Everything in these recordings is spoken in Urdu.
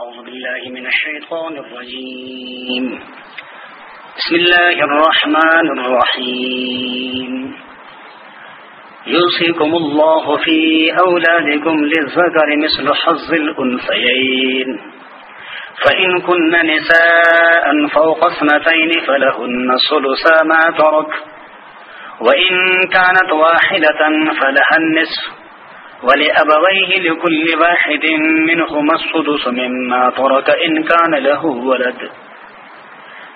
أعوذ بالله من الشيطان الرجيم. بسم الله الرحمن الرحيم. يوصيكم الله في أولادكم للذكر مثل حظ الأنثيين. فإن كن نساء فوق اثنتين فلهن ثلثا ما ترك. وإن كانت واحدة فلها النصف. ولأبويه لكل واحد منهما السدس مما ترك إن كان له ولد.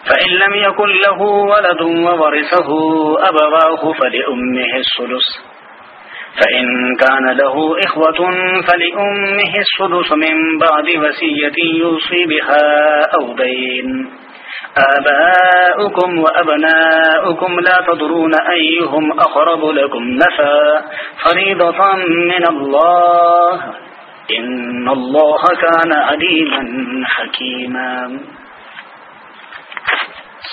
فإن لم يكن له ولد وورثه أبواه فلأمه السدس. فإن كان له إخوة فلأمه السدس من بعد وسية يوصي بها أو دين. آباؤكم وأبناؤكم لا تدرون أيهم أقرب لكم نفا فريضة من الله. إن الله كان عليما حكيما.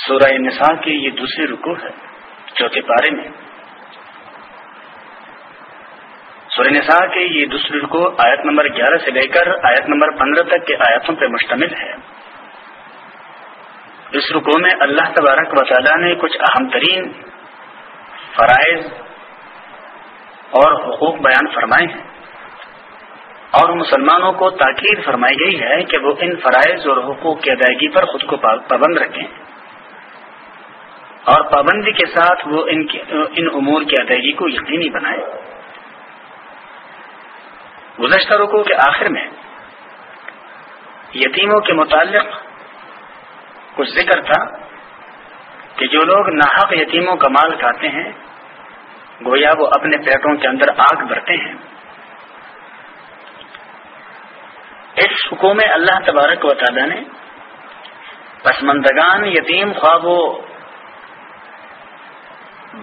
سورہ نساء کی یہ دوسری رکو ہے، چوتھے پارے میں۔ سورہ نساء کے یہ دوسری رکو آیت نمبر گیارہ سے لے کر آیت نمبر پندرہ تک کے آیتوں پر مشتمل ہے۔ اس رکو میں اللہ تبارک و تعالیٰ نے کچھ اہم ترین فرائض اور حقوق بیان فرمائے ہیں۔ اور مسلمانوں کو تاکید فرمائی گئی ہے کہ وہ ان فرائض اور حقوق کی ادائیگی پر خود کو پابند رکھیں۔ اور پابندی کے ساتھ وہ ان ان امور کی ادائیگی کو یقینی بنائیں۔ گزشتہ رکو کے آخر میں یتیموں کے متعلق کچھ ذکر تھا کہ جو لوگ ناحق یتیموں کا مال کھاتے ہیں، گویا وہ اپنے پیٹوں کے اندر آگ بھرتے ہیں۔ اس حکوم اللہ تبارک و تعالی نے پسمندگان یتیم خواب و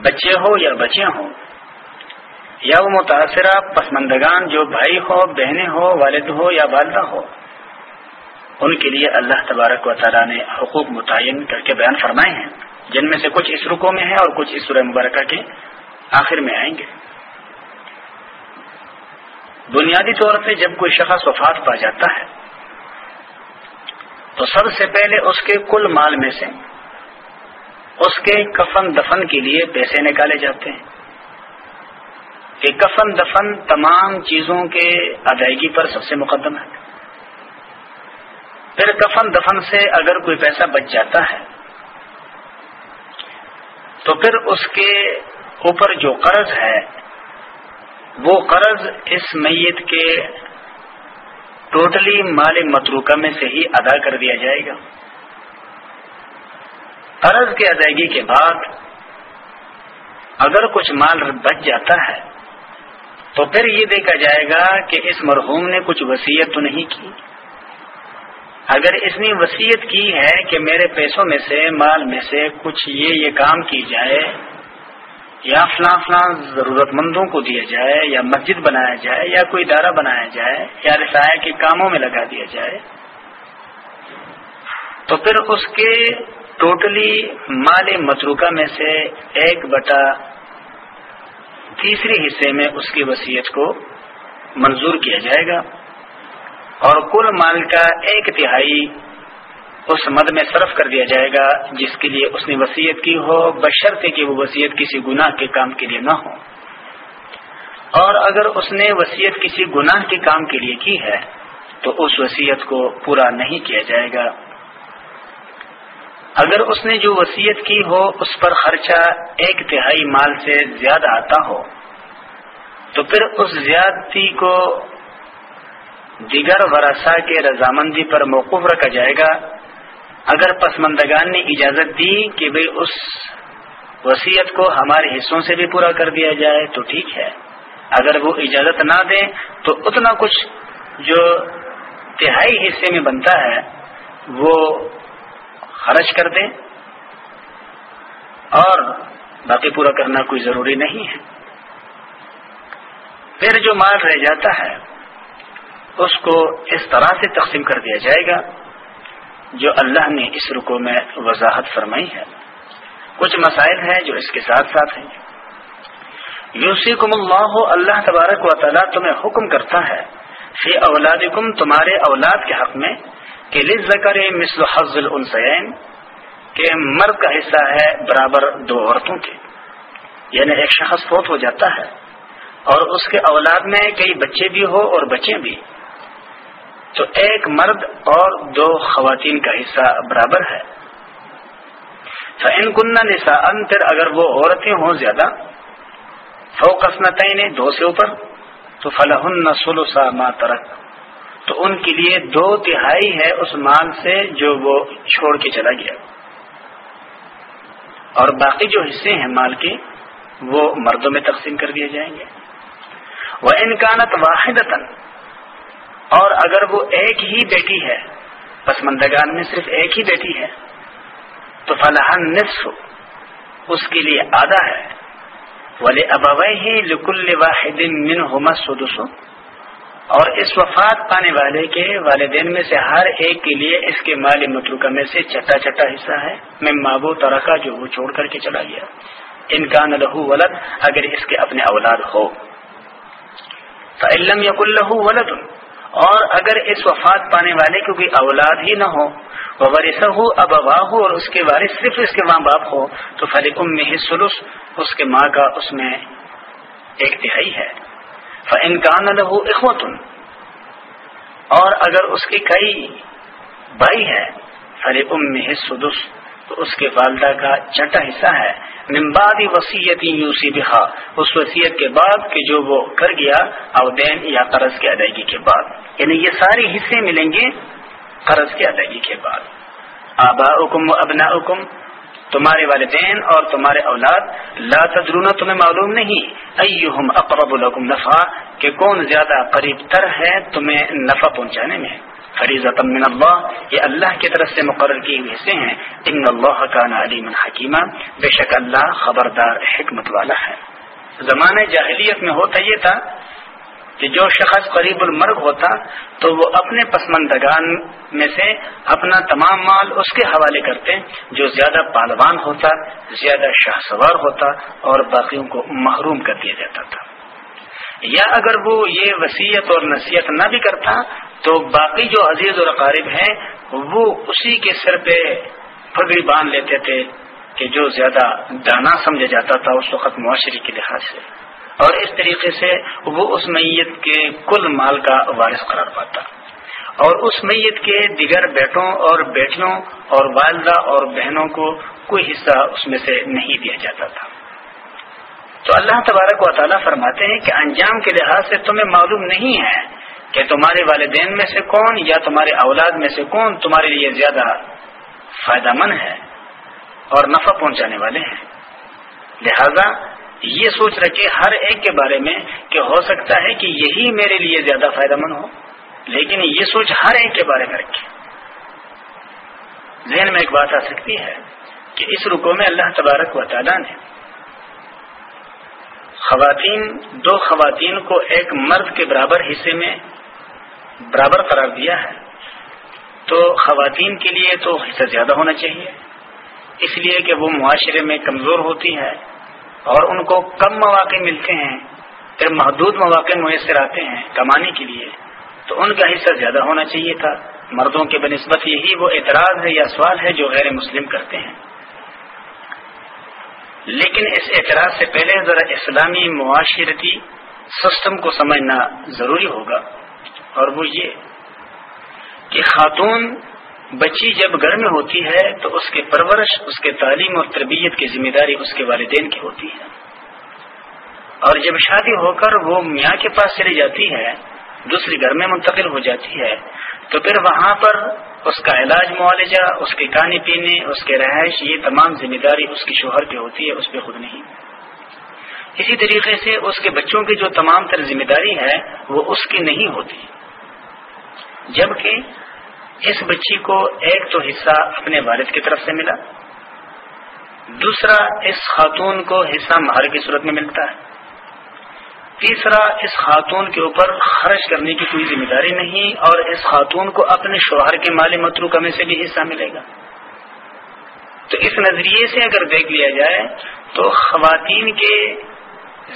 بچے ہو یا بچے ہوں یا وہ متاثرہ پسمندگان جو بھائی ہو، بہنیں ہو، والد ہو یا والدہ ہو ان کے لیے اللہ تبارک و تعالیٰ نے حقوق متعین کر کے بیان فرمائے ہیں۔ جن میں سے کچھ اس رکو میں ہیں اور کچھ اس سورہ مبارکہ کے آخر میں آئیں گے۔ بنیادی طور پہ جب کوئی شخص وفات پا جاتا ہے، تو سب سے پہلے اس کے کل مال میں سے اس کے کفن دفن کے لیے پیسے نکالے جاتے ہیں۔ کہ کفن دفن تمام چیزوں کے ادائیگی پر سب سے مقدم ہے۔ پھر کفن دفن سے اگر کوئی پیسہ بچ جاتا ہے، تو پھر اس کے اوپر جو قرض ہے، وہ قرض اس میت کے ٹوٹلی مال متروکہ میں سے ہی ادا کر دیا جائے گا۔ قرض کی ادائیگی کے بعد اگر کچھ مال بچ جاتا ہے، تو پھر یہ دیکھا جائے گا کہ اس مرحوم نے کچھ وسیعت تو نہیں کی۔ اگر اس نے وسیعت کی ہے کہ میرے پیسوں میں سے، مال میں سے کچھ یہ یہ کام کی جائے، یا فلاں فلاں ضرورت مندوں کو دیا جائے، یا مسجد بنایا جائے، یا کوئی ادارہ بنایا جائے، یا رسایہ کے کاموں میں لگا دیا جائے، تو پھر اس کے ٹوٹلی مال متروکہ میں سے ایک بٹا تیسری حصے میں اس کی وسیعت کو منظور کیا جائے گا۔ اور کل مال کا ایک تہائی اس مد میں صرف کر دیا جائے گا، جس کے لیے اس نے وسیعت کی ہو، بشرطے کہ وہ وسیعت کسی گناہ کے کام کے لیے نہ ہو۔ اور اگر اس نے وسیعت کسی گناہ کے کام کے لیے کی ہے، تو اس وسیعت کو پورا نہیں کیا جائے گا۔ اگر اس نے جو وسیعت کی ہو، اس پر خرچہ ایک تہائی مال سے زیادہ آتا ہو، تو پھر اس زیادتی کو دیگر ورثہ کے رضامندی پر موقف رکھا جائے گا۔ اگر پسمندگان نے اجازت دی کہ بھئی اس وسیعت کو ہمارے حصوں سے بھی پورا کر دیا جائے تو ٹھیک ہے۔ اگر وہ اجازت نہ دیں تو اتنا کچھ جو تہائی حصے میں بنتا ہے وہ خرچ کر دیں۔ اور باقی پورا کرنا کوئی ضروری نہیں ہے۔ پھر جو مال رہ جاتا ہے اس کو اس طرح سے تقسیم کر دیا جائے گا جو اللہ نے اس رکو میں وضاحت فرمائی ہے۔ کچھ مسائل ہیں جو اس کے ساتھ ساتھ ہیں۔ یوسی کم اللہ اللہ تبارک و تعالیٰ تمہیں حکم کرتا ہے، فی اولاد تمہارے اولاد کے حق میں، کہ لذکر مثل حض السین کہ مرد کا حصہ ہے برابر دو عورتوں کے۔ یعنی ایک شخص فوت ہو جاتا ہے اور اس کے اولاد میں کئی بچے بھی ہو اور بچے بھی۔ تو ایک مرد اور دو خواتین کا حصہ برابر ہے۔ فن کنہ نسا پھر اگر وہ عورتیں ہوں زیادہ فوقسنتیں دو سے اوپر، تو فلاح سلوسا ما ترک تو ان کے لیے دو تہائی ہے اس مال سے جو وہ چھوڑ کے چلا گیا۔ اور باقی جو حصے ہیں مال کے، وہ مردوں میں تقسیم کر دیے جائیں گے۔ وہ انکانت واحد اور اگر وہ ایک ہی بیٹی ہے پسمندگان میں صرف ایک ہی بیٹی ہے، تو فلاح نصف اس کے لیے آدھا ہے۔ ولی ہی لکل واحد من ہوما سدسو اور اس وفات پانے والے کے والدین میں سے ہر ایک کے لیے اس کے مالی متروکہ میں سے چھٹا چھٹا حصہ ہے۔ میں مابو ترکا جو وہ چھوڑ کر کے چلا گیا۔ انکان لہو ولد، اگر اس کے اپنے اولاد ہو۔ فعلم یق اللہ ولد۔ اور اگر اس وفات پانے والے کو کوئی اولاد ہی نہ ہو وہ ورثہ ہو اب ہو اور اس کے وارث صرف اس کے ماں باپ ہو، تو فلی ام میں سلس اس کے ماں کا اس میں ایک تہائی ہے۔ فنکان لہو اخوتن اور اگر اس کی کئی بھائی ہے فلی ام میں سدس تو اس کے والدہ کا چھٹا حصہ ہے۔ ممبادی وسیعت یوسی بہا، اس وسیعت کے بعد کہ جو وہ کر گیا اودین یا قرض کی ادائیگی کے بعد۔ یعنی یہ سارے حصے ملیں گے قرض کی ادائیگی کے بعد۔ آبا حکم و ابنا حکم تمہارے والدین اور تمہارے اولاد، لا تدرون، تمہیں معلوم نہیں، ایہم اقرب لکم نفع، کہ کون زیادہ قریب تر ہے تمہیں نفع پہنچانے میں۔ فریض من اللہ، یہ اللہ کی طرف سے مقرر کیے ہوئے حصے ہیں۔ ان اللہ کا علیم حکیمہ بے شک اللہ خبردار، حکمت والا ہے۔ زمانۂ جاہلیت میں ہوتا یہ تھا کہ جو شخص قریب المرگ ہوتا تو وہ اپنے پسماندگان میں سے اپنا تمام مال اس کے حوالے کرتے، جو زیادہ پالوان ہوتا، زیادہ شاہ سوار ہوتا اور باقیوں کو محروم کر دیا جاتا تھا۔ یا اگر وہ یہ وسیعت اور نصیحت نہ بھی کرتا تو باقی جو عزیز اور اقارب ہیں، وہ اسی کے سر پہ پگڑی باندھ لیتے تھے کہ جو زیادہ دانا سمجھا جاتا تھا اس وقت معاشرے کے لحاظ سے۔ اور اس طریقے سے وہ اس میت کے کل مال کا وارث قرار پاتا۔ اور اس میت کے دیگر بیٹوں اور بیٹیوں اور والدہ اور بہنوں کو کوئی حصہ اس میں سے نہیں دیا جاتا تھا۔ تو اللہ تبارک و تعالیٰ فرماتے ہیں کہ انجام کے لحاظ سے تمہیں معلوم نہیں ہے کہ تمہارے والدین میں سے کون یا تمہارے اولاد میں سے کون تمہارے لیے زیادہ فائدہ مند ہے اور نفع پہنچانے والے ہیں۔ لہذا یہ سوچ رکھے ہر ایک کے بارے میں کہ ہو سکتا ہے کہ یہی میرے لیے زیادہ فائدہ مند ہو، لیکن یہ سوچ ہر ایک کے بارے میں رکھے۔ ذہن میں ایک بات آ سکتی ہے کہ اس رکو میں اللہ تبارک و تعالیٰ نے خواتین، دو خواتین کو ایک مرد کے برابر حصے میں برابر قرار دیا ہے۔ تو خواتین کے لیے تو حصہ زیادہ ہونا چاہیے۔ اس لیے کہ وہ معاشرے میں کمزور ہوتی ہے اور ان کو کم مواقع ملتے ہیں، پھر محدود مواقع میسر آتے ہیں کمانے کے لیے۔ تو ان کا حصہ زیادہ ہونا چاہیے تھا۔ مردوں کے بنسبت یہی وہ اعتراض ہے یا سوال ہے جو غیر مسلم کرتے ہیں۔ لیکن اس اعتراض سے پہلے ذرا اسلامی معاشرتی سسٹم کو سمجھنا ضروری ہوگا۔ اور وہ یہ کہ خاتون بچی جب گھر میں ہوتی ہے تو اس کے پرورش، اس کے تعلیم اور تربیت کی ذمہ داری اس کے والدین کی ہوتی ہے۔ اور جب شادی ہو کر وہ میاں کے پاس چلی جاتی ہے دوسری گھر میں منتقل ہو جاتی ہے، تو پھر وہاں پر اس کا علاج معالجہ، اس کے کھانے پینے، اس کے رہائش، یہ تمام ذمہ داری اس کی شوہر پہ ہوتی ہے، اس پہ خود نہیں۔ اسی طریقے سے اس کے بچوں کی جو تمام تر ذمہ داری ہے، وہ اس کی نہیں ہوتی۔ جبکہ اس بچی کو ایک تو حصہ اپنے والد کی طرف سے ملا، دوسرا اس خاتون کو حصہ مہار کی صورت میں ملتا ہے۔ تیسرا، اس خاتون کے اوپر خرچ کرنے کی کوئی ذمہ داری نہیں اور اس خاتون کو اپنے شوہر کے مالی مترو کمی سے بھی حصہ ملے گا۔ تو اس نظریے سے اگر دیکھ لیا جائے تو خواتین کے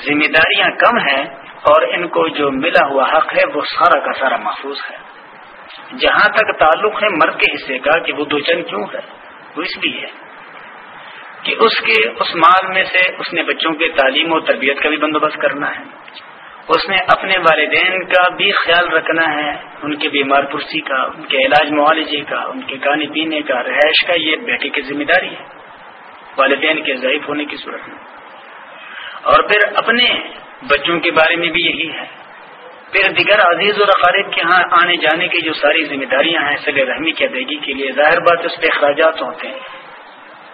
ذمہ داریاں کم ہیں اور ان کو جو ملا ہوا حق ہے وہ سارا کا سارا محفوظ ہے۔ جہاں تک تعلق ہے مرد کے حصے کا کہ وہ دو چند کیوں ہے، وہ اس لیے ہے۔ کہ اس کے، اس مال میں سے اس نے بچوں کے تعلیم و تربیت کا بھی بندوبست کرنا ہے۔ اس نے اپنے والدین کا بھی خیال رکھنا ہے، ان کے بیمار پرسی کا، ان کے علاج معالجے کا، ان کے کھانے پینے کا، رہائش کا، یہ بیٹے کی ذمہ داری ہے۔ والدین کے ضعیف ہونے کی صورت میں۔ اور پھر اپنے بچوں کے بارے میں بھی یہی ہے۔ پھر دیگر عزیز اور اقارب کے ہاں آنے جانے کی جو ساری ذمہ داریاں ہیں، سگے رحمی کی ادائیگی کے لیے ظاہر بات اس پہ اخراجات ہوتے ہیں۔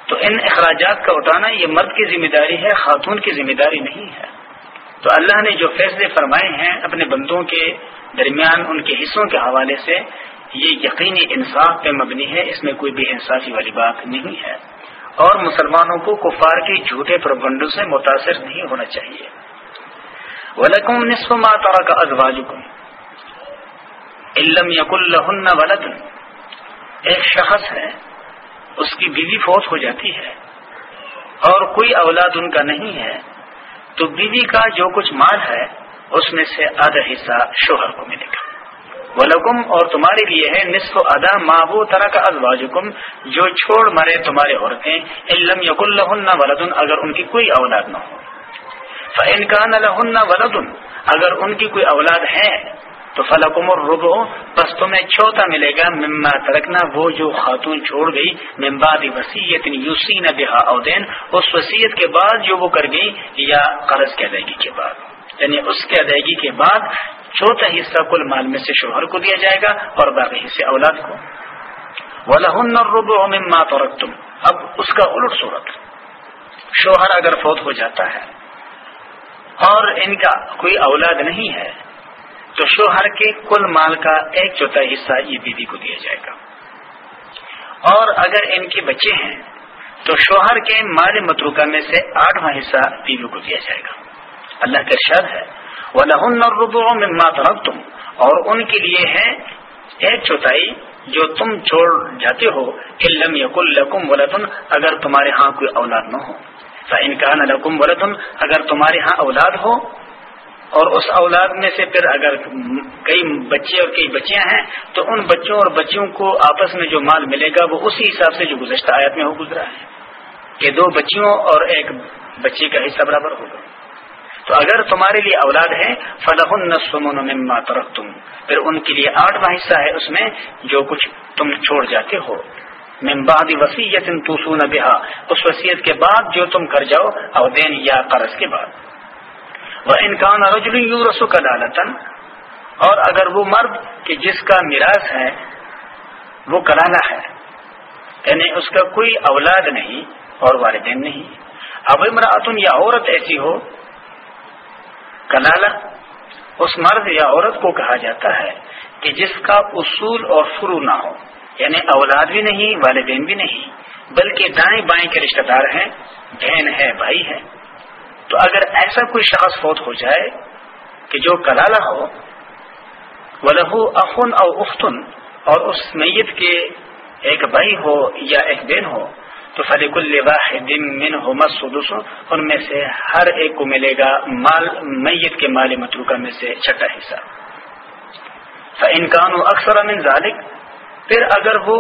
تو ان اخراجات کا اٹھانا یہ مرد کی ذمہ داری ہے، خاتون کی ذمہ داری نہیں ہے۔ تو اللہ نے جو فیصلے فرمائے ہیں اپنے بندوں کے درمیان ان کے حصوں کے حوالے سے، یہ یقینی انصاف پہ مبنی ہے، اس میں کوئی بھی انصافی والی بات نہیں ہے۔ اور مسلمانوں کو کفار کے جھوٹے پربنڈوں سے متاثر نہیں ہونا چاہیے۔ ولکم نصف ما ترک ازواجکم علم یق الہن ولد۔ ایک شخص ہے، اس کی بیوی فوت ہو جاتی ہے اور کوئی اولاد ان کا نہیں ہے۔ تو بیوی کا جو کچھ مال ہے، اس میں سے آدھا حصہ شوہر کو ملے گا۔ ولکم اور تمہارے لیے ہے نصف ادا مابو طرح کا ازواجکم، جو چھوڑ مرے تمہارے عورتیں علم یق الہن ولدن، اگر ان کی کوئی اولاد نہ ہو۔ فن کا نہ ولدن، اگر ان کی کوئی اولاد ہے تو فلکم اور ربو بس تمہیں چھوتا ملے گا، مما ترکنا، وہ جو خاتون چھوڑ گئی ممباد وسیعت یوسی نہ بحا اودین اس وسیعت کے بعد جو وہ کر گئی، یا قرض کی ادائیگی کے بعد۔ یعنی اس کے ادائیگی کے بعد چوتھا حصہ کل مال میں سے شوہر کو دیا جائے گا اور باقی حصے اولاد کو۔ ولہن اور ربو مما ترک تم اب اس کا الٹ صورت۔ شوہر اگر فوت ہو جاتا ہے اور ان کا کوئی اولاد نہیں ہے تو شوہر کے کل مال کا ایک چوتھا حصہ یہ بیوی کو دیا جائے گا۔ اور اگر ان کے بچے ہیں، تو شوہر کے مال متروکہ میں سے آٹھواں حصہ بیوی کو دیا جائے گا۔ اللہ کا شر ہے وہ لہن اور میں مات تم اور ان کے لیے ہے ایک چوتھائی جو تم چھوڑ جاتے ہو علم یقل لکم ولدن اگر تمہارے ہاں کوئی اولاد نہ ہو۔ انکان الحکم ولدن اگر تمہارے ہاں اولاد ہو اور اس اولاد میں سے پھر اگر کئی بچے اور کئی بچیاں ہیں، تو ان بچوں اور بچیوں کو آپس میں جو مال ملے گا، وہ اسی حساب سے جو گزشتہ آیت میں ہو گزرا ہے کہ دو بچیوں اور ایک بچے کا حصہ برابر ہوگا۔ تو اگر تمہارے لیے اولاد ہے فلاح النسمن مما ترک تم پھر ان کے لیے آٹھواں حصہ ہے، اس میں جو کچھ تم چھوڑ جاتے ہو۔ من بعد وسیعت توسون بها۔ اس وسیعت کے بعد جو تم کر جاؤ، اودین یا قرض کے بعد۔ وہ انکان رجل یورس کلالتن اور اگر وہ مرد کہ جس کا میراث ہے، وہ کلالا ہے یعنی اس کا کوئی اولاد نہیں اور والدین نہیں۔ اب امراۃن یا عورت ایسی ہو کلالا اس مرد یا عورت کو کہا جاتا ہے کہ جس کا اصول اور فرو نہ ہو یعنی اولاد بھی نہیں، والدین بھی نہیں، بلکہ دائیں بائیں کے رشتہ دار ہیں، بہن ہے، بھائی ہے۔ تو اگر ایسا کوئی شخص فوت ہو جائے کہ جو کلالہ ہو وہ لہو افن اور اختن اور اس میت کے ایک بھائی ہو یا ایک بہن ہو، تو فریق الواحد من ہو مسدس ان میں سے ہر ایک کو ملے گا مال، میت کے مال متروکہ میں سے چھٹا حصہ۔ انکان و اکثر امن ذالک پھر اگر وہ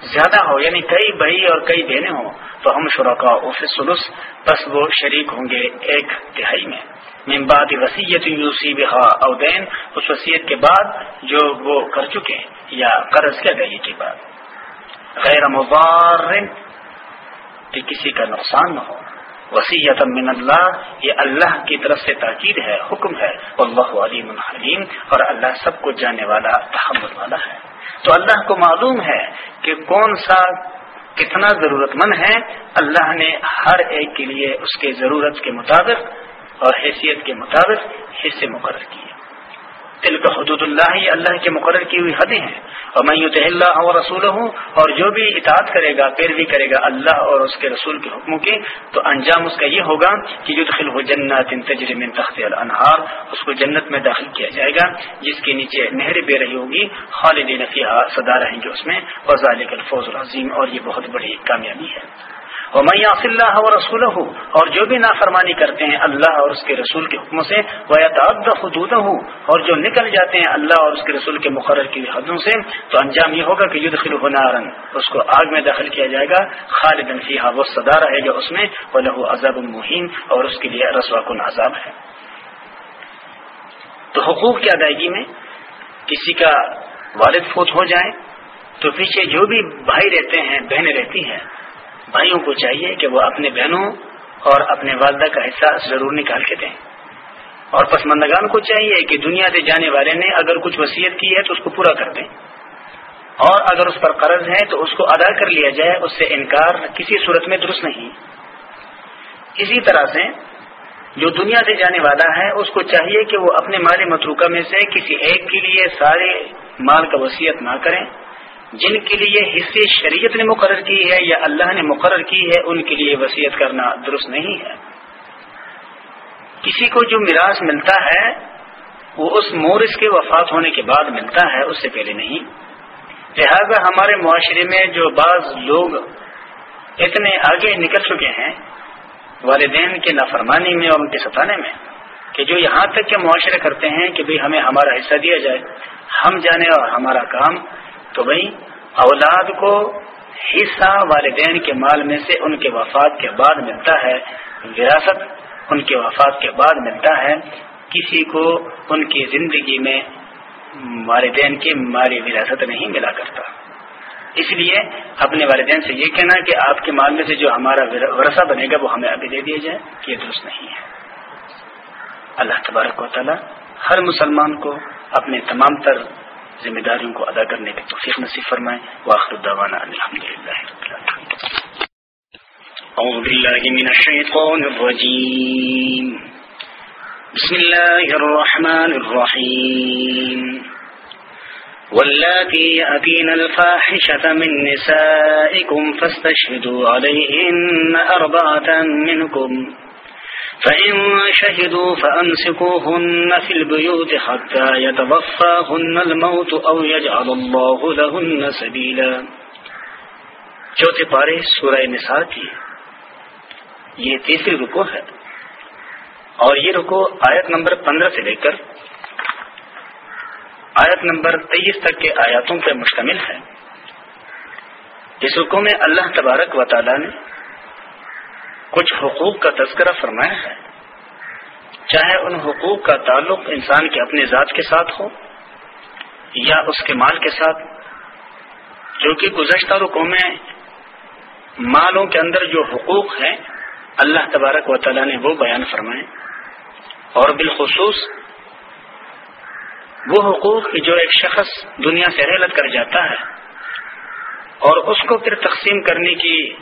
زیادہ ہو یعنی کئی بھائی اور کئی بہنیں ہوں، تو ہم شرکا سلس بس وہ شریک ہوں گے ایک تہائی میں۔ ممباد وسیعت یوسی بحا اودین اس وسیعت کے بعد جو وہ کر چکے یا قرض کیا گئی کے بعد غیر مبار کہ کسی کا نقصان نہ ہو۔ وسیعت من اللہ، یہ اللہ کی طرف سے تاکید ہے، حکم ہے۔ اللہ علیم الحلیم اور اللہ سب کو جاننے والا، تحمل والا ہے۔ تو اللہ کو معلوم ہے کہ کون سا کتنا ضرورت مند ہے۔ اللہ نے ہر ایک کے لیے اس کے ضرورت کے مطابق اور حیثیت کے مطابق حصے مقرر کیے۔ دل کا حدود اللہ ہی اللہ کے مقرر کی ہوئی حدیں ہیں۔ اور میں یوں اللہ اور رسول ہوں اور جو بھی اطاعت کرے گا پیروی کرے گا اللہ اور اس کے رسول کے حکموں کے تو انجام اس کا یہ ہوگا کہ یدخل ہو جنت ان تجرم تخت الانہار اس کو جنت میں داخل کیا جائے گا، جس کے نیچے نہر بے رہی ہوگی خالد نفیہ سدا رہیں گے اس میں۔ وزال الفوز العظیم اور یہ بہت بڑی کامیابی ہے۔ اور میں اللہ و رسول ہوں اور جو بھی نافرمانی کرتے ہیں اللہ اور اس کے رسول کے حکم سے وہ تعدد حدود ہوں اور جو نکل جاتے ہیں اللہ اور اس کے رسول کے مقرر کی حدوں سے، تو انجام یہ ہوگا کہ ید خلو اس کو آگ میں داخل کیا جائے گا خالد فیحا وہ صدا رہے گا اس میں وہ لہو عذاب المحین اور اس کے لیے رسوا کن عذاب ہے۔ تو حقوق کی ادائیگی میں کسی کا والد فوت ہو جائے، تو پیچھے جو بھی بھائی رہتے ہیں، بہنیں رہتی ہیں بھائیوں کو چاہیے کہ وہ اپنے بہنوں اور اپنے والدہ کا حصہ ضرور نکال کے دیں۔ اور پسماندگان کو چاہیے کہ دنیا سے جانے والے نے اگر کچھ وصیت کی ہے تو اس کو پورا کر دیں۔ اور اگر اس پر قرض ہے تو اس کو ادا کر لیا جائے، اس سے انکار کسی صورت میں درست نہیں۔ اسی طرح سے جو دنیا سے جانے والا ہے، اس کو چاہیے کہ وہ اپنے مال متروکہ میں سے کسی ایک کے لیے سارے مال کا وصیت نہ کریں۔ جن کے لیے حصے شریعت نے مقرر کی ہے یا اللہ نے مقرر کی ہے، ان کے لیے وصیت کرنا درست نہیں ہے۔ کسی کو جو میراث ملتا ہے، وہ اس مورث کے وفات ہونے کے بعد ملتا ہے، اس سے پہلے نہیں۔ لہذا ہمارے معاشرے میں جو بعض لوگ اتنے آگے نکل چکے ہیں، والدین کے نافرمانی میں اور ان کے ستانے میں، کہ جو یہاں تک کہ معاشرے کرتے ہیں کہ بھئی ہمیں ہمارا حصہ دیا جائے، ہم جانے اور ہمارا کام تو بھائی اولاد کو حصہ والدین کے مال میں سے ان کے وفات کے بعد ملتا ہے، وراثت ان کے وفات کے بعد ملتا ہے۔ کسی کو ان کی زندگی میں والدین کی مالی وراثت نہیں ملا کرتا۔ اس لیے اپنے والدین سے یہ کہنا کہ آپ کے مال میں سے جو ہمارا ورثہ بنے گا، وہ ہمیں ابھی دے دیا جائے کہ یہ درست نہیں ہے۔ اللہ تبارک و تعالی ہر مسلمان کو اپنے تمام تر ذمہ داریوں کو ادا کرنے کی توفیق نصیب فرمائیں واخر الدعوانا الحمد للہ أعوذ بالله من الشيطان الرجيم بسم الله الرحمن الرحيم واللاتي يأتين الفاحشة من نسائكم فاستشهدوا عليهن أربعة منكم۔ فإن شهدوا فأمسكوهن في البيوت حتى يتوفاهن الموت أو يجعل الله لهن سبيلا۔ چوتھے پارے سورہ نساء کی۔ یہ تیسری رکو ہے۔ اور یہ رکو آیت نمبر پندرہ سے لے کر آیت نمبر تیئیس تک کے آیاتوں پر مشتمل ہے۔ اس رکو میں اللہ تبارک و تعالی نے کچھ حقوق کا تذکرہ فرمایا ہے۔ چاہے ان حقوق کا تعلق انسان کے اپنے ذات کے ساتھ ہو یا اس کے مال کے ساتھ، جو کہ گزشتہ رکو میں مالوں کے اندر جو حقوق ہیں، اللہ تبارک و تعالیٰ نے وہ بیان فرمائے۔ اور بالخصوص وہ حقوق جو ایک شخص دنیا سے رحلت کر جاتا ہے اور اس کو پھر تقسیم کرنے کی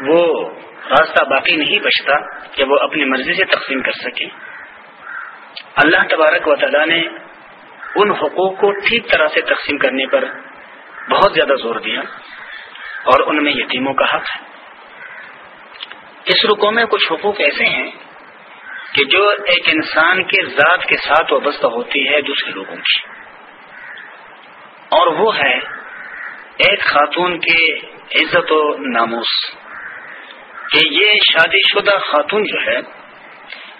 وہ راستہ باقی نہیں بچتا کہ وہ اپنی مرضی سے تقسیم کر سکے۔ اللہ تبارک و تعالیٰ نے ان حقوق کو ٹھیک طرح سے تقسیم کرنے پر بہت زیادہ زور دیا اور ان میں یتیموں کا حق ہے۔ اس رکو میں کچھ حقوق ایسے ہیں کہ جو ایک انسان کے ذات کے ساتھ وابستہ ہوتی ہے دوسرے لوگوں کی۔ اور وہ ہے ایک خاتون کے عزت و ناموس۔ کہ یہ شادی شدہ خاتون جو ہے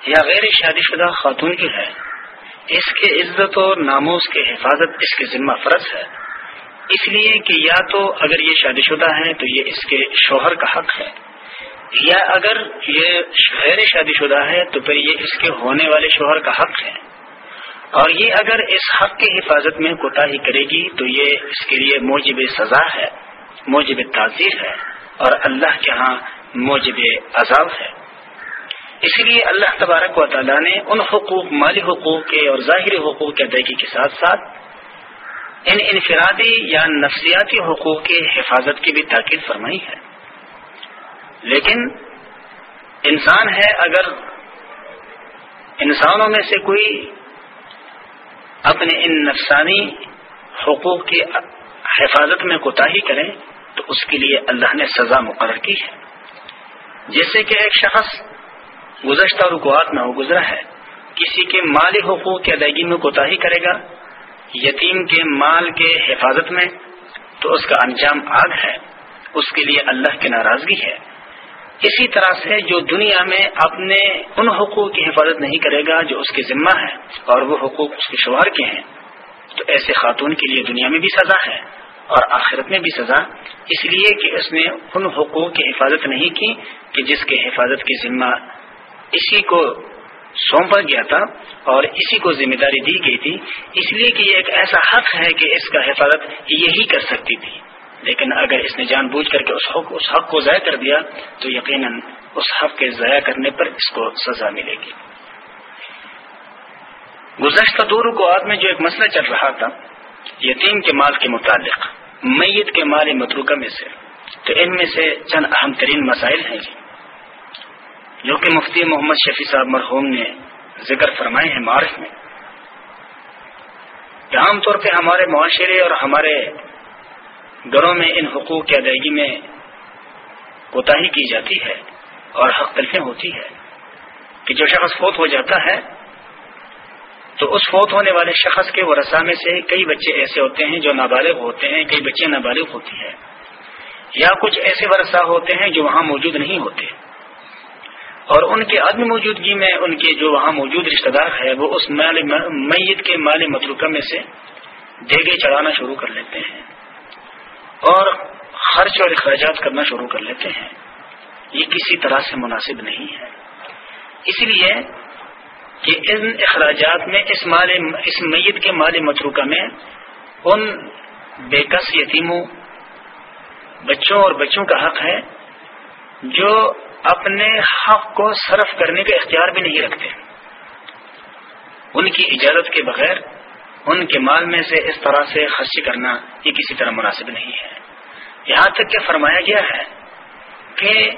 یا غیر شادی شدہ خاتون جو ہے، اس کے عزت و ناموس کے حفاظت اس کے ذمہ فرض ہے۔ اس لیے کہ یا تو اگر یہ شادی شدہ ہے تو یہ اس کے شوہر کا حق ہے، یا اگر یہ غیر شادی شدہ ہے تو پھر یہ اس کے ہونے والے شوہر کا حق ہے۔ اور یہ اگر اس حق کی حفاظت میں کوتاہی کرے گی تو یہ اس کے لیے موجب سزا ہے، موجب تعزیر ہے۔ اور اللہ کے ہاں موجب عذاب ہے۔ اس لیے اللہ تبارک و تعالیٰ نے ان حقوق، مالی حقوق کے اور ظاہری حقوق کے ادائیگی کے ساتھ ساتھ ان انفرادی یا نفسیاتی حقوق کی حفاظت کی بھی تاکید فرمائی ہے۔ لیکن انسان ہے اگر انسانوں میں سے کوئی اپنے ان نفسانی حقوق کی حفاظت میں کوتا ہی کرے تو اس کے لیے اللہ نے سزا مقرر کی ہے۔ جیسے کہ ایک شخص گزشتہ رکوات میں وہ گزرا ہے، کسی کے مالی حقوق کی ادائیگی میں کوتا ہی کرے گا، یتیم کے مال کے حفاظت میں، تو اس کا انجام آگ ہے، اس کے لیے اللہ کی ناراضگی ہے۔ اسی طرح سے جو دنیا میں اپنے ان حقوق کی حفاظت نہیں کرے گا جو اس کے ذمہ ہے، اور وہ حقوق اس کے شوہر کے ہیں، تو ایسے خاتون کے لیے دنیا میں بھی سزا ہے۔ اور آخرت میں بھی سزا۔ اس لیے کہ اس نے ان حقوق کی حفاظت نہیں کی کہ جس کے حفاظت کی ذمہ اسی کو سونپا گیا تھا اور اسی کو ذمہ داری دی گئی تھی۔ اس لیے کہ یہ ایک ایسا حق ہے کہ اس کا حفاظت یہی کر سکتی تھی۔ لیکن اگر اس نے جان بوجھ کر کے اس حق اس حق کو ضائع کر دیا، تو یقیناً اس حق کے ضائع کرنے پر اس کو سزا ملے گی۔ گزشتہ دور کو میں جو ایک مسئلہ چل رہا تھا یتیم کے مال کے متعلق، میت کے مال متروکہ میں سے۔ تو ان میں سے چند اہم ترین مسائل ہیں جی۔ جو کہ مفتی محمد شفیع صاحب مرحوم نے ذکر فرمائے ہیں معرف میں۔ عام طور پہ ہمارے معاشرے اور ہمارے گھروں میں ان حقوق کی ادائیگی میں کوتاہی کی جاتی ہے اور حق تلفیں ہوتی ہے کہ جو شخص فوت ہو جاتا ہے تو اس فوت ہونے والے شخص کے ورثہ میں سے کئی بچے ایسے ہوتے ہیں جو نابالغ ہوتے ہیں، کئی بچے نابالغ ہوتی ہیں۔ یا کچھ ایسے ورثہ ہوتے ہیں جو وہاں موجود نہیں ہوتے۔ اور ان کے عدم موجودگی میں ان کے جو وہاں موجود رشتہ دار ہے وہ اس مال میت کے مال متروکہ میں سے دیگے چڑھانا شروع کر لیتے ہیں۔ اور خرچ اور اخراجات کرنا شروع کر لیتے ہیں۔ یہ کسی طرح سے مناسب نہیں ہے۔ اس لیے کہ ان اخراجات میں اس مال اس میت کے مال متروکہ میں ان بےکس یتیموں، بچوں اور بچوں کا حق ہے جو اپنے حق کو صرف کرنے کا اختیار بھی نہیں رکھتے۔ ان کی اجازت کے بغیر ان کے مال میں سے اس طرح سے خرچ کرنا یہ کسی طرح مناسب نہیں ہے۔ یہاں تک کہ فرمایا گیا ہے کہ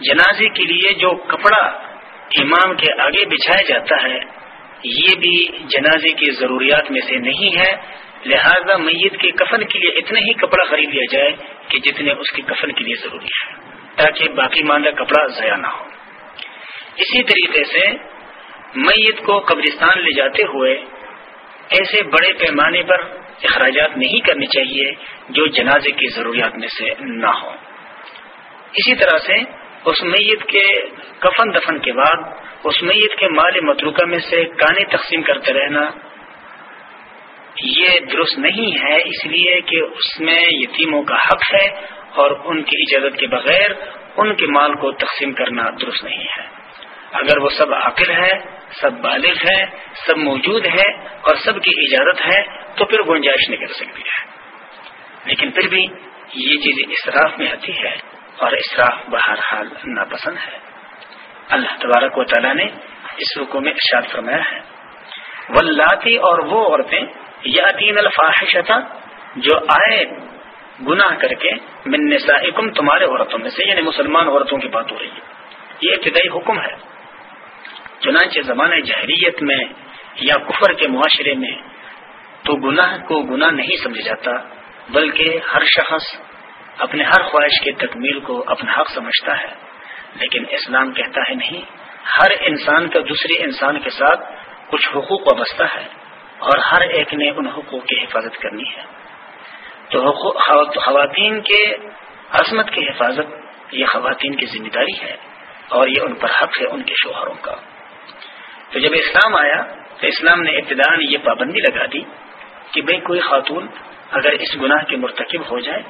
جنازے کے لیے جو کپڑا امام کے آگے بچھایا جاتا ہے، یہ بھی جنازے کی ضروریات میں سے نہیں ہے۔ لہذا میت کے کفن کے لیے اتنا ہی کپڑا خرید لیا جائے کہ جتنے اس کے کفن کے لیے ضروری ہے، تاکہ باقی ماندہ کپڑا ضائع نہ ہو۔ اسی طریقے سے میت کو قبرستان لے جاتے ہوئے ایسے بڑے پیمانے پر اخراجات نہیں کرنے چاہیے جو جنازے کی ضروریات میں سے نہ ہو اسی طرح سے اس میت کے کفن دفن کے بعد، اس میت کے مال متروکہ میں سے کانے تقسیم کرتے رہنا۔ یہ درست نہیں ہے، اس لیے کہ اس میں یتیموں کا حق ہے اور ان کی اجازت کے بغیر ان کے مال کو تقسیم کرنا درست نہیں ہے۔ اگر وہ سب عقل ہے، سب بالغ ہے، سب موجود ہے اور سب کی اجازت ہے، تو پھر گنجائش نہیں کر سکتی ہے۔ لیکن پھر بھی یہ چیز اسراف میں آتی ہے۔ اور اسراف بہرحال ناپسند ہے۔ اللہ تبارک و تعالیٰ نے اس رکو میں ارشاد فرمایا ہے۔ ولاتی اور وہ عورتیں یا تین الفاحشتا جو آئے گناہ کر کے من نسائکم، تمہارے عورتوں میں سے یعنی مسلمان عورتوں کی بات ہو رہی ہے۔ یہ ابتدائی حکم ہے۔ چنانچہ زمانہ جہریت میں یا کفر کے معاشرے میں تو گناہ کو گناہ نہیں سمجھا جاتا، بلکہ ہر شخص اپنے ہر خواہش کے تکمیل کو اپنا حق سمجھتا ہے۔ لیکن اسلام کہتا ہے نہیں، ہر انسان کا دوسرے انسان کے ساتھ کچھ حقوق وابستہ ہے اور ہر ایک نے ان حقوق کی حفاظت کرنی ہے۔ تو خواتین کے عصمت کی حفاظت یہ خواتین کی ذمہ داری ہے اور یہ ان پر حق ہے، ان کے شوہروں کا۔ تو جب اسلام آیا تو اسلام نے ابتدا یہ پابندی لگا دی کہ بھئی کوئی خاتون اگر اس گناہ کے مرتکب ہو جائے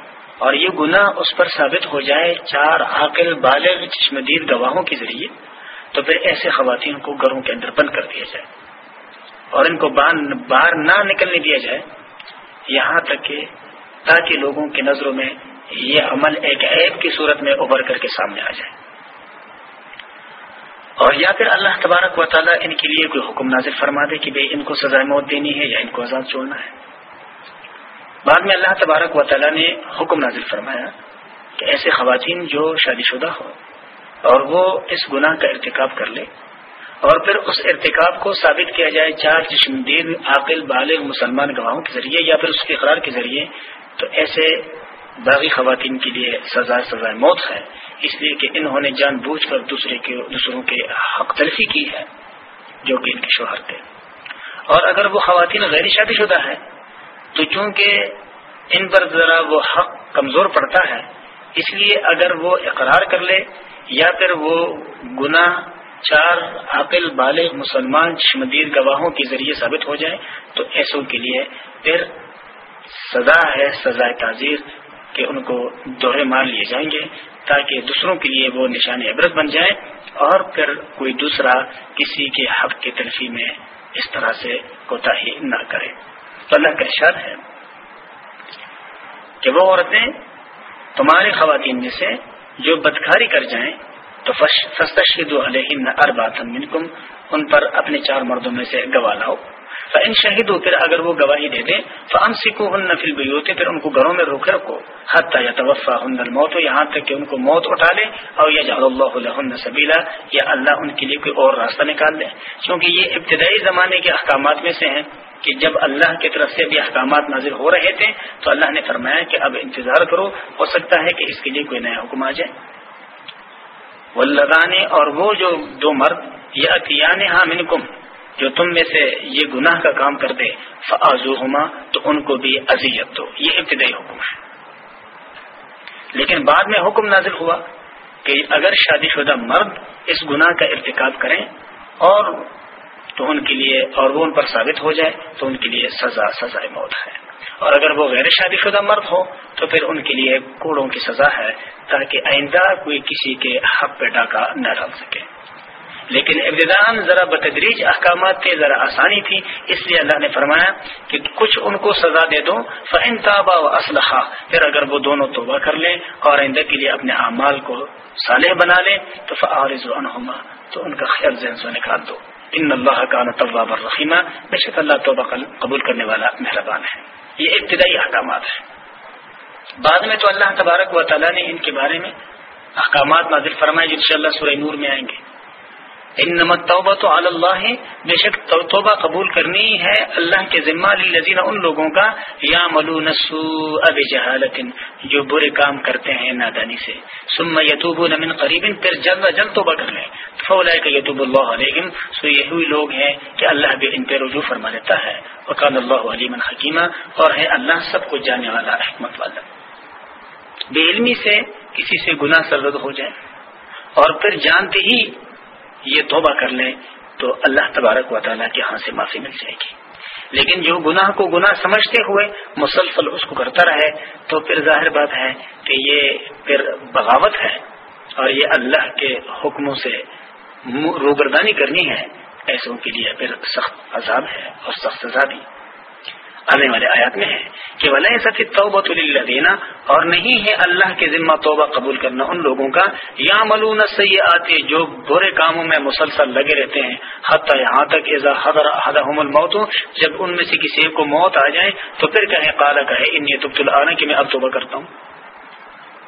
اور یہ گناہ اس پر ثابت ہو جائے چار عاقل بالغ چشمدید گواہوں کے ذریعے، تو پھر ایسے خواتین کو گھروں کے اندر بند کر دیا جائے اور ان کو باہر نہ نکلنے دیا جائے۔ یہاں تک کہ تاکہ لوگوں کی نظروں میں یہ عمل ایک عیب کی صورت میں ابھر کر کے سامنے آ جائے۔ اور یا پھر اللہ تبارک و تعالیٰ ان کے لیے کوئی حکم نازل فرما دے کہ بھائی ان کو سزائے موت دینی ہے یا ان کو آزاد چھوڑنا ہے۔ بعد میں اللہ تبارک و تعالیٰ نے حکم نازل فرمایا کہ ایسے خواتین جو شادی شدہ ہو اور وہ اس گناہ کا ارتکاب کر لے اور پھر اس ارتکاب کو ثابت کیا جائے چار چشمدید عاقل، بالغ، مسلمان گواہوں کے ذریعے یا پھر اس کے اقرار کے ذریعے، تو ایسے باغی خواتین کے لیے سزا سزائے موت ہے۔ اس لیے کہ انہوں نے جان بوجھ کر دوسرے کے، دوسروں کے حق تلفی کی ہے، جو کہ ان کے شوہر تھے اور اگر وہ خواتین غیر شادی شدہ ہے تو چونکہ ان پر ذرا وہ حق کمزور پڑتا ہے، اس لیے اگر وہ اقرار کر لے یا پھر وہ گناہ چار عقل بالغ مسلمان شمدید گواہوں کے ذریعے ثابت ہو جائے، تو ایسوں کے لیے پھر سزا ہے، سزا تعزیر کہ ان کو دوہرے مار لیے جائیں گے تاکہ دوسروں کے لیے وہ نشان عبرت بن جائے اور پھر کوئی دوسرا کسی کے حق کی تلفی میں اس طرح سے کوتا ہی نہ کرے۔ تو اللہ کا ارشاد ہے کہ وہ عورتیں تمہارے خواتین میں سے جو بدکاری کر جائیں، تو فستشید علیہ اربات منکم، ان پر اپنے چار مردوں میں سے گواہ لاؤ۔ ان شہید ہو پھر اگر وہ گواہی دے دیں تو ہم سکھو ہن نفل بھی ہوتے پھر ان کو گھروں میں روک رکھو۔ حتیٰ یا توفا ہن موت ہو یہاں تک کہ ان کو موت اٹھا لے اور یا جہاں اللہ سبیلا یا اللہ ان کے لیے کوئی اور راستہ نکال دے۔ کیونکہ یہ ابتدائی زمانے کے احکامات میں سے ہیں۔ کہ جب اللہ کی طرف سے بھی احکامات نازل ہو رہے تھے تو اللہ نے فرمایا کہ اب انتظار کرو، ہو سکتا ہے کہ اس کے لیے کوئی نیا حکم آ جائے۔ وہ لگانے اور وہ جو دو مرد یا اتیان ہاں منکم، جو تم میں سے یہ گناہ کا کام کر دے فعضو تو ان کو بھی اذیت دو۔ یہ ابتدائی حکم ہے۔ لیکن بعد میں حکم نازل ہوا کہ اگر شادی شدہ مرد اس گناہ کا ارتکاب کریں اور تو ان کے لیے اور وہ ان پر ثابت ہو جائے تو ان کے لیے سزا، سزائے موت ہے۔ اور اگر وہ غیر شادی شدہ مرد ہو تو پھر ان کے لیے کوڑوں کی سزا ہے تاکہ آئندہ کوئی کسی کے حق پہ ڈاکہ نہ ڈال سکے۔ لیکن ابتدان ذرا بتدریج احکامات کے ذرا آسانی تھی۔ اس لیے اللہ نے فرمایا کہ کچھ ان کو سزا دے دو فن تابا و اسلحہ پھر اگر وہ دونوں توبہ کر لیں اور آئندہ کے لیے اپنے اعمال کو صالح بنا لیں تو فعارض عنہما تو ان کا خیال ذہن سے نکال دو۔ ان اللہ کا طباب الرحیمہ بے شک اللہ توبہ قبول کرنے والا مہربان ہے۔ یہ ابتدائی احکامات ہے بعد میں تو اللہ تبارک و تعالیٰ نے ان کے بارے میں احکامات نازل فرمائے، جو ان سورہ نور میں آئیں گے۔ ان نمت توبہ تو اللہ ہے بے شک توبہ قبول کرنی ہے اللہ کے ذمہ لذین ان لوگوں کا یا ملو نسو اب جہالت جو برے کام کرتے ہیں نادانی سے۔ سم یتوب المن قریب، پھر جلد جلد توبہ کر لیں۔ فولا کہ یتوب اللہ علیہم، سو یہی لوگ ہیں کہ اللہ بھی ان پہ رجوع فرما دیتا ہے۔ وقال اللہ علیم حکیمہ اور ہے اللہ سب کو جانے والا حکمت والا۔ بے علمی سے کسی سے گناہ سرد ہو جائے، اور پھر جانتے ہی یہ توبہ کر لیں تو اللہ تبارک و تعالیٰ کے ہاں سے معافی مل جائے گی۔ لیکن جو گناہ کو گناہ سمجھتے ہوئے مسلسل اس کو کرتا رہے، تو پھر ظاہر بات ہے کہ یہ پھر بغاوت ہے اور یہ اللہ کے حکموں سے روبردانی کرنی ہے۔ ایسوں کے لیے پھر سخت عذاب ہے اور سخت سزا بھی آنے والے آیات میں ہے کہ ولی سفید توبۃ دینا اور نہیں ہے اللہ کے ذمہ توبہ قبول کرنا ان لوگوں کا۔ یا ملون سے یہ جو برے کاموں میں مسلسل لگے رہتے ہیں۔ حتیٰ یہاں تک ایزا حضر حدم الموت، جب ان میں سے کسی کو موت آ جائے، تو پھر کہیں کالا کہے ان تبت العنا کہ میں اب توبہ کرتا ہوں۔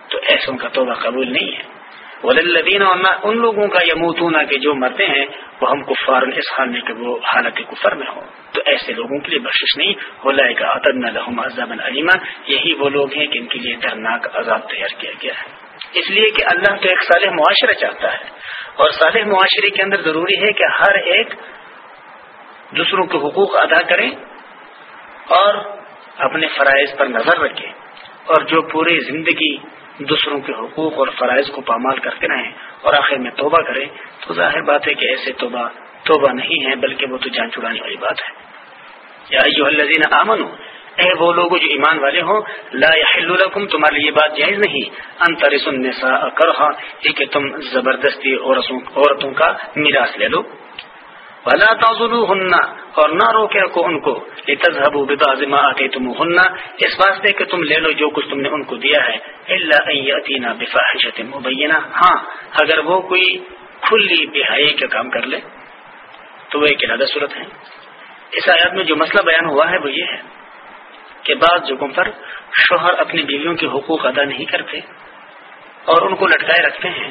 تو ایسوں کا توبہ قبول نہیں ہے۔ ولدین ان لوگوں کا یموتونا کے جو مرتے ہیں، وہ ہم کفار اس حال میں کہ وہ حالت کفر میں ہوں۔ تو ایسے لوگوں کے لیے بخش نہیں۔ ہو لائے گا لحم عذاب علیمہ یہی وہ لوگ ہیں کہ ان کے لیے درناک عذاب تیار کیا گیا ہے۔ اس لیے کہ اللہ تو ایک صالح معاشرہ چاہتا ہے۔ اور صالح معاشرے کے اندر ضروری ہے کہ ہر ایک دوسروں کے حقوق ادا کریں اور اپنے فرائض پر نظر رکھیں اور جو پوری زندگی دوسروں کے حقوق اور فرائض کو پامال کرتے رہیں اور آخر میں توبہ کریں تو ظاہر بات ہے کہ ایسے توبہ توبہ نہیں ہے، بلکہ وہ تو جان چڑانے والی بات ہے۔ یا الذین آمنو اے وہ لوگ جو ایمان والے ہوں، لا يحل لكم تمہارے لیے بات جائز نہیں۔ ان ترس النساء کرہا، یہ کہ تم زبردستی عورتوں کا میراث لے لو۔ ولا تعذلوهن اور نہ روکے رکھو ان کو تذہب لتذهبوا ببعض ما اتيتموهن اس واسطے کہ تم لے لو جو کچھ تم نے ان کو دیا ہے الا ان ياتينا بفاحشه مبينه ہاں اگر وہ کوئی کھلی بہائی کا کام کر لے، تو وہ ایک ارادہ صورت ہے۔ اس آیات میں جو مسئلہ بیان ہوا ہے وہ یہ ہے کہ بعض جگہوں پر شوہر اپنی بیویوں کے حقوق ادا نہیں کرتے، اور ان کو لٹکائے رکھتے ہیں،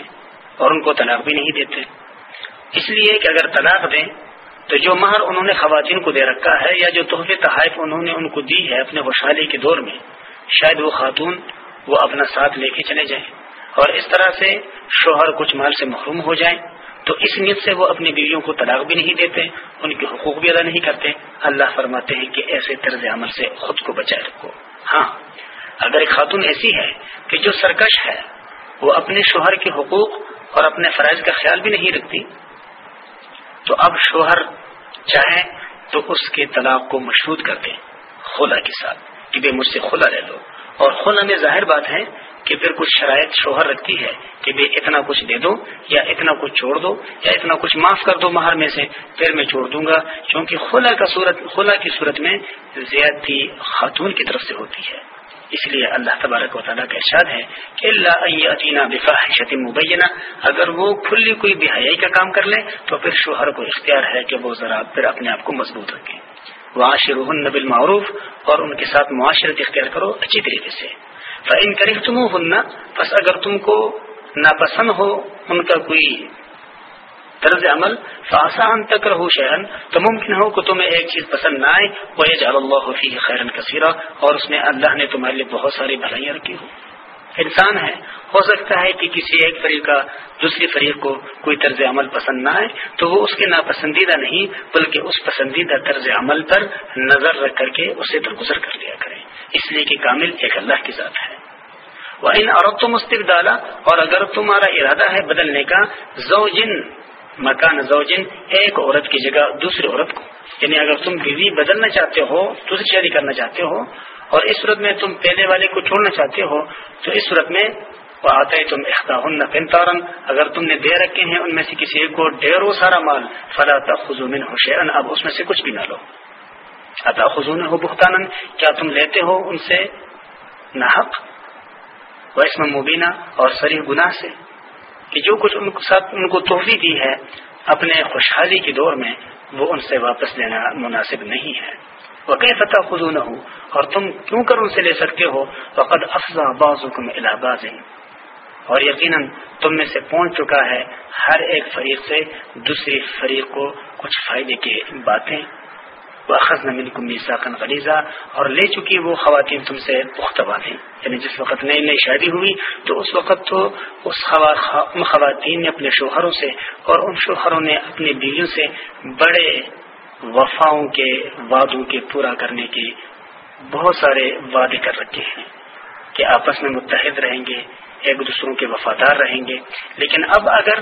اور ان کو طلاق بھی نہیں دیتے۔ اس لیے کہ اگر طلاق دیں تو جو مہر انہوں نے خواتین کو دے رکھا ہے یا جو تحفے تحائف انہوں نے ان کو دی ہے اپنے خوشحالی کے دور میں، شاید وہ خاتون وہ اپنا ساتھ لے کے چلے جائیں۔ اور اس طرح سے شوہر کچھ مال سے محروم ہو جائیں، تو اس نیت سے وہ اپنی بیویوں کو طلاق بھی نہیں دیتے، ان کے حقوق بھی ادا نہیں کرتے۔ اللہ فرماتے ہیں کہ ایسے طرز عمل سے خود کو بچائے رکھو۔ ہاں اگر ایک خاتون ایسی ہے کہ جو سرکش ہے، وہ اپنے شوہر کے حقوق اور اپنے فرائض کا خیال بھی نہیں رکھتی تو اب شوہر چاہے تو اس کے طلاق کو مشروط کر دیں خلا کے ساتھ، کہ بے مجھ سے خلا لے لو۔ اور خلا میں ظاہر بات ہے کہ پھر کچھ شرائط شوہر رکھتی ہے کہ بے اتنا کچھ دے دو یا اتنا کچھ چھوڑ دو یا اتنا کچھ معاف کر دو مہر میں سے، پھر میں چھوڑ دوں گا۔ کیونکہ خلا کا صورت، خلا کی صورت میں زیادتی خاتون کی طرف سے ہوتی ہے۔ اس لیے اللہ تبارک و تعالیٰ کا ارشاد ہے کہ اللہ عطینہ بفاحشت مبینہ، اگر وہ کھلی کوئی بحیائی کا کام کر لے تو پھر شوہر کو اختیار ہے کہ وہ ذرا پھر اپنے آپ کو مضبوط رکھے۔ معاشر نبل معروف اور ان کے ساتھ معاشرت اختیار کرو اچھی طریقے سے۔ فعین کرے تم بس اگر تم کو ناپسند ہو، ان کا کوئی طرز عمل فاسان تک رہو شہن تو ممکن ہو کہ تمہیں ایک چیز پسند نہ آئے وہ اللہ خیرن کثیرہ اور اس میں اللہ نے تمہارے لیے بہت ساری بھلائیاں رکھی ہوں۔ انسان ہے، ہو سکتا ہے کہ کسی ایک فریق کا دوسری فریق کو کوئی طرز عمل پسند نہ آئے، تو وہ اس کے ناپسندیدہ نہیں، بلکہ اس پسندیدہ طرز عمل پر نظر رکھ کر کے اسے درگزر کر لیا کریں اس لیے کہ کامل ایک اللہ کی ذات ہے۔ وہ ان عورت تو اور اگر تمہارا ارادہ ہے بدلنے کا زوجن مکان زوجن ایک عورت کی جگہ دوسری عورت کو۔ یعنی اگر تم بیوی بدلنا چاہتے ہو دوسری شادی کرنا چاہتے ہو۔ اور اس صورت میں تم پہلے والے کو چھوڑنا چاہتے ہو، تو اس صورت میں وہ آتے تم اختاح فنتارن اگر تم نے دے رکھے ہیں، ان میں سے کسی ایک کو ڈیرو سارا مال۔ فلا خزومن ہو شیرن اب اس میں سے کچھ بھی نہ لو۔ اتا خزون ہو بختان کیا تم لیتے ہو ان سے ناحق ویسم مبینہ اور سری گناہ سے۔ کہ جو کچھ ان ساتھ ان کو توحفی دی ہے، اپنے خوشحالی کے دور میں وہ ان سے واپس لینا مناسب نہیں ہے۔ وہ کئی فتح خزو نہ ہو اور تم کیوں کر ان سے لے سکتے ہو؟ وقت افزا باز حکم الہباز اور یقیناً تم میں سے پہنچ چکا ہے ہر ایک فریق سے دوسری فریق کو کچھ فائدے کی باتیں۔ وہ خز نمین کو میساکن غلیزہ اور لے چکی وہ خواتین تم سے پختہ باتیں یعنی جس وقت نئی نئی شادی ہوئی، تو اس وقت تو اس خواتین نے اپنے شوہروں سے اور ان شوہروں نے اپنی بیویوں سے بڑے وفاؤں کے وعدوں کے پورا کرنے کے بہت سارے وعدے کر رکھے ہیں کہ آپس میں متحد رہیں گے، ایک دوسروں کے وفادار رہیں گے۔ لیکن اب اگر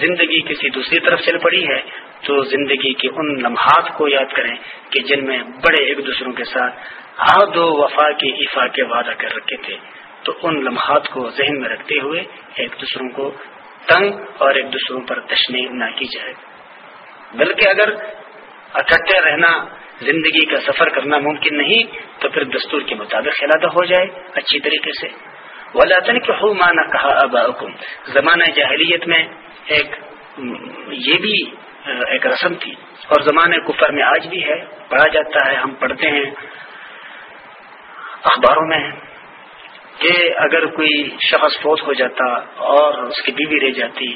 زندگی کسی دوسری طرف چل پڑی ہے تو زندگی کے ان لمحات کو یاد کریں کہ جن میں بڑے ایک دوسروں کے ساتھ آد و وفا کے افا کے وعدہ کر رکھے تھے، تو ان لمحات کو ذہن میں رکھتے ہوئے ایک دوسروں کو تنگ اور ایک دوسروں پر تشنی نہ کی جائے۔ بلکہ اگر اکٹھے رہنا، زندگی کا سفر کرنا ممکن نہیں، تو پھر دستور کے مطابق خلادہ ہو جائے، اچھی طریقے سے۔ ولاطن کے ہو مانا کہا ابا حکم زمانہ جاہلیت میں ایک، یہ بھی، ایک رسم تھی۔ اور زمانے کفر میں آج بھی ہے، پڑھا جاتا ہے، ہم پڑھتے ہیں، اخباروں میں کہ اگر کوئی شخص فوت ہو جاتا اور اس کی بیوی رہ جاتی،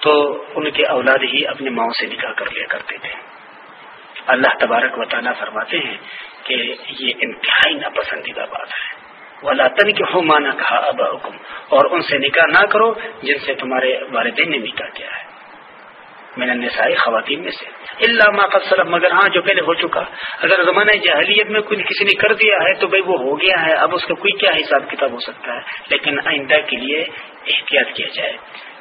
تو ان کے اولاد ہی اپنے ماؤں سے نکاح کر لیا کرتے تھے۔ اللہ تبارک و تعالیٰ فرماتے ہیں کہ یہ انتہائی ناپسندیدہ بات ہے۔ ولاطن کے ہو مانا کہا ابا حکم اور ان سے نکاح نہ کرو جن سے تمہارے والدین نے نکاح کیا ہے۔ میں نے نسائی خواتین میں سے۔ اللہ ما مگر ہاں جو پہلے ہو چکا۔ اگر زمانہ جہلیت میں کوئی کسی نے کر دیا ہے تو بھائی وہ ہو گیا ہے۔ اب اس کا کوئی کیا حساب کتاب ہو سکتا ہے؟ لیکن آئندہ کے لیے احتیاط کیا جائے۔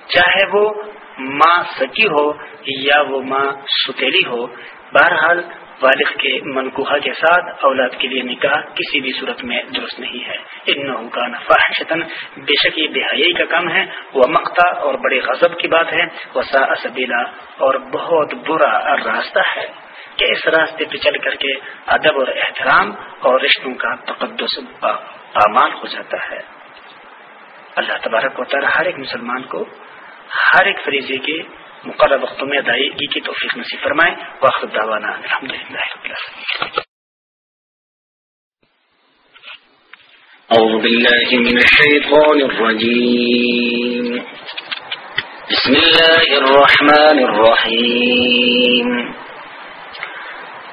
چاہے وہ ماں سکی ہو یا وہ ماں ستیلی ہو، بہرحال والد کے منقوہ کے ساتھ اولاد کے لیے نکاح کسی بھی صورت میں درست نہیں ہے۔ ان کا نفا بے شک یہ بے حیائی کا کام ہے۔ وہ مقتا اور بڑے غضب کی بات ہے۔ وہ سا اسبیلا اور بہت برا راستہ ہے۔ کہ اس راستے پہ چل کر کے ادب اور احترام اور رشتوں کا تقدس پامال ہو جاتا ہے۔ اللہ تبارک و تعالی ہر ایک مسلمان کو، ہر ایک فریضے کے مقرر وقتوں میں ادائیگی کی توفیق نصیب فرمائے۔ وقت دعوانا الحمد للہ أعوذ بالله من الشيطان الرجيم بسم الله الرحمن الرحيم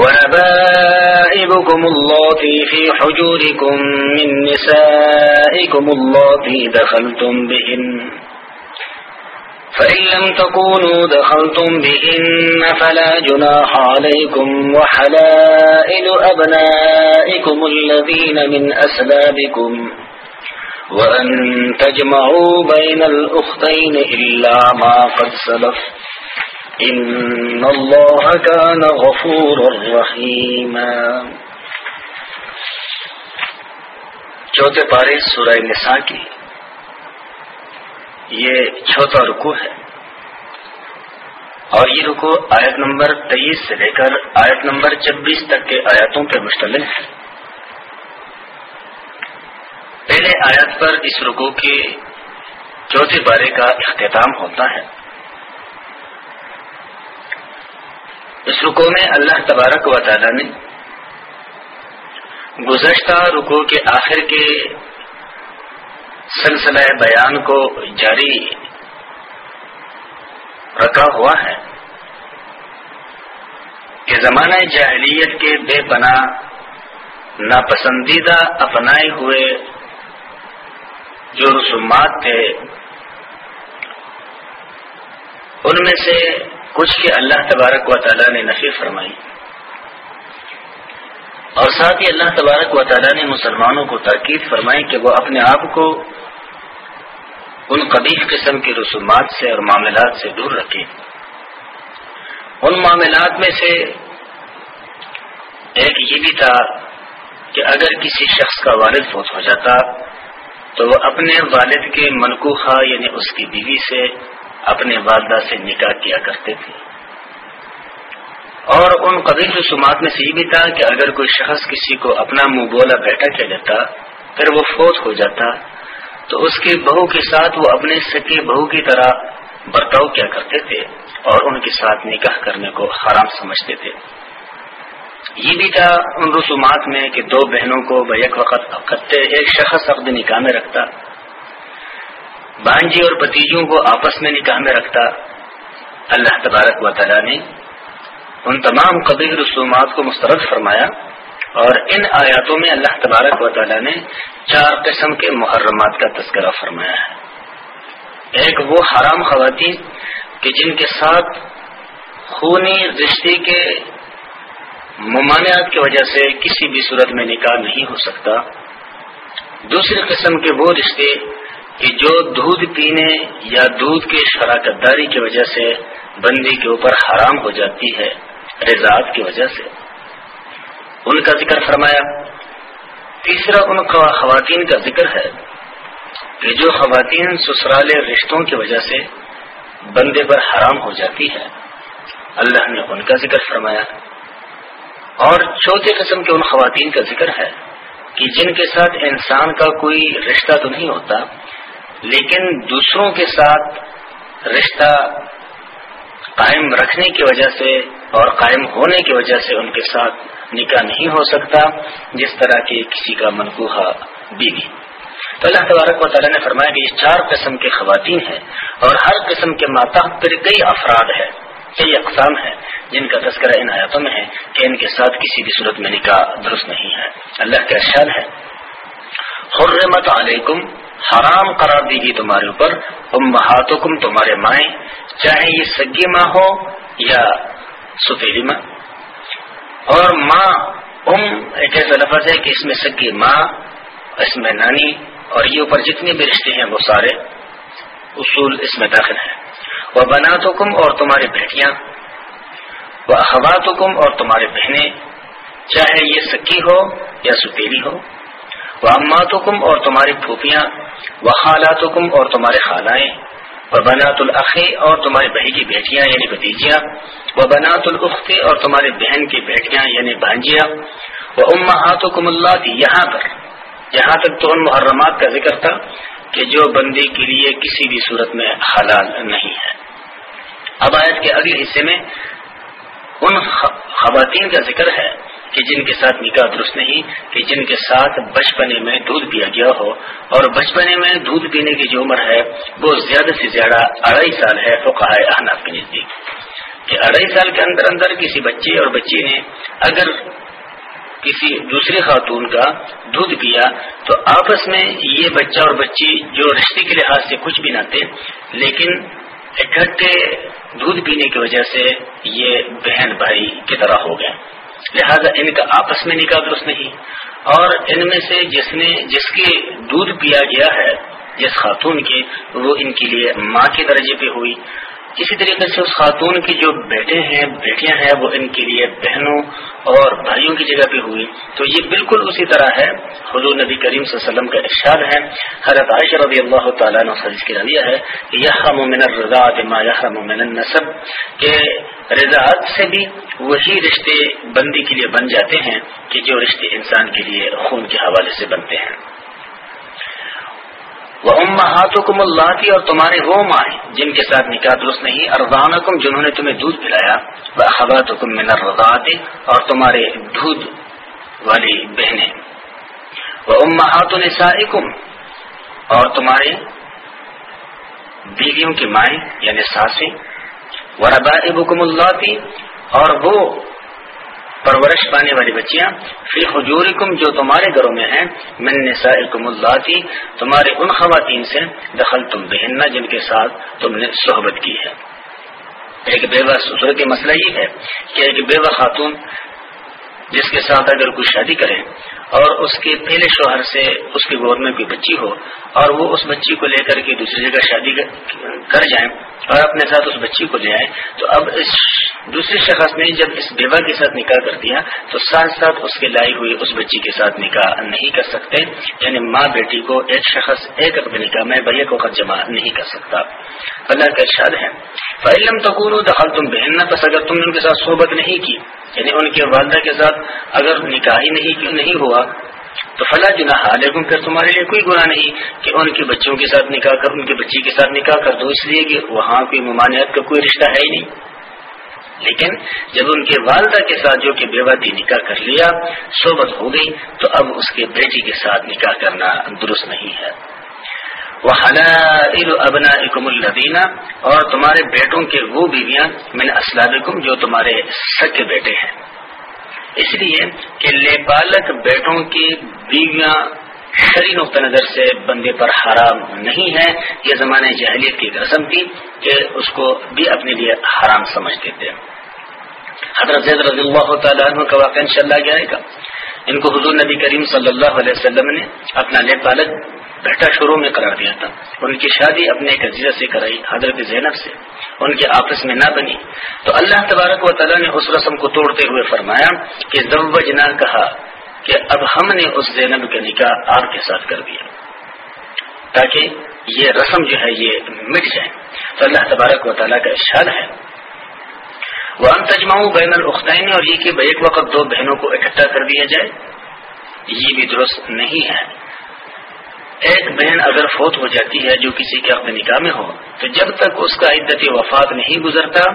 ونبائبكم اللاتي في حجوركم من نسائكم اللاتي دخلتم بهن. فإن لم تكونوا دخلتم بهن فلا جناح عليكم وحلائل أبنائكم الذين من أسلابكم وأن تجمعوا بين الأختين إلا ما قد سلف. إن الله كان غفورا رحيما۔ چوتھے پارے سورہ نساء کی۔ یہ چوتھا رکو ہے۔ اور یہ رکو آیت نمبر تیئیس سے لے کر آیت نمبر چبیس تک کے آیاتوں پہ مشتمل ہے پہلے آیت پر اس رکو کے چوتھے پارے کا اختتام ہوتا ہے۔ اس رکو میں اللہ تبارک و تعالی نے گزشتہ رکو کے آخر کے سلسلہ بیان کو جاری رکھا ہوا ہے کہ زمانہ جاہلیت کے بے پناہ، ناپسندیدہ اپنائے ہوئے جو رسومات تھے، ان میں سے کچھ کے اللہ تبارک و تعالیٰ نے نفی فرمائی اور ساتھ ہی اللہ تبارک و تعالیٰ نے مسلمانوں کو تاکید فرمائی کہ وہ اپنے آپ کو ان قبیح قسم کی رسومات سے اور معاملات سے دور رکھے ان معاملات میں سے ایک یہ بھی تھا کہ اگر کسی شخص کا والد فوت ہو جاتا تو وہ اپنے والد کے منقوخہ یعنی اس کی بیوی سے اپنے والدہ سے نکاح کیا کرتے تھے۔ اور ان قبیل رسومات میں سے یہ بھی تھا کہ اگر کوئی شخص کسی کو اپنا منہ بولا بیٹھا کیا جاتا، پھر وہ فوت ہو جاتا، تو اس کی بہو کے ساتھ وہ اپنے سکے بہو کی طرح برتاؤ کیا کرتے تھے اور ان کے ساتھ نکاح کرنے کو حرام سمجھتے تھے۔ یہ بھی تھا ان رسومات میں کہ دو بہنوں کو بیک وقت ایک شخص عقد نکاح میں رکھتا۔ بانجی اور بتیجوں کو آپس میں نکاح میں رکھتا۔ اللہ تبارک و تعالیٰ نے ان تمام قبیل رسومات کو مسترد فرمایا اور ان آیاتوں میں اللہ تبارک و تعالیٰ نے چار قسم کے محرمات کا تذکرہ فرمایا ہے۔ ایک وہ حرام خواتین کہ جن کے ساتھ خونی رشتے کے ممانعات کی وجہ سے کسی بھی صورت میں نکاح نہیں ہو سکتا۔ دوسری قسم کے وہ رشتے کہ جو دودھ پینے یا دودھ کے شراکت داری کی وجہ سے بندی کے اوپر حرام ہو جاتی ہے، رضاعت کی وجہ سے۔ ان کا ذکر فرمایا، تیسرا ان خواتین کا ذکر ہے کہ جو خواتین سسرال رشتوں کی وجہ سے بندے پر حرام ہو جاتی ہے۔ اللہ نے ان کا ذکر فرمایا۔ اور چوتھے قسم کے ان خواتین کا ذکر ہے کہ جن کے ساتھ انسان کا کوئی رشتہ تو نہیں ہوتا لیکن دوسروں کے ساتھ رشتہ قائم رکھنے کی وجہ سے اور قائم ہونے کی وجہ سے ان کے ساتھ نکاح نہیں ہو سکتا، جس طرح کی کسی کا منقوہ بیوی۔ تو اللہ تبارک و تعالیٰ نے فرمایا کہ یہ چار قسم کے خواتین ہیں اور ہر قسم کے ماتا پھر کئی افراد ہے کئی اقسام ہیں، جن کا تذکرہ ان آیاتوں میں ہے کہ ان کے ساتھ کسی بھی صورت میں نکاح درست نہیں ہے۔ اللہ کا ارشاد ہے، حرمت علیکم حرام قرار دی گئی تمہارے اوپر۔ امہاتکم، تمہارے مائیں، چاہے یہ سگی ماں ہو یا سفیری ماں۔ اور ماں، ام، ایک ایسا لفظ ہے کہ اس میں سگی ماں، اس میں نانی، اور یہ اوپر جتنے بھی رشتے ہیں وہ سارے اصول اس میں داخل ہیں۔ وہ بنات حکم اور تمہاری بیٹیاں۔ وہ اخبات اور تمہارے بہنیں۔ چاہے یہ سکی ہو یا سپیری ہو۔ وہ امات اور تمہاری پھوپیاں وہ خالات اور تمہارے خالائیں وہ بنات العقی اور تمہاری بہی کی بیٹیاں یعنی بتیجیاں وہ بنات العختی اور تمہاری بہن کی بیٹیاں یعنی بھانجیاں وہ امہات اللہ کی یہاں پر، یہاں تک تو ان محرمات کا ذکر تھا کہ جو بندی کے لیے کسی بھی صورت میں حلال نہیں ہے۔ اب آیت کے اگلے حصے میں ان خواتین کا ذکر ہے۔ کہ جن کے ساتھ نکاح درست نہیں، کہ جن کے ساتھ بچپنے میں دودھ پیا گیا ہو۔ اور بچپنے میں دودھ پینے کی جو عمر ہے، وہ زیادہ سے زیادہ اڑائی سال ہے فقہ احناف کے نزدیک۔ کہ اڑائی سال کے اندر اندر کسی بچے اور بچی نے اگر کسی دوسری خاتون کا دودھ پیا، تو آپس میں یہ بچہ اور بچی جو رشتے کے لحاظ سے کچھ بھی نہ تھے، لیکن اکٹھے دودھ پینے کی وجہ سے یہ بہن بھائی کی طرح ہو گئے۔ لہذا ان کا آپس میں نکاح درست نہیں۔ اور ان میں سے جس نے جس کے دودھ پیا گیا ہے، جس خاتون کے، وہ ان کے لیے ماں کے درجے پہ ہوئی۔ اسی طریقے سے اس خاتون کی جو بیٹے ہیں، بیٹیاں ہیں، وہ ان کے لیے بہنوں اور بھائیوں کی جگہ پہ ہوئی۔ تو یہ بالکل اسی طرح ہے۔ حضور نبی کریم صلی اللہ علیہ وسلم کا ارشاد ہے۔ حضرت عائشہ رضی اللہ تعالیٰ حدیث کی رویہ ہے یہ مومن الرضاعت ما یہ مومن النصب کہ رضاعت سے بھی وہی رشتے بندی کے لیے بن جاتے ہیں کہ جو رشتے انسان کے لیے خون کے حوالے سے بنتے ہیں۔ وہ امہاتکم اللہ کی اور تمہارے وہ مائیں جن کے ساتھ نکاح درست نہیں ارضان جنہوں نے تمہیں دودھ پلایا۔ وہ حبات حکم من الرضاعت اور تمہارے دودھ والی بہنیں۔ وہ امہات نسائکم اور تمہارے بیویوں کی مائیں یعنی ساسیں وہ ربائبکم اللہ کی اور وہ پرورش پانے والی بچیاں، فی حجورکم جو تمہارے گھروں میں ہیں، من نسائکم اللاتی تمہارے ان خواتین سے دخل تم بہننا جن کے ساتھ تم نے صحبت کی ہے۔ ایک بیوہ صورت مسئلہ یہ ہے کہ ایک بیوہ خاتون جس کے ساتھ اگر کوئی شادی کرے اور اس کے پہلے شوہر سے اس کے گور میں کوئی بچی ہو اور وہ اس بچی کو لے کر کے دوسری جگہ شادی کر جائیں اور اپنے ساتھ اس بچی کو لے آئے، تو اب اس دوسرے شخص نے جب اس بیوہ کے ساتھ نکاح کر دیا، تو ساتھ ساتھ اس کے لائی ہوئی اس بچی کے ساتھ نکاح نہیں کر سکتے یعنی ماں بیٹی کو ایک شخص ایک اپنے نکاح میں بھیا کو خط جمع نہیں کر سکتا۔ اللہ کا ارشاد ہے۔ فعلم تقور دخل تم بہن نہ بس اگر تم نے ان کے ساتھ صحبت نہیں کی یعنی ان کے والدہ کے ساتھ اگر نکاح ہی نہیں نہیں ہوا، تو فلاں جناح علیکم پھر تمہارے لیے کوئی گناہ نہیں کہ ان کے بچوں کے ساتھ نکاح کر، ان کے بچی کے ساتھ نکاح کر دو، اس لیے کہ وہاں کوئی ممانعت کا کوئی رشتہ ہے ہی نہیں۔ لیکن جب ان کے والدہ کے ساتھ جو کہ بیوہ تھی نکاح کر لیا، صحبت ہو گئی، تو اب اس کے بیٹی کے ساتھ نکاح کرنا درست نہیں ہے۔ وہ حلال ابنا اکم الدینہ اور تمہارے بیٹوں کے وہ بیویاں من اسلابکم جو تمہارے سکے بیٹے ہیں۔ اس لیے کہ لے بالک بیٹوں کی بیویاں شری نقطۂ نظر سے بندے پر حرام نہیں ہے یہ زمانے جہلیت کی رسم تھی کہ اس کو بھی اپنے لیے حرام سمجھتے تھے۔ حضرت زید رضی اللہ تعالیٰ عنہ کا واقعہ انشاءاللہ شاء اللہ گا ان کو حضور نبی کریم صلی اللہ علیہ وسلم نے اپنا لے بالک بیٹا شروع میں قرار دیا تھا ان کی شادی اپنے ایک عزیزہ سے کرائی، حضرت زینب سے۔ ان کے آپس میں نہ بنی۔ تو اللہ تبارک و تعالیٰ نے اس رسم کو توڑتے ہوئے فرمایا کہ زوج نہ کہا کہ اب ہم نے اس زینب کا نکاح آپ کے ساتھ کر دیا۔ تاکہ یہ رسم جو ہے یہ مٹ جائے۔ تو اللہ تبارک و تعالیٰ کا ارشاد ہے۔ وہ ان تجماؤں بین الختین اور یہ کہ ایک وقت دو بہنوں کو اکٹھا کر دیا جائے، یہ بھی درست نہیں ہے۔ ایک بہن اگر فوت ہو جاتی ہے جو کسی کے اپنے نکاح میں ہو، تو جب تک اس کا عدت وفات نہیں گزرتا،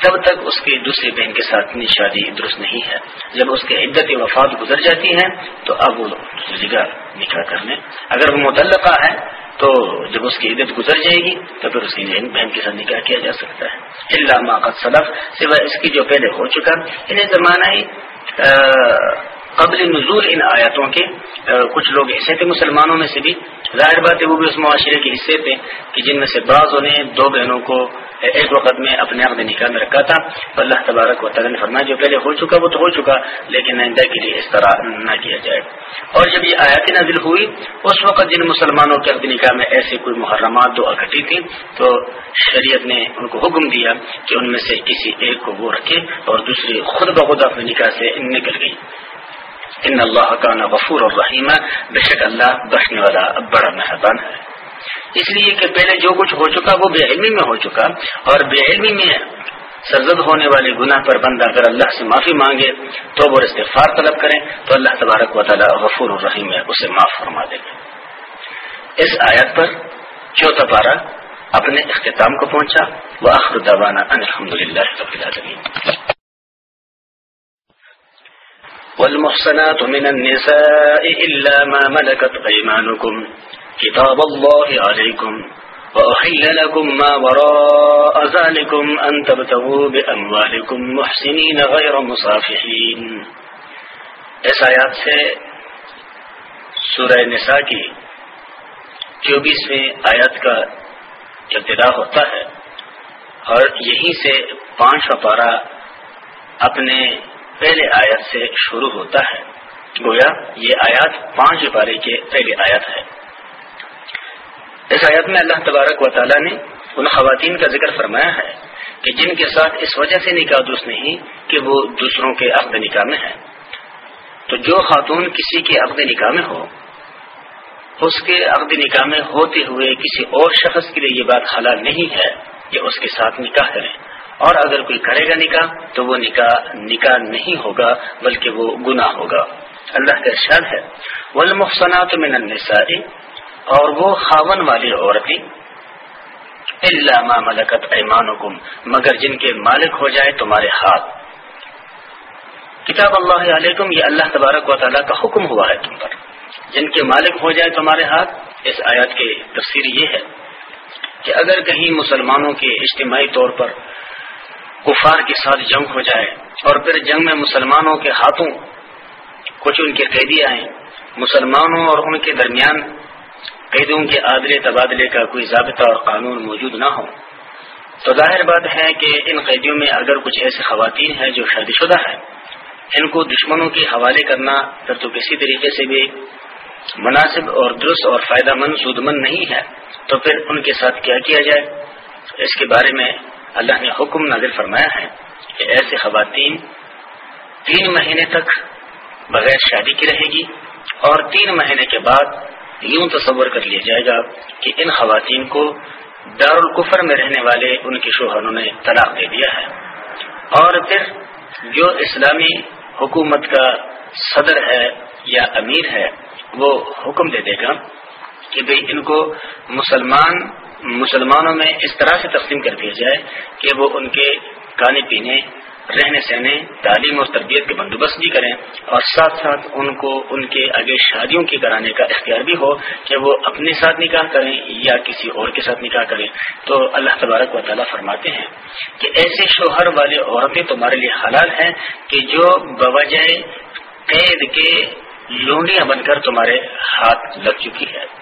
تب تک اس کی دوسری بہن کے ساتھ شادی درست نہیں ہے۔ جب اس کی عدت وفات گزر جاتی ہے، تو اب وہ دوسری جگہ نکاح کر لیں اگر وہ متعلقہ ہے، تو جب اس کی عدت گزر جائے گی، تو پھر اس کی بہن کے ساتھ نکاح کیا جا سکتا ہے۔ علامہ کا سوائے اس کی جو پہلے ہو چکا۔ انہیں زمانہ قبل نزول ان آیاتوں کے کچھ لوگ ایسے تھے مسلمانوں میں سے بھی۔ ظاہر بات ہے وہ بھی اس معاشرے کے حصے تھے کہ جن میں سے بعضوں نے دو بہنوں کو ایک وقت میں اپنے عقد نکاح میں رکھا تھا۔ اللہ تبارک و تعالیٰ نے فرمایا، جو پہلے ہو چکا وہ تو ہو چکا، لیکن آئندہ کے لیے اس طرح نہ کیا جائے۔ اور جب یہ آیات نازل ہوئی، اس وقت جن مسلمانوں کے عقد نکاح میں ایسے کوئی محرمات دو اکٹھی تھی، تو شریعت نے ان کو حکم دیا کہ ان میں سے کسی ایک کو وہ رکھے اور دوسری خود بخود اپنے نکاح سے نکل گئی۔ ان اللہ کا غفور اور رحیم بے شک اللہ بخشنے والا بڑا مہربان ہے۔ اس لیے کہ پہلے جو کچھ ہو چکا وہ بے علمی میں ہو چکا، اور بے علمی میں سرزد ہونے والے گناہ پر بندہ اگر اللہ سے معافی مانگے تو وہ استفار طلب کریں، تو اللہ تبارک و تعالیٰ غفور الرحیم ہے، اسے معاف فرما دے۔ گا اس آیت پر چوتھا پارا اپنے اختتام کو پہنچا۔ وہ آخر الحمد للہ والمحصنات من النساء إلا ما ملكت أيمانكم. كتاب الله عليكم. وأحل لكم ما وراء ذلكم أن تبتغوا بأموالكم محسنين غير مصافحين. اس آیات سے سورہ نساء کی چوبیسویں آیات کا ابتدا ہوتا ہے اور یہیں سے پانچ پارا اپنے پہلے آیت سے شروع ہوتا ہے۔ گویا یہ آیات پانچ پارے کے پہلے آیت ہے۔ اس آیت میں اللہ تبارک و تعالیٰ نے ان خواتین کا ذکر فرمایا ہے کہ جن کے ساتھ اس وجہ سے نکاح درست نہیں کہ وہ دوسروں کے عقد نکاح میں ہے تو جو خاتون کسی کے عقد نکاح میں ہو، اس کے عقد نکاح میں ہوتے ہوئے کسی اور شخص کے لیے یہ بات حلال نہیں ہے کہ اس کے ساتھ نکاح کریں۔ اور اگر کوئی کرے گا نکاح تو وہ نکاح نکاح نہیں ہوگا، بلکہ وہ گناہ ہوگا۔ اللہ کا ارشاد ہے، والمحصنات من النساء، اور وہ خاون والی عورتیں اللہ ما ملکت ایمانکم مگر جن کے مالک ہو جائے تمہارے ہاتھ۔ کتاب اللہ علیکم، یہ اللہ تبارک و تعالیٰ کا حکم ہوا ہے تم پر۔ جن کے مالک ہو جائے تمہارے ہاتھ، اس آیات کی تفسیر یہ ہے کہ اگر کہیں مسلمانوں کے اجتماعی طور پر کفار کے ساتھ جنگ ہو جائے اور پھر جنگ میں مسلمانوں کے ہاتھوں کچھ ان کے قیدی آئیں، مسلمانوں اور ان کے درمیان قیدوں کے عادل تبادلے کا کوئی ضابطہ اور قانون موجود نہ ہو۔ تو ظاہر بات ہے کہ ان قیدیوں میں اگر کچھ ایسے خواتین ہیں جو شادی شدہ ہیں، ان کو دشمنوں کے حوالے کرنا پھر تو کسی طریقے سے بھی مناسب اور درست اور فائدہ مند سود مند نہیں ہے۔ تو پھر ان کے ساتھ کیا کیا جائے؟ اس کے بارے میں اللہ نے حکم نازل فرمایا ہے کہ ایسے خواتین تین مہینے تک بغیر شادی کی رہے گی اور تین مہینے کے بعد یوں تصور کر لیا جائے گا کہ ان خواتین کو دارالکفر میں رہنے والے ان کے شوہروں نے طلاق دے دیا ہے۔ اور پھر جو اسلامی حکومت کا صدر ہے یا امیر ہے، وہ حکم دے دے گا کہ بھئی ان کو مسلمان مسلمانوں میں اس طرح سے تقسیم کر دیا جائے کہ وہ ان کے کھانے پینے، رہنے سہنے، تعلیم اور تربیت کے بندوبست بھی کریں اور ساتھ ساتھ ان کو ان کے آگے شادیوں کی کرانے کا اختیار بھی ہو کہ وہ اپنے ساتھ نکاح کریں یا کسی اور کے ساتھ نکاح کریں۔ تو اللہ تبارک و تعالیٰ فرماتے ہیں کہ ایسے شوہر والے عورتیں تمہارے لیے حلال ہیں کہ جو بوجہ قید کے لونڈیاں بن کر تمہارے ہاتھ لگ چکی ہے۔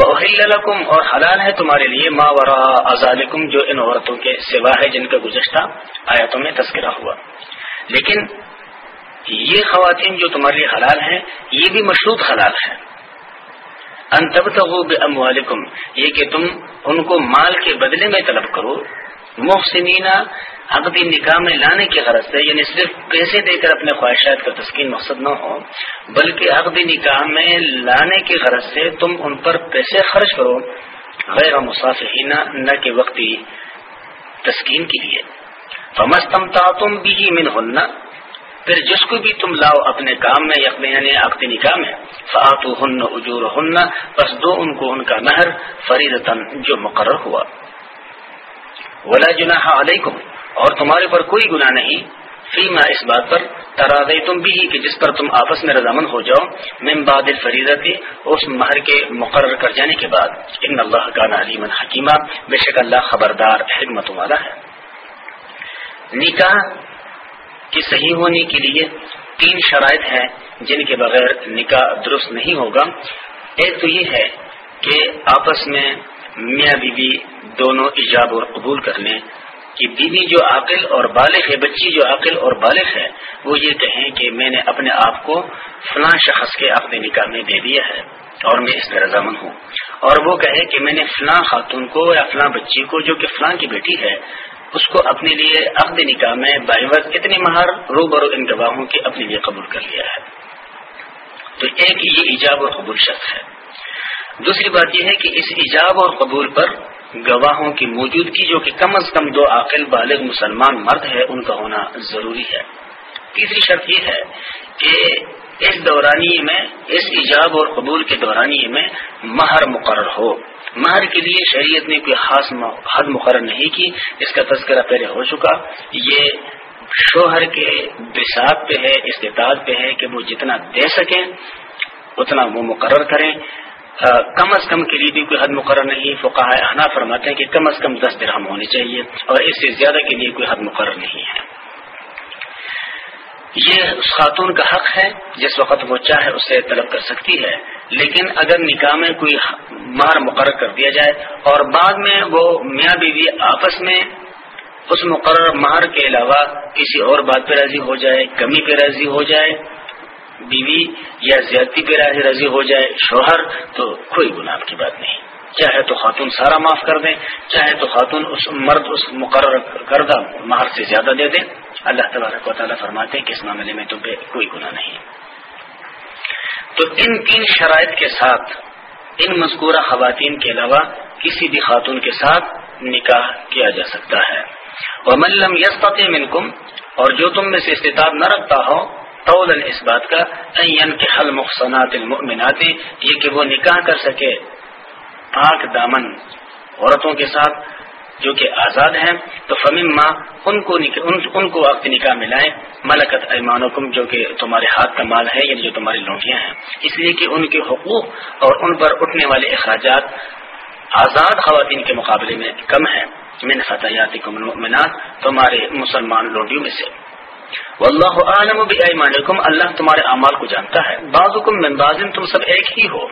لکم اور حلال ہے تمہارے لیے ما ورا ازالکم جو ان عورتوں کے سوا ہے جن کا گزشتہ آیاتوں میں تذکرہ ہوا۔ لیکن یہ خواتین جو تمہارے لیے حلال ہیں، یہ بھی مشروط حلال ہے ان تب یہ کہ تم ان کو مال کے بدلے میں طلب کرو۔ محسنینا عقدی نکاح میں لانے کی غرض سے یعنی صرف پیسے دے کر اپنے خواہشات کا تسکین مقصد نہ ہو، بلکہ عقدی نکاح میں لانے کی غرض سے تم ان پر پیسے خرچ کرو غیر مسافرینہ نہ کہ وقتی تسکین کے لیے۔ فمستم تم بھی من ہننا پھر جس کو بھی تم لاؤ اپنے کام میں یعنی عقد نکاح میں فاتو ہن اجور ہن بس دو ان کو ان کا مہر فریدتن جو مقرر ہوا۔ ولا جناح علیکم اور تمہارے پر کوئی گناہ نہیں۔ فیما، اس بات پر تراز تم بھی، کہ جس پر تم آپس میں رضامن ہو جاؤ۔ من بعد فریضت اس مہر کے مقرر کر جانے کے بعد۔ ان اللہ کا علیم حکیمہ بے شک اللہ خبردار، حکمت والا ہے۔ نکاح کی صحیح ہونے کے لیے تین شرائط ہیں، جن کے بغیر نکاح درست نہیں ہوگا۔ ایک تو یہ ہے کہ آپس میں میاں بیوی دونوں ایجاب اور قبول کر لیں۔ کہ بیوی جو عاقل اور بالغ ہے، بچی جو عاقل اور بالغ ہے، وہ یہ کہیں کہ میں نے اپنے آپ کو فلاں شخص کے عقد نکاح میں دے دیا ہے اور میں اس میں رضامن ہوں۔ اور وہ کہے کہ میں نے فلاں خاتون کو یا فلاں بچی کو، جو کہ فلاں کی بیٹی ہے، اس کو اپنے لیے عقد نکاح میں باعث اتنی مہار رو برو ان گواہوں کے اپنے لیے قبول کر لیا ہے۔ تو ایک یہ ایجاب اور قبول شخص ہے۔ دوسری بات یہ ہے کہ اس ایجاب اور قبول پر گواہوں کی موجودگی جو کہ کم از کم دو عاقل بالغ مسلمان مرد ہے ان کا ہونا ضروری ہے۔ تیسری شرط یہ ہے کہ اس دورانی میں، اس ایجاب اور قبول کے دورانی میں مہر مقرر ہو۔ مہر کے لیے شریعت نے کوئی خاص حد مقرر نہیں کی، اس کا تذکرہ پہلے ہو چکا۔ یہ شوہر کے بساط پہ ہے، استطاعت پہ ہے کہ وہ جتنا دے سکیں، اتنا وہ مقرر کریں۔ کم از کم کے لیے بھی کوئی حد مقرر نہیں فقہ احنا فرماتے ہیں کہ کم از کم دس درہم ہونی چاہیے اور اس سے زیادہ کے لیے کوئی حد مقرر نہیں ہے۔ یہ اس خاتون کا حق ہے، جس وقت وہ چاہے اسے طلب کر سکتی ہے، لیکن اگر نکاح میں کوئی مہر مقرر کر دیا جائے اور بعد میں وہ میاں بیوی آپس میں اس مقرر مہر کے علاوہ کسی اور بات پہ راضی ہو جائے، کمی پہ راضی ہو جائے بیوی یا زیادتی پہ راضی ہو جائے شوہر، تو کوئی گناہ کی بات نہیں۔ چاہے تو خاتون سارا معاف کر دیں، چاہے تو خاتون اس مرد، اس مقرر کردہ مہر سے زیادہ دے دیں۔ اللہ تبارک و تعالیٰ فرماتے ہیں کہ اس معاملے میں تم پہ کوئی گناہ نہیں۔ تو ان تین شرائط کے ساتھ، ان مذکورہ خواتین کے علاوہ کسی بھی خاتون کے ساتھ نکاح کیا جا سکتا ہے۔ وہ ملم یس منکم اور جو تم میں سے استطاب نہ رکھتا ہو طول اس بات کا کے حل مخصنات المؤمنات یہ کہ وہ نکاح کر سکے پاک دامن عورتوں کے ساتھ جو کہ آزاد ہیں، تو فمیم ماں ان کو ان کو وقت نکاح ملائیں ملکت ایمانکم جو کہ تمہارے ہاتھ کا مال ہے یعنی جو تمہاری لوٹیاں ہیں۔ اس لیے کہ ان کے حقوق اور ان پر اٹھنے والے اخراجات آزاد خواتین کے مقابلے میں کم ہیں۔ من فتحیات المؤمنات، تمہارے مسلمان لونڈیوں میں سے۔ واللہ عالم ایمانکم اللہ تمہارے اعمال کو جانتا ہے۔ بعض من بازن تم سب ایک ہی ہو۔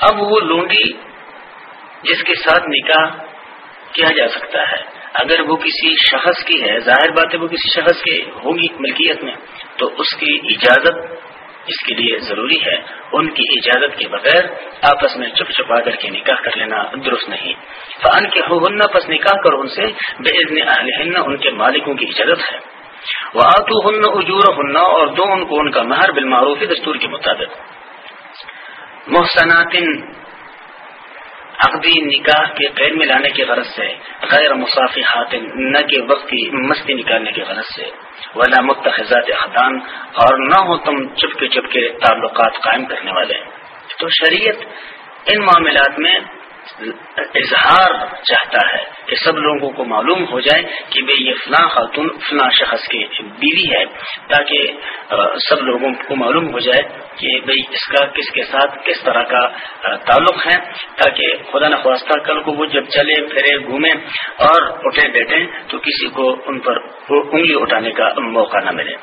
اب وہ لونڈی جس کے ساتھ نکاح کیا جا سکتا ہے۔ اگر وہ کسی شخص کی ہے، ظاہر بات ہے وہ کسی شخص کی ہوگی ملکیت میں، تو اس کی اجازت اس کے لیے ضروری ہے۔ ان کی اجازت کے بغیر آپس میں چپ چپا کر کے نکاح کر لینا درست نہیں۔ فن کے ہن پس نکاح کرو ان سے۔ بے عزن اہل ان کے مالکوں کی اجازت ہے۔ وہ آتو ہن اجور ہن اور دو ان کو ان کا مہر بالمعروف دستور کے مطابق۔ محسنات عقدی نکاح کے قید میں لانے کی غرض سے، غیر مسافی حاطم نہ کہ وقتی مستی نکالنے کی غرض سے۔ ولا متخذات احدان اور نہ ہو تم چپ کے چپ کے تعلقات قائم کرنے والے۔ تو شریعت ان معاملات میں اظہار چاہتا ہے کہ سب لوگوں کو معلوم ہو جائے کہ بھئی یہ فلاں خاتون، فلاں شخص کی بیوی ہے، تاکہ سب لوگوں کو معلوم ہو جائے کہ بھئی اس کا کس کے ساتھ کس طرح کا تعلق ہے، تاکہ خدا نخواستہ کل کو وہ جب چلے، پھرے گھومے اور اٹھے بیٹھے تو کسی کو ان پر انگلی اٹھانے کا موقع نہ ملے۔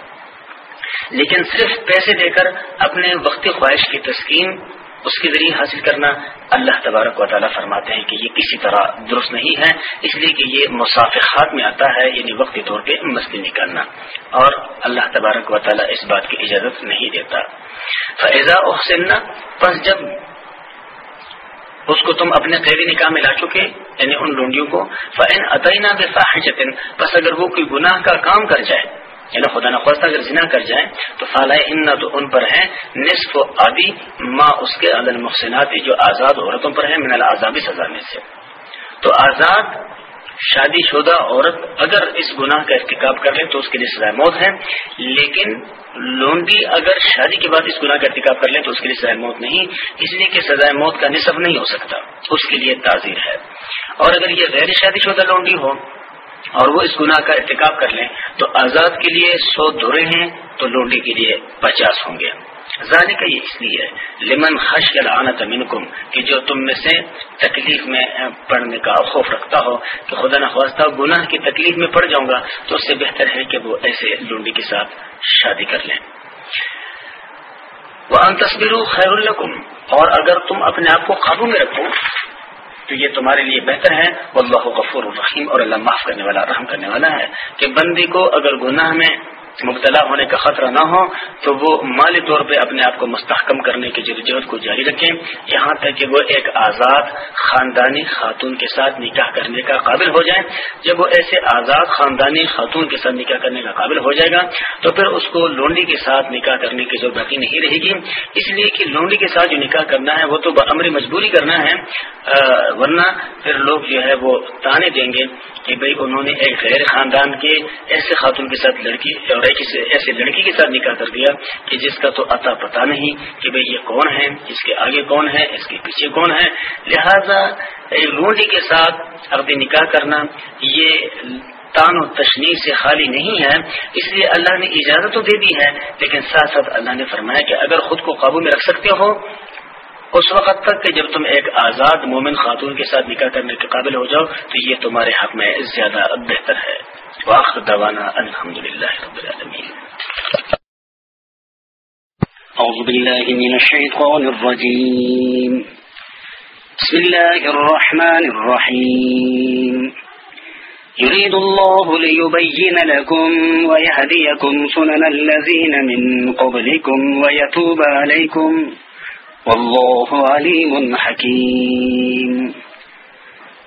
لیکن صرف پیسے دے کر اپنے وقتی خواہش کی تسکین اس کے ذریعے حاصل کرنا اللہ تبارک و تعالیٰ فرماتے ہیں کہ یہ کسی طرح درست نہیں ہے۔ اس لیے کہ یہ مسافحات میں آتا ہے یعنی وقتی طور پہ مستی نکالنا اور اللہ تبارک و تعالیٰ اس بات کی اجازت نہیں دیتا۔ فیضا احسن پس جب اس کو تم اپنے قیدی نکاح میں لا چکے یعنی ان لونڈیوں کو فین عطینہ بے پس اگر وہ کوئی گناہ کا کام کر جائے یعنی خدا نخواستہ اگر زنا کر جائیں تو فالح ان تو ان پر ہے نصف و آدی ماں اس کے عدل محسناتی جو آزاد عورتوں پر ہے من العذابی سزا میں سے۔ تو آزاد شادی شدہ عورت اگر اس گناہ کا ارتکاب کر لے تو اس کے لیے سزائے موت ہے لیکن لونڈی اگر شادی کے بعد اس گناہ کا ارتکاب کر لے تو اس کے لیے سزائے موت نہیں، اس لیے کہ سزائے موت کا نصف نہیں ہو سکتا، اس کے لیے تعزیر ہے۔ اور اگر یہ غیر شادی شدہ لونڈی ہو اور وہ اس گناہ کا ارتکاب کر لیں تو آزاد کے لیے سو دورے ہیں تو لونڈی کے لیے پچاس ہوں گے۔ ذالک کا یہ اس لیے لمن خش کے لعنت منکم، کہ جو تم میں سے تکلیف میں پڑنے کا خوف رکھتا ہو، کہ خدا نخواستہ گناہ کی تکلیف میں پڑ جاؤں گا، تو اس سے بہتر ہے کہ وہ ایسے لونڈی کے ساتھ شادی کر لیں۔ وہ ان تصویر خیر القم اور اگر تم اپنے آپ کو قابو میں رکھو تو یہ تمہارے لیے بہتر ہے۔ واللہ غفور الرحیم اور اللہ معاف کرنے والا، رحم کرنے والا ہے۔ کہ بندی کو اگر گناہ میں مبتلا ہونے کا خطرہ نہ ہو، تو وہ مالی طور پہ اپنے آپ کو مستحکم کرنے کی جدوجہد کو جاری رکھیں۔ یہاں تک کہ وہ ایک آزاد خاندانی خاتون کے ساتھ نکاح کرنے کا قابل ہو جائے جب وہ ایسے آزاد خاندانی خاتون کے ساتھ نکاح کرنے کا قابل ہو جائے گا، تو پھر اس کو لونڈی کے ساتھ نکاح کرنے کی ضرورت باقی نہیں رہے گی۔ اس لیے کہ لونڈی کے ساتھ جو نکاح کرنا ہے، وہ تو عمری مجبوری کرنا ہے۔ ورنہ پھر لوگ جو ہے وہ تانے دیں گے کہ بھئی انہوں نے ایک غیر خاندان کے ایسے خاتون کے ساتھ لڑکی اور ایک ایسے لڑکی کے ساتھ نکاح کر دیا کہ جس کا تو عطا پتا نہیں کہ بھئی یہ کون ہے، اس کے آگے کون ہے، اس کے پیچھے کون ہے۔ لہذا ایک لونڈی کے ساتھ اپنی نکاح کرنا یہ تان و تشنی سے خالی نہیں ہے۔ اس لیے اللہ نے اجازت تو دے دی ہے، لیکن ساتھ ساتھ اللہ نے فرمایا کہ اگر خود کو قابو میں رکھ سکتے ہو، اس وقت تک کہ جب تم ایک آزاد مومن خاتون کے ساتھ نکاح کرنے کے قابل ہو جاؤ، تو یہ تمہارے حق میں زیادہ بہتر ہے۔ واخر دوانا الحمد للہ رب العالمین. أعوذ بالله من الشيطان الرجيم بسم الله الرحمن الرحيم يريد الله ليبين لكم ويهديكم سنن الذين من قبلكم ويتوب عليكم والله عليم حكيم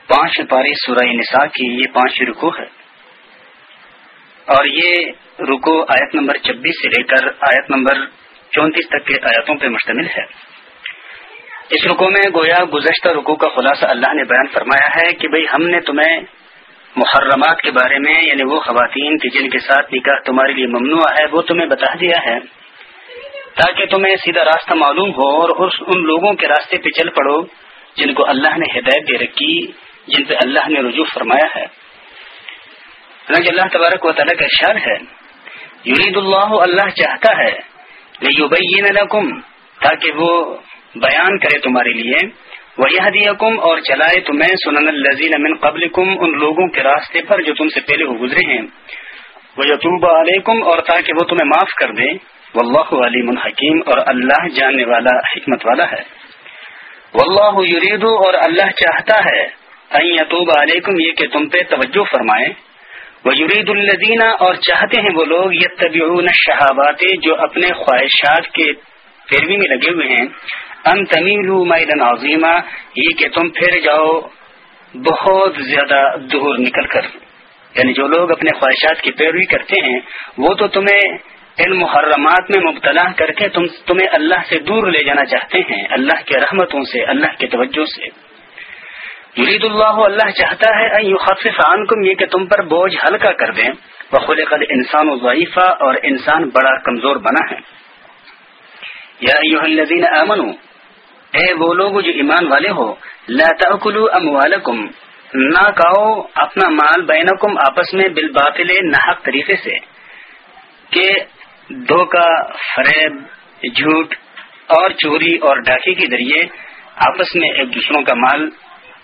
پانچ پارے سورہ نساء کی یہ پانچ رکو ہے. اور یہ رکو آیت نمبر چبیس سے لے کر آیت نمبر چونتیس تک کے آیاتوں پہ مشتمل ہے۔ اس رکو میں گویا گزشتہ رکو کا خلاصہ اللہ نے بیان فرمایا ہے کہ بھئی ہم نے تمہیں محرمات کے بارے میں یعنی وہ خواتین کی جن کے ساتھ نکاح تمہارے لیے ممنوع ہے، وہ تمہیں بتا دیا ہے۔ تاکہ تمہیں سیدھا راستہ معلوم ہو اور ان لوگوں کے راستے پہ چل پڑو جن کو اللہ نے ہدایت دے رکھی، جن پہ اللہ نے رجوع فرمایا ہے۔ اللہ تبارک و تعالیٰ کا ارشاد ہے۔ یرید اللہ اللہ چاہتا ہے۔ لیبین لکم، تاکہ وہ بیان کرے تمہارے لیے۔ وہ اور چلائے تمہیں سنن الزین من قبل ان لوگوں کے راستے پر جو تم سے پہلے وہ گزرے ہیں۔ وہ یتوب علیکم، اور تاکہ وہ تمہیں معاف کر دے۔ واللہ علیم الحکیم اور اللہ جاننے والا، حکمت والا ہے۔ واللہ یریدو اور اللہ چاہتا ہے۔ ان یتوب علیکم، یہ کہ تم پہ توجہ فرمائے۔ وہ یرید الدینہ اور چاہتے ہیں وہ لوگ یہ طبی شہابات جو اپنے خواہشات کے پیروی میں لگے ہوئے ہیں۔ ان تمیل میدن عظیمہ یہ کہ تم پھر جاؤ، بہت زیادہ دور نکل کر۔ یعنی جو لوگ اپنے خواہشات کی پیروی کرتے ہیں، وہ تو تمہیں ان محرمات میں مبتلا کر کے تم، تمہیں اللہ سے دور لے جانا چاہتے ہیں، اللہ کے رحمتوں سے، اللہ کے توجہ سے۔ یرید اللہ اللہ چاہتا ہے عنکم، یہ کہ تم پر بوجھ ہلکا کر دیں۔ بخل قد انسان و ضعیفہ اور انسان بڑا کمزور بنا ہے۔ یا الذین آمنوا اے وہ لوگ جو ایمان والے ہو، لا تاکلوا اموالکم، نہ کھاؤ اپنا مال بینکم آپس میں بالباطل ناحق طریقے سے، کہ دھوکہ، فریب، جھوٹ اور چوری اور ڈاکے کے ذریعے آپس میں ایک دوسروں کا مال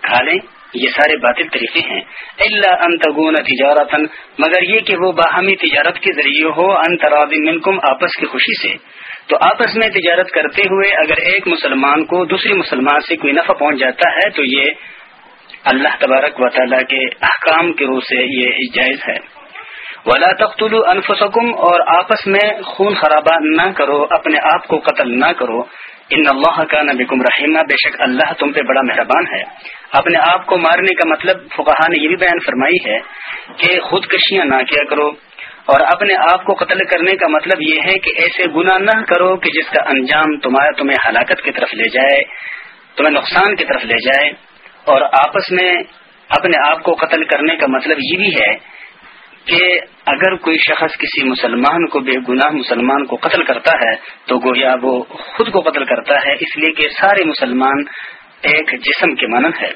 کھا لیں یہ سارے باطل طریقے ہیں۔ اللہ انتگون تجارت مگر یہ کہ وہ باہمی تجارت کے ذریعے ہو انتراد منکم آپس کی خوشی سے۔ تو آپس میں تجارت کرتے ہوئے اگر ایک مسلمان کو دوسری مسلمان سے کوئی نفع پہنچ جاتا ہے، تو یہ اللہ تبارک و تعالیٰ کے احکام کے روح سے یہ جائز ہے۔ ولا تختلو انفسکم اور آپس میں خون خرابہ نہ کرو، اپنے آپ کو قتل نہ کرو۔ ان اللہ کا نبکم رحیمہ بے شک اللہ تم پہ بڑا مہربان ہے۔ اپنے آپ کو مارنے کا مطلب فقہ نے یہ بھی بیان فرمائی ہے کہ خودکشیاں نہ کیا کرو۔ اور اپنے آپ کو قتل کرنے کا مطلب یہ ہے کہ ایسے گناہ نہ کرو کہ جس کا انجام تمہارا تمہیں ہلاکت کی طرف لے جائے، تمہیں نقصان کی طرف لے جائے۔ اور آپس میں اپنے آپ کو قتل کرنے کا مطلب یہ بھی ہے کہ اگر کوئی شخص کسی مسلمان کو بے گناہ مسلمان کو قتل کرتا ہے، تو گویا وہ خود کو قتل کرتا ہے، اس لیے کہ سارے مسلمان ایک جسم کے مانند ہے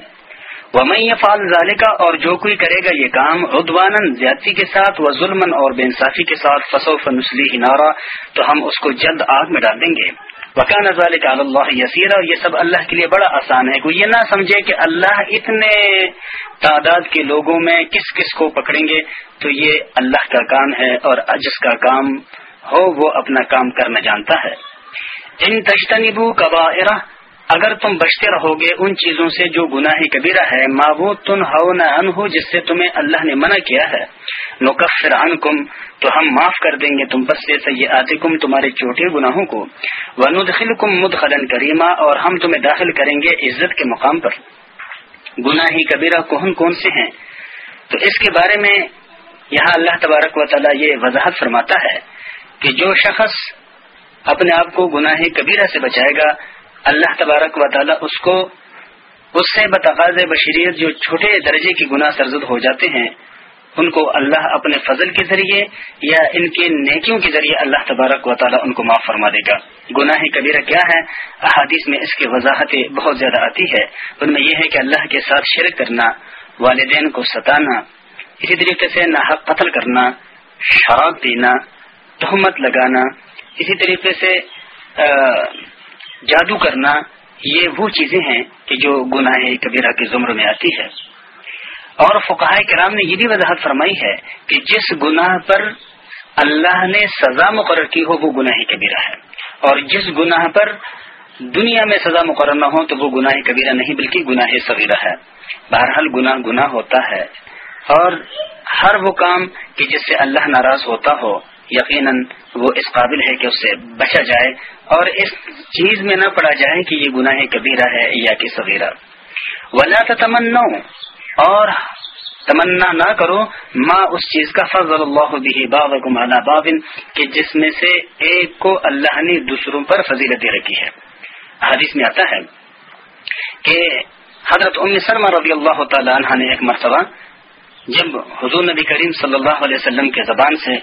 وہ میں فال ظالقہ اور جو کوئی کرے گا یہ کام ردوان زیادتی کے ساتھ و ظلم اور بے انصافی کے ساتھ فصوف نسلی نارا، تو ہم اس کو جلد آگ میں ڈال دیں گے۔ وکان ذالک اللہ یسیر اور یہ سب اللہ کے لیے بڑا آسان ہے۔ کوئی یہ نہ سمجھے کہ اللہ اتنے تعداد کے لوگوں میں کس کس کو پکڑیں گے، تو یہ اللہ کا کام ہے اور جس کا کام ہو وہ اپنا کام کرنا جانتا ہے۔ ان تشتنبو کبا اگر تم بچتے رہو گے ان چیزوں سے جو گناہ کبیرہ ہے مابو تن ہو نہ ان ہو جس سے تمہیں اللہ نے منع کیا ہے۔ نقفر عنکم، تو ہم معاف کر دیں گے تم بس سے سید کم تمہارے چھوٹے گناہوں کو۔ وندخل کم مدخلن کریما اور ہم تمہیں داخل کریں گے عزت کے مقام پر۔ گناہ کبیرہ کون کون سے ہیں؟ تو اس کے بارے میں یہاں اللہ تبارک و تعالیٰ یہ وضاحت فرماتا ہے کہ جو شخص اپنے آپ کو گناہ کبیرہ سے بچائے گا، اللہ تبارک و تعالیٰ اس کو، اس سے بتقاض بشریت جو چھوٹے درجے کی گناہ سرزد ہو جاتے ہیں ان کو اللہ اپنے فضل کے ذریعے یا ان کے نیکیوں کے ذریعے اللہ تبارک و تعالیٰ ان کو معاف فرما دے گا۔ گناہ کبیرہ کیا ہے؟ احادیث میں اس کی وضاحتیں بہت زیادہ آتی ہے ان میں یہ ہے کہ اللہ کے ساتھ شرک کرنا، والدین کو ستانا، اسی طریقے سے ناحق قتل کرنا، شراب پینا، تہمت لگانا، اسی طریقے سے جادو کرنا، یہ وہ چیزیں ہیں کہ جو گناہ کبیرہ کے زمر میں آتی ہے اور فقہ کرام نے یہ بھی وضاحت فرمائی ہے کہ جس گناہ پر اللہ نے سزا مقرر کی ہو، وہ گناہ کبیرہ ہے۔ اور جس گناہ پر دنیا میں سزا مقرر نہ ہو، تو وہ گناہ کبیرہ نہیں، بلکہ گناہ صغیرہ ہے۔ بہرحال گناہ گناہ ہوتا ہے۔ اور ہر وہ کام کہ جس سے اللہ ناراض ہوتا ہو، یقیناً وہ اس قابل ہے کہ اس سے بچا جائے۔ اور اس چیز میں نہ پڑا جائے کہ یہ گناہ کبیرہ ہے یا کہ صغیرہ۔ ولا تمنا اور تمنا نہ کرو ماں اس چیز کا فضل اللہ بھی باب کہ جس میں سے ایک کو اللہ نے دوسروں پر فضیلت دے رکھی ہے۔ حدیث میں آتا ہے کہ حضرت ام سلمہ رضی اللہ تعالی عنہ نے ایک مرتبہ جب حضور نبی کریم صلی اللہ علیہ وسلم کے زبان سے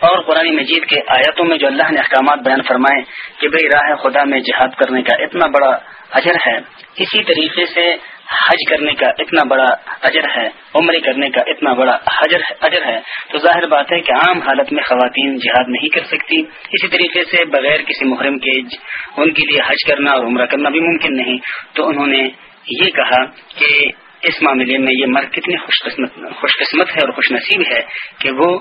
اور قرآن مجید کے آیتوں میں جو اللہ نے احکامات بیان فرمائے کہ بھئی راہ خدا میں جہاد کرنے کا اتنا بڑا اجر ہے، اسی طریقے سے حج کرنے کا اتنا بڑا اجر ہے عمری کرنے کا اتنا بڑا اجر ہے تو ظاہر بات ہے کہ عام حالت میں خواتین جہاد نہیں کر سکتی۔ اسی طریقے سے بغیر کسی محرم کے ان کے لیے حج کرنا اور عمرہ کرنا بھی ممکن نہیں۔ تو انہوں نے یہ کہا کہ اس معاملے میں یہ مرد کتنی خوش قسمت خوش قسمت ہے اور خوش نصیب ہے کہ وہ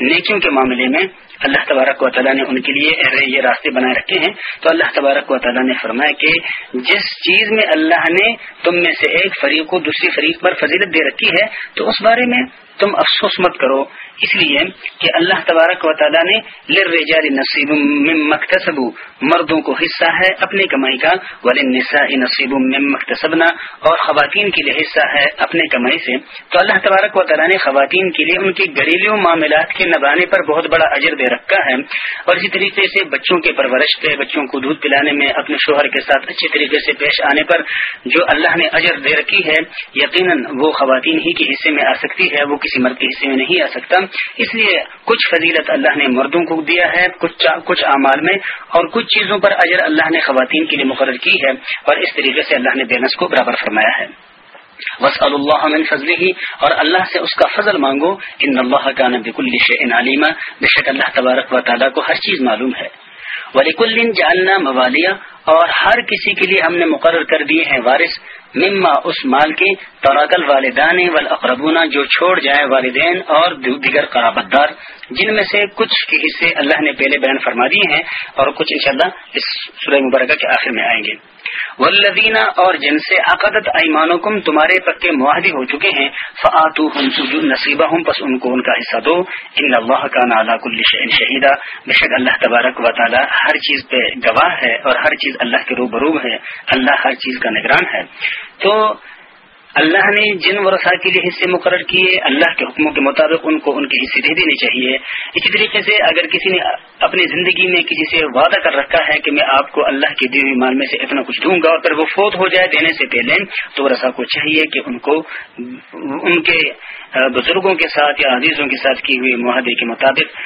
نیکیوں کے معاملے میں اللہ تبارک و تعالیٰ نے ان کے لیے یہ راستے بنائے رکھے ہیں۔ تو اللہ تبارک و تعالیٰ نے فرمایا کہ جس چیز میں اللہ نے تم میں سے ایک فریق کو دوسری فریق پر فضیلت دے رکھی ہے، تو اس بارے میں تم افسوس مت کرو۔ اس لیے کہ اللہ تبارک و تعالیٰ نے لر نصیب مکتسب مردوں کو حصہ ہے اپنے کمائی کا نسا نصیب مکتسبنا اور خواتین کے لیے حصہ ہے اپنے کمائی سے۔ تو اللہ تبارک و تعالیٰ نے خواتین کے لیے ان کی گھریلو معاملات کے نبانے پر بہت بڑا اجر دے رکھا ہے۔ اور اسی طریقے سے بچوں کے پرورش پہ، بچوں کو دودھ پلانے میں، اپنے شوہر کے ساتھ اچھی طریقے سے پیش آنے پر جو اللہ نے اجر دے رکھی ہے، یقیناً وہ خواتین ہی کے حصے میں آ سکتی ہے، وہ کسی مرد کے حصے میں نہیں آ سکتا۔ اس لیے کچھ فضیلت اللہ نے مردوں کو دیا ہے، کچھ کچھ اعمال میں، اور کچھ چیزوں پر اجر اللہ نے خواتین کے لیے مقرر کی ہے، اور اس طریقے سے اللہ نے بینس کو برابر فرمایا ہے۔ بس اللہ من فضل ہی اور اللہ سے اس کا فضل مانگو۔ ان اللہ کا نبی ان علیمہ بے شک اللہ تبارک و تعالیٰ کو ہر چیز معلوم ہے۔ ولیک الدین جاننا موالیہ اور ہر کسی کے لیے ہم نے مقرر کر دیے ہیں وارث۔ مما اس مال کے توراکل والدان والاقربون جو چھوڑ جائیں والدین اور دیگر قرابت دار جن میں سے کچھ کے حصے اللہ نے پہلے بیان فرما دیے ہیں اور کچھ انشاءاللہ اس سورہ مبارکہ کے آخر میں آئیں گے۔ والذین اور جن سے عقدت ایمانکم تمہارے پکے معاہدے ہو چکے ہیں فعتو ہم نصیبہ ہوں پس ان کو ان کا حصہ دو۔ ان اللہ کا نالا کل شہیدہ بے شک اللہ تبارک و تعالی ہر چیز پہ گواہ ہے اور ہر چیز اللہ کے روبرو ہے۔ اللہ ہر چیز کا نگران ہے۔ تو اللہ نے جن ورثہ کے لیے حصے مقرر کیے، اللہ کے حکموں کے مطابق ان کو ان کے حصے دے دینے چاہیے۔ اسی طریقے سے اگر کسی نے اپنی زندگی میں کسی سے وعدہ کر رکھا ہے کہ میں آپ کو اللہ کی دیوی مال میں سے اتنا کچھ دوں گا اور پھر وہ فوت ہو جائے دینے سے پہلے، تو ورثہ کو چاہیے کہ ان کو ان کے بزرگوں کے ساتھ یا عزیزوں کے ساتھ کی ہوئی معاہدے کے مطابق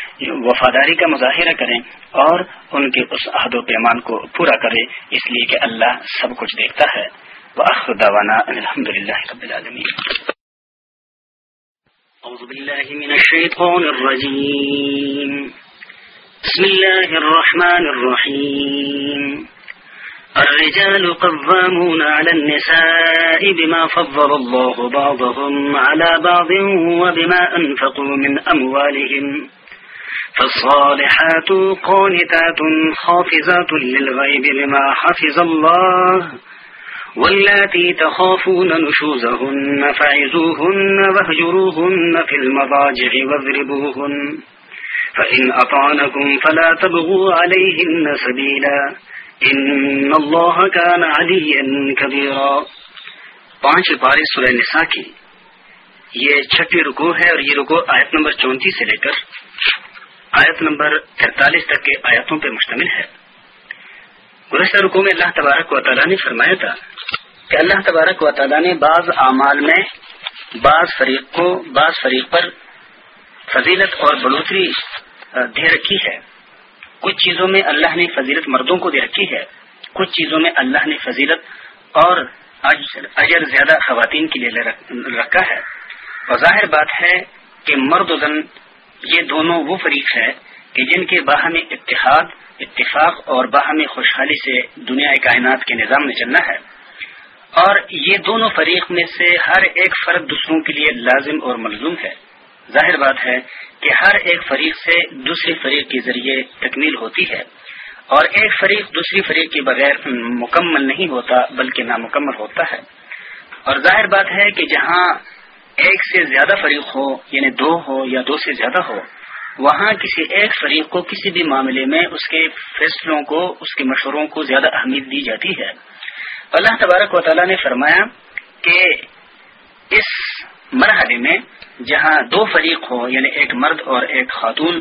وفاداری کا مظاہرہ کریں اور ان کے اس عہد و پیمان کو پورا کرے۔ اس لیے کہ اللہ سب کچھ دیکھتا ہے۔ وآخر دعوانا أن الحمد لله رب العالمين. أعوذ بالله من الشيطان الرجيم. بسم الله الرحمن الرحيم. الرجال قوامون على النساء بما فضل الله بعضهم على بعض وبما أنفقوا من أموالهم. فالصالحات قانتات حافظات للغيب بما حفظ الله. واللاتي تخافون نشوزهن فعزوهن واهجروهن في المضاجع واضربوهن فإن أطعنكم فلا تبغوا عليهن سبيلا إن الله كان عليا كبيرا پانچ پارے سورہ نساء کی۔ یہ چھٹی رکو ہے اور یہ رکو آیت نمبر چونتیس سے لے کر آیت نمبر تینتالیس تک کے آیتوں پر مشتمل ہے۔ گزشتہ رکو میں اللہ تبارک و تعالیٰ نے فرمایا تھا کہ اللہ تبارک و تعالیٰ نے بعض اعمال میں بعض فریق کو بعض فریق پر فضیلت اور بڑھوتری دے رکھی ہے۔ کچھ چیزوں میں اللہ نے فضیلت مردوں کو دے رکھی ہے۔ کچھ چیزوں میں اللہ نے فضیلت اور اجر زیادہ خواتین کے لیے رکھا ہے۔ اور ظاہر بات ہے کہ مرد و زن، یہ دونوں وہ فریق ہے کہ جن کے باہمی اتحاد، اتفاق اور باہمی خوشحالی سے دنیا کائنات کے نظام میں چلنا ہے۔ اور یہ دونوں فریق میں سے ہر ایک فرق دوسروں کے لیے لازم اور ملزوم ہے۔ ظاہر بات ہے کہ ہر ایک فریق سے دوسرے فریق کے ذریعے تکمیل ہوتی ہے اور ایک فریق دوسری فریق کے بغیر مکمل نہیں ہوتا بلکہ نامکمل ہوتا ہے۔ اور ظاہر بات ہے کہ جہاں ایک سے زیادہ فریق ہو یعنی دو ہو یا دو سے زیادہ ہو، وہاں کسی ایک فریق کو کسی بھی معاملے میں اس کے فیصلوں کو، اس کے مشوروں کو زیادہ اہمیت دی جاتی ہے۔ اللہ تبارک و تعالیٰ نے فرمایا کہ اس مرحلے میں جہاں دو فریق ہو یعنی ایک مرد اور ایک خاتون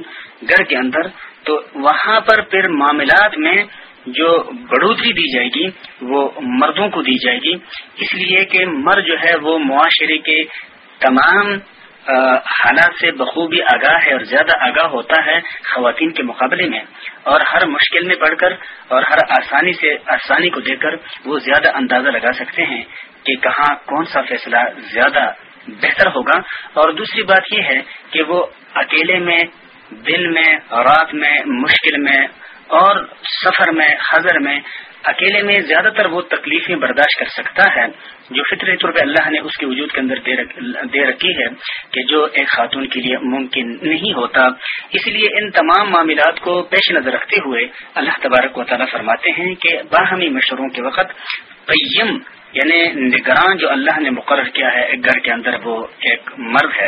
گھر کے اندر، تو وہاں پر پھر معاملات میں جو بڑھوتری دی جائے گی، وہ مردوں کو دی جائے گی۔ اس لیے کہ مرد جو ہے، وہ معاشرے کے تمام حالات سے بخوبی آگاہ ہے اور زیادہ آگاہ ہوتا ہے خواتین کے مقابلے میں۔ اور ہر مشکل میں پڑھ کر اور ہر آسانی سے، آسانی کو دیکھ کر وہ زیادہ اندازہ لگا سکتے ہیں کہ کہاں کون سا فیصلہ زیادہ بہتر ہوگا۔ اور دوسری بات یہ ہے کہ وہ اکیلے میں دن میں، رات میں، مشکل میں اور سفر میں، حضر میں اکیلے میں زیادہ تر وہ تکلیفیں برداشت کر سکتا ہے جو فطری طور پہ اللہ نے اس کے وجود کے اندر دے رکھی ہے کہ جو ایک خاتون کے لیے ممکن نہیں ہوتا۔ اس لیے ان تمام معاملات کو پیش نظر رکھتے ہوئے اللہ تبارک و تعالیٰ فرماتے ہیں کہ باہمی مشوروں کے وقت قیم یعنی نگران جو اللہ نے مقرر کیا ہے ایک گھر کے اندر وہ ایک مرد ہے۔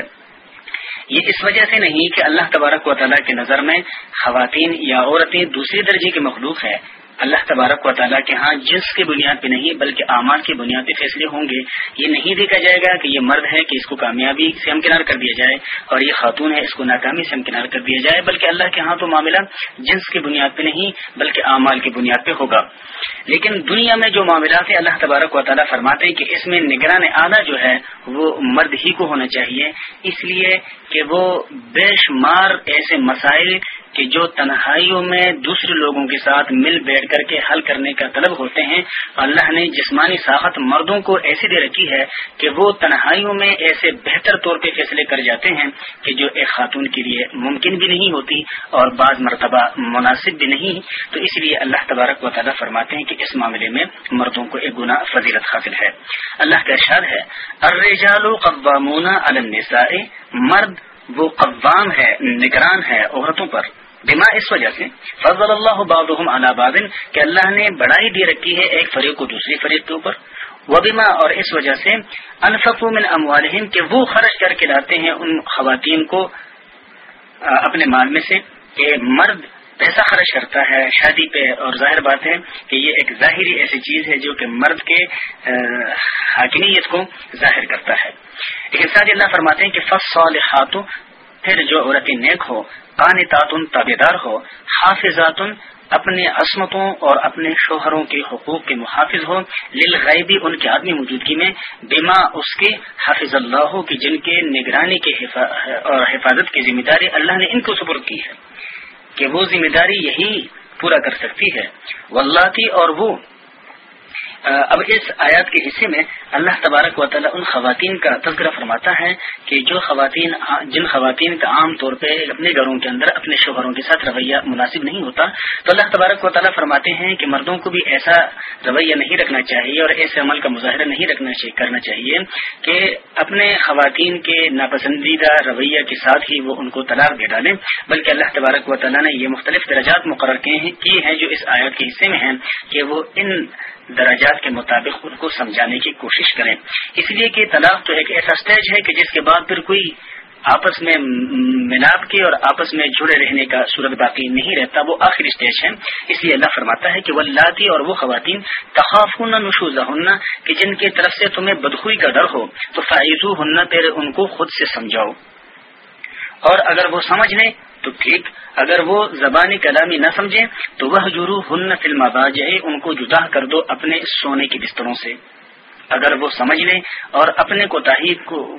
یہ اس وجہ سے نہیں کہ اللہ تبارک و تعالیٰ کی نظر میں خواتین یا عورتیں دوسری درجے کی مخلوق ہے اللہ تبارک و تعالیٰ کے ہاں جنس کی بنیاد پہ نہیں، بلکہ اعمال کی بنیاد پہ فیصلے ہوں گے۔ یہ نہیں دیکھا جائے گا کہ یہ مرد ہے کہ اس کو کامیابی سے ہمکنار کر دیا جائے اور یہ خاتون ہے اس کو ناکامی سے ہمکنار کر دیا جائے، بلکہ اللہ کے ہاں تو معاملہ جنس کی بنیاد پہ نہیں، بلکہ اعمال کی بنیاد پہ ہوگا۔ لیکن دنیا میں جو معاملات ہیں، اللہ تبارک و تعالیٰ فرماتے ہیں کہ اس میں نگران اعلیٰ جو ہے، وہ مرد ہی کو ہونا چاہیے۔ اس لیے کہ وہ بے شمار ایسے مسائل کہ جو تنہائیوں میں دوسرے لوگوں کے ساتھ مل بیٹھ کر کے حل کرنے کا طلب ہوتے ہیں، اللہ نے جسمانی ساخت مردوں کو ایسی دے رکھی ہے کہ وہ تنہائیوں میں ایسے بہتر طور پہ فیصلے کر جاتے ہیں کہ جو ایک خاتون کے لیے ممکن بھی نہیں ہوتی اور بعض مرتبہ مناسب بھی نہیں۔ تو اس لیے اللہ تبارک و تعالیٰ فرماتے ہیں کہ اس معاملے میں مردوں کو ایک گنا فضیلت حاصل ہے۔ اللہ کا ارشاد ہے ارجال قوامون النساء، مرد وہ قوام ہے، نگران ہے عورتوں پر۔ بما اس وجہ سے فضل اللہ بعضهم على کہ اللہ نے بڑائی دی رکھی ہے ایک فریق کو دوسری فریق کے اوپر۔ وہ بیما اور اس وجہ سے انفق من اموالہم کہ وہ خرچ کر کے لاتے ہیں ان خواتین کو اپنے مال میں سے کہ مرد پیسہ خرچ کرتا ہے۔ شادی پہ اور ظاہر بات ہے کہ یہ ایک ظاہری ایسی چیز ہے جو کہ مرد کے حاکمیت کو ظاہر کرتا ہے۔ لیکن ساتھ اللہ فرماتے ہیں کہ فص صالحات پھر جو عورتیں نیک ہو قان تعتن تابے دار ہو حافظات اپنے عصمتوں اور اپنے شوہروں کے حقوق کے محافظ ہو، للغیبی ان کے آدمی موجودگی میں بیما اس کے حافظ اللہ کی جن کے نگرانی کے اور حفاظت کی ذمہ داری اللہ نے ان کو سپرد کی ہے۔ کہ وہ ذمہ داری یہی پورا کر سکتی ہے۔ واللہ کی اور وہ اب اس آیات کے حصے میں اللہ تبارک و تعالیٰ ان خواتین کا تذکرہ فرماتا ہے کہ جو خواتین جن خواتین کا عام طور پہ اپنے گھروں کے اندر، اپنے شوہروں کے ساتھ رویہ مناسب نہیں ہوتا، تو اللہ تبارک و تعالیٰ فرماتے ہیں کہ مردوں کو بھی ایسا رویہ نہیں رکھنا چاہیے اور ایسے عمل کا مظاہرہ نہیں رکھنا کرنا چاہیے کہ اپنے خواتین کے ناپسندیدہ رویہ کے ساتھ ہی وہ ان کو طلاق دے ڈالیں۔ بلکہ اللہ تبارک و تعالیٰ نے یہ مختلف درجات مقرر کیے ہیں جو اس آیات کے حصے میں ہیں کہ وہ ان درجات کے مطابق ان کو سمجھانے کی کوشش کریں۔ اس لیے کہ طلاق تو ایک ایسا سٹیج ہے کہ جس کے بعد پھر کوئی آپس میں ملاپ کے اور آپس میں جڑے رہنے کا صورت باقی نہیں رہتا، وہ آخری سٹیج ہے۔ اس لیے اللہ فرماتا ہے کہ وہ لاتی اور وہ خواتین تخاف نشوزہ ہننا کہ جن کی طرف سے تمہیں بدخوئی کا ڈر ہو، تو فائزو ہننا پھر ان کو خود سے سمجھاؤ۔ اور اگر وہ سمجھ لیں تو ٹھیک اگر وہ زبانی کلامی نہ سمجھے تو وہ جرو ہن فلم ان کو جدا کر دو اپنے سونے کے بستروں سے۔ اگر وہ سمجھ لیں اور اپنے کوتا کو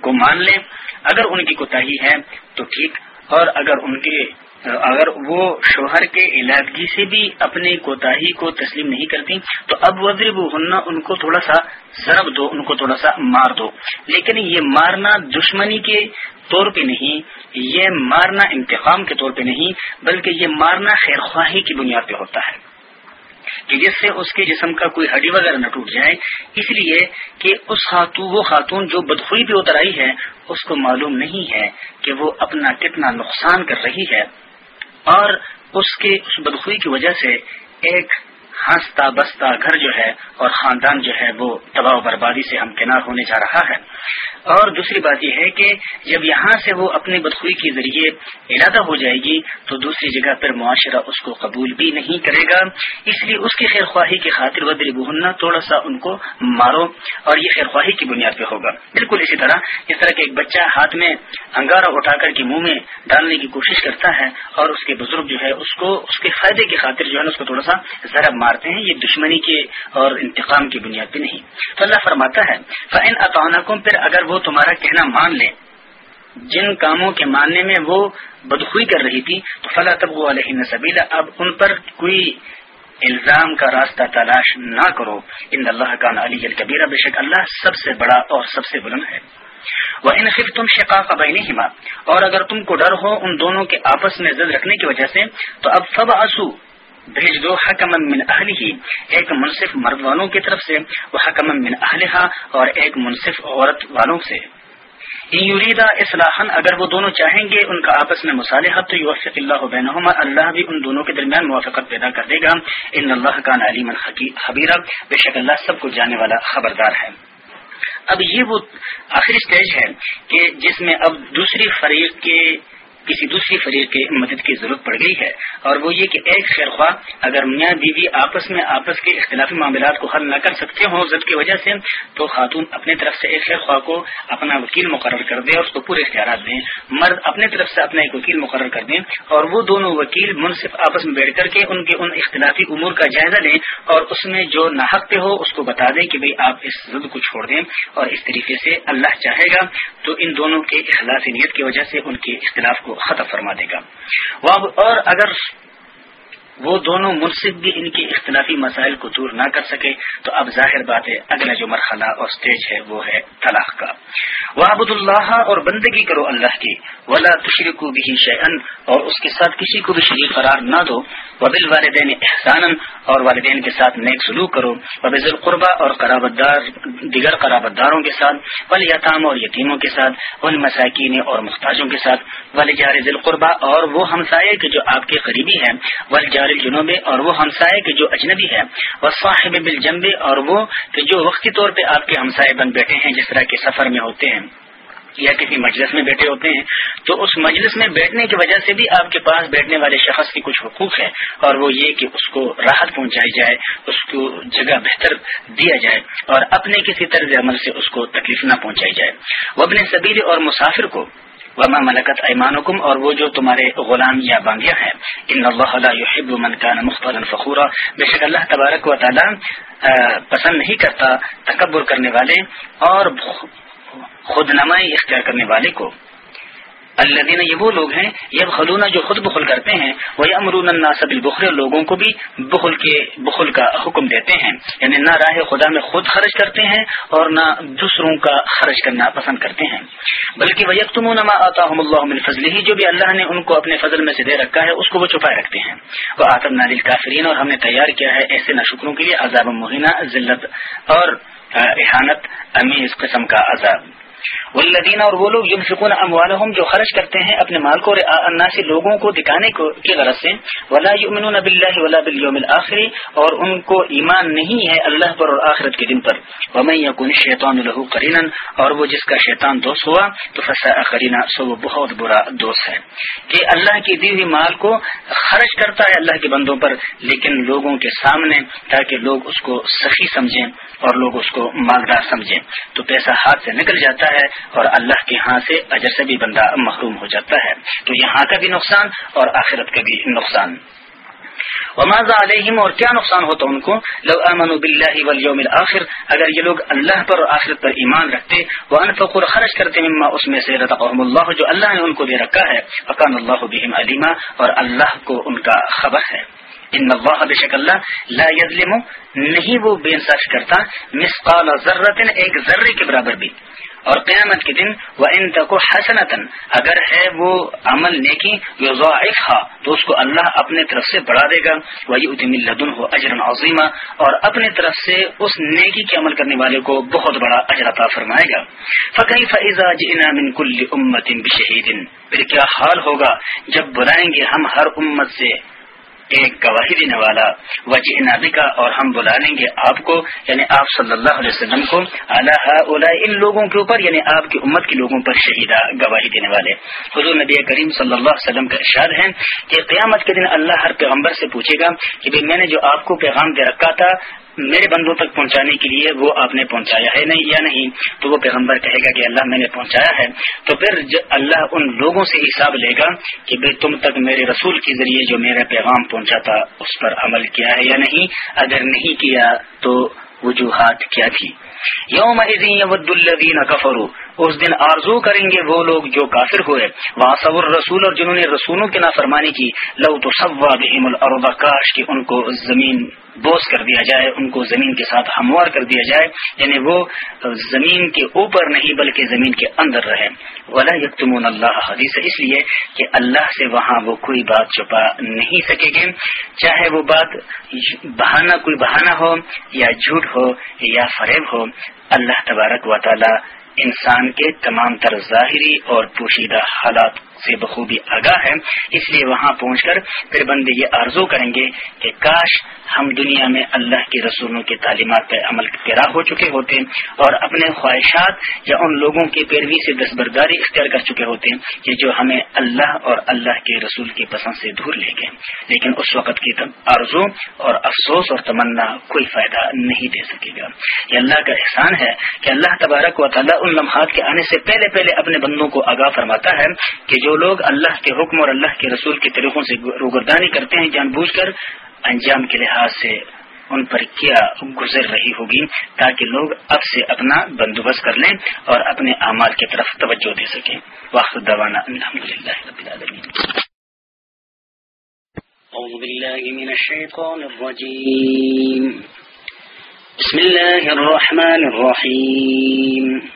کو مان لیں، اگر ان کی کوتا ہے تو ٹھیک۔ اور اگر ان کے، اگر وہ شوہر کے علاقگی سے بھی اپنے کوتاہی کو تسلیم نہیں کرتی تو اب وزرب ہننا ان کو تھوڑا سا ضرب دو، ان کو تھوڑا سا مار دو۔ لیکن یہ مارنا دشمنی کے طور پہ نہیں، یہ مارنا انتقام کے طور پہ نہیں، بلکہ یہ مارنا خیر خواہی کی بنیاد پہ ہوتا ہے۔ کہ جس سے اس کے جسم کا کوئی ہڈی وغیرہ نہ ٹوٹ جائے، اس لیے کہ اس خاتون، وہ خاتون جو بدخوئی پہ اتر آئی ہے، اس کو معلوم نہیں ہے کہ وہ اپنا کتنا نقصان کر رہی ہے۔ اور اس کے، اس بدخوئی کی وجہ سے ایک ہنستا بستا گھر جو ہے اور خاندان جو ہے، وہ تباہ و بربادی سے ہمکنار ہونے جا رہا ہے۔ اور دوسری بات یہ ہے کہ جب یہاں سے وہ اپنی بدخوئی کے ذریعے ارادہ ہو جائے گی، تو دوسری جگہ پر معاشرہ اس کو قبول بھی نہیں کرے گا۔ اس لیے اس کی خیر خواہی کی خاطر ودری بہننا تھوڑا سا ان کو مارو اور یہ خیر خواہی کی بنیاد پہ ہوگا۔ بالکل اسی طرح اس طرح کہ ایک بچہ ہاتھ میں انگارہ اٹھا کر کے منہ میں ڈالنے کی کوشش کرتا ہے اور اس کے بزرگ جو ہے اس کو اس کے فائدے کی خاطر جو ہے اس کو تھوڑا سا ضرب مارتے ہیں، یہ دشمنی کے اور انتقام کی بنیاد پہ نہیں۔ تو اللہ فرماتا ہے فن اطانکم پھر اگر وہ تمہارا کہنا مان لیں جن کاموں کے ماننے میں وہ بدخوئی کر رہی تھی، تو فلاں تب وہ علیہ سبیلا، اب ان پر کوئی الزام کا راستہ تلاش نہ کرو۔ ان اللہ کا علی الکبیرہ بے شک اللہ سب سے بڑا اور سب سے بلند ہے۔ وہ ان صرف تم شقاق بین اور اگر تم کو ڈر ہو ان دونوں کے آپس میں زد رکھنے کی وجہ سے، تو اب فب آسو بھیج دو حکم من اہل ہی ایک منصف مرد والوں کی طرف سے، وہ حکم من اہلحا اور ایک منصف عورت والوں سے۔ یوریدا اصلاحن اگر وہ دونوں چاہیں گے، ان کا آپس میں مصالحت تو یوفق اللہ بینہما، اللہ بھی ان دونوں کے درمیان موافقت پیدا کر دے گا۔ ان اللہ کا علیما حبیرہ بے شک اللہ سب کو جانے والا خبردار ہے۔ اب یہ وہ آخری سٹیج ہے کہ جس میں اب دوسری فریق کے کسی دوسری فریق کی مدد کی ضرورت پڑ گئی ہے۔ اور وہ یہ کہ ایک خیر خواہ اگر میاں بیوی آپس میں آپس کے اختلافی معاملات کو حل نہ کر سکتے ہوں ضد کی وجہ سے، تو خاتون اپنے طرف سے ایک خیر خواہ کو اپنا وکیل مقرر کر دیں اور اس کو پورے اختیارات دیں۔ مرد اپنے طرف سے اپنا ایک وکیل مقرر کر دیں اور وہ دونوں وکیل منصف آپس میں بیٹھ کر کے ان کے ان اختلافی امور کا جائزہ لیں اور اس میں جو ناحق پہ ہو اس کو بتا دیں کہ بھئی آپ اس ضد کو چھوڑ دیں اور اس طریقے سے اللہ چاہے گا، تو ان دونوں کے اخلاص نیت کی وجہ سے ان کے اختلاف کو خطا فرما دے گا۔ اور اگر وہ دونوں منصف بھی ان کے اختلافی مسائل کو دور نہ کر سکے تو اب ظاہر بات ہے، اگلا جو مرحلہ اور سٹیج ہے وہ ہے طلاق کا۔ وحبد اللہ اور بندگی کرو اللہ کی۔ ولا تشرکو بھی شعن اور اس کے ساتھ کسی کو بھی شریک قرار نہ دو۔ وبل والدین احسان اور والدین کے ساتھ نیک سلوک کرو۔ وبز القربہ اور قرابت دار دیگر قرابت داروں کے ساتھ۔ ولیطام اور یتیموں کے ساتھ۔ ول مساکین اور مختاجوں کے ساتھ۔ ولی جار ذیل اور وہ ہمسائے کے جو آپ کے قریبی ہیں۔ ول جار جنوب اور وہ ہمسائے کے جو اجنبی ہے وہ صاحب بل اور وہ کہ جو وقتی طور پہ آپ کے ہمسائے بن بیٹھے ہیں، جس طرح کے سفر میں ہوتے ہیں، یا کسی مجلس میں بیٹھے ہوتے ہیں، تو اس مجلس میں بیٹھنے کی وجہ سے بھی آپ کے پاس بیٹھنے والے شخص کی کچھ حقوق ہے اور وہ یہ کہ اس کو راحت پہنچائی جائے، اس کو جگہ بہتر دیا جائے، اور اپنے کسی طرز عمل سے اس کو تکلیف نہ پہنچائی جائے۔ وہ اپنے سبیر اور مسافر کو وما ملکت ایمان اور وہ جو تمہارے غلام یا باندیا ہیں۔ ان اللہ يحب من كان مختلا فخورا۔ بے شک اللہ تبارک و تعالی پسند نہیں کرتا تکبر کرنے والے اور خود نمائی اختیار کرنے والے کو۔ اللہ دینا یہ وہ لوگ ہیں یہ خلونا جو خود بخل کرتے ہیں وہ امرون الناصب البخر لوگوں کو بھی بخل کے بخل کا حکم دیتے ہیں۔ یعنی نہ راہ خدا میں خود خرچ کرتے ہیں اور نہ دوسروں کا خرچ کرنا پسند کرتے ہیں۔ بلکہ وہ یکتم نما اللہ فضل ہی جو بھی اللہ نے ان کو اپنے فضل میں سے دے رکھا ہے، اس کو وہ چھپائے رکھتے ہیں۔ وہ آتم نادل کافرین اور ہم نے تیار کیا ہے ایسے نہ شکروں کے لیے عذاب مہینہ، ذلت اور احانت امی اس قسم کا عذاب۔ والذین اور وہ لوگ ينفقون اموالهم جو خرچ کرتے ہیں اپنے مال کو الناس لوگوں کو دکھانے کو کی غرض سے، ولا يؤمنون بالله ولا بالیوم الاخر، اور ان کو ایمان نہیں ہے اللہ پر اور آخرت کے دن پر۔ ومن يكن الشیطان له قرینا اور وہ جس کا شیطان دوست ہوا، تو فساء قرینا سو وہ بہت برا دوست ہے۔ کہ اللہ کی دی ہوئی مال کو خرچ کرتا ہے اللہ کے بندوں پر، لیکن لوگوں کے سامنے، تاکہ لوگ اس کو سخی سمجھیں اور لوگ اس کو مالدار سمجھیں۔ تو پیسہ ہاتھ سے نکل جاتا ہے اور اللہ کے ہاں سے اجر سے بھی بندہ محروم ہو جاتا ہے۔ تو یہاں کا بھی نقصان اور آخرت کا بھی نقصان۔ وماز علیہم اور کیا نقصان ہوتا ان کو؟ لو امن باللہ والیوم الاخر، اگر یہ لوگ اللہ پر اور آخرت پر ایمان رکھتے وہ انفقور خرچ کرتے، مما اس میں سے رتقهم اللہ، جو اللہ نے ان کو دے رکھا ہے۔ فکان اللہ بہم علیما، اور اللہ کو ان کا خبر ہے۔ ان اللہ بے شک اللہ لا یظلم، نہیں وہ بے انصاف کرتا مسقال ذرت ایک ذرے کے برابر بھی۔ اور قیامت کے دن وہ ان تک حسنتن اگر ہے وہ عمل نیکی یوزا تو اس کو اللہ اپنے طرف سے بڑھا دے گا۔ وہی ادم الدن ہو اجرن عظیمہ اور اپنے طرف سے اس نیکی کے عمل کرنے والے کو بہت بڑا اجرتا فرمائے گا۔ فقی فیضا جنا من کل امت بشہید پھر کیا حال ہوگا؟ جب بلائیں گے ہم ہر امت سے۔ ایک گواہی دینے والا وجہ نبی کا اور ہم بلا لیں گے آپ کو یعنی آپ صلی اللہ علیہ وسلم کو۔ اللہ ان لوگوں کے اوپر یعنی آپ کی امت کے لوگوں پر شہیدہ گواہی دینے والے۔ حضور نبی کریم صلی اللہ علیہ وسلم کا ارشاد ہے کہ قیامت کے دن اللہ ہر پیغمبر سے پوچھے گا کہ میں نے جو آپ کو پیغام دے رکھا تھا میرے بندوں تک پہنچانے کے لیے وہ آپ نے پہنچایا ہے نہیں یا نہیں؟ تو وہ پیغمبر کہے گا کہ اللہ میں نے پہنچایا ہے۔ تو پھر اللہ ان لوگوں سے حساب لے گا کہ بھائی تم تک میرے رسول کے ذریعے جو میرا پیغام پہنچا تھا، اس پر عمل کیا ہے یا نہیں؟ اگر نہیں کیا تو وجوہات کیا تھی؟ یوم الدین کفرو اس دن آرزو کریں گے وہ لوگ جو کافر ہوئے۔ وہاں صبر رسول اور جنہوں نے رسولوں کی نافرمانی کی، لو تو سوا بہم الربا کاش کی ان کو زمین بوس کر دیا جائے، ان کو زمین کے ساتھ ہموار کر دیا جائے یعنی وہ زمین کے اوپر نہیں بلکہ زمین کے اندر رہے۔ ولا یکتمون اللہ حدیث اس لیے کہ اللہ سے وہاں وہ کوئی بات چھپا نہیں سکے گے۔ چاہے وہ بات بہانہ، کوئی بہانہ ہو یا جھوٹ ہو یا فریب ہو، اللہ تبارک و تعالی انسان کے تمام تر ظاہری اور پوشیدہ حالات سے بخوبی آگاہ ہے اس لیے وہاں پہنچ کر پھر بندے یہ آرزو کریں گے کہ کاش ہم دنیا میں اللہ کے رسولوں کی تعلیمات پہ عمل پیرا ہو چکے ہوتے اور اپنے خواہشات یا ان لوگوں کی پیروی سے دستبرداری اختیار کر چکے ہوتے کہ جو ہمیں اللہ اور اللہ کے رسول کی پسند سے دور لے گئے۔ لیکن اس وقت کی آرزو اور افسوس اور تمنا کوئی فائدہ نہیں دے سکے گا۔ یہ اللہ کا احسان ہے کہ اللہ تبارک و تعالیٰ ان لمحات کے آنے سے پہلے پہلے اپنے بندوں کو آگاہ فرماتا ہے کہ جو لوگ اللہ کے حکم اور اللہ کے رسول کے طریقوں سے روگردانی کرتے ہیں جان بوجھ کر، انجام کے لحاظ سے ان پر کیا گزر رہی ہوگی تاکہ لوگ اب سے اپنا بندوبست کر لیں اور اپنے اعمال کی طرف توجہ دے سکیں۔ واقع دوانا الحمد للہ رب العالمین۔ أعوذ بالله من الشيطان الرجيم بسم الله الرحمن الرحيم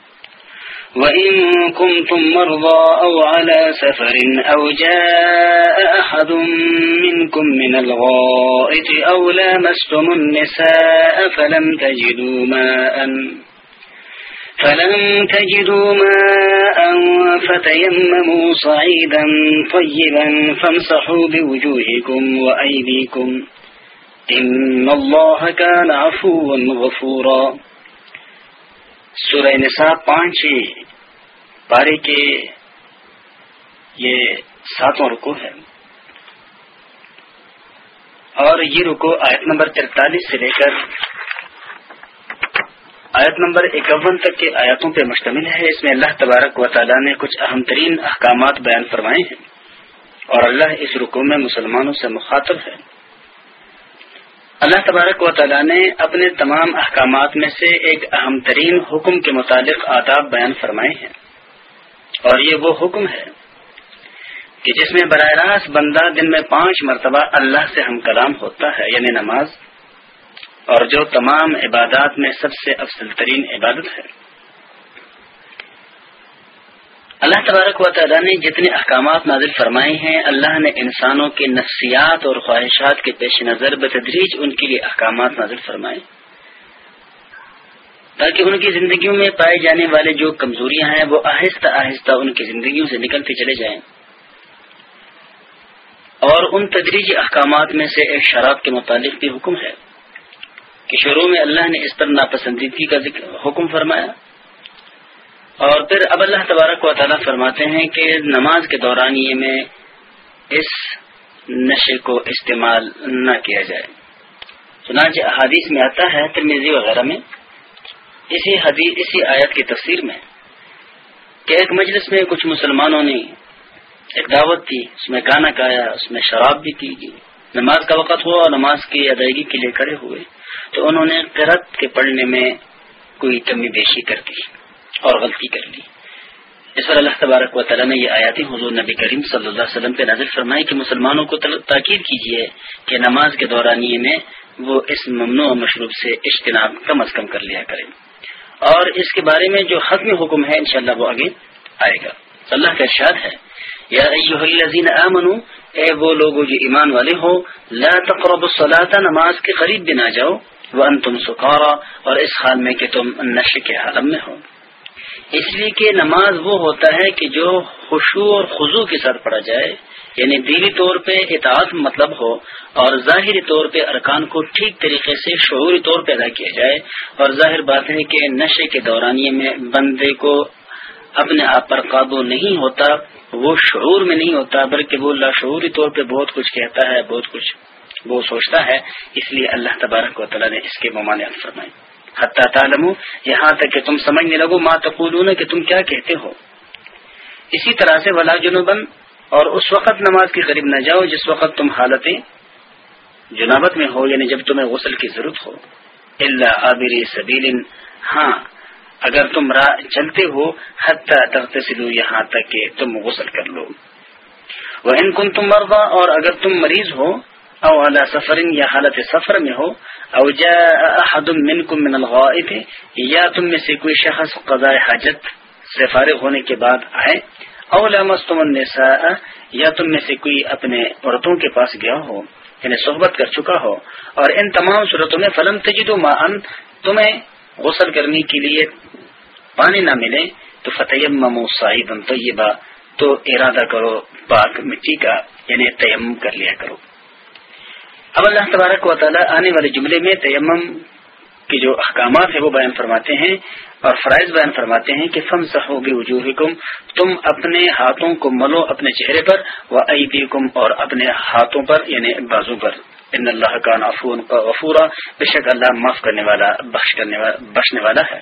وإن كنتم مرضى أو على سفر أو جاء أحد منكم من الغائط أو لامستم النساء فلم تجدوا ماء فلم تجدوا ماء فتيمموا صعيدا طيبا فامسحوا بوجوهكم وأيديكم إن الله كان عفوا غفورا سورہ نساء پانچ پارے کے یہ ساتواں رکو ہے۔ اور یہ رکو آیت نمبر ترتالیس سے لے کر آیت نمبر اکون تک کے آیاتوں پہ مشتمل ہے۔ اس میں اللہ تبارک و تعالیٰ نے کچھ اہم ترین احکامات بیان فرمائے ہیں اور اللہ اس رکو میں مسلمانوں سے مخاطب ہے۔ اللہ تبارک و تعالیٰ نے اپنے تمام احکامات میں سے ایک اہم ترین حکم کے متعلق آداب بیان فرمائے ہیں۔ اور یہ وہ حکم ہے کہ جس میں براہ راست بندہ دن میں پانچ مرتبہ اللہ سے ہم کلام ہوتا ہے یعنی نماز، اور جو تمام عبادات میں سب سے افضل ترین عبادت ہے۔ اللہ تبارک و تعالیٰ نے جتنے احکامات نازل فرمائے ہیں، اللہ نے انسانوں کے نفسیات اور خواہشات کے پیش نظر بتدریج ان کے لیے احکامات نازل فرمائے۔ تاکہ ان کی زندگیوں میں پائے جانے والے جو کمزوریاں ہیں، وہ آہستہ آہستہ ان کی زندگیوں سے نکلتے چلے جائیں۔ اور ان تدریجی احکامات میں سے ایک شراب کے متعلق بھی حکم ہے کہ شروع میں اللہ نے اس پر ناپسندیدگی کا حکم فرمایا۔ اور پھر اب اللہ تبارک و تعالیٰ فرماتے ہیں کہ نماز کے دوران یہ میں اس نشے کو استعمال نہ کیا جائے۔ چنانچہ حادیث میں آتا ہے ترمیزی وغیرہ میں۔ اسی حدیث اسی آیت کی تفسیر میں کہ ایک مجلس میں کچھ مسلمانوں نے ایک دعوت تھی اس میں گانا گایا اس میں شراب بھی کی گئی۔ نماز کا وقت ہوا اور نماز کی ادائیگی کے لیے کھڑے ہوئے۔ تو انہوں نے کرت کے پڑھنے میں کوئی کمی بیشی کر دی۔ اور غلطی کر لی اس پر اللہ تبارک و تعالیٰ نے یہ آیاتی حضور نبی کریم صلی اللہ علیہ وسلم پہ نظر فرمائی کہ مسلمانوں کو تاکید کیجیے کہ نماز کے دورانیے میں وہ اس ممنوع مشروب سے اجتناب کم از کم کر لیا کریں۔ اور اس کے بارے میں جو حتمی حکم ہے، انشاءاللہ وہ آگے آئے گا۔ اللہ کا ارشاد ہے، یا الذین آمنو اے وہ لوگ جو ایمان والے ہو، لا تقرب الصلاة، نماز کے قریب بھی نہ جاؤ، وانتم سکارا، اور اس حال میں کہ تم نشے کے حالم میں ہو۔ اس لیے کہ نماز وہ ہوتا ہے کہ جو خوشو اور خضو کے ساتھ پڑھا جائے یعنی دینی طور پہ اطاعت مطلب ہو اور ظاہری طور پہ ارکان کو ٹھیک طریقے سے شعوری طور پہ ادا کیا جائے۔ اور ظاہر بات ہے کہ نشے کے دورانیے میں بندے کو اپنے آپ پر قابو نہیں ہوتا، وہ شعور میں نہیں ہوتا، بلکہ وہ لاشعوری طور پہ بہت کچھ کہتا ہے، بہت کچھ وہ سوچتا ہے۔ اس لیے اللہ تبارک و تعالیٰ نے اس کے ممانعت فرمائے۔ حتیٰ تعلم یہاں تک کہ تم سمجھنے لگو، ما تقولون، کہ تم کیا کہتے ہو۔ اسی طرح سے، ولا جنوبن اور اس وقت نماز کے قریب نہ جاؤ، جس وقت تم حالت جنابت میں ہو یعنی جب تمہیں غسل کی ضرورت ہو۔ اللہ عابری سبیل ہاں اگر تم راہ چلتے ہو حتیٰ تختصلو یہاں تک کہ تم غسل کر لو۔ وہ ان کن تم مرغا اور اگر تم مریض ہو او اعلی سفر، یا حالت سفر میں ہو او جاء احد منکم من الغائط یا تم میں سے کوئی شخص قضاء حاجت سے فارغ ہونے کے بعد آئے او لمستم النساء یا تم میں سے کوئی اپنے عورتوں کے پاس گیا ہو یعنی صحبت کر چکا ہو، اور ان تمام صورتوں میں فلم تجدو ما ان تمہیں غسل کرنے کے لیے پانی نہ ملے، تو فتح ممو صاحب طیبہ، تو ارادہ کرو، پاک مٹی کا یعنی تیم کر لیا کرو۔ اب اللہ تبارک و تعالیٰ آنے والے جملے میں تیمم کے جو احکامات ہیں وہ بیان فرماتے ہیں اور فرائض بیان فرماتے ہیں کہ فم سہو گی تم اپنے ہاتھوں کو ملو اپنے چہرے پر و عیدی اور اپنے ہاتھوں پر یعنی بازو پر۔ ان اللہ کا نافون کا غفورا۔ بے شک اللہ معاف کرنے والا، بخش کرنے والا بخشنے والا ہے۔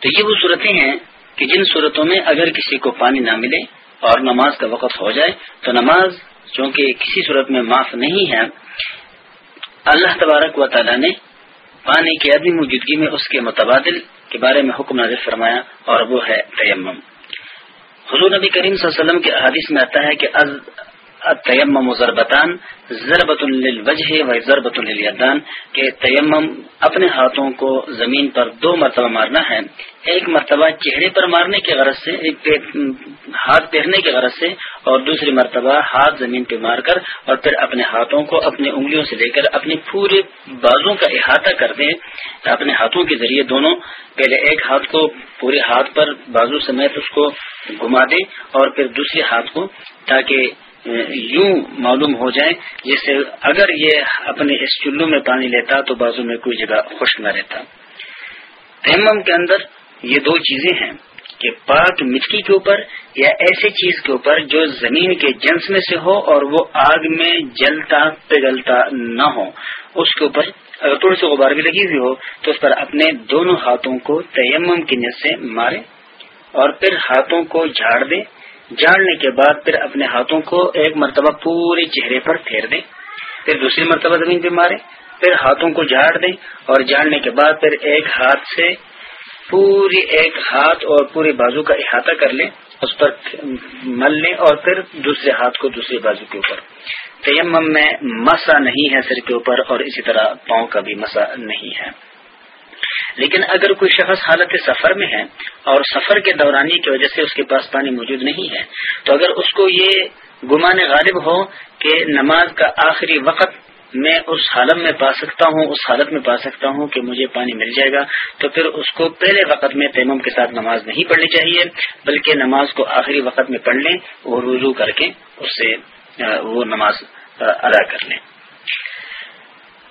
تو یہ وہ صورتیں ہیں کہ جن صورتوں میں اگر کسی کو پانی نہ ملے اور نماز کا وقت ہو جائے، تو نماز چونکہ کسی صورت میں معاف نہیں ہے، اللہ تبارک و تعالی نے پانی کی عدمی موجودگی میں اس کے متبادل کے بارے میں حکم نازل فرمایا اور وہ ہے تیمم۔ حضور نبی کریم صلی اللہ علیہ وسلم کے حادث میں آتا ہے کہ تیمم و ضربتان ضربت للوجہ و ضربت للیدان کہ تیمم اپنے ہاتھوں کو زمین پر دو مرتبہ مارنا ہے۔ ایک مرتبہ چہرے پر مارنے کے غرض سے ہاتھ پہننے کے غرض سے، اور دوسری مرتبہ ہاتھ زمین پہ مار کر، اور پھر اپنے ہاتھوں کو اپنے انگلیوں سے لے کر اپنے پورے بازوں کا احاطہ کر دیں۔ اپنے ہاتھوں کے ذریعے دونوں، پہلے ایک ہاتھ کو پورے ہاتھ پر بازو سمیت اس کو گھما دیں، اور پھر دوسرے ہاتھ کو تاکہ یوں معلوم ہو جائے جس سے اگر یہ اپنے اس چلو میں پانی لیتا تو بازو میں کوئی جگہ خشک نہ رہتا۔ تیمم کے اندر یہ دو چیزیں ہیں کہ پاک مٹی کے اوپر یا ایسی چیز کے اوپر جو زمین کے جنس میں سے ہو اور وہ آگ میں جلتا پگلتا نہ ہو، اس کے اوپر اگر تھوڑی سی غبار بھی لگی ہوئی ہو تو اس پر اپنے دونوں ہاتھوں کو تیمم کی نیت سے مارے اور پھر ہاتھوں کو جھاڑ دیں جاڑنے کے بعد پھر اپنے ہاتھوں کو ایک مرتبہ پورے چہرے پر پھیر دیں، پھر دوسری مرتبہ زمین پہ مارے پھر ہاتھوں کو جھاڑ دیں اور جاڑنے کے بعد پھر ایک ہاتھ سے پوری ایک ہاتھ اور پورے بازو کا احاطہ کر لیں، اس پر مل لیں اور پھر دوسرے ہاتھ کو دوسرے بازو کے اوپر۔ تیمم میں مسا نہیں ہے سر کے اوپر اور اسی طرح پاؤں کا بھی مسا نہیں ہے۔ لیکن اگر کوئی شخص حالت سفر میں ہے اور سفر کے دورانی کی وجہ سے اس کے پاس پانی موجود نہیں ہے، تو اگر اس کو یہ گمان غالب ہو کہ نماز کا آخری وقت میں اس حالت میں پا سکتا ہوں، اس حالت میں پا سکتا ہوں کہ مجھے پانی مل جائے گا، تو پھر اس کو پہلے وقت میں تیمم کے ساتھ نماز نہیں پڑھنی چاہیے، بلکہ نماز کو آخری وقت میں پڑھ لیں اور رجوع کر کے اس سے وہ نماز ادا کر لیں۔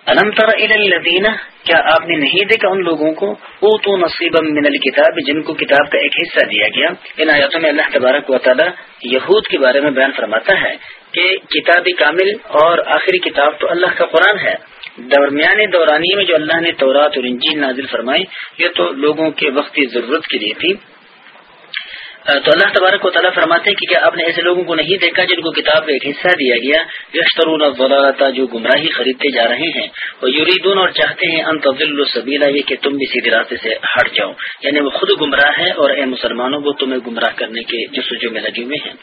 علم الدینہ کیا آپ نے نہیں دیکھا ان لوگوں کو؟ وہ تو نصیب من الکتاب، جن کو کتاب کا ایک حصہ دیا گیا۔ ان آیاتوں میں اللہ تبارک و تعالی یہود کے بارے میں بیان فرماتا ہے کہ کتاب کامل اور آخری کتاب تو اللہ کا قرآن ہے۔ درمیان دورانی میں جو اللہ نے تورات اور انجین نازل فرمائی، یہ تو لوگوں کے وقتی ضرورت کے لیے تھی۔ تو اللہ تبارک و تعالیٰ فرماتے ہیں کہ کیا آپ نے ایسے لوگوں کو نہیں دیکھا جن کو کتاب کا ایک حصہ دیا گیا؟ یشترون ضلالتا جو گمراہی خریدتے جا رہے ہیں۔ وہ یوریدون اور چاہتے ہیں ان تفضل سبیلا یہ کہ تم بھی سیدھے راستے سے ہٹ جاؤ۔ یعنی وہ خود گمراہ ہے اور اے مسلمانوں، وہ تمہیں گمراہ کرنے کے جسجو میں لگے ہوئے ہیں۔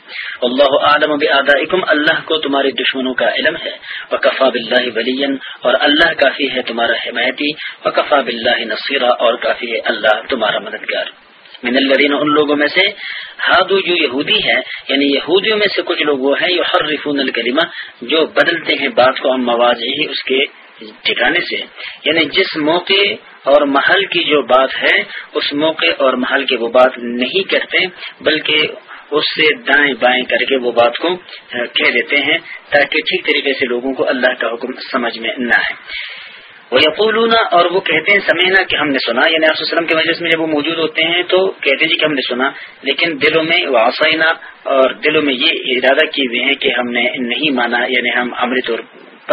اللہ عالم بآ اللہ کو تمہارے دشمنوں کا علم ہے۔ وہ کفا بلّہ ولی اور اللہ کافی ہے تمہارا حمایتی۔ و کفا بلّہ نصیرہ اور کافی ہے اللہ تمہارا مددگار۔ من الذین ان لوگوں میں سے، ہادو جو یہودی ہے یعنی یہودیوں میں سے کچھ لوگ وہ ہیں جو ہر رفون جو بدلتے ہیں بات کو ہم مواز ہی اس کے ٹھکانے سے۔ یعنی جس موقع اور محل کی جو بات ہے، اس موقع اور محل کی وہ بات نہیں کرتے بلکہ اس سے دائیں بائیں کر کے وہ بات کو کہہ دیتے ہیں، تاکہ ٹھیک طریقے سے لوگوں کو اللہ کا حکم سمجھ میں نہ ہے وہ یقولون اور وہ کہتے ہیں سمینا کہ ہم نے سنا۔ یعنی علیہ وسلم کے مجلس میں جب وہ موجود ہوتے ہیں تو کہتے ہیں جی کہ ہم نے سنا۔ لیکن دلوں میں واسائنا اور دلوں میں یہ ارادہ کیے ہوئے ہیں کہ ہم نے نہیں مانا یعنی ہم عملی طور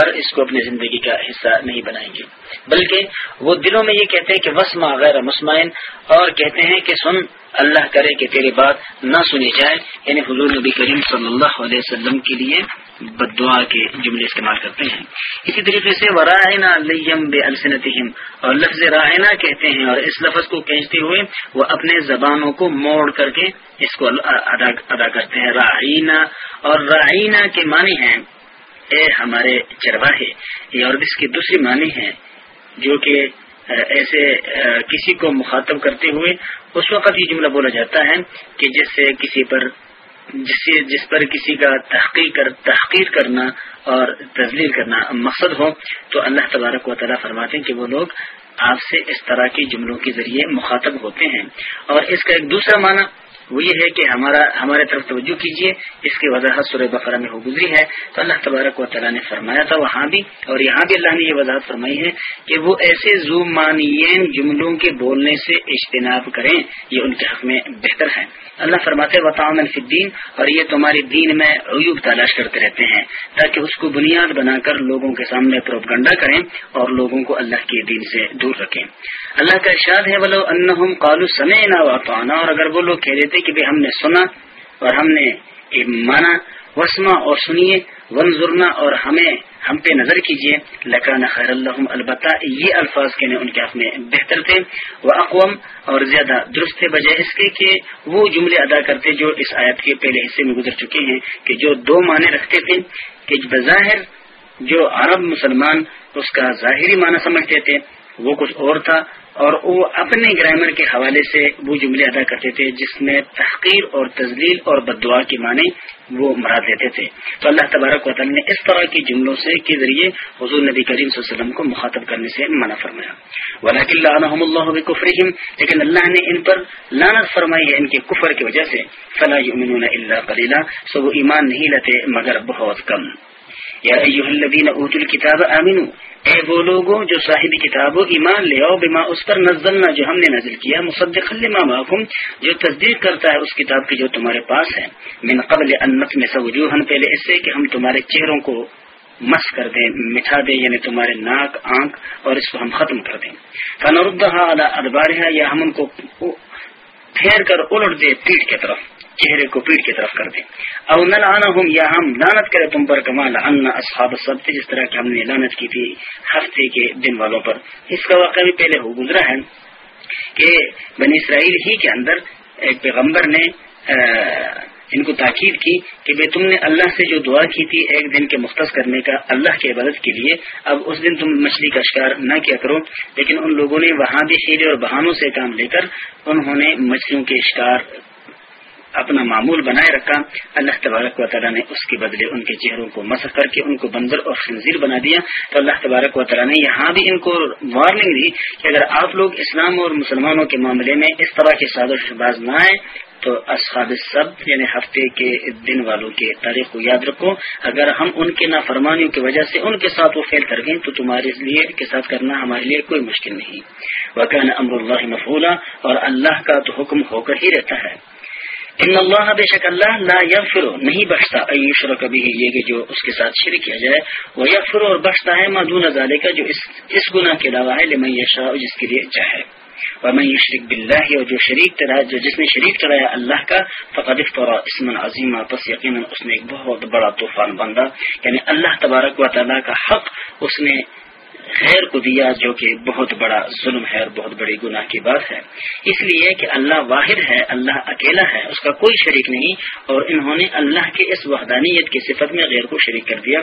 پر اس کو اپنی زندگی کا حصہ نہیں بنائیں گے۔ بلکہ وہ دلوں میں یہ کہتے ہیں کہ وسما غیر مسمائن اور کہتے ہیں کہ سن، اللہ کرے کہ تیری بات نہ سنی جائے۔ یعنی حضور نبی کریم صلی اللہ علیہ وسلم کے لیے بد دعا کے جملے استعمال کرتے ہیں۔ اسی طریقے سے وہ رائنا بے السنتہم اور لفظ رائنا کہتے ہیں اور اس لفظ کو کہتے ہوئے وہ اپنے زبانوں کو موڑ کر کے اس کو ادا ادا کرتے ہیں۔ رائنا اور رائنا کے معنی ہیں اے ہمارے چرواہے اور اس کی دوسری معنی ہے جو کہ ایسے کسی کو مخاطب کرتے ہوئے اس وقت یہ جملہ بولا جاتا ہے کہ جس سے کسی پر، جس سے، جس پر کسی کا تحقیق کر، تحقیر کرنا اور تزلیل کرنا مقصد ہو، تو اللہ تبارک و تعالیٰ فرماتے ہیں کہ وہ لوگ آپ سے اس طرح کے جملوں کے ذریعے مخاطب ہوتے ہیں۔ اور اس کا ایک دوسرا معنی وہ یہ ہے کہ ہمارا ہمارے طرف توجہ کیجیے اس کی وضاحت سورہ بقرہ میں ہو گزری ہے۔ تو اللہ تبارک و تعالیٰ نے فرمایا تھا، وہاں بھی اور یہاں بھی اللہ نے یہ وضاحت فرمائی ہے کہ وہ ایسے زومانین جملوں کے بولنے سے اجتناب کریں۔ یہ ان کے حق میں بہتر ہے۔ اللہ فرماتے وطام الفدین اور یہ تمہاری دین میں عیوب تلاش کرتے رہتے ہیں تاکہ اس کو بنیاد بنا کر لوگوں کے سامنے پروپگنڈا کریں اور لوگوں کو اللہ کے دین سے دور رکھیں۔ اللہ کا ارشاد ہے، ولو انہم قالو سمعنا واطعنا اور اگر وہ لوگ کہہ دیتے کہ ہم نے سنا اور ہم نے مانا وسما اور سنیے ونظرنا اور ہمیں، ہم پہ نظر کیجیے لکان خیر اللہ البتہ یہ الفاظ کہنے ان کے حق میں بہتر تھے۔ وہ اقوام اور زیادہ درست تھے، بجائے اس کے کہ وہ جملے ادا کرتے جو اس آیت کے پہلے حصے میں گزر چکے ہیں کہ جو دو معنی رکھتے تھے، کہ بظاہر جو عرب مسلمان اس کا ظاہری معنی سمجھتے تھے، وہ کچھ اور تھا۔ اور وہ اپنے گرامر کے حوالے سے وہ جملے ادا کرتے تھے جس میں تحقیر اور تزلیل اور بدعا کے معنی وہ مراد دیتے تھے۔ تو اللہ تبارک و تعالیٰ نے اس طرح کی جملوں سے کے ذریعے حضور نبی کریم صلی اللہ علیہ وسلم کو مخاطب کرنے سے منع فرمایا۔ ولاک اللہ اللہ لیکن اللہ نے ان پر لانت فرمائی ہے ان کے کفر کی وجہ سے۔ فلاح اللہ کلیلہ سو وہ ایمان نہیں لیتے مگر بہت کم۔ یا الذین اوت الکتاب اے وہ لوگوں جو صاحب کتاب و ایمان لے آؤ، بما اس پر نزلنا جو ہم نے نزل کیا مصدق لما معکم، جو تصدیق کرتا ہے اس کتاب کی جو تمہارے پاس ہے۔ من قبل انت میں سوجوہن پہلے اس سے کہ ہم تمہارے چہروں کو مس کر دیں، مٹھا دیں یعنی تمہارے ناک، آنکھ، اور اس کو ہم ختم کر دیں۔ فنردہ ادبار یا ہم ان کو پھیر کر الٹ دے پیٹ کی طرف۔ چہرے کو پیٹ کی طرف کر دیں۔ او نہ لانا یا ہم لانت کرے تم پر، کما لانا اصحاب سب جس طرح کہ ہم نے لانت کی تھی ہفتے کے دن والوں پر۔ اس کا واقعہ بھی پہلے ہو گزرا ہے کہ بنی اسرائیل ہی کے اندر ایک پیغمبر نے ان کو تاکید کی کہ تم نے اللہ سے جو دعا کی تھی ایک دن کے مختص کرنے کا، اللہ کی عبادت کے لیے، اب اس دن تم مچھلی کا شکار نہ کیا کرو۔ لیکن ان لوگوں نے وہاں بھی ہیرے اور بہانوں سے کام لے کر، انہوں نے مچھلیوں کے شکار اپنا معمول بنائے رکھا۔ اللہ تبارک و تعالیٰ نے اس کے بدلے ان کے چہروں کو مسح کر کے ان کو بندر اور خنزیر بنا دیا۔ تو اللہ تبارک و تعالیٰ نے یہاں بھی ان کو وارننگ دی کہ اگر آپ لوگ اسلام اور مسلمانوں کے معاملے میں اس طرح کے سازش باز نہ آئے، تو اصحاب سب یعنی ہفتے کے دن والوں کے تاریخ کو یاد رکھو۔ اگر ہم ان کے نافرمانیوں کی وجہ سے ان کے ساتھ وہ فیل کر گئے تو تمہارے لیے کے ساتھ کرنا ہمارے لیے کوئی مشکل نہیں۔ وکان امر اللہ مفولہ اور اللہ کا تو حکم ہو کر ہی رہتا ہے۔ ان اللہ بے شک اللہ لا یغفر نہیں بخشتا ایشر کبھی یہ کہ جو اس کے ساتھ شرک کیا جائے وہ یغفر اور بخشتا ہے مدون ازالے کا جو اس, اس گناہ کے علاوہ ہے لمن یشاء جس کے لیے چاہے۔ اور میں یہ شریک بلّہ اور جو شریک جو جس نے شریک چڑھایا اللہ کا فقد طور اسم عظیم آپس یقیناً اس نے ایک بہت بڑا طوفان بندہ یعنی اللہ تبارک و تعالیٰ کا حق اس نے خیر کو دیا جو کہ بہت بڑا ظلم ہے اور بہت بڑی گناہ کی بات ہے۔ اس لیے کہ اللہ واحد ہے، اللہ اکیلا ہے، اس کا کوئی شریک نہیں اور انہوں نے اللہ کے اس وحدانیت کی صفت میں غیر کو شریک کر دیا۔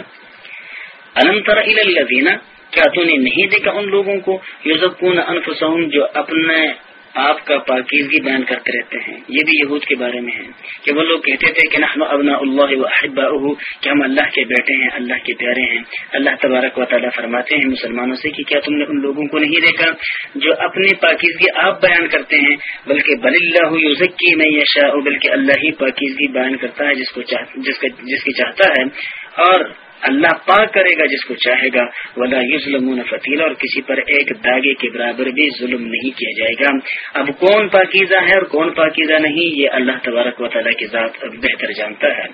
الم تر الزینہ کیا تو نے نہیں دیکھا ان لوگوں کو؟ یوزکون انفسہم جو اپنے آپ کا پاکیزگی بیان کرتے رہتے ہیں۔ یہ بھی یہود کے بارے میں ہے کہ وہ لوگ کہتے تھے کہ نحن ابنا اللہ و احبا کہ ہم اللہ کے بیٹے ہیں اللہ کے پیارے ہیں۔ اللہ تبارک و تعالیٰ فرماتے ہیں مسلمانوں سے کہ کیا تم نے ان لوگوں کو نہیں دیکھا جو اپنی پاکیزگی آپ بیان کرتے ہیں؟ بلکہ بل اللہ یوزکی میں یشا بلکہ اللہ ہی پاکیزگی بیان کرتا ہے جس کو جس, جس کی چاہتا ہے۔ اور اللہ پاک کرے گا جس کو چاہے گا۔ ولا ظلم فتیلا اور کسی پر ایک داغے کے برابر بھی ظلم نہیں کیا جائے گا۔ اب کون پاکیزہ ہے اور کون پاکیزہ نہیں، یہ اللہ تبارک و تعالیٰ کی ذات بہتر جانتا ہے۔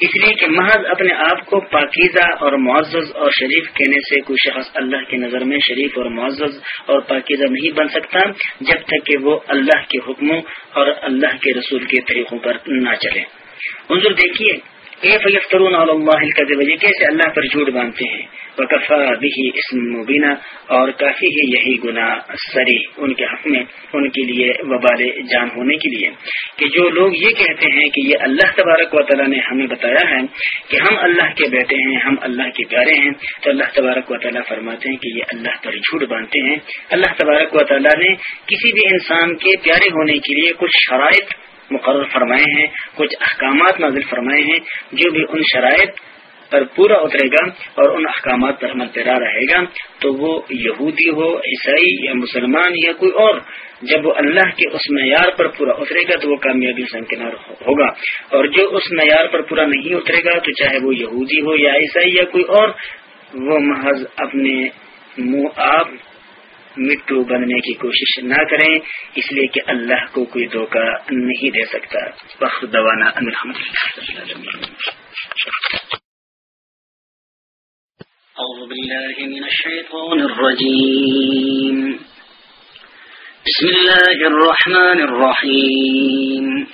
اس لیے کہ محض اپنے آپ کو پاکیزہ اور معزز اور شریف کہنے سے کوئی شخص اللہ کی نظر میں شریف اور معزز اور پاکیزہ نہیں بن سکتا، جب تک کہ وہ اللہ کے حکموں اور اللہ کے رسول کے طریقوں پر نہ چلے۔ انظر دیکھیے فیفترون علی اللہ الكذب؟ یہ کیسے اللہ پر جھوٹ باندھتے ہیں؟ وکفا به اسم مبینہ اور کافی ہی یہی گناہ سری ان کے حق میں، ان کے لیے وبال جان ہونے کے لیے۔ کہ جو لوگ یہ کہتے ہیں کہ یہ اللہ تبارک و تعالیٰ نے ہمیں بتایا ہے کہ ہم اللہ کے بیٹے ہیں، ہم اللہ کے پیارے ہیں، تو اللہ تبارک و تعالیٰ فرماتے ہیں کہ یہ اللہ پر جھوٹ باندھتے ہیں۔ اللہ تبارک و تعالیٰ نے کسی بھی انسان کے پیارے ہونے کے لیے کچھ شرائط مقرر فرمائے ہیں، کچھ احکامات نازل فرمائے ہیں، جو بھی ان شرائط پر پورا اترے گا اور ان احکامات پر عمل پیرا رہے گا، تو وہ یہودی ہو، عیسائی یا مسلمان یا کوئی اور، جب وہ اللہ کے اس معیار پر پورا اترے گا تو وہ کامیابی سنکنار ہوگا۔ اور جو اس معیار پر پورا نہیں اترے گا تو چاہے وہ یہودی ہو یا عیسائی یا کوئی اور، وہ محض اپنے منہ آپ مٹو بننے کی کوشش نہ کریں، اس لیے کہ اللہ کو کوئی دھوکہ نہیں دے سکتا۔ بخ دوانا أعوذ بالله من الشيطان الرجيم بسم الله الرحمن الرحيم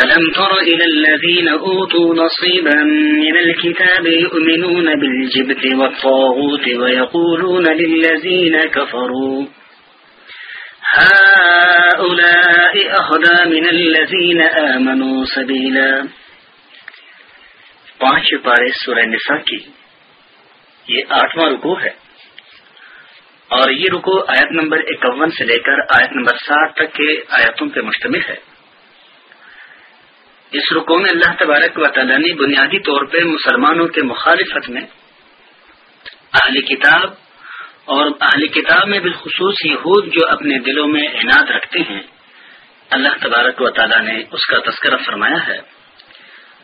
ألم تر إلى الذين أوتوا نصيبا من الكتاب يؤمنون بالجبت والطاغوت ويقولون للذين كفروا، هؤلاء أهدى من الذين آمنوا سبيلا۔ پانچ پارے سورہ نساء کی، یہ آٹھواں رکو ہے۔ اور یہ رکو آیت نمبر اکون سے لے کر آیت نمبر سات تک کے آیتوں پہ مشتمل ہے۔ اس رکو میں اللہ تبارک و تعالیٰ نے بنیادی طور پہ مسلمانوں کے مخالفت میں اہلی کتاب اور اہلی کتاب میں بالخصوص یہود جو اپنے دلوں میں عناد رکھتے ہیں، اللہ تبارک و تعالیٰ نے اس کا تذکرہ فرمایا ہے۔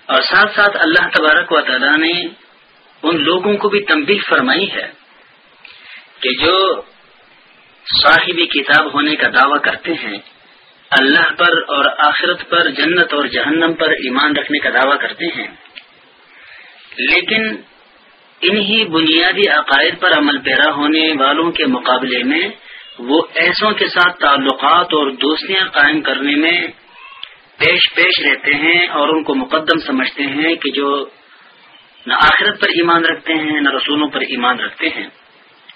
اور ساتھ ساتھ اللہ تبارک و تعالیٰ نے ان لوگوں کو بھی تنبیہ فرمائی ہے کہ جو صاحبی کتاب ہونے کا دعویٰ کرتے ہیں اللہ پر اور آخرت پر، جنت اور جہنم پر ایمان رکھنے کا دعویٰ کرتے ہیں۔ لیکن انہی بنیادی عقائد پر عمل پیرا ہونے والوں کے مقابلے میں، وہ ایسوں کے ساتھ تعلقات اور دوستیاں قائم کرنے میں پیش پیش رہتے ہیں اور ان کو مقدم سمجھتے ہیں کہ جو نہ آخرت پر ایمان رکھتے ہیں، نہ رسولوں پر ایمان رکھتے ہیں۔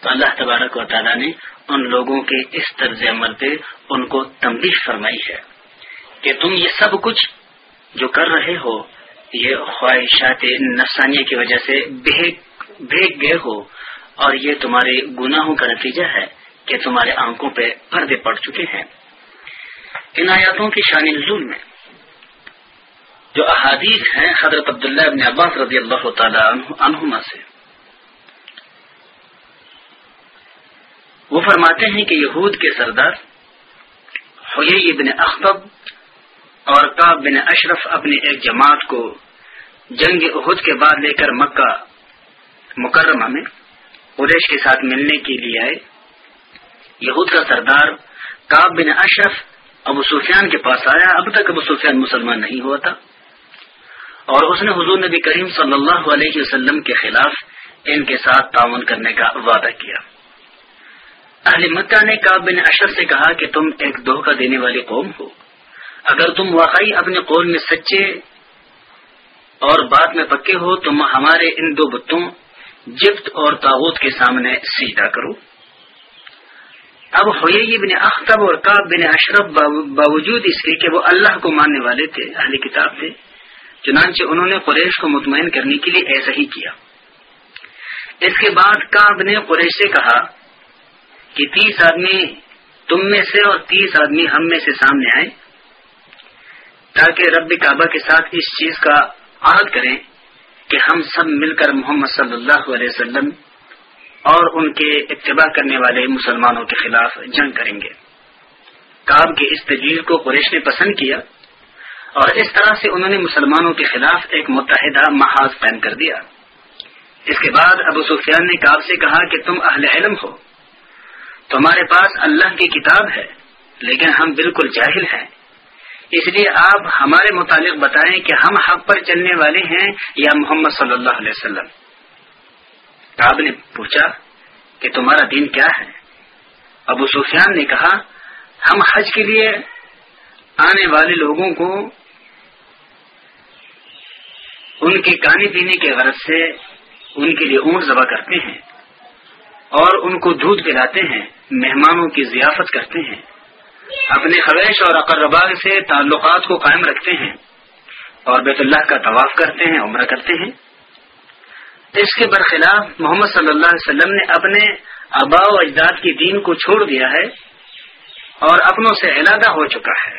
تو اللہ تبارک و تعالیٰ نے ان لوگوں کے اس طرز عمل پہ ان کو تنبیہ فرمائی ہے کہ تم یہ سب کچھ جو کر رہے ہو، یہ خواہشات نفسانیہ کی وجہ سے بھیگ گئے ہو اور یہ تمہارے گناہوں کا نتیجہ ہے کہ تمہارے آنکھوں پہ پردے پڑ چکے ہیں۔ ان آیاتوں کی شان نزول میں جو احادیث ہیں، حضرت عبداللہ ابن عباس رضی اللہ تعالی عنہما سے وہ فرماتے ہیں کہ یہود کے سردار حیی ابن اختب اور کاب بن اشرف اپنی ایک جماعت کو جنگ عہد کے بعد لے کر مکہ مکرمہ میں قریش کے ساتھ ملنے کے لیے آئے۔ یہود کا سردار کاب بن اشرف ابو سفیان کے پاس آیا۔ اب تک ابو سفیان مسلمان نہیں ہوا تھا۔ اور اس نے حضور نبی کریم صلی اللہ علیہ وسلم کے خلاف ان کے ساتھ تعاون کرنے کا وعدہ کیا۔ اہل مکہ نے کاب بن اشرف سے کہا کہ تم ایک دھوکہ دینے والی قوم ہو۔ اگر تم واقعی اپنے قول میں سچے اور بات میں پکے ہو تم ہمارے ان دو بتوں جفت اور تاغوت کے سامنے سیدھا کرو۔ اب ہوئی بن اختب اور کاب بن اشرف باوجود اس کے کہ وہ اللہ کو ماننے والے تھے اہلی کتاب تھے، چنانچہ انہوں نے قریش کو مطمئن کرنے کے لیے ایسا ہی کیا۔ اس کے بعد کاب نے قریش سے کہا کہ تیس آدمی تم میں سے اور تیس آدمی ہم میں سے سامنے آئے تاکہ رب کعبہ کے ساتھ اس چیز کا عہد کریں کہ ہم سب مل کر محمد صلی اللہ علیہ وسلم اور ان کے اتباع کرنے والے مسلمانوں کے خلاف جنگ کریں گے۔ کاب کی اس تجویز کو قریش نے پسند کیا اور اس طرح سے انہوں نے مسلمانوں کے خلاف ایک متحدہ محاذ قائم کر دیا۔ اس کے بعد ابو سفیان نے کاب سے کہا کہ تم اہل علم ہو۔ تمہارے پاس اللہ کی کتاب ہے، لیکن ہم بالکل جاہل ہیں۔ اس لیے آپ ہمارے متعلق بتائیں کہ ہم حق پر چلنے والے ہیں یا محمد صلی اللہ علیہ وسلم۔ کاب نے پوچھا کہ تمہارا دین کیا ہے؟ ابو سفیان نے کہا، ہم حج کے لیے آنے والے لوگوں کو ان کے کھانے پینے کے غرض سے ان کے لیے اونٹ ذبح کرتے ہیں۔ اور ان کو دودھ پلاتے ہیں، مہمانوں کی ضیافت کرتے ہیں۔ اپنے خویش اور اقربا سے تعلقات کو قائم رکھتے ہیں اور بیت اللہ کا طواف کرتے ہیں، عمرہ کرتے ہیں۔ اس کے برخلاف محمد صلی اللہ علیہ وسلم نے اپنے آبا و اجداد کی دین کو چھوڑ دیا ہے اور اپنوں سے علیحدہ ہو چکا ہے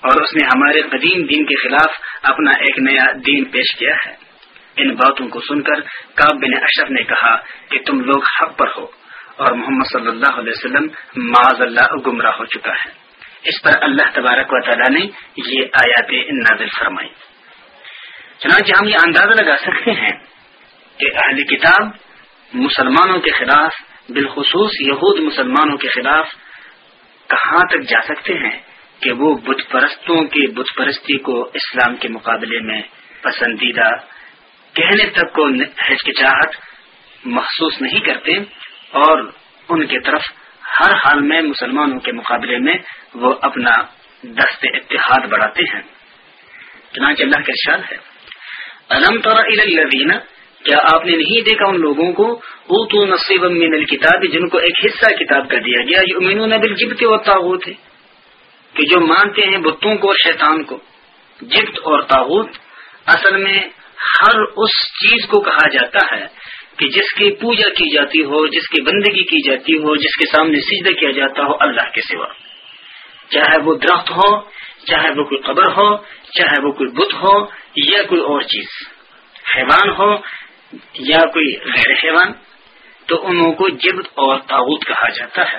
اور اس نے ہمارے قدیم دین کے خلاف اپنا ایک نیا دین پیش کیا ہے۔ ان باتوں کو سن کر کاب بن اشرف نے کہا کہ تم لوگ حق پر ہو اور محمد صلی اللہ علیہ وسلم معذ اللہ گمراہ ہو چکا ہے۔ اس پر اللہ تبارک و تعالیٰ نے یہ آیات نازل فرمائی۔ چنانچہ ہم یہ اندازہ لگا سکتے ہیں کہ اہل کتاب مسلمانوں کے خلاف، بالخصوص یہود مسلمانوں کے خلاف کہاں تک جا سکتے ہیں کہ وہ بت پرستوں کی بت پرستی کو اسلام کے مقابلے میں پسندیدہ کہنے تک کو ہچکچاہٹ محسوس نہیں کرتے اور ان کی طرف ہر حال میں مسلمانوں کے مقابلے میں وہ اپنا دست اتحاد بڑھاتے ہیں۔ چنانچہ اللہ کا ارشاد ہے۔ علم طور کیا آپ نے نہیں دیکھا ان لوگوں کو؟ اوتو نصیب من الکتاب، جن کو ایک حصہ کتاب کا دیا گیا۔ یؤمنون بالجبت و تاغوت کہ جو مانتے ہیں بتوں کو اور شیطان کو۔ جبت اور تاغوت اصل میں ہر اس چیز کو کہا جاتا ہے کہ جس کی پوجا کی جاتی ہو، جس کی بندگی کی جاتی ہو، جس کے سامنے سجدہ کیا جاتا ہو اللہ کے سوا۔ چاہے وہ درخت ہو، چاہے وہ کوئی قبر ہو، چاہے وہ کوئی بت ہو، یا کوئی اور چیز۔ حیوان ہو یا کوئی غیر حیوان، تو انہوں کو جبت اور تاغت کہا جاتا ہے۔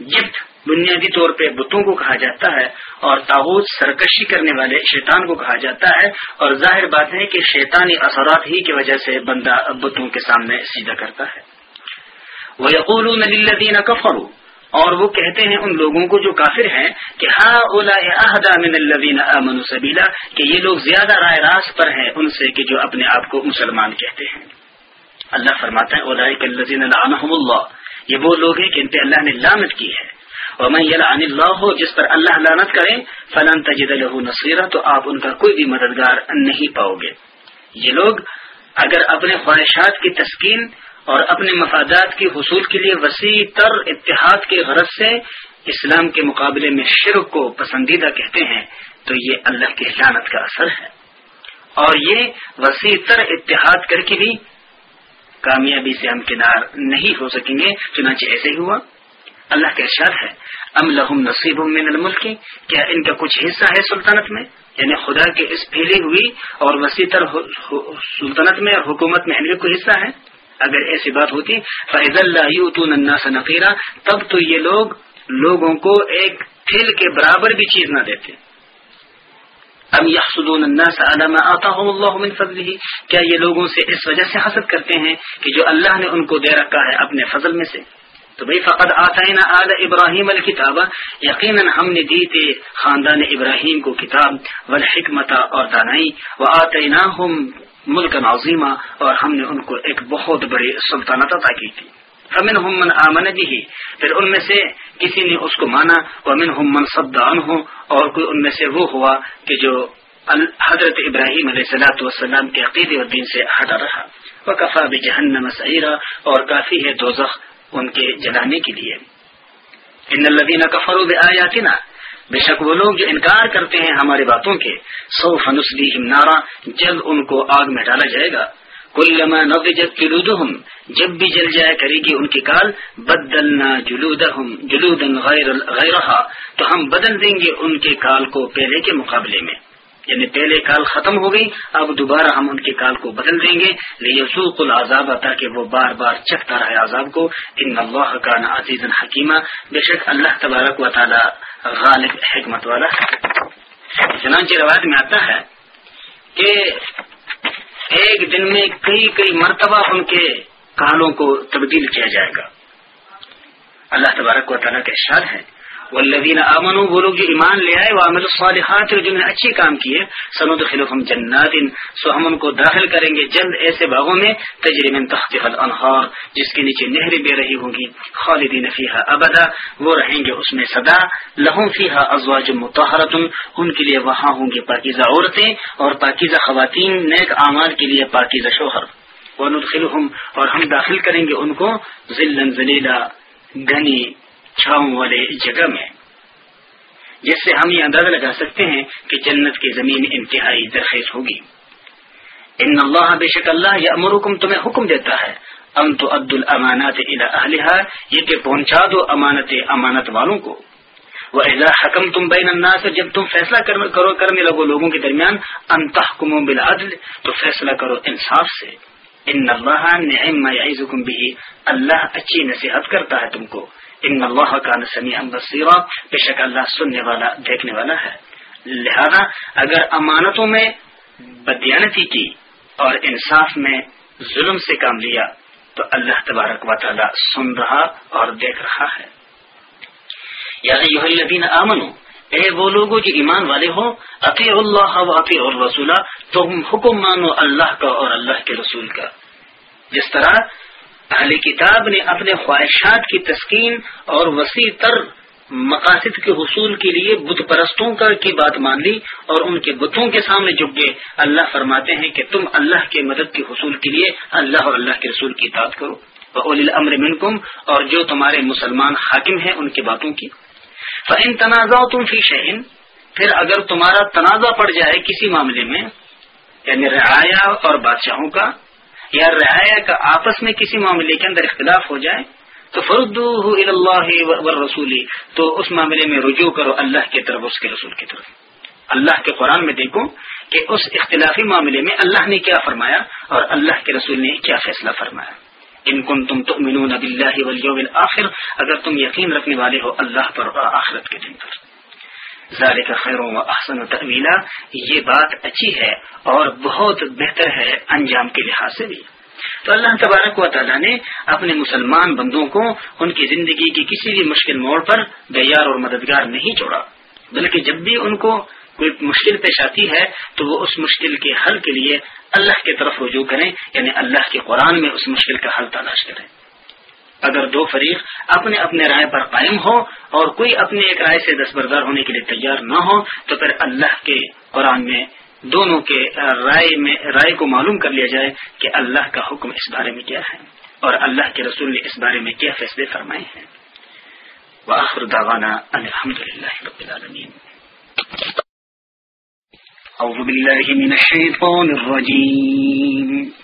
جبت بنیادی طور پہ بتوں کو کہا جاتا ہے اور تاغت سرکشی کرنے والے شیطان کو کہا جاتا ہے اور ظاہر بات ہے کہ شیطانی اثرات ہی کی وجہ سے بندہ بتوں کے سامنے سیدھا کرتا ہے۔ وہ یقول الدین کفرو اور وہ کہتے ہیں ان لوگوں کو جو کافر ہیں کہ ہاں اولا احدا من الذین آمنوا سبیلا، کہ یہ لوگ زیادہ رائے راست پر ہیں ان سے کہ جو اپنے آپ کو مسلمان کہتے ہیں۔ اللہ فرماتا ہے اولا الذین لعنهم اللہ، یہ وہ لوگ ہیں کہ ان پہ اللہ نے لعنت کی ہے۔ اور میں یلعن اللہ ہو جس پر اللہ لعنت کرے، فلن تجد له نصیرا تو آپ ان کا کوئی بھی مددگار نہیں پاؤ گے۔ یہ لوگ اگر اپنے خواہشات کی تسکین اور اپنے مفادات کی حصول کے لیے وسیع تر اتحاد کے غرض سے اسلام کے مقابلے میں شرک کو پسندیدہ کہتے ہیں، تو یہ اللہ کی حیانت کا اثر ہے۔ اور یہ وسیع تر اتحاد کر کے بھی کامیابی سے ہم کنار نہیں ہو سکیں گے، چنانچہ ایسے ہی ہوا۔ اللہ کا ارشاد ہے. ام لہم نصیب من الملک، کیا ان کا کچھ حصہ ہے سلطنت میں؟ یعنی خدا کے اس پھیلی ہوئی اور وسیع تر سلطنت میں اور حکومت میں ان کو حصہ ہے؟ اگر ایسی بات ہوتی فیض اللہ سے نفیرہ تب تو یہ لوگ لوگوں کو ایک تھل کے برابر بھی چیز نہ دیتے. اب یحسدون الناس على ما آتاهم الله من فضله کیا یہ لوگوں سے اس وجہ سے حسد کرتے ہیں کہ جو اللہ نے ان کو دے رکھا ہے اپنے فضل میں سے؟ تو بھئی فقط آتائنا آل ابراہیم الکتاب، یقیناً ہم نے دی تھے خاندان ابراہیم کو کتاب، والحکمت اور دانائی و آتیناہم ملک عظیمہ اور ہم نے ان کو ایک بہت بڑی سلطنت عطا کی تھی۔ فمن من آمن بھی پھر ان میں سے کسی نے اس کو مانا ومن ہم من صدان ہو اور کوئی ان میں سے وہ ہوا کہ جو حضرت ابراہیم علیہ صلاحت والسلام کے عقید اور دین سے ہٹا رہا۔ وہ کفا بھی جہنم سعیرہ اور کافی ہے دوزخ ان کے جلانے کے لیے۔ ان الدین کفرو آیاتنا بے شک وہ لوگ جو انکار کرتے ہیں ہماری باتوں کے سو فنسلی نارا۔ جلد ان کو آگ میں ڈالا جائے گا۔ کلما نضجت جلودهم جب بھی جل جائے کرے گی ان کی کال، بدلنا جلودهم جلودا غیر غیرها تو ہم بدل دیں گے ان کے کال کو پہلے کے مقابلے میں۔ یعنی پہلے کال ختم ہو گئی، اب دوبارہ ہم ان کے کال کو بدل دیں گے۔ لیسوق العذاب تاکہ وہ بار بار چکھتا رہے عذاب کو۔ ان اللہ کا نا عزیز حکیمہ بے شک اللہ تبارک و تعالی غالب حکمت والا چنانچہ روایت میں آتا ہے کہ ایک دن میں کئی کئی مرتبہ ان کے کالوں کو تبدیل کیا جائے گا۔ اللہ تبارک و تعالیٰ کے اشار ہے والذین آمنوا، وہ لوگ جو ایمان لے آئے وہ عمل الصالحات اور جنہوں نے اچھے کام کیے سنود خلوفم جنات، سو ہم ان کو داخل کریں گے جلد ایسے باغوں میں، تجری من تحت الانہار، جس کے نیچے نہریں بے رہی ہوں گی، خالدین فیہا ابدا، وہ رہیں گے اس میں سدا لہم فیہا ازواج مطہرت ان کے لیے وہاں ہوں گے پاکیزہ عورتیں اور پاکیزہ خواتین، نیک اعمال کے لیے پاکیزہ شوہر۔ وندخلهم اور ہم داخل کریں گے ان کو ذلن ذلیلا گھنی چھاؤں والے جگہ میں۔ جس سے ہم یہ اندازہ لگا سکتے ہیں کہ جنت کی زمین انتہائی درخیز ہوگی۔ ان اللہ بے شک اللہ یا امرکم تمہیں حکم دیتا ہے۔ ام تو عبد الامانات یہ کہ پہنچا دو امانت امانت والوں کو۔ وہ اعزا حکم تم بین الناس، جب تم فیصلہ کرو، کرنے لگو لوگوں کے درمیان انتحکم بالعدل، تو فیصلہ کرو انصاف سے۔ ان اللہ نعم یعظکم به، اللہ اچھی نصیحت کرتا ہے تم کو۔ ان اللہ کا نسمی بصیرہ بے شک اللہ سننے والا، دیکھنے والا ہے۔ لہذا اگر امانتوں میں بدیانتی کی اور انصاف میں ظلم سے کام لیا، تو اللہ تبارک و تعالی سن رہا اور دیکھ رہا ہے۔ یا آمنو اے وہ لوگ جو ایمان والے ہو عطی اللہ و عطی الرسول تو حکم مانو اللہ کا اور اللہ کے رسول کا۔ جس طرح اہل کتاب نے اپنے خواہشات کی تسکین اور وسیع تر مقاصد کے حصول کے لیے بت پرستوں کا کی بات مان لی اور ان کے بتوں کے سامنے جھک گئے۔ اللہ فرماتے ہیں کہ تم اللہ کے مدد کے حصول کے لیے اللہ اور اللہ کے رسول کی اطاعت کرو۔ اول امر منکم اور جو تمہارے مسلمان حاکم ہیں ان کی باتوں کی۔ فن تنازع تم فی شہین پھر اگر تمہارا تنازع پڑ جائے کسی معاملے میں یعنی رعایا اور بادشاہوں کا یا رعایا کا آپس میں کسی معاملے کے اندر اختلاف ہو جائے، تو فرد اللہ رسولی تو اس معاملے میں رجوع کرو اللہ کی طرف، اس کے رسول کی طرف۔ اللہ کے قرآن میں دیکھو کہ اس اختلافی معاملے میں اللہ نے کیا فرمایا اور اللہ کے رسول نے کیا فیصلہ فرمایا۔ ان کن تم تو منون اللہ آخر اگر تم یقین رکھنے والے ہو اللہ پر اور آخرت کے دن پر۔ ذالک خیروں و احسن و طویلا یہ بات اچھی ہے اور بہت بہتر ہے انجام کے لحاظ سے بھی۔ تو اللہ تبارک و تعالیٰ نے اپنے مسلمان بندوں کو ان کی زندگی کی کسی بھی مشکل موڑ پر بیار اور مددگار نہیں چھوڑا، بلکہ جب بھی ان کو کوئی مشکل پیش آتی ہے، تو وہ اس مشکل کے حل کے لیے اللہ کی طرف رجوع کریں یعنی اللہ کے قرآن میں اس مشکل کا حل تلاش کریں۔ اگر دو فریق اپنے اپنے رائے پر قائم ہو اور کوئی اپنے ایک رائے سے دستبردار ہونے کے لیے تیار نہ ہو تو پھر اللہ کے قرآن میں دونوں کے رائے میں، رائے کو معلوم کر لیا جائے کہ اللہ کا حکم اس بارے میں کیا ہے اور اللہ کے رسول نے اس بارے میں کیا فیصلے فرمائے ہیں۔ وآخر دعوانا الحمد للہ رب العالمین۔ اعوذ باللہ من الشیطان الرجیم۔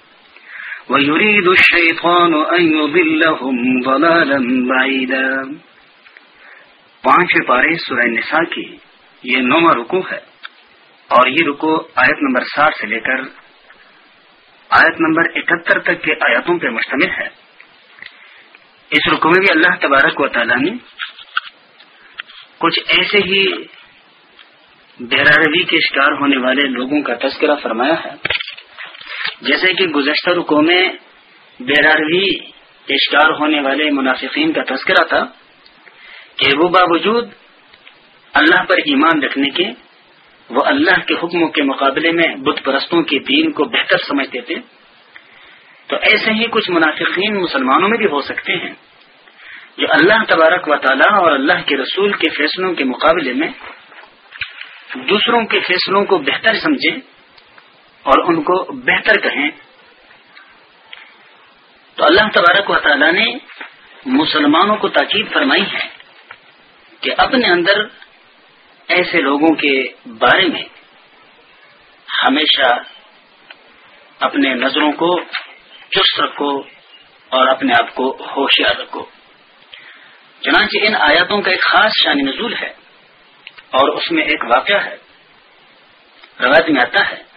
ويريد الشيطان أن يضلهم ضلالا بعيدا۔ پانچ پارے سورہ نساء کی یہ نواں رکو ہے۔ اور یہ رکو آیت نمبر ساٹھ سے لے کر آیت نمبر اکہتر تک کے آیاتوں پر مشتمل ہے۔ اس رکو میں بھی اللہ تبارک و تعالیٰ نے کچھ ایسے ہی بہراروی کے شکار ہونے والے لوگوں کا تذکرہ فرمایا ہے۔ جیسے کہ گزشتہ رکو میں بہراروی کے ہونے والے منافقین کا تذکرہ تھا کہ وہ باوجود اللہ پر ایمان رکھنے کے وہ اللہ کے حکموں کے مقابلے میں بت پرستوں کے دین کو بہتر سمجھتے تھے، تو ایسے ہی کچھ منافقین مسلمانوں میں بھی ہو سکتے ہیں جو اللہ تبارک و تعالیٰ اور اللہ کے رسول کے فیصلوں کے مقابلے میں دوسروں کے فیصلوں کو بہتر سمجھیں اور ان کو بہتر کہیں۔ تو اللہ تبارک و تعالیٰ نے مسلمانوں کو تاکید فرمائی ہے کہ اپنے اندر ایسے لوگوں کے بارے میں ہمیشہ اپنے نظروں کو چست رکھو اور اپنے آپ کو ہوشیار رکھو۔ چنانچہ ان آیاتوں کا ایک خاص شان نزول ہے اور اس میں ایک واقعہ ہے۔ روایت میں آتا ہے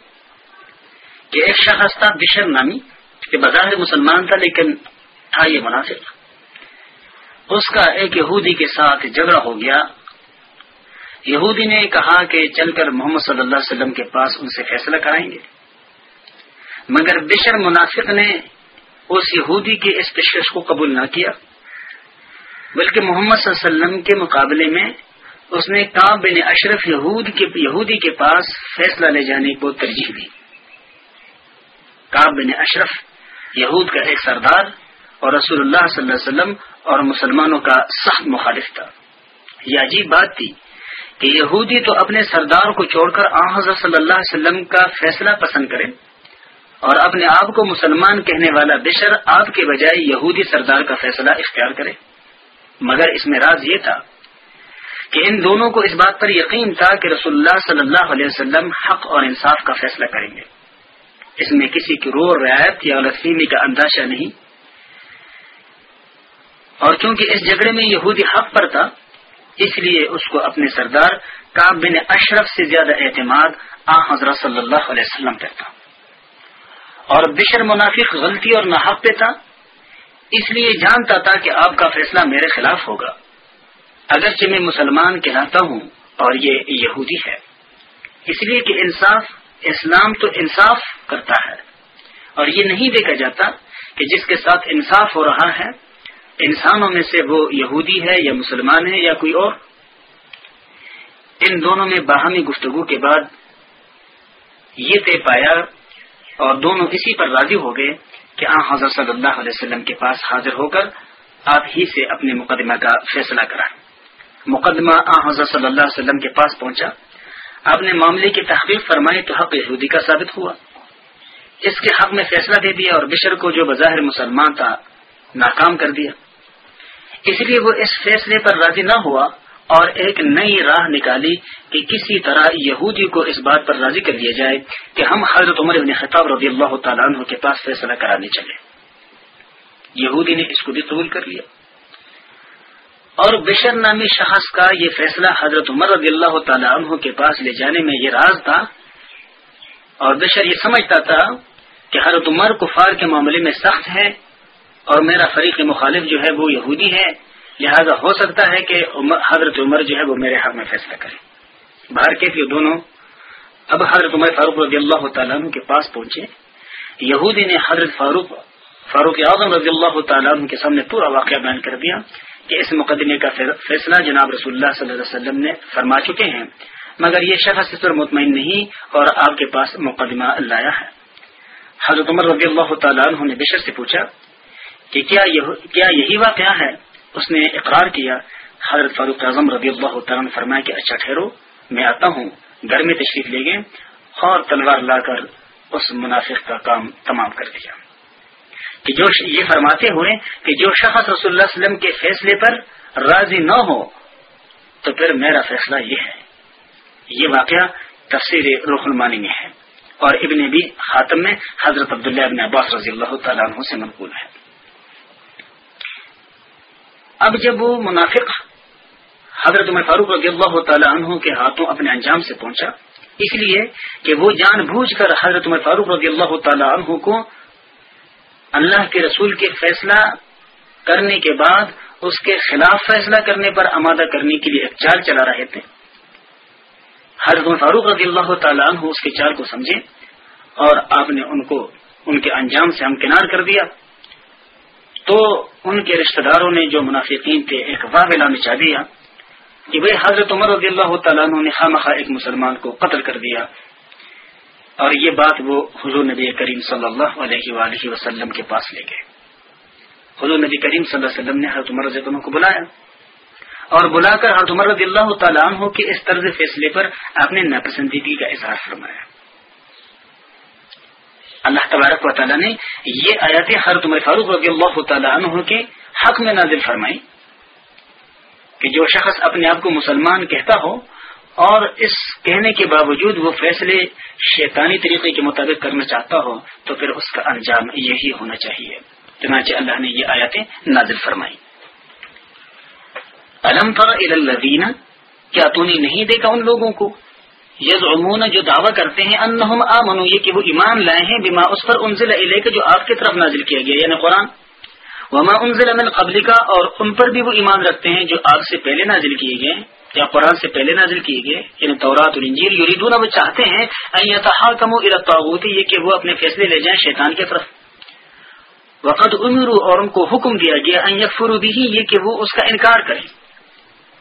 کہ ایک شخص تھا، بشر نامی، کہ بظاہر مسلمان تھا لیکن تھا یہ مناسب اس کا ایک یہودی کے ساتھ جھگڑا ہو گیا۔ یہودی نے کہا کہ چل کر محمد صلی اللہ علیہ وسلم کے پاس ان سے فیصلہ کرائیں گے۔ مگر بشر منافق نے اس یہودی کے اس پیشکش کو قبول نہ کیا۔ بلکہ محمد صلی اللہ علیہ وسلم کے مقابلے میں اس نے کام بن اشرف یہود کے یہودی کے پاس فیصلہ لے جانے کو ترجیح دی۔ کاب بن اشرف، یہود کا ایک سردار اور رسول اللہ صلی اللہ علیہ وسلم اور مسلمانوں کا سخت مخالف تھا۔ یہ عجیب بات تھی کہ یہودی تو اپنے سردار کو چھوڑ کر آ حضرت صلی اللہ علیہ وسلم کا فیصلہ پسند کرے اور اپنے آپ کو مسلمان کہنے والا بشر آپ کے بجائے یہودی سردار کا فیصلہ اختیار کرے۔ مگر اس میں راز یہ تھا کہ ان دونوں کو اس بات پر یقین تھا کہ رسول اللہ صلی اللہ علیہ وسلم حق اور انصاف کا فیصلہ کریں گے۔ اس میں کسی کی رو رعایت یا غلط فہمی کا انداشہ نہیں۔ اور چونکہ اس جھگڑے میں یہودی حق پر تھا، اس لیے اس کو اپنے سردار کاب بن اشرف سے زیادہ اعتماد آ حضرت صلی اللہ علیہ وسلم پر تھا۔ اور بشر منافق غلطی اور ناحق پہ تھا، اس لیے جانتا تھا کہ آپ کا فیصلہ میرے خلاف ہوگا۔ اگرچہ میں مسلمان کہلاتا ہوں اور یہ یہودی ہے۔ اس لیے کہ انصاف اسلام تو انصاف کرتا ہے۔ اور یہ نہیں دیکھا جاتا کہ جس کے ساتھ انصاف ہو رہا ہے، انسانوں میں سے وہ یہودی ہے یا مسلمان ہے یا کوئی اور۔ ان دونوں میں باہمی گفتگو کے بعد یہ طے پایا اور دونوں اسی پر راضی ہو گئے کہ آ حضرت صلی اللہ علیہ وسلم کے پاس حاضر ہو کر آپ ہی سے اپنے مقدمہ کا فیصلہ کرائیں۔ مقدمہ آ حضرت صلی اللہ علیہ وسلم کے پاس پہنچا۔ آپ نے معاملے کی تحقیق فرمائی تو حق یہودی کا ثابت ہوا۔ اس کے حق میں فیصلہ دے دیا اور بشر کو جو بظاہر مسلمان تھا، ناکام کر دیا۔ اس لیے وہ اس فیصلے پر راضی نہ ہوا اور ایک نئی راہ نکالی کہ کسی طرح یہودی کو اس بات پر راضی کر دیا جائے کہ ہم حضرت عمر بن خطاب رضی اللہ تعالیٰ عنہ کے پاس فیصلہ کرانے چلے۔ یہودی نے اس کو بھی قبول کر لیا۔ اور بشر نامی شخص کا یہ فیصلہ حضرت عمر رضی اللہ تعالیٰ عنہ کے پاس لے جانے میں یہ راز تھا اور بشر یہ سمجھتا تھا کہ حضرت عمر کفار کے معاملے میں سخت ہے اور میرا فریق مخالف جو ہے وہ یہودی ہے، لہذا ہو سکتا ہے کہ حضرت عمر جو ہے وہ میرے حق میں فیصلہ کرے۔ باہر کے یہ دونوں۔ اب حضرت عمر فاروق رضی اللہ تعالیٰ عنہ کے پاس پہنچے۔ یہودی نے حضرت فاروق فاروق اعظم رضی اللہ تعالیٰ عنہ کے سامنے پورا واقعہ بیان کر دیا۔ کہ اس مقدمے کا فیصلہ جناب رسول اللہ صلی اللہ علیہ وسلم نے فرما چکے ہیں۔ مگر یہ شخص اس پر مطمئن نہیں اور آپ کے پاس مقدمہ لایا ہے۔ حضرت عمر رضی اللہ تعالیٰ عنہ نے بشر سے پوچھا کہ کیا کیا یہی واقعہ ہے؟ اس نے اقرار کیا، حضرت فاروق اعظم رضی اللہ تعالیٰ فرمایا کہ اچھا ٹھہرو، میں آتا ہوں، گھر میں تشریف لے گئے اور تلوار لا کر اس منافق کا کام تمام کر دیا۔ کہ جو یہ فرماتے ہوئے کہ جو شخص رسول اللہ علیہ وسلم کے فیصلے پر راضی نہ ہو، تو پھر میرا فیصلہ یہ ہے۔ یہ واقعہ تفسیر رخ المانی میں ہے اور ابن بھی خاتم میں حضرت عبداللہ ابن عباس رضی اللہ تعالیٰ عنہ سے منقول ہے۔ اب جب وہ منافق حضرت عمر فاروق رضی اللہ تعالیٰ عنہ کے ہاتھوں اپنے انجام سے پہنچا، اس لیے کہ وہ جان بوجھ کر حضرت عمر فاروق رضی اللہ تعالیٰ عنہ کو اللہ کے رسول کے فیصلہ کرنے کے بعد اس کے خلاف فیصلہ کرنے پر آمادہ کرنے کے لیے ایک چال چلا رہے تھے۔ حضرت فاروق رضی اللہ تعالیٰ عنہ اس کے چال کو سمجھے اور آپ نے ان کو، ان کے انجام سے ہمکنار کر دیا۔ تو ان کے رشتہ داروں نے جو منافقین تھے، ایک واویلا مچا دیا کہ بھائی حضرت عمر رضی اللہ تعالیٰ عنہ نے خواہ ایک مسلمان کو قتل کر دیا۔ اور یہ بات وہ حضور نبی کریم صلی اللہ علیہ وآلہ وسلم کے پاس لے گئے۔ حضور نبی کریم صلی اللہ علیہ وسلم نے حضرت عمر رضی اللہ کو بلایا اور بلا کر حضرت عمر رضی اللہ تعالیٰ عنہ کے اس طرز فیصلے پر آپ نے ناپسندیدگی کا اظہار فرمایا۔ اللہ تبارک و تعالیٰ نے یہ آیات حضرت عمر فاروق رضی اللہ تعالیٰ عنہ کے حق میں نازل فرمائی کہ جو شخص اپنے آپ کو مسلمان کہتا ہو اور اس کہنے کے باوجود وہ فیصلے شیطانی طریقے کے مطابق کرنا چاہتا ہو، تو پھر اس کا انجام یہی ہونا چاہیے۔ چنانچہ اللہ نے یہ آیاتیں نازل فرمائی علم الدین کیا تو نے نہیں دیکھا ان لوگوں کو؟ یز عمون جو دعویٰ کرتے ہیں، انہم آمنو یہ کہ وہ ایمان لائے ہیں بما اس پر انزل علیہ جو آپ کی طرف نازل کیا گیا یعنی قرآن۔ وما انزل من قبل کا اور ان پر بھی وہ ایمان رکھتے ہیں جو آپ سے پہلے نازل کیے گئے۔ یا قرآن سے پہلے نازل کیے گئے یعنی تورات اور انجیل یریدون وہ چاہتے ہیں کم یہ کہ وہ اپنے فیصلے لے جائیں شیطان کی طرف۔ وقت عمر اور ان کو حکم دیا گیا یکفرو بھی یہ کہ وہ اس کا انکار کریں۔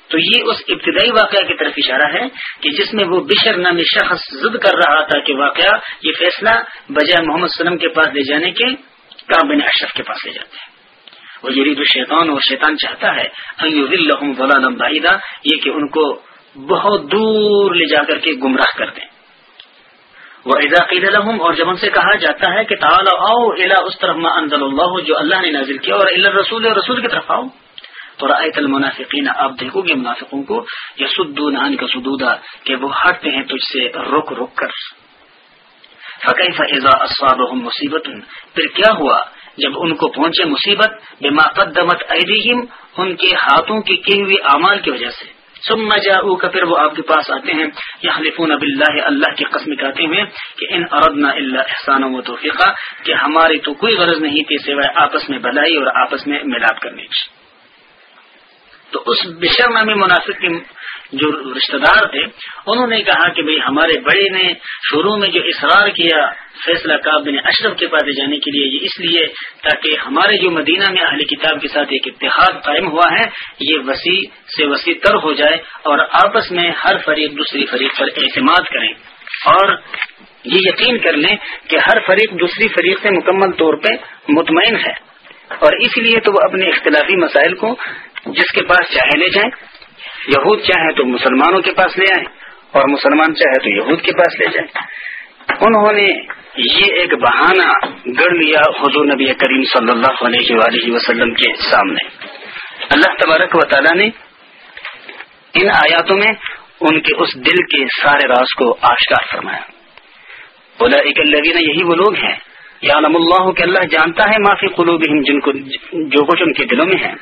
تو یہ اس ابتدائی واقعہ کی طرف اشارہ ہے کہ جس میں وہ بشر نامی شخص ضد کر رہا تھا کہ واقعہ یہ فیصلہ بجائے محمد وسلم کے پاس لے جانے کے کام بن اشرف کے پاس لے جاتے ہیں۔ وہ یرید شیطان اور شیطان چاہتا ہے بعیدہ یہ کہ ان کو بہت دور لے جا کر کے گمراہ کر دیں۔ وہ عید الحم اور جب ان سے کہا جاتا ہے کہ تعالی آؤ الا اس طرف ما انزل اللہ، جو اللہ نے نازل کیا، اور اللہ رسول رسول کی طرف آؤ۔ تو رایت المنافقین، آپ دیکھو گے منافقوں کو یا سدون عن کا سدودا، کہ وہ ہٹتے ہیں تجھ سے، رک رک کر۔ فقی فضا اسواب مصیبت پھر کیا ہوا؟ جب ان کو پہنچے مصیبت، بما قدمت ایدیہم، ان کے ہاتھوں کی کی ہوئی اعمال کی وجہ سے۔ ثم جاءوا کا پھر وہ آپ کے پاس آتے ہیں۔ یحلفون باللہ، اللہ کی قسم کہتے ہوئے کہ ان اردنا الا احسان و توفیقا، کہ ہماری تو کوئی غرض نہیں تھی سوائے آپس میں بھلائی اور آپس میں ملاپ کرنے کی۔ تو اس بشر نامی مناسب کی جو رشتہ دار تھے، انہوں نے کہا کہ بھئی ہمارے بڑے نے شروع میں جو اصرار کیا فیصلہ کاب بن اشرف کے پاس جانے کے لیے، یہ اس لیے تاکہ ہمارے جو مدینہ میں اہل کتاب کے ساتھ ایک اتحاد قائم ہوا ہے، یہ وسیع سے وسیع تر ہو جائے اور آپس میں ہر فریق دوسری فریق پر اعتماد کریں اور یہ یقین کر لیں کہ ہر فریق دوسری فریق سے مکمل طور پہ مطمئن ہے۔ اور اس لیے تو وہ اپنے اختلافی مسائل کو جس کے پاس چاہے لے جائیں۔ یہود چاہے تو مسلمانوں کے پاس لے آئیں اور مسلمان چاہے تو یہود کے پاس لے جائیں۔ انہوں نے یہ ایک بہانہ گڑ لیا حضور نبی کریم صلی اللہ علیہ وآلہ وسلم کے سامنے۔ اللہ تبارک و تعالیٰ نے ان آیاتوں میں ان کے اس دل کے سارے راز کو آشکار فرمایا۔ بولا اکلوین یہی وہ لوگ ہیں یا علم اللہ کہ اللہ جانتا ہے معافی قلوبہم، جن کو جو کچھ ان کے دلوں میں ہے۔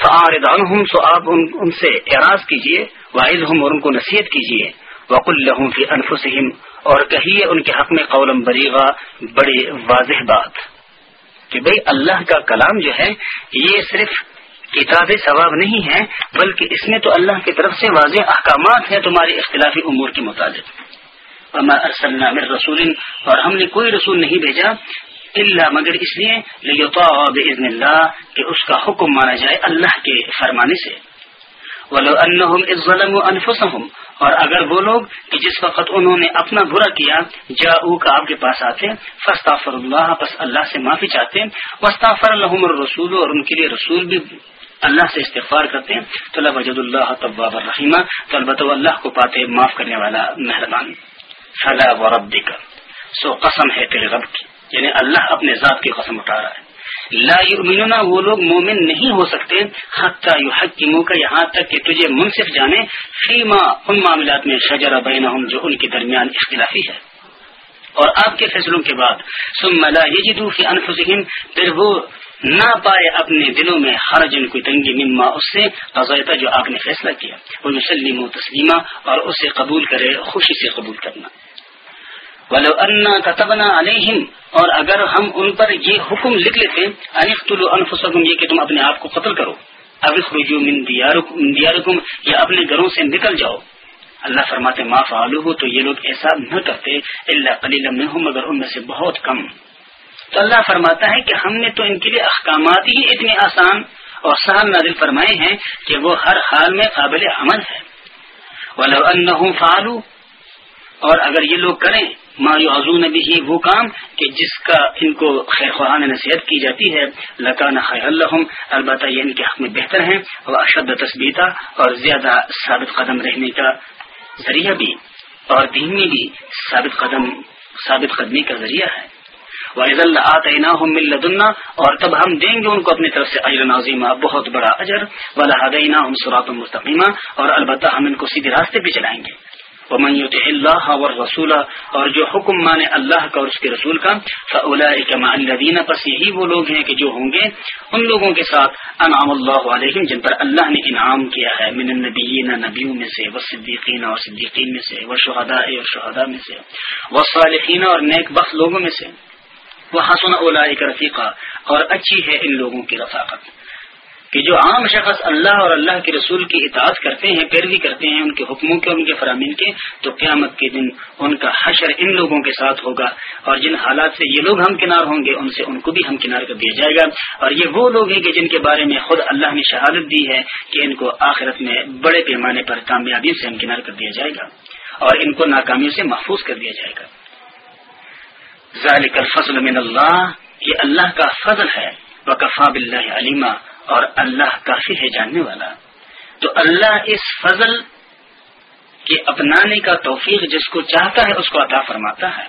فعارض سو آپ ان, ان سے اعراض کیجیے واحد ہم اور ان کو نصیحت کیجیے وق الحم فی انفسہم اور کہیے ان کے حق میں قولم بریغا بڑی واضح بات۔ کہ بھئی اللہ کا کلام جو ہے یہ صرف کتاب ثواب نہیں ہے بلکہ اس میں تو اللہ کی طرف سے واضح احکامات ہیں تمہاری اختلافی امور کے مطابق من رسول اور ہم نے کوئی رسول نہیں بھیجا اللہ مگر اس لیے بزن اللہ کہ اس کا حکم مانا جائے اللہ کے فرمانے سے۔ انفسهم اور اگر وہ لوگ، کہ جس وقت انہوں نے اپنا برا کیا جا کا آپ کے پاس آتے فستافر اللہ، پس اللہ سے معافی چاہتے وسطافر الحم الرسول، اور ان کے لیے رسول بھی اللہ سے استغفار کرتے ہیں تو اللہ وجد اللہ طباب الرحیمہ تو البتہ اللہ کو پاتے، معاف کرنے والا مہربان۔ فلا و رب سو قسم ہے تیرے رب کی۔ یعنی اللہ اپنے ذات کی قسم اٹھا رہا ہے۔ لا یؤمنون، وہ لوگ مومن نہیں ہو سکتے حتی یحکمو کا یہاں تک کہ تجھے منصف جانے، فیما ان معاملات میں شجر بینہم، جو ان کے درمیان اختلافی ہے۔ اور آپ کے فیصلوں کے بعد، ثم لا یجدو فی انفسهم پھر وہ نہ پائے اپنے دلوں میں ہر جن کوئی تنگی مما، اس سے قضیتا جو آپ نے فیصلہ کیا۔ وہ مسلم و تسلیمہ اور اسے قبول کرے، خوشی سے قبول کرنا۔ ولو انا كتبنا علیہم اور اگر ہم ان پر یہ حکم لکھ لیتے انفتلوا انفسکم، یہ کہ تم اپنے آپ کو قتل کرو۔ اب اخرجوا من دیارکم یا اپنے گھروں سے نکل جاؤ۔ اللہ فرماتے، ما فعلوه تو یہ لوگ ایسا نہ کرتے، الا قلیلا منهم مگر ان میں سے بہت کم۔ تو اللہ فرماتا ہے کہ ہم نے تو ان کے لیے احکامات ہی اتنے آسان اور سہل نازل فرمائے ہیں کہ وہ ہر حال میں قابل عمل ہے۔ ولو انہم فعلوا اور اگر یہ لوگ کریں مایو حضون بھی وہ کام کہ جس کا ان کو خیر خواہان نصیحت کی جاتی ہے لکان خیر الحم البتہ یہ ان کے حق میں بہتر ہیں اور اشد تصبیتا اور زیادہ ثابت قدم رہنے کا ذریعہ بھی اور دھیمی بھی ثابت قدم، ثابت قدمی کا ذریعہ ہے۔ وحض اللہ آتنا ملدنا اور تب ہم دیں گے ان کو اپنی طرف سے اجر نازیمہ بہت بڑا اجر۔ ولا حدینا ہم سرات مستقیمہ اور البتہ ہم ان کو سیدھے راستے پہ چلائیں گے۔ ومن اللہ اور رسولہ اور جو حکم مانے اللہ کا اور اس کے رسول کا فلاء الدین پس یہی وہ لوگ ہیں کہ جو ہوں گے، ان لوگوں کے ساتھ انعام اللہ علیہم، جن پر اللہ نے انعام کیا ہے، من النبیین نبیوں میں سے وہ صدیقین اور صدیقین میں سے وہ اور شہدا میں سے وہ صالحین اور نیک بخش لوگوں میں سے۔ وہ حسن اولا رفیقہ اور اچھی ہے ان لوگوں کی رفاقت۔ کہ جو عام شخص اللہ اور اللہ کے رسول کی اطاعت کرتے ہیں، پیروی کرتے ہیں، ان کے حکموں کے، ان کے فرامین کے، تو قیامت کے دن ان کا حشر ان لوگوں کے ساتھ ہوگا۔ اور جن حالات سے یہ لوگ ہم کنار ہوں گے، ان سے ان کو بھی ہم کنار کر دیا جائے گا۔ اور یہ وہ لوگ ہیں کہ جن کے بارے میں خود اللہ نے شہادت دی ہے کہ ان کو آخرت میں بڑے پیمانے پر کامیابی سے ہم کنار کر دیا جائے گا اور ان کو ناکامیوں سے محفوظ کر دیا جائے گا۔ ذالک الفضل من اللہ، یہ اللہ کا فضل ہے۔ وکفا بلّہ علیمہ اور اللہ کافی ہے جاننے والا۔ تو اللہ اس فضل کے اپنانے کا توفیق جس کو چاہتا ہے اس کو عطا فرماتا ہے۔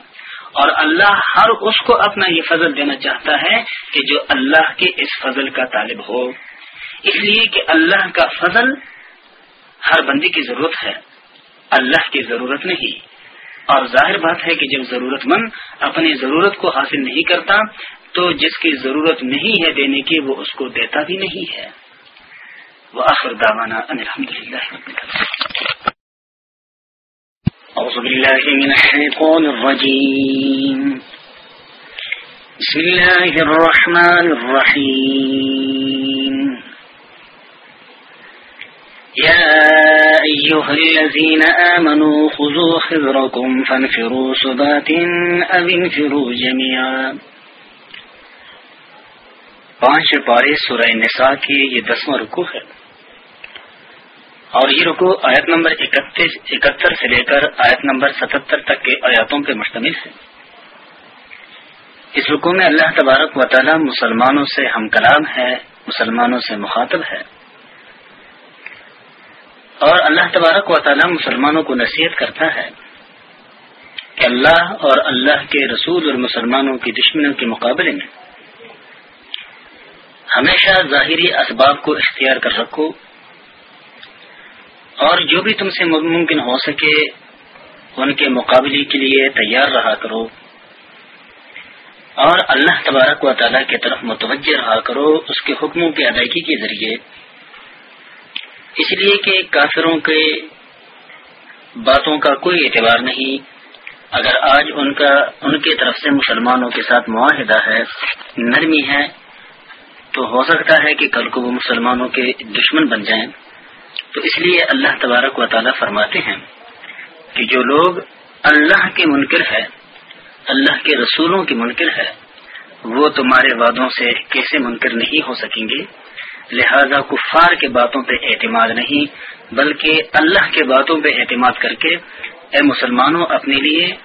اور اللہ ہر اس کو اپنا یہ فضل دینا چاہتا ہے کہ جو اللہ کے اس فضل کا طالب ہو۔ اس لیے کہ اللہ کا فضل ہر بندی کی ضرورت ہے، اللہ کی ضرورت نہیں۔ اور ظاہر بات ہے کہ جب ضرورت مند اپنی ضرورت کو حاصل نہیں کرتا تو جس کی ضرورت نہیں ہے دینے کی، وہ اس کو دیتا بھی نہیں ہے۔ وہ آخر داوانا الحمد للہ أعوذ بالله من الشيطان الرجيم بسم الله الرحمن الرحيم يا أيها الذين آمنوا خذوا خذركم فانفروا صبات أو انفروا جميعا پانچ پارے سورہ نساء کی یہ دسواں رکو ہے۔ اور یہ رکو آیت نمبر اکہتر سے لے کر آیت نمبر ستہتر تک کے آیاتوں پہ مشتمل ہے اس رکو میں اللہ تبارک و تعالی مسلمانوں سے ہم کلام ہے، مسلمانوں سے مخاطب ہے۔ اور اللہ تبارک و تعالی مسلمانوں کو نصیحت کرتا ہے کہ اللہ اور اللہ کے رسول اور مسلمانوں کی دشمنوں کے مقابلے میں ہمیشہ ظاہری اسباب کو اختیار کر رکھو اور جو بھی تم سے ممکن ہو سکے، ان کے مقابلے کے لیے تیار رہا کرو۔ اور اللہ تبارک و تعالیٰ کی طرف متوجہ رہا کرو اس کے حکموں کی ادائیگی کے ذریعے۔ اس لیے کہ کافروں کے باتوں کا کوئی اعتبار نہیں۔ اگر آج ان کا، ان کی طرف سے مسلمانوں کے ساتھ معاہدہ ہے، نرمی ہے تو ہو سکتا ہے کہ کل کو وہ مسلمانوں کے دشمن بن جائیں۔ تو اس لیے اللہ تبارک و تعالیٰ فرماتے ہیں کہ جو لوگ اللہ کے منکر ہے اللہ کے رسولوں کے منکر ہے وہ تمہارے وعدوں سے کیسے منکر نہیں ہو سکیں گے۔ لہذا کفار کے باتوں پہ اعتماد نہیں، بلکہ اللہ کے باتوں پہ اعتماد کر کے اے مسلمانوں، اپنے لیے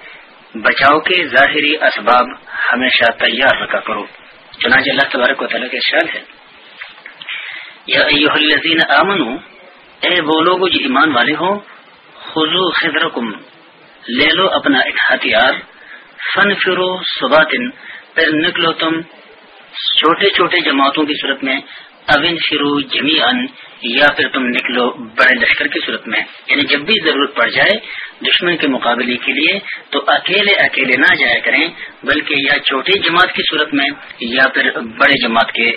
بچاؤ کے ظاہری اسباب ہمیشہ تیار رکھا کرو۔ چنانچہ اللہ تبارک و تعالیٰ کے شعر ہے۔ یا الذین آمنو اے وہ لوگ جو ایمان والے ہو خزو خضرکم، لے لو اپنا ایک ہتھیار فن فرو صباتن، پھر نکلو تم چھوٹے چھوٹے جماعتوں کی صورت میں اوین فرو جمی یا پھر تم نکلو بڑے لشکر کی صورت میں۔ یعنی جب بھی ضرورت پڑ جائے دشمن کے مقابلے کے لیے تو اکیلے اکیلے نہ جایا کریں، بلکہ یا چھوٹی جماعت کی صورت میں یا پھر بڑے جماعت کے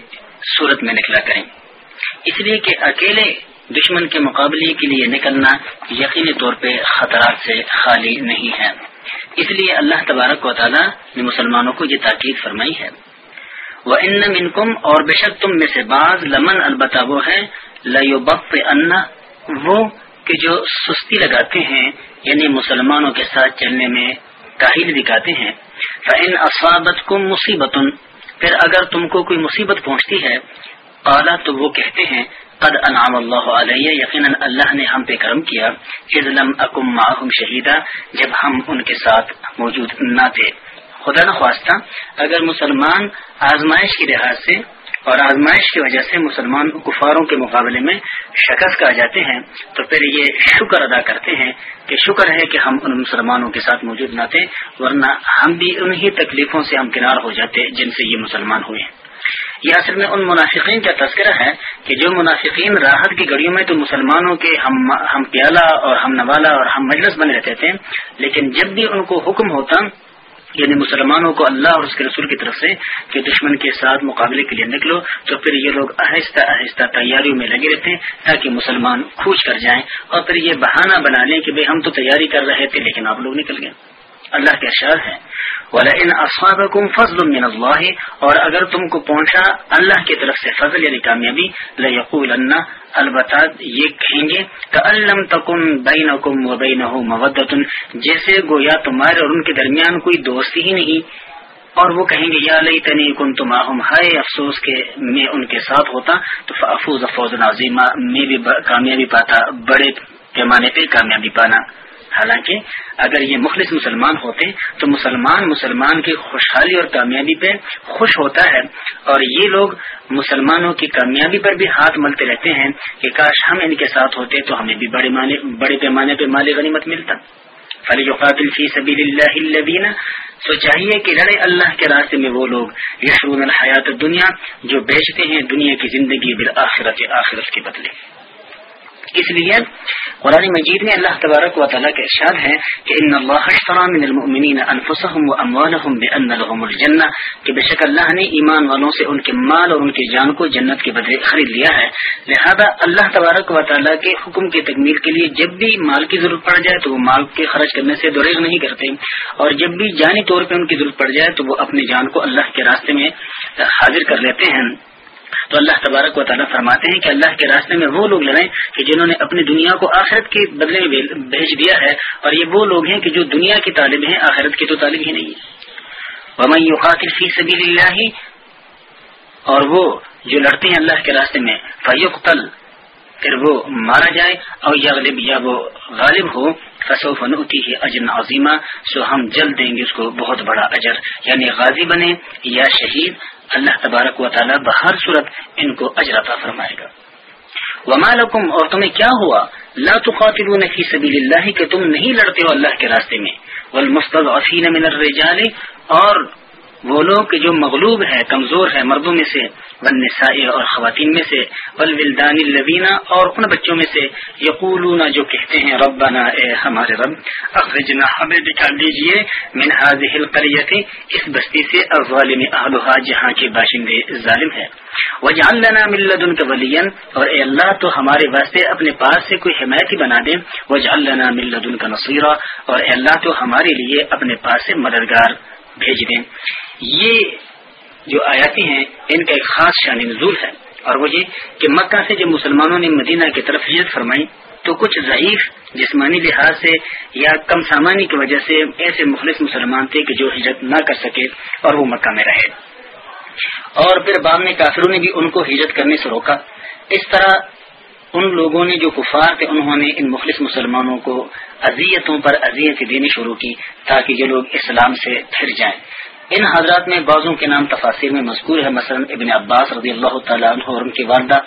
صورت میں نکلا کریں۔ اس لیے کہ اکیلے دشمن کے مقابلے کے لیے نکلنا یقینی طور پہ خطرات سے خالی نہیں ہے۔ اس لیے اللہ تبارک و تعالیٰ نے مسلمانوں کو یہ تاکید فرمائی ہے۔ وہ ان منکم اور بے شک تم میں سے بعض لمن البتہ وہ ہے لو بق انا وہ کہ جو سستی لگاتے ہیں یعنی مسلمانوں کے ساتھ چلنے میں کاہل دکھاتے ہیں فن اسابت کو مصیبت پھر اگر تم کو کوئی مصیبت پہنچتی ہے اعلیٰ تو وہ کہتے ہیں، قد انعام اللہ علیہ یقیناً اللہ نے ہم پہ کرم کیا لم اکم معہم شہیدہ جب ہم ان کے ساتھ موجود نہ تھے۔ خدا نخواستہ، اگر مسلمان آزمائش کی لحاظ سے اور آزمائش کی وجہ سے مسلمان کفاروں کے مقابلے میں شکست آ جاتے ہیں، تو پھر یہ شکر ادا کرتے ہیں کہ شکر ہے کہ ہم ان مسلمانوں کے ساتھ موجود نہ تھے، ورنہ ہم بھی انہی تکلیفوں سے ہم کنار ہو جاتے جن سے یہ مسلمان ہوئے۔ یہ اصل میں ان منافقین کا تذکرہ ہے کہ جو منافقین راحت کی گڑیوں میں تو مسلمانوں کے ہم ہم پیالہ اور ہم نوالا اور ہم مجلس بنے رہتے تھے، لیکن جب بھی ان کو حکم ہوتا یعنی مسلمانوں کو اللہ اور اس کے رسول کی طرف سے کہ دشمن کے ساتھ مقابلے کے لیے نکلو، تو پھر یہ لوگ آہستہ آہستہ تیاریوں میں لگے رہتے ہیں تاکہ مسلمان کھوج کر جائیں اور پھر یہ بہانہ بنا لیں کہ ہم تو تیاری کر رہے تھے لیکن آپ لوگ نکل گئے۔ اللہ کے اشار ہے ان فضل من اللہ اور اگر تم کو پہنچا اللہ کی طرف سے فضل یعنی کامیابی لقول البتہ یہ کہیں گے کہ الم تکن بین حکم و بین جیسے گویا تمہارے اور ان کے درمیان کوئی دوستی ہی نہیں. اور وہ کہیں گے، یا لئی تنی کن تم ہائے افسوس کے میں ان کے ساتھ ہوتا، تو افوز افوز نازیمہ میں بھی کامیابی پاتا، بڑے پیمانے پہ کامیابی پانا. حالانکہ اگر یہ مخلص مسلمان ہوتے تو مسلمان مسلمان کی خوشحالی اور کامیابی پہ خوش ہوتا ہے اور یہ لوگ مسلمانوں کی کامیابی پر بھی ہاتھ ملتے رہتے ہیں کہ کاش ہم ان کے ساتھ ہوتے تو ہمیں بھی بڑے بڑے پیمانے پہ مال غنیمت ملتا۔ فلی قاتل فی سبیل اللہ سو چاہیے کہ لڑے اللہ کے راستے میں وہ لوگ یشرون الحیات دنیا جو بیچتے ہیں دنیا کی زندگی بالآخرت آخرت کے بدلے۔ اس لیے قرآن مجید میں اللہ تبارک و تعالیٰ کا ارشاد ہے کہ ان اللہ من المؤمنین انفسهم واموالهم بان لهم الجنہ، کہ بے شک اللہ نے ایمان والوں سے ان کے مال اور ان کی جان کو جنت کے بدلے خرید لیا ہے۔ لہذا اللہ تبارک و تعالیٰ کے حکم کی تکمیل کے لیے جب بھی مال کی ضرورت پڑ جائے تو وہ مال کے خرچ کرنے سے دریغ نہیں کرتے۔ اور جب بھی جانی طور پہ ان کی ضرورت پڑ جائے تو وہ اپنی جان کو اللہ کے راستے میں حاضر کر لیتے ہیں۔ تو اللہ تبارک و تعالیٰ فرماتے ہیں کہ اللہ کے راستے میں وہ لوگ لڑیں کہ جنہوں نے اپنی دنیا کو آخرت کے بدلے میں بھیج دیا ہے اور یہ وہ لوگ ہیں کہ جو دنیا کی طالب ہیں، آخرت کی تو طالب ہی نہیں ومن فی سبیل اللہ اور وہ جو لڑتے ہیں اللہ کے راستے میں فیوق تل پھر وہ مارا جائے اور یا غالب یا وہ غالب ہو فصوف نوتی ہے اجن عظیمہ سو ہم جلد دیں گے اس کو بہت بڑا اجر یعنی غازی بنے یا شہید اللہ تبارک و تعالیٰ بہر صورت ان کو اجرتا فرمائے گا۔ وما لکم اور تمہیں کیا ہوا؟ لا تقاتلون فی سبیل اللہ کہ تم نہیں لڑتے ہو اللہ کے راستے میں۔ والمستضعفین من الرجال، اور وہ لوگ جو مغلوب ہے، کمزور ہے مردوں میں سے والنساء اور خواتین میں سے، والولدان الذین اور ان بچوں میں سے، یقولون جو کہتے ہیں، ربنا اے ہمارے رب، اخرجنا، ہمیں نکال دیجیے من هذه القريه اس بستی سے، الظالم اهلها جہاں کے باشندے ظالم ہیں۔ وجعل لنا من لدنك وليا، اور اے اللہ، تو ہمارے واسطے اپنے پاس سے کوئی حمایتی بنا دے۔ وجعل لنا من لدنك نصيرا اور اے اللہ، تو ہمارے لیے اپنے پاس سے مددگار بھیج دیں یہ جو آیاتی ہیں، ان کا ایک خاص شان نزول ہے۔ اور وہ یہ کہ مکہ سے جب مسلمانوں نے مدینہ کی طرف ہجرت فرمائی، تو کچھ ضعیف جسمانی لحاظ سے یا کم سامانی کی وجہ سے ایسے مخلص مسلمان تھے کہ جو ہجرت نہ کر سکے اور وہ مکہ میں رہے۔ اور پھر بعد میں کافروں نے بھی ان کو ہجرت کرنے سے روکا۔ اس طرح ان لوگوں نے جو کفار تھے، انہوں نے ان مخلص مسلمانوں کو اذیتوں پر اذیت دینی شروع کی تاکہ یہ لوگ اسلام سے پھر جائیں۔ ان حضرات میں بعضوں کے نام تفاصر میں مذکور ہے، مثلا ابن عباس رضی اللہ تعالیٰ عنہ اور ان کی والدہ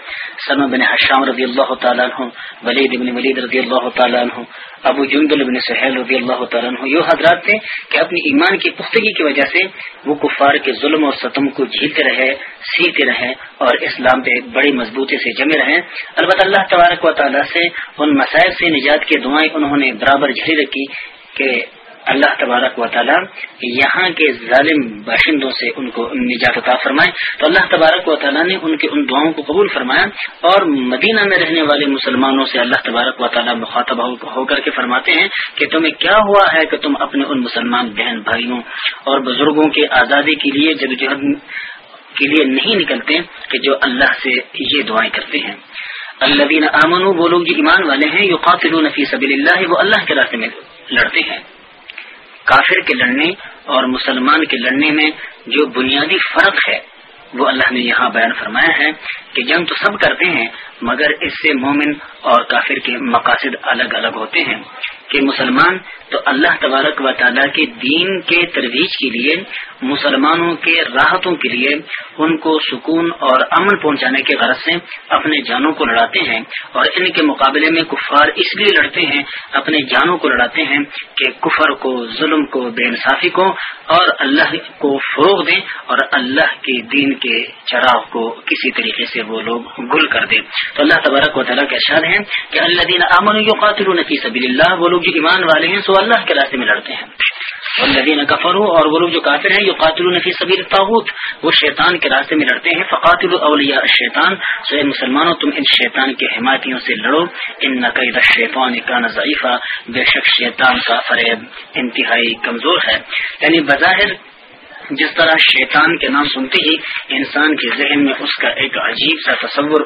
سلم بن حشام رضی اللہ تعالیٰ عنہ، ولید ابن ولید رضی اللہ تعالیٰ عنہ، ابو جنگل ابن سہیل رضی اللہ تعالیٰ عنہ یہ حضرات تھے کہ اپنی ایمان کی پختگی کی وجہ سے وہ کفار کے ظلم اور ستم کو جھیلتے رہے، سیتے رہے اور اسلام پہ بڑی مضبوطی سے جمے رہے۔ البتہ اللہ تبارک و تعالیٰ سے ان مسائل سے نجات کی دعائیں انہوں نے برابر جھلی رکھی کہ اللہ تبارک و تعالیٰ یہاں کے ظالم باشندوں سے ان کو نجات عطا فرمائے۔ تو اللہ تبارک و تعالیٰ نے ان کے ان دعاؤں کو قبول فرمایا اور مدینہ میں رہنے والے مسلمانوں سے اللہ تبارک و تعالیٰ مخاطب ہو کر کے فرماتے ہیں کہ تمہیں کیا ہوا ہے کہ تم اپنے ان مسلمان بہن بھائیوں اور بزرگوں کے آزادی کے لیے جدوجہد کے لیے نہیں نکلتے کہ جو اللہ سے یہ دعائیں کرتے ہیں۔ اللہ دین امن وہ لوگ جو ایمان والے ہیں جو قاتل نفی سبیل اللہ، وہ اللہ کے راستے میں لڑتے ہیں۔ کافر کے لڑنے اور مسلمان کے لڑنے میں جو بنیادی فرق ہے، وہ اللہ نے یہاں بیان فرمایا ہے کہ جنگ تو سب کرتے ہیں، مگر اس سے مومن اور کافر کے مقاصد الگ الگ ہوتے ہیں کہ مسلمان تو اللہ تبارک و تعالیٰ کے دین کے ترویج کے لیے، مسلمانوں کے راحتوں کے لیے ان کو سکون اور امن پہنچانے کے غرض سے اپنے جانوں کو لڑاتے ہیں اور ان کے مقابلے میں کفار اس لیے لڑتے ہیں، اپنے جانوں کو لڑاتے ہیں کہ کفر کو، ظلم کو، بے انصافی کو اور اللہ کو فروغ دیں اور اللہ کے دین کے چراغ کو کسی طریقے سے وہ لوگ گل کر دیں۔ تو اللہ تبارک و تعالیٰ کے اشار ہیں کہ اللہ دین امن قاتل النفی سبیل اللہ، وہ لوگ جو ایمان والے ہیں، سو اللہ کے راستے میں لڑتے ہیں۔ اور ندین کفر اور وہ لوگ جو کافر ہیں جو قاتل النفی سبیر تاوت وہ شیطان کے راستے میں لڑتے ہیں۔ فقاتل اولیاء شیطان سو مسلمانوں، تم ان شیطان کے حمایتیوں سے لڑو۔ ان نقید شیطان کا نظیفہ بے شک شیطان کا فریب انتہائی کمزور ہے۔ یعنی بظاہر جس طرح شیطان کے نام سنتے ہی انسان کے ذہن میں اس کا ایک عجیب سا تصور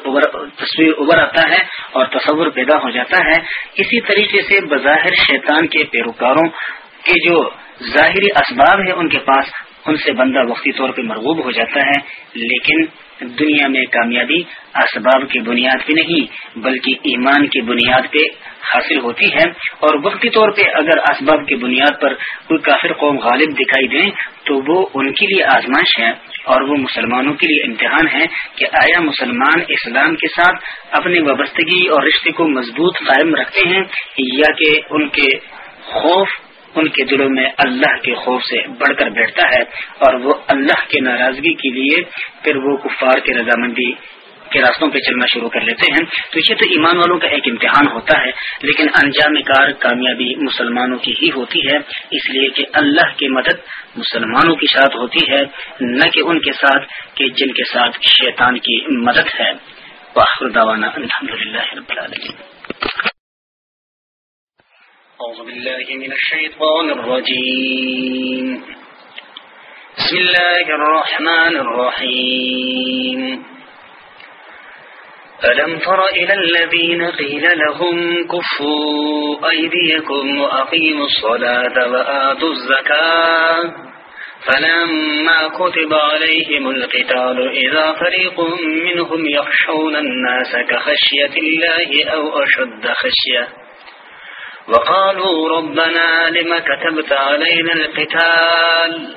تصویر ابھر آتا ہے اور تصور پیدا ہو جاتا ہے۔ اسی طریقے سے بظاہر شیطان کے پیروکاروں کے جو ظاہری اسباب ہے ان کے پاس ان سے بندہ وقتی طور پہ مرغوب ہو جاتا ہے، لیکن دنیا میں کامیابی اسباب کی بنیاد پہ نہیں، بلکہ ایمان کی بنیاد پہ حاصل ہوتی ہے۔ اور وقتی طور پہ اگر اسباب کی بنیاد پر کوئی کافر قوم غالب دکھائی دیں، تو وہ ان کے لیے آزمائش ہے۔ اور وہ مسلمانوں کے لیے امتحان ہے کہ آیا مسلمان اسلام کے ساتھ اپنی وابستگی اور رشتے کو مضبوط قائم رکھتے ہیں، یا کہ ان کے خوف ان کے دلوں میں اللہ کے خوف سے بڑھ کر بیٹھتا ہے اور وہ اللہ کے ناراضگی کے لیے پھر وہ کفار کی رضامندی کے راستوں پہ چلنا شروع کر لیتے ہیں۔ تو یہ تو ایمان والوں کا ایک امتحان ہوتا ہے، لیکن انجام کار کامیابی مسلمانوں کی ہی ہوتی ہے۔ اس لیے کہ اللہ کی مدد مسلمانوں کے ساتھ ہوتی ہے، نہ کہ ان کے ساتھ، کہ جن کے ساتھ شیطان کی مدد ہے۔ الحمد للہ رب العالمین۔ أعوذ بالله من الشيطان الرجيم. بسم الله الرحمن الرحيم. ألم تر إلى الذين قيل لهم كفوا أيديكم وأقيموا الصلاة وآتوا الزكاة فلما كتب عليهم القتال إذا فريق منهم يخشون الناس كخشية الله أو أشد خشية وقالوا ربنا لما كتبت علينا القتال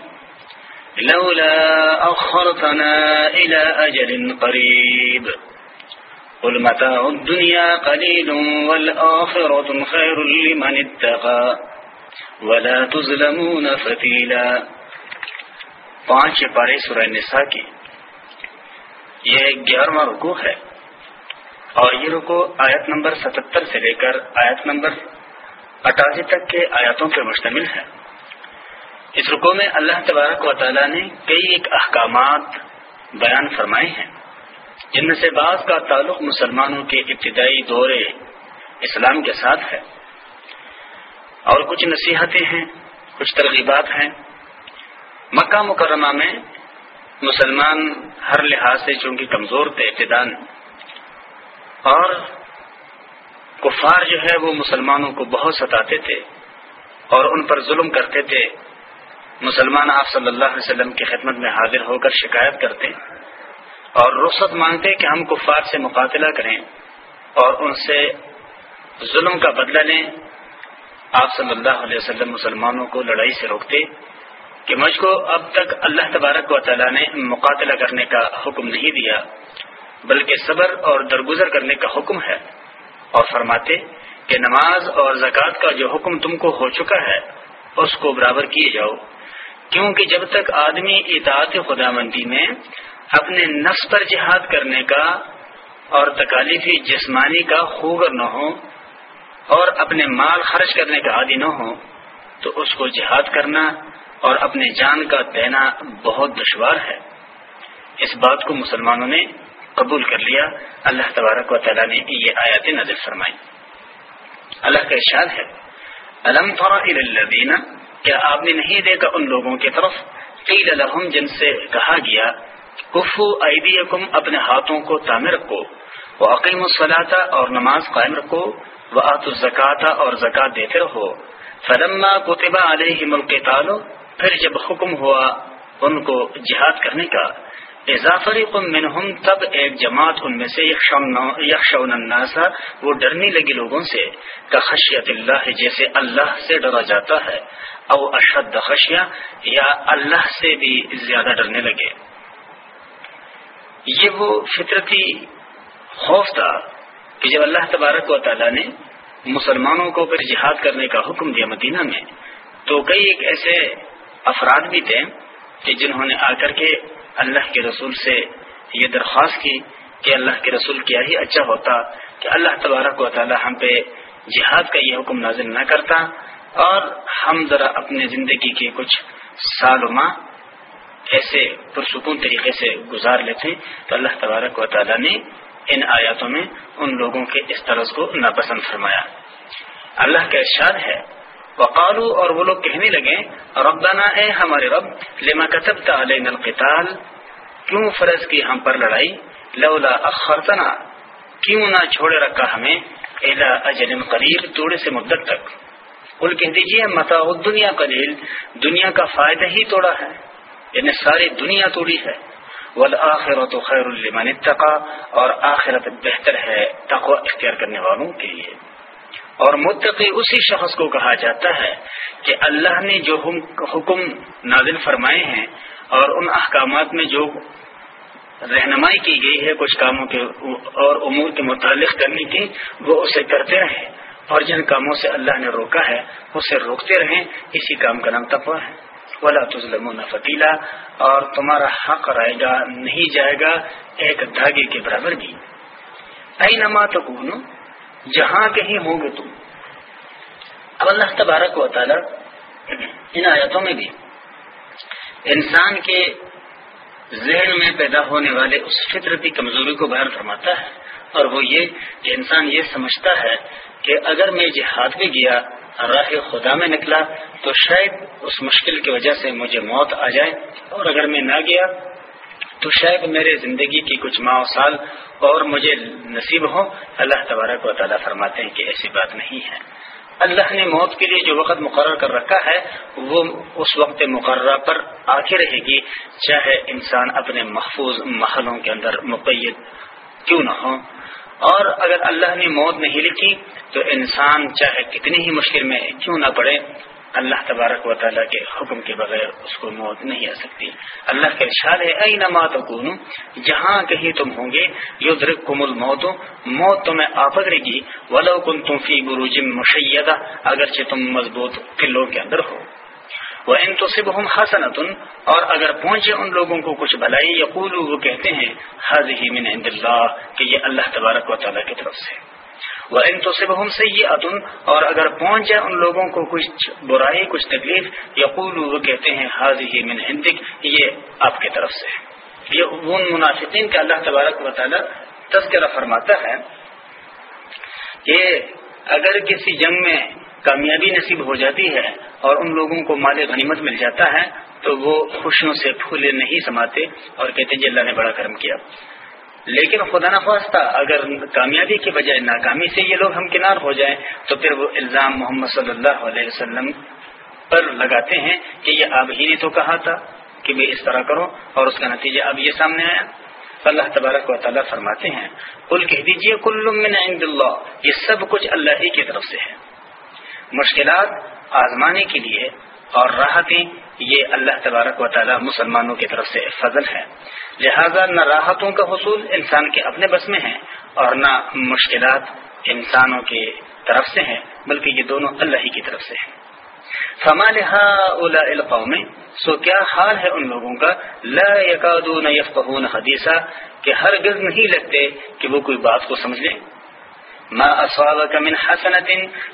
لولا أخرتنا إلى أجل قريب قل متاع الدنيا قليل والآخرة خير لمن اتقى ولا تظلمون فتيلا پانچ پارے سورہ نساء کی یہ گیارہواں رکو ہے اور یہ رکو آیت نمبر ستتر سے لے کر آیت نمبر اٹھاسی تک کے آیاتوں پر مشتمل ہے اس رکو میں اللہ تبارک و تعالیٰ نے کئی ایک احکامات بیان فرمائے ہیں، جن میں سے بعض کا تعلق مسلمانوں کے ابتدائی دور اسلام کے ساتھ ہے۔ اور کچھ نصیحتیں ہیں، کچھ ترغیبات ہیں۔ مکہ مکرمہ میں مسلمان ہر لحاظ سے چونکہ کمزور تھے ابتدان اور کفار جو ہے وہ مسلمانوں کو بہت ستاتے تھے اور ان پر ظلم کرتے تھے۔ مسلمان آپ صلی اللہ علیہ وسلم کی خدمت میں حاضر ہو کر شکایت کرتے اور رخصت مانگتے کہ ہم کفار سے مقاتلہ کریں اور ان سے ظلم کا بدلہ لیں۔ آپ صلی اللہ علیہ وسلم مسلمانوں کو لڑائی سے روکتے کہ مجھ کو اب تک اللہ تبارک و تعالیٰ نے مقاتلہ کرنے کا حکم نہیں دیا، بلکہ صبر اور درگزر کرنے کا حکم ہے۔ اور فرماتے کہ نماز اور زکوٰۃ کا جو حکم تم کو ہو چکا ہے، اس کو برابر کیے جاؤ۔ کیونکہ جب تک آدمی اطاعت خدا مندی میں اپنے نفس پر جہاد کرنے کا اور تکالیفی جسمانی کا خوگر نہ ہو اور اپنے مال خرچ کرنے کا عادی نہ ہو، تو اس کو جہاد کرنا اور اپنے جان کا دینا بہت دشوار ہے۔ اس بات کو مسلمانوں نے قبول کر لیا، اللہ تبارک و تعالیٰ نے یہ آیات نظر فرمائی اللہ کا ارشاد ہے علم فرا کیا آپ نے نہیں دیکھا ان لوگوں کی طرف؟ قیل لهم جن سے کہا گیا، کفو ایدیکم، اپنے ہاتھوں کو تعمیر رکھو وہ عقیم اور نماز قائم رکھو وہ آت الزکاتا اور زکات دیتے رہو۔ فلما کتبہ علیہ ملک تالو پھر جب حکم ہوا ان کو جہاد کرنے کا اضافری منہم تب ایک جماعت ان میں سے یکشون الناسا وہ ڈرنے لگی لوگوں سے کا خشیت اللہ جیسے اللہ سے ڈرا جاتا ہے، او اشد خشیہ، یا اللہ سے بھی زیادہ ڈرنے لگے۔ یہ وہ فطرتی خوف تھا کہ جب اللہ تبارک و تعالیٰ نے مسلمانوں کو پھر جہاد کرنے کا حکم دیا مدینہ میں، تو کئی ایک ایسے افراد بھی تھے کہ جنہوں نے آ کر کے اللہ کے رسول سے یہ درخواست کی کہ اللہ کے رسول کیا ہی اچھا ہوتا، کہ اللہ تبارک و تعالیٰ ہم پہ جہاد کا یہ حکم نازل نہ کرتا، اور ہم ذرا اپنے زندگی کے کچھ سال و ماہ ایسے پرسکون طریقے سے گزار لیتے، تو اللہ تبارک و تعالیٰ نے ان آیاتوں میں ان لوگوں کے اس طرز کو ناپسند فرمایا۔ اللہ کا ارشاد ہے وقالو اور وہ لوگ کہنے لگے، ربنا اے ہمارے رب، لما کتب علینا القتال؟ کیوں فرض کی ہم پر لڑائی؟ لولا اخرتنا، کیوں نہ چھوڑے رکھا ہمیں؟ الا اجل قریب توڑے سے مدت تک۔ کل کہہ دیجیے متا دنیا قلیل، دنیا کا فائدہ ہی توڑا ہے یعنی ساری دنیا توڑی ہے۔ والآخرت خیر لمن اتقا، اور آخرت بہتر ہے تقوی اختیار کرنے والوں کے لیے۔ اور متقی اسی شخص کو کہا جاتا ہے کہ اللہ نے جو حکم نازل فرمائے ہیں اور ان احکامات میں جو رہنمائی کی گئی ہے، کچھ کاموں کے اور امور کے متعلق کرنے کی، وہ اسے کرتے رہیں اور جن کاموں سے اللہ نے روکا ہے، اسے روکتے رہیں۔ اسی کام کا نام تقوا ہے۔ ولا تظلم فتیلا اور تمہارا حق رہے گا نہیں جائے گا۔ ایک دھاگے کے برابر بھی۔ ائی نما تو جہاں کہیں ہوں گے تم۔ اب اللہ تبارک و تعالی ان آیتوں میں بھی انسان کے ذہن میں پیدا ہونے والے اس فطرتی کمزوری کو بیان فرماتا ہے اور وہ یہ کہ انسان یہ سمجھتا ہے کہ اگر میں جہاد بھی گیا، راہ خدا میں نکلا، تو شاید اس مشکل کی وجہ سے مجھے موت آ جائے اور اگر میں نہ گیا تو شاید میرے زندگی کی کچھ ماہ و سال اور مجھے نصیب ہو، اللہ تبارک و تعالیٰ فرماتے ہیں کہ ایسی بات نہیں ہے۔ اللہ نے موت کے لیے جو وقت مقرر کر رکھا ہے، وہ اس وقت مقررہ پر آتی رہے گی، چاہے انسان اپنے محفوظ محلوں کے اندر مقید کیوں نہ ہو۔ اور اگر اللہ نے موت نہیں لکھی، تو انسان چاہے کتنی ہی مشکل میں کیوں نہ پڑے اللہ تبارک و تعالیٰ کے حکم کے بغیر اس کو موت نہیں آ سکتی۔ اللہ کے ارشاد ہے ائی نمات جہاں کہیں تم ہوں گے یو درک کم الموت موت تمہیں آ پکڑے گی۔ ولو کن تم فی بروجم مشیدہ، اگرچہ تم مضبوط قلعوں کے اندر ہو۔ وہ ان تو صبح حسنت اور اگر پہنچے ان لوگوں کو کچھ بھلائی یقول وہ کہتے ہیں حض ہی من عند اللہ کہ یہ اللہ تبارک و تعالیٰ کی طرف سے۔ وہ ان تو صبح سے یہ اور اگر پہنچ جائے ان لوگوں کو کچھ برائی، کچھ تکلیف یقول وہ کہتے ہیں حاض ہی من ہندک یہ آپ کی طرف سے یہ ان منافقین کا اللہ تبارک و تعالیٰ تذکرہ فرماتا ہے کہ اگر کسی جنگ میں کامیابی نصیب ہو جاتی ہے اور ان لوگوں کو مال غنیمت مل جاتا ہے، تو وہ خوشیوں سے پھولے نہیں سماتے اور کہتے جی اللہ نے بڑا کرم کیا۔ لیکن خدا نخواستہ اگر کامیابی کے بجائے ناکامی سے یہ لوگ ہم کنار ہو جائیں، تو پھر وہ الزام محمد صلی اللہ علیہ وسلم پر لگاتے ہیں کہ یہ اب ہی نے تو کہا تھا کہ بھی اس طرح کرو اور اس کا نتیجہ اب یہ سامنے آیا۔ اللہ تبارک و تعالیٰ فرماتے ہیں کل کہہ دیجیے کل من عند اللہ، یہ سب کچھ اللہ ہی کی طرف سے ہے۔ مشکلات آزمانے کے لیے اور راحتیں یہ اللہ تبارک و تعالی مسلمانوں کی طرف سے فضل ہے۔ لہذا نہ راحتوں کا حصول انسان کے اپنے بس میں ہے اور نہ مشکلات انسانوں کی طرف سے ہیں، بلکہ یہ دونوں اللہ ہی کی طرف سے ہیں۔ فما القوم؟ سو کیا حال ہے ان لوگوں کا؟ لا یقادون یفقہون حدیثہ کہ ہرگز نہیں لگتے کہ وہ کوئی بات کو سمجھ لیں۔ ما اصابك من حسنت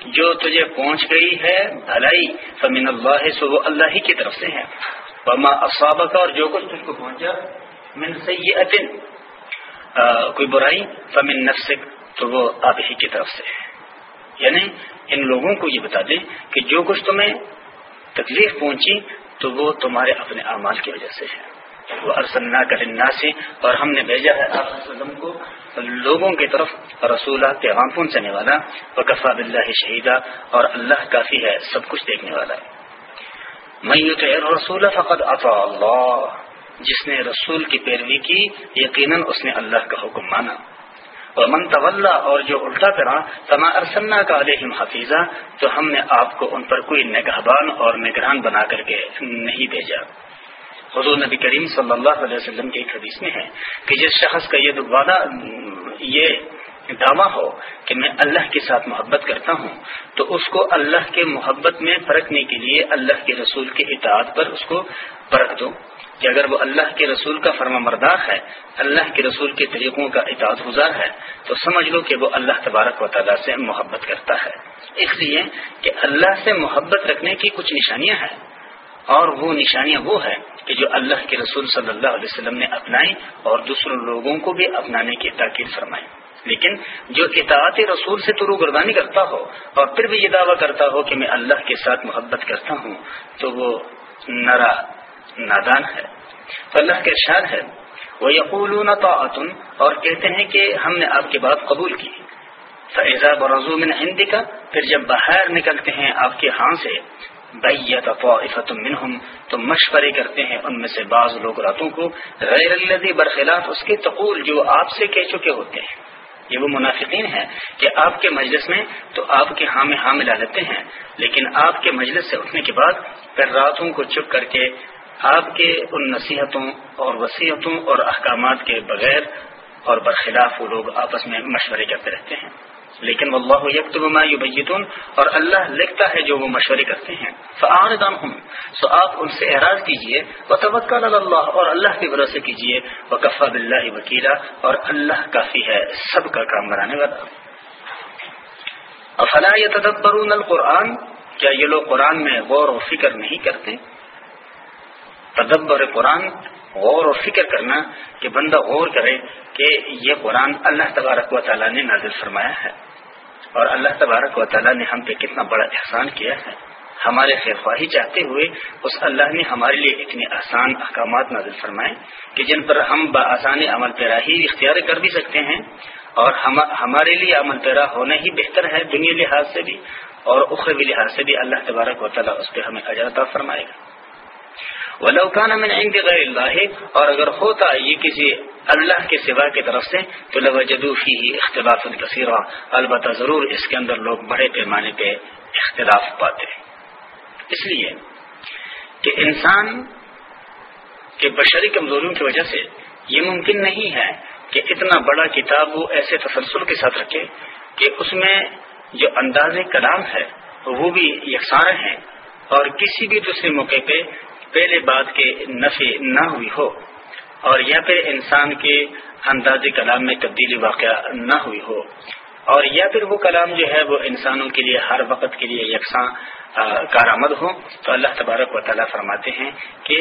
جو تجھے پہنچ گئی ہے بھلائی، فمن اللہ سو وہ اللہ ہی کی طرف سے ہے۔ وما اصابك اور جو کچھ تجھ کو پہنچا، من سیئت کوئی برائی؟ فمن نفسک، تو وہ آپ ہی کی طرف سے ہے۔ یعنی ان لوگوں کو یہ بتا دیں کہ جو کچھ تمہیں تکلیف پہنچی، تو وہ تمہارے اپنے اعمال کی وجہ سے ہے۔ وہ ارسلنا کرنا اور ہم نے بھیجا ہے آپ وسلم کو لوگوں کی طرف رسولہ پیغام پہنچانے والا وکفا بلّہ شہیدہ اور اللہ کافی ہے، سب کچھ دیکھنے والا ہے۔ میں رسول فقط اطا اللہ جس نے رسول کی پیروی کی، یقیناً اس نے اللہ کا حکم مانا۔ اور من طول اور جو الٹا کرا تما ارسنا کا علیہم حفیظہ تو ہم نے آپ کو ان پر کوئی نگہبان اور نگران بنا کر کے نہیں بھیجا۔ حضور نبی کریم صلی اللہ علیہ وسلم کے ایک حدیث میں ہے کہ جس شخص کا یہ وعدہ یہ دعویٰ ہو کہ میں اللہ کے ساتھ محبت کرتا ہوں، تو اس کو اللہ کے محبت میں پرکھنے کے لیے اللہ کے رسول کے اطاعت پر اس کو پرکھ دو کہ اگر وہ اللہ کے رسول کا فرما مردار ہے، اللہ کے رسول کے طریقوں کا اطاعت گزار ہے، تو سمجھ لو کہ وہ اللہ تبارک و تعالیٰ سے محبت کرتا ہے۔ اس لیے کہ اللہ سے محبت رکھنے کی کچھ نشانیاں ہیں۔ اور وہ نشانیاں وہ ہے کہ جو اللہ کے رسول صلی اللہ علیہ وسلم نے اپنائی اور دوسرے لوگوں کو بھی اپنانے کی تاکید فرمائی لیکن جو اطاعت رسول سے ترو گردانی کرتا ہو اور پھر بھی یہ دعویٰ کرتا ہو کہ میں اللہ کے ساتھ محبت کرتا ہوں، تو وہ نرا، نادان ہے۔ تو اللہ کے ارشاد ہے وہ یقول اور کہتے ہیں کہ ہم نے آپ کی بات قبول کی۔ فیضا برضو من ہندی کا پھر جب باہر نکلتے ہیں آپ کے ہاں سے بیت طائفت منہم، تو مشورے کرتے ہیں ان میں سے بعض لوگ راتوں کو، غیر الذی برخلاف اس کے تقول جو آپ سے کہہ چکے ہوتے ہیں۔ یہ وہ منافقین ہے کہ آپ کے مجلس میں تو آپ کے ہاں میں ہاں ملا لیتے ہیں، لیکن آپ کے مجلس سے اٹھنے کے بعد پھر راتوں کو چپ کر کے آپ کے ان نصیحتوں اور وصیتوں اور احکامات کے بغیر اور برخلاف وہ لوگ آپس میں مشورے کرتے رہتے ہیں۔ لیکن واللہ یکتب ما یبیتون اور اللہ لکھتا ہے جو وہ مشورے کرتے ہیں۔ فعارض عنہم سو آپ ان سے اعراض کیجیے، وتوکل علی اللہ اور اللہ کے بھروسے کیجیے وکفى بالله وکیلا اور اللہ کافی ہے، سب کا کام بنانے والا۔ افلا يتدبرون القرآن؟ کیا یہ لوگ قرآن میں غور و فکر نہیں کرتے؟ تدبر قرآن، غور و فکر کرنا کہ بندہ غور کرے کہ یہ قرآن اللہ تبارک و تعالیٰ نے نازل فرمایا ہے۔ اور اللہ تبارک و تعالیٰ نے ہم پہ کتنا بڑا احسان کیا ہے۔ ہمارے خیر خواہی چاہتے ہوئے اس اللہ نے ہمارے لیے اتنے آسان احکامات نازل فرمائے کہ جن پر ہم بآسانی عمل پیرا ہی اختیار کر بھی سکتے ہیں اور ہمارے لیے عمل پیرا ہونا ہی بہتر ہے دنیا لحاظ سے بھی اور اخروی لحاظ سے بھی اللہ تبارک و تعالیٰ اس پہ ہمیں اجرتا فرمائے گا۔ ولوکان من عند غیر اللہ اور اگر ہوتا یہ کسی اللہ کے سوا کی طرف سے، تو لوجدو فیہ اختلاف کثیرہ البتہ ضرور اس کے اندر لوگ بڑے پیمانے پہ اختلاف پاتے اس لیے کہ انسان کے بشری کمزوریوں کی وجہ سے یہ ممکن نہیں ہے کہ اتنا بڑا کتاب وہ ایسے تسلسل کے ساتھ رکھے کہ اس میں جو انداز کلام ہے وہ بھی یکساں ہیں اور کسی بھی دوسرے موقع پہ پہلے بات کے نفی نہ ہوئی ہو اور یا پھر انسان کے انداز کلام میں تبدیلی واقع نہ ہوئی ہو اور یا پھر وہ کلام جو ہے وہ انسانوں کے لیے ہر وقت کے لیے یکساں کارآمد ہو، تو اللہ تبارک و تعالیٰ فرماتے ہیں کہ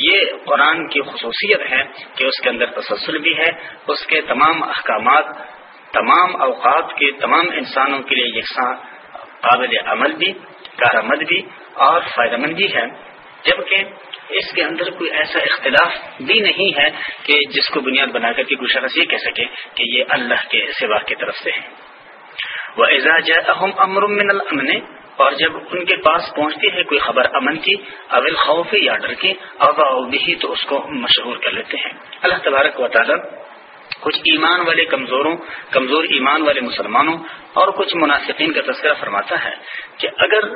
یہ قرآن کی خصوصیت ہے کہ اس کے اندر تسلسل بھی ہے، اس کے تمام احکامات، تمام اوقات کے تمام انسانوں کے لیے یکساں قابل عمل بھی، کارآمد بھی اور فائدہ مند بھی ہے جبکہ اس کے اندر کوئی ایسا اختلاف بھی نہیں ہے کہ جس کو بنیاد بنا کر کے کوئی شخص یہ کہہ سکے کہ یہ اللہ کے سوا کی طرف سے ہے۔ وہ اعزاز اہم امر من الامن اور جب ان کے پاس پہنچتی ہے کوئی خبر امن کی اول خوف یا ڈر کی ابا بھی تو اس کو مشہور کر لیتے ہیں۔ اللہ تبارک و تعالی کچھ ایمان والے کمزوروں، کمزور ایمان والے مسلمانوں اور کچھ مناسبین کا تذکرہ فرماتا ہے کہ اگر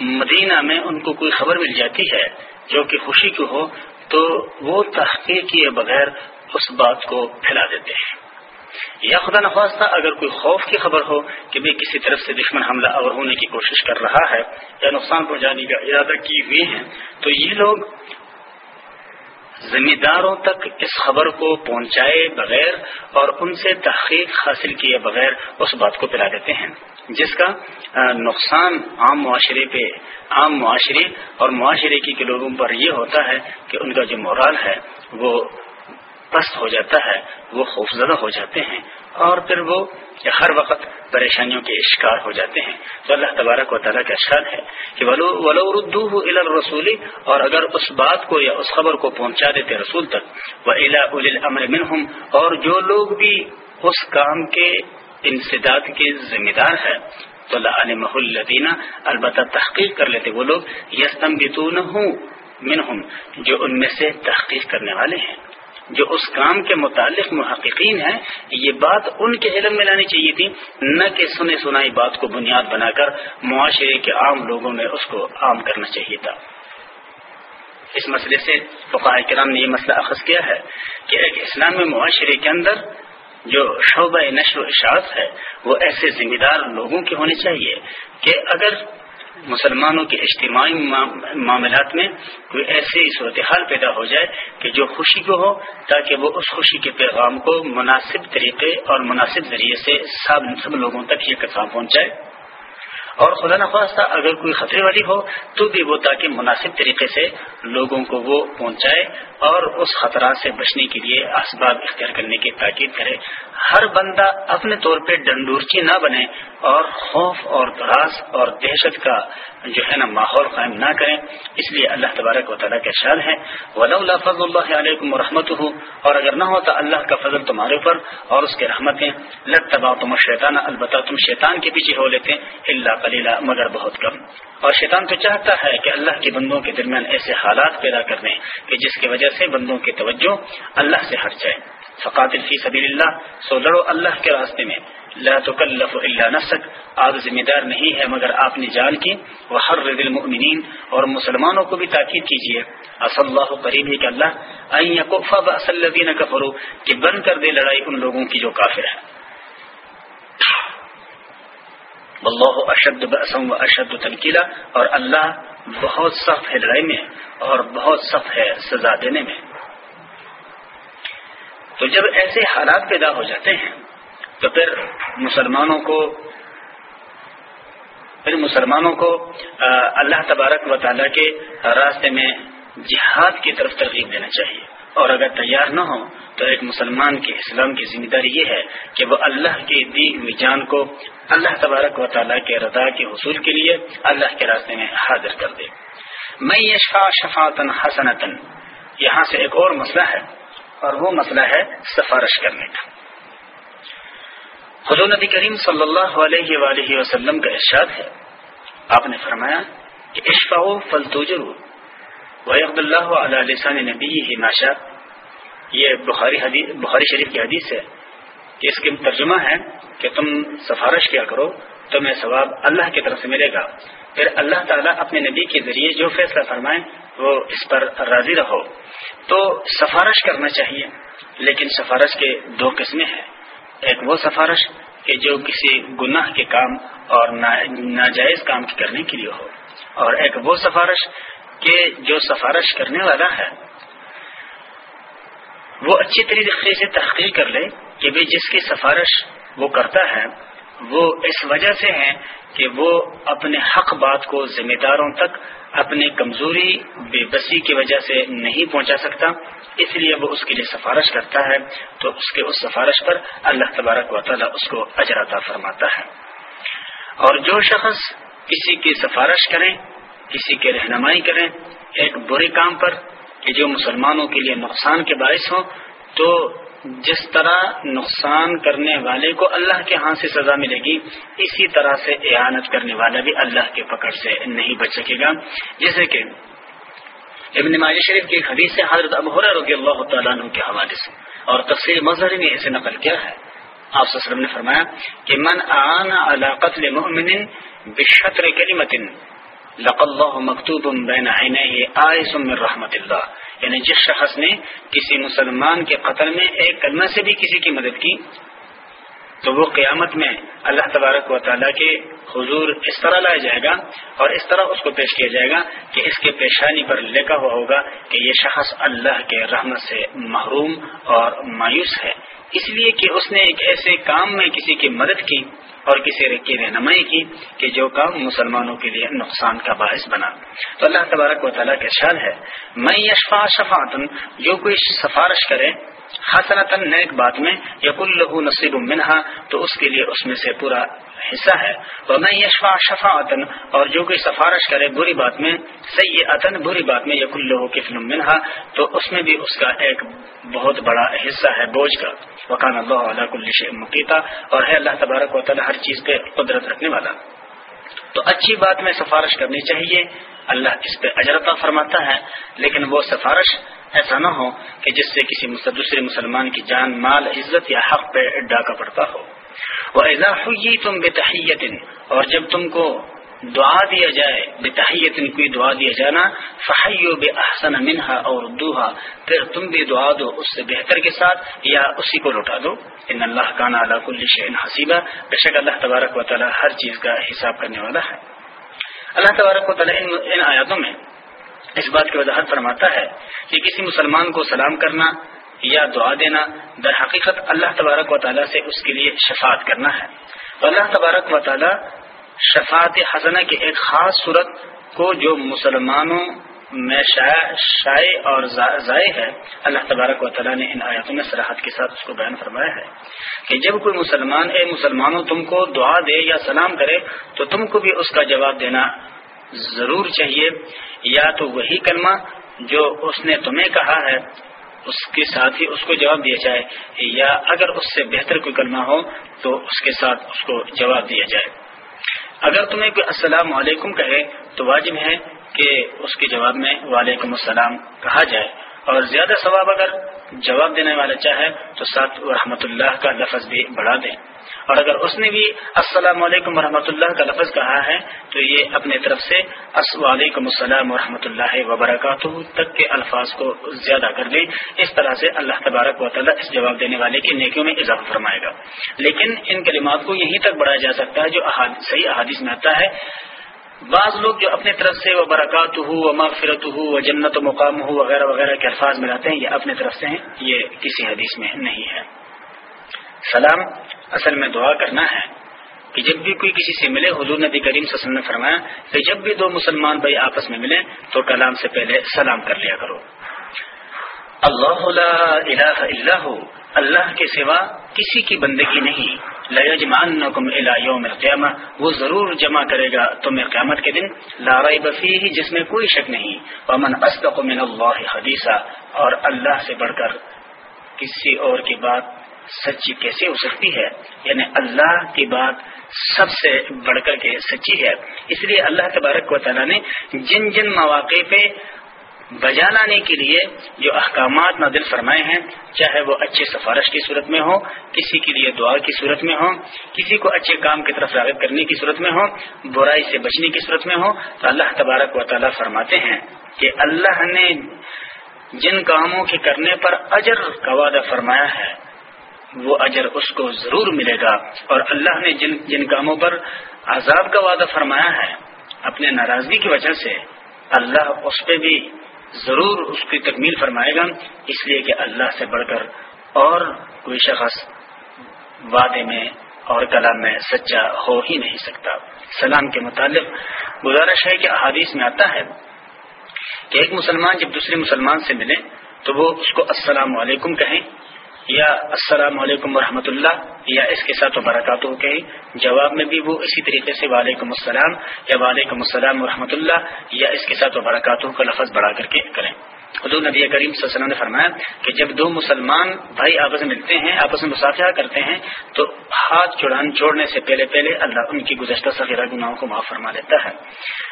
مدینہ میں ان کو کوئی خبر مل جاتی ہے جو کہ خوشی کی ہو، تو وہ تحقیق کیے بغیر اس بات کو پھیلا دیتے ہیں۔ یا خدا نخواستہ، اگر کوئی خوف کی خبر ہو کہ بھائی کسی طرف سے دشمن حملہ اور ہونے کی کوشش کر رہا ہے یا نقصان پہنچانے کا ارادہ کی ہوئی ہیں، تو یہ لوگ ذمہ داروں تک اس خبر کو پہنچائے بغیر اور ان سے تحقیق حاصل کیے بغیر اس بات کو پلا دیتے ہیں، جس کا نقصان عام معاشرے پہ، عام معاشرے اور معاشرے کی کے لوگوں پر یہ ہوتا ہے کہ ان کا جو مورال ہے وہ پست ہو جاتا ہے، وہ خوفزدہ ہو جاتے ہیں اور پھر وہ ہر وقت پریشانیوں کے شکار ہو جاتے ہیں۔ تو اللہ تبارک و تعالیٰ کا اشار ہے کہ ولو ردو رسولی اور اگر اس بات کو یا اس خبر کو پہنچا دیتے رسول تک وہ الا امر منہم اور جو لوگ بھی اس کام کے انسداد کے ذمہ دار ہے تو اللہ علیہ الدینہ البتہ تحقیق کر لیتے وہ لوگ یستم منہم، جو ان میں سے تحقیق کرنے والے ہیں۔ جو اس کام کے متعلق محققین ہیں، یہ بات ان کے علم میں لانی چاہیے تھی، نہ کہ سنے سنائی بات کو بنیاد بنا کر معاشرے کے عام لوگوں میں اس کو عام کرنا چاہیے تھا۔ اس مسئلے سے فقاہ کرام نے یہ مسئلہ اخذ کیا ہے کہ ایک اسلامی معاشرے کے اندر جو شعبہ نشر و اشاعت ہے، وہ ایسے ذمہ دار لوگوں کے ہونے چاہیے کہ اگر مسلمانوں کے اجتماعی معاملات میں کوئی ایسی صورتحال پیدا ہو جائے کہ جو خوشی کو ہو، تاکہ وہ اس خوشی کے پیغام کو مناسب طریقے اور مناسب ذریعے سے سب سب لوگوں تک یہ کسان پہنچائے۔ اور خدا نخواستہ، اگر کوئی خطرے والی ہو، تو بھی وہ تاکہ مناسب طریقے سے لوگوں کو وہ پہنچائے۔ اور اس خطرات سے بچنے کے لیے اسباب اختیار کرنے کی تاکید کرے۔ ہر بندہ اپنے طور پہ ڈنڈورچی نہ بنے اور خوف اور دراز اور دہشت کا جو ہے نا ماحول قائم نہ کریں اس لیے اللہ تبارک و تعالیٰ کا شاد ہے۔ ولا فضل اللہ علیکم رحمت ہو اور اگر نہ ہوتا اللہ کا فضل تمہارے اوپر اور اس کے رحمتیں لگ تباہ تم شیطان البتہ تم شیطان کے پیچھے ہو لیتے اللہ کلیلہ مگر بہت کم۔ اور شیطان تو چاہتا ہے کہ اللہ کے بندوں کے درمیان ایسے حالات پیدا کر دیں کہ جس کی وجہ وجہ سے بندوں کی توجہ اللہ سے ہٹ جائے۔ فقاتل فی سبیل اللہ سو لڑو اللہ کے راستے میں۔ لا تکلف الا نفسك آپ ذمہ دار نہیں ہے مگر آپ نے جان کی۔ وہ ہر المؤمنین، اور مسلمانوں کو بھی تاکید کیجیے۔ اصل اللہ قریب ہے کہ اللہ الذين كفروا کہ بند کر دے لڑائی ان لوگوں کی جو کافر ہے واللہ اشد بأسا و اشد تنکیلا، اور اللہ بہت سخت ہے لڑائی میں اور بہت سخت ہے سزا دینے میں۔ تو جب ایسے حالات پیدا ہو جاتے ہیں، تو پھر مسلمانوں کو، پھر مسلمانوں کو اللہ تبارک و تعالیٰ کے راستے میں جہاد کی طرف ترغیب دینا چاہیے۔ اور اگر تیار نہ ہو تو ایک مسلمان کے اسلام کی ذمہ داری یہ ہے کہ وہ اللہ کی دی ہوئی جان کو اللہ تبارک و تعالیٰ کے رضا کے حصول کے لیے اللہ کے راستے میں حاضر کر دے۔ میں یشفا شفاطن حسنتن یہاں سے ایک اور مسئلہ ہے اور وہ مسئلہ ہے سفارش کرنے کا۔ حضور نبی کریم صلی اللہ علیہ وآلہ وسلم کا ارشاد ہے۔ آپ نے فرمایا کہ اشفا فل وحد اللہ علیہ لسان نبی ہی ناشا یہ بخاری حدیث بخاری شریف کی حدیث ہے کہ اس کی ترجمہ ہے کہ تم سفارش کیا کرو، تمہیں ثواب اللہ کی طرف سے ملے گا۔ پھر اللہ تعالیٰ اپنے نبی کے ذریعے جو فیصلہ فرمائیں، وہ اس پر راضی رہو۔ تو سفارش کرنا چاہیے، لیکن سفارش کے دو قسمیں ہیں۔ ایک وہ سفارش کہ جو کسی گناہ کے کام اور ناجائز کام کرنے کے لیے ہو، اور ایک وہ سفارش کہ جو سفارش کرنے والا ہے، وہ اچھی طریقے سے تحقیق کر لے کہ بھائی جس کی سفارش وہ کرتا ہے، وہ اس وجہ سے ہے کہ وہ اپنے حق بات کو ذمہ داروں تک اپنے کمزوری، بے بسی کی وجہ سے نہیں پہنچا سکتا، اس لیے وہ اس کے لیے سفارش کرتا ہے۔ تو اس کے اس سفارش پر اللہ تبارک و تعالیٰ اس کو اجراتا فرماتا ہے۔ اور جو شخص کسی کی سفارش کریں کسی کی رہنمائی کریں ایک برے کام پر کہ جو مسلمانوں کے لیے نقصان کے باعث ہوں، تو جس طرح نقصان کرنے والے کو اللہ کے ہاں سے سزا ملے گی، اسی طرح سے اعانت کرنے والا بھی اللہ کے پکڑ سے نہیں بچ سکے گا۔ جیسے کہ ابن ماجی شریف کی حدیث سے حضرت ابہر رضی اللہ تعالیٰ عنہ کے حوالے سے، اور تفصیل مظہر نے اسے نقل کیا ہے۔ آپ وسلم نے فرمایا کہ من آن علی قتل مؤمن بشطر کلمت لق اللہ مکتوب بین آئس من رحمت اللہ یعنی جس شخص نے کسی مسلمان کے قتل میں ایک کلمہ سے بھی کسی کی مدد کی، تو وہ قیامت میں اللہ تبارک و تعالیٰ کے حضور اس طرح لایا جائے گا اور اس طرح اس کو پیش کیا جائے گا کہ اس کے پیشانی پر لکھا ہوا ہوگا کہ یہ شخص اللہ کے رحمت سے محروم اور مایوس ہے۔ اس لیے کہ اس نے ایک ایسے کام میں کسی کی مدد کی اور کسی کی رہنمائی کی کہ جو کام مسلمانوں کے لیے نقصان کا باعث بنا۔ تو اللہ تبارک و تعالیٰ کا خیال ہے میں یشفا شفاتن جو کوئی سفارش کرے حسنتا نیک بات میں یق الہو نصیب منہا، تو اس کے لیے اس میں سے پورا حصہ ہے۔ اور میں یشفا شفا اور جو کوئی سفارش کرے بری بات میں سی بری بات میں یق الہو کی فلم منہا، تو اس میں بھی اس کا ایک بہت بڑا حصہ ہے بوجھ کا۔ وکان اللہ علیہ کل مکیتا اور ہے اللہ تبارک و تعالی ہر چیز پہ قدرت رکھنے والا۔ تو اچھی بات میں سفارش کرنی چاہیے، اللہ اس پہ اجرتا فرماتا ہے، لیکن وہ سفارش ایسا نہ ہو کہ جس سے کسی دوسرے مسلمان کی جان، مال، عزت یا حق پہ ڈاکا پڑتا ہو۔ وہ ایزا ہوئی تم بے اور جب تم کو دعا دیا جائے بے کوئی دعا دیا جانا فہیو بے احسن منہا اور دوہا پھر تم بھی دعا دو اس سے بہتر کے ساتھ یا اسی کو لوٹا دو۔ ان اللہ کا نا اللہ کل حسیبہ بے شک اللہ تبارک و تعالیٰ ہر چیز کا حساب کرنے والا ہے۔ اللہ تبارک و تعالیٰ ان آیاتوں میں اس بات کی وضاحت فرماتا ہے کہ کسی مسلمان کو سلام کرنا یا دعا دینا در حقیقت اللہ تبارک و تعالیٰ سے اس کے لیے شفاعت کرنا ہے۔ اللہ تبارک و تعالیٰ شفاعت حسنہ کی ایک خاص صورت کو جو مسلمانوں میں شائع اور ضائع ہے، اللہ تبارک و تعالیٰ نے ان آیاتوں میں سراحت کے ساتھ اس کو بیان فرمایا ہے کہ جب کوئی مسلمان، اے مسلمانوں، تم کو دعا دے یا سلام کرے تو تم کو بھی اس کا جواب دینا ضرور چاہیے۔ یا تو وہی کلمہ جو اس نے تمہیں کہا ہے، اس کے ساتھ ہی اس کو جواب دیا جائے، یا اگر اس سے بہتر کوئی کلمہ ہو تو اس کے ساتھ اس کو جواب دیا جائے۔ اگر تمہیں کوئی السلام علیکم کہے تو واجب ہے کہ اس کے جواب میں وعلیکم السلام کہا جائے۔ اور زیادہ ثواب اگر جواب دینے والا چاہے تو ساتھ رحمۃ اللہ کا لفظ بھی بڑھا دیں۔ اور اگر اس نے بھی السلام علیکم ورحمۃ اللہ کا لفظ کہا ہے، تو یہ اپنے طرف سے وعلیکم السلام ورحمۃ اللہ وبرکاتہ تک کے الفاظ کو زیادہ کر دیں اس طرح سے اللہ تبارک و تعالیٰ اس جواب دینے والے کی نیکیوں میں اضافہ فرمائے گا۔ لیکن ان کلمات کو یہیں تک بڑھایا جا سکتا ہے جو صحیح احادیث میں آتا ہے۔ بعض لوگ جو اپنے طرف سے وہ برکات ہو و مغفرت ہو و جنت و مقام ہو وغیرہ وغیرہ کے الفاظ میں لاتے ہیں، یہ اپنے طرف سے ہیں، یہ کسی حدیث میں نہیں ہے۔ سلام۔ اصل میں دعا کرنا ہے کہ جب بھی کوئی کسی سے ملے، حضور نبی کریم صلی اللہ علیہ وسلم نے فرمایا کہ جب بھی دو مسلمان بھائی آپس میں ملیں تو کلام سے پہلے سلام کر لیا کرو۔ اللہ لا الہ الا ہو، اللہ کے سوا کسی کی بندگی نہیں۔ لجمان یوم القیامہ، وہ ضرور جمع کرے گا تمہیں قیامت کے دن۔ لارائی بفی جس میں کوئی شک نہیں۔ ومن اصدق من اللہ حدیثہ اور اللہ سے بڑھ کر کسی اور کی بات سچی کیسے ہو سکتی ہے؟ یعنی اللہ کی بات سب سے بڑھ کر کے سچی ہے۔ اس لیے اللہ تبارک و تعالیٰ نے جن جن مواقع پہ بجا لانے کے لیے جو احکامات نادل فرمائے ہیں، چاہے وہ اچھے سفارش کی صورت میں ہو، کسی کے لیے دعا کی صورت میں ہو، کسی کو اچھے کام کی طرف راغب کرنے کی صورت میں ہو، برائی سے بچنے کی صورت میں ہو، تو اللہ تبارک و تعالیٰ فرماتے ہیں کہ اللہ نے جن کاموں کے کرنے پر اجر کا وعدہ فرمایا ہے وہ اجر اس کو ضرور ملے گا۔ اور اللہ نے جن جن کاموں پر عذاب کا وعدہ فرمایا ہے، اپنے ناراضگی کی وجہ سے اللہ اس پہ بھی ضرور اس کی تکمیل فرمائے گا۔ اس لیے کہ اللہ سے بڑھ کر اور کوئی شخص وعدے میں اور کلام میں سچا ہو ہی نہیں سکتا۔ سلام کے متعلق گزارش ہے کہ احادیث میں آتا ہے کہ ایک مسلمان جب دوسرے مسلمان سے ملے تو وہ اس کو السلام علیکم کہیں۔ یا السلام علیکم ورحمۃ اللہ یا اس کے ساتھ برکات کے جواب میں بھی وہ اسی طریقے سے وعلیکم السلام، یا وعلیکم السلام ورحمۃ اللہ یا اس کے ساتھ برکات کا لفظ بڑھا کر کے کریں۔ حضور نبی کریم صلی اللہ علیہ وسلم نے فرمایا کہ جب دو مسلمان بھائی آپس میں ملتے ہیں، آپس میں مسافرہ کرتے ہیں، تو ہاتھ چڑان چھوڑنے سے پہلے پہلے اللہ ان کی گزشتہ سفیرہ گناہوں کو معاف فرما لیتا ہے۔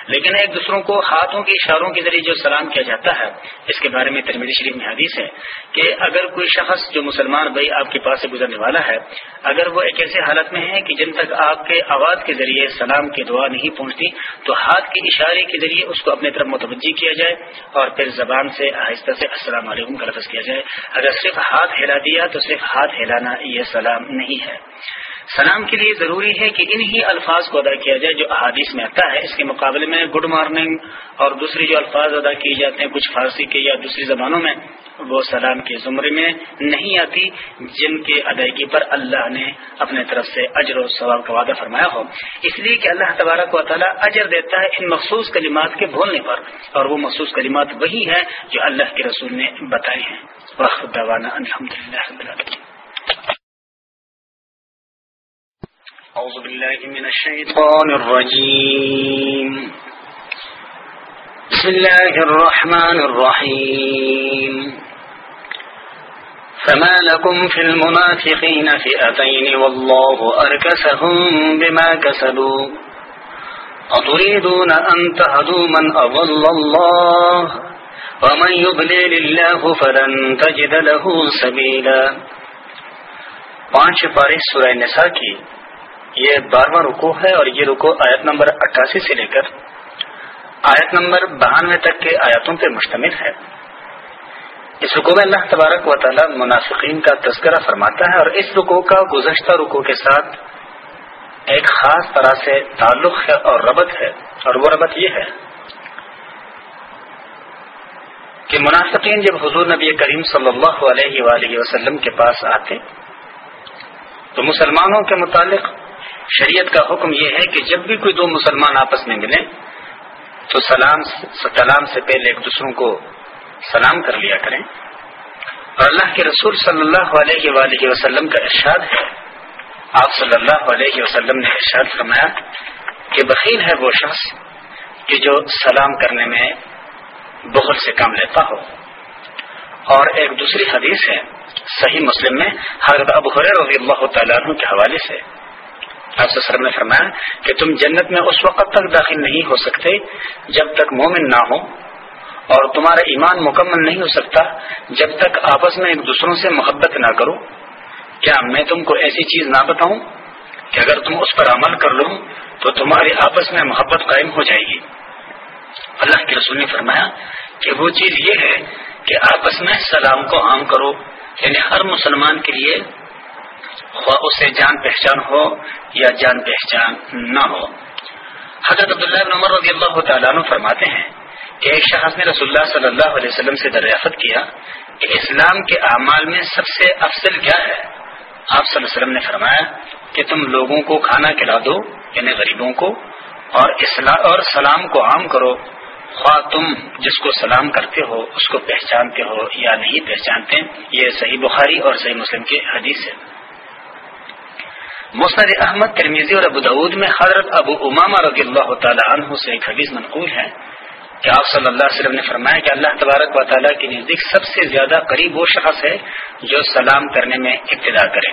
لیکن ایک دوسروں کو ہاتھوں کے اشاروں کے ذریعے جو سلام کیا جاتا ہے، اس کے بارے میں ترمیری شریف میں حدیث ہے کہ اگر کوئی شخص جو مسلمان بھائی آپ کے پاس سے گزرنے والا ہے، اگر وہ ایک ایسے حالت میں ہے کہ جن تک آپ کے آواز کے ذریعے سلام کی دعا نہیں پہنچتی، تو ہاتھ کے اشارے کے ذریعے اس کو اپنے طرف متوجہ کیا جائے اور پھر زبان سے آہستہ سے السلام علیکم کا لفظ کیا جائے۔ اگر صرف ہاتھ ہلا دیا تو صرف ہاتھ ہلانا یہ سلام نہیں ہے۔ سلام کے لیے ضروری ہے کہ انہی الفاظ کو ادا کیا جائے جو احادیث میں آتا ہے۔ اس کے مقابلے میں گڈ مارننگ اور دوسری جو الفاظ ادا کیے جاتے ہیں کچھ فارسی کے یا دوسری زبانوں میں، وہ سلام کے زمرے میں نہیں آتی، جن کے ادائیگی پر اللہ نے اپنے طرف سے اجر و ثواب کا وعدہ فرمایا ہو۔ اس لیے کہ اللہ تبارک و تعالیٰ اجر دیتا ہے ان مخصوص کلمات کے بھولنے پر، اور وہ مخصوص کلمات وہی ہیں جو اللہ کے رسول نے بتائے ہیں۔ وقت الحمد للہ أعوذ بالله من الشيطان الرجيم. بسم الله الرحمن الرحيم. فما لكم في المنافقين فئتين والله أركسهم بما كسبوا. أتريدون أن تهدوا من أضل الله؟ ومن يضلل الله فلن تجد له سبيلا. پانچ پارے سورہ نساء کی یہ بارواں رکو ہے اور یہ رکو آیت نمبر اٹھاسی سے لے کر آیت نمبر بہانوے تک کے آیاتوں پر مشتمل ہے۔ اس رکو میں اللہ تبارک و تعالی منافقین کا تذکرہ فرماتا ہے اور اس رکو کا گزشتہ رکو کے ساتھ ایک خاص طرح سے تعلق ہے اور ربط ہے اور وہ ربط یہ ہے کہ منافقین جب حضور نبی کریم صلی اللہ علیہ وآلہ وسلم کے پاس آتے تو مسلمانوں کے متعلق شریعت کا حکم یہ ہے کہ جب بھی کوئی دو مسلمان آپس میں ملیں، تو سلام سلام سے پہلے ایک دوسروں کو سلام کر لیا کریں۔ اور اللہ کے رسول صلی اللہ علیہ وآلہ وسلم کا ارشاد ہے۔ آپ صلی اللہ علیہ وسلم نے ارشاد فرمایا کہ بخیل ہے وہ شخص کہ جو سلام کرنے میں بخل سے کام لیتا ہو۔ اور ایک دوسری حدیث ہے، صحیح مسلم میں، حضرت ابو رضی اللہ تعالیٰ عنہ کے حوالے سے۔ آپ سر نے فرمایا کہ تم جنت میں اس وقت تک داخل نہیں ہو سکتے جب تک مومن نہ ہو اور تمہارا ایمان مکمل نہیں ہو سکتا جب تک آپس میں ایک دوسروں سے محبت نہ کرو۔ کیا میں تم کو ایسی چیز نہ بتاؤں کہ اگر تم اس پر عمل کر لو تو تمہاری آپس میں محبت قائم ہو جائے گی؟ اللہ کے رسول نے فرمایا کہ وہ چیز یہ ہے کہ آپس میں سلام کو عام کرو یعنی ہر مسلمان کے لیے خواہ اسے جان پہچان ہو یا جان پہچان نہ ہو۔ حضرت عبداللہ بن عمر رضی اللہ تعالیٰ عنہ فرماتے ہیں کہ ایک شخص نے رسول اللہ صلی اللہ علیہ وسلم سے دریافت کیا کہ اسلام کے اعمال میں سب سے افضل کیا ہے۔ آپ صلی اللہ علیہ وسلم نے فرمایا کہ تم لوگوں کو کھانا کھلا دو یعنی غریبوں کو، اور اور سلام کو عام کرو۔ خواہ تم جس کو سلام کرتے ہو، اس کو پہچانتے ہو یا نہیں پہچانتے۔ یہ صحیح بخاری اور صحیح مسلم کی حدیث ہے۔ مسند احمد ترمیزی اور ابو دعود میں حضرت ابو امام رضی اللہ تعالیٰ عنہ سے ایک حدیث منقول ہے کہ آپ صلی اللہ علیہ وسلم نے فرمایا کہ اللہ تبارک و تعالیٰ کے نزدیک سب سے زیادہ قریب وہ شخص ہے جو سلام کرنے میں ابتدا کرے۔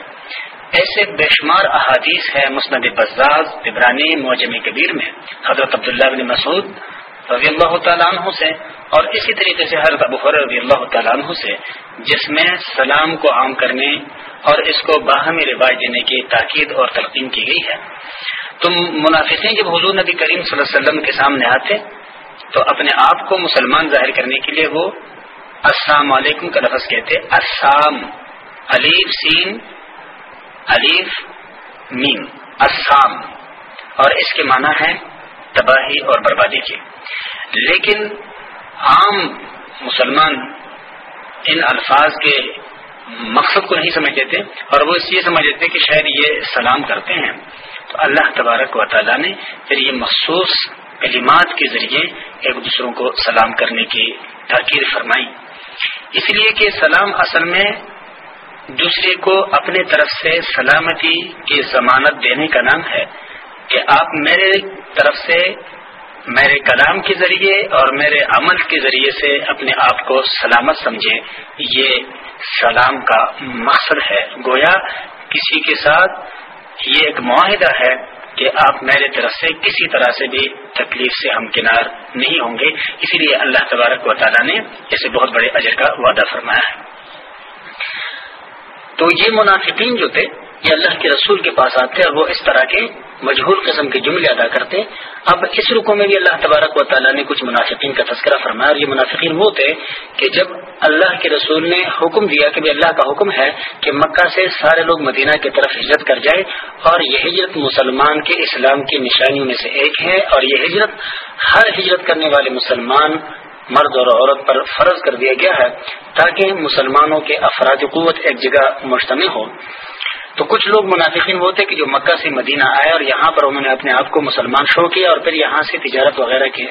ایسے بے شمار احادیث ہے مسند بزاز تبرانی موجم کبیر میں۔ حضرت عبداللہ بن مسعود رضی اللہ تعالیٰ عنہ سے اور اسی طریقے سے حضرت ابو خور رضی اللہ تعالیٰ عنہ سے جس میں سلام کو عام کرنے اور اس کو باہمی رواج دینے کی تاکید اور تلقین کی گئی ہے۔ تو منافقین جب حضور نبی کریم صلی اللہ علیہ وسلم کے سامنے آتے تو اپنے آپ کو مسلمان ظاہر کرنے کے لیے وہ السلام علیکم کا لفظ کہتے السام علیف سین علیف میم السام اور اس کے معنی ہے تباہی اور بربادی کی۔ لیکن عام مسلمان ان الفاظ کے مقصد کو نہیں سمجھتے تھے اور وہ اس لیے سمجھتے تھے کہ شاید یہ سلام کرتے ہیں۔ تو اللہ تبارک و تعالیٰ نے پھر یہ مخصوص کلمات کے ذریعے ایک دوسروں کو سلام کرنے کی تاکیر فرمائی۔ اس لیے کہ سلام اصل میں دوسرے کو اپنے طرف سے سلامتی کی ضمانت دینے کا نام ہے۔ کہ آپ میرے طرف سے میرے کلام کے ذریعے اور میرے عمل کے ذریعے سے اپنے آپ کو سلامت سمجھے یہ سلام کا مقصد ہے۔ گویا کسی کے ساتھ یہ ایک معاہدہ ہے کہ آپ میرے طرف سے کسی طرح سے بھی تکلیف سے ہمکنار نہیں ہوں گے۔ اسی لیے اللہ تبارک و تعالیٰ نے اسے بہت بڑے اجر کا وعدہ فرمایا ہے۔ تو یہ منافقین جو تھے یہ اللہ کے رسول کے پاس آتے اور وہ اس طرح کے مجہور قسم کے جملے ادا کرتے اب اس رکو میں بھی اللہ تبارک و تعالیٰ نے کچھ منافقین کا تذکرہ فرمایا اور یہ منافقین وہ تھے کہ جب اللہ کے رسول نے حکم دیا کہ اللہ کا حکم ہے کہ مکہ سے سارے لوگ مدینہ کی طرف ہجرت کر جائے اور یہ ہجرت مسلمان کے اسلام کی نشانیوں میں سے ایک ہے اور یہ ہجرت ہر ہجرت کرنے والے مسلمان مرد اور عورت پر فرض کر دیا گیا ہے تاکہ مسلمانوں کے افراد قوت ایک جگہ مشتمل ہو۔ تو کچھ لوگ منافقین وہ تھے کہ جو مکہ سے مدینہ آئے اور یہاں پر انہوں نے اپنے آپ کو مسلمان شو کیا اور پھر یہاں سے تجارت وغیرہ کے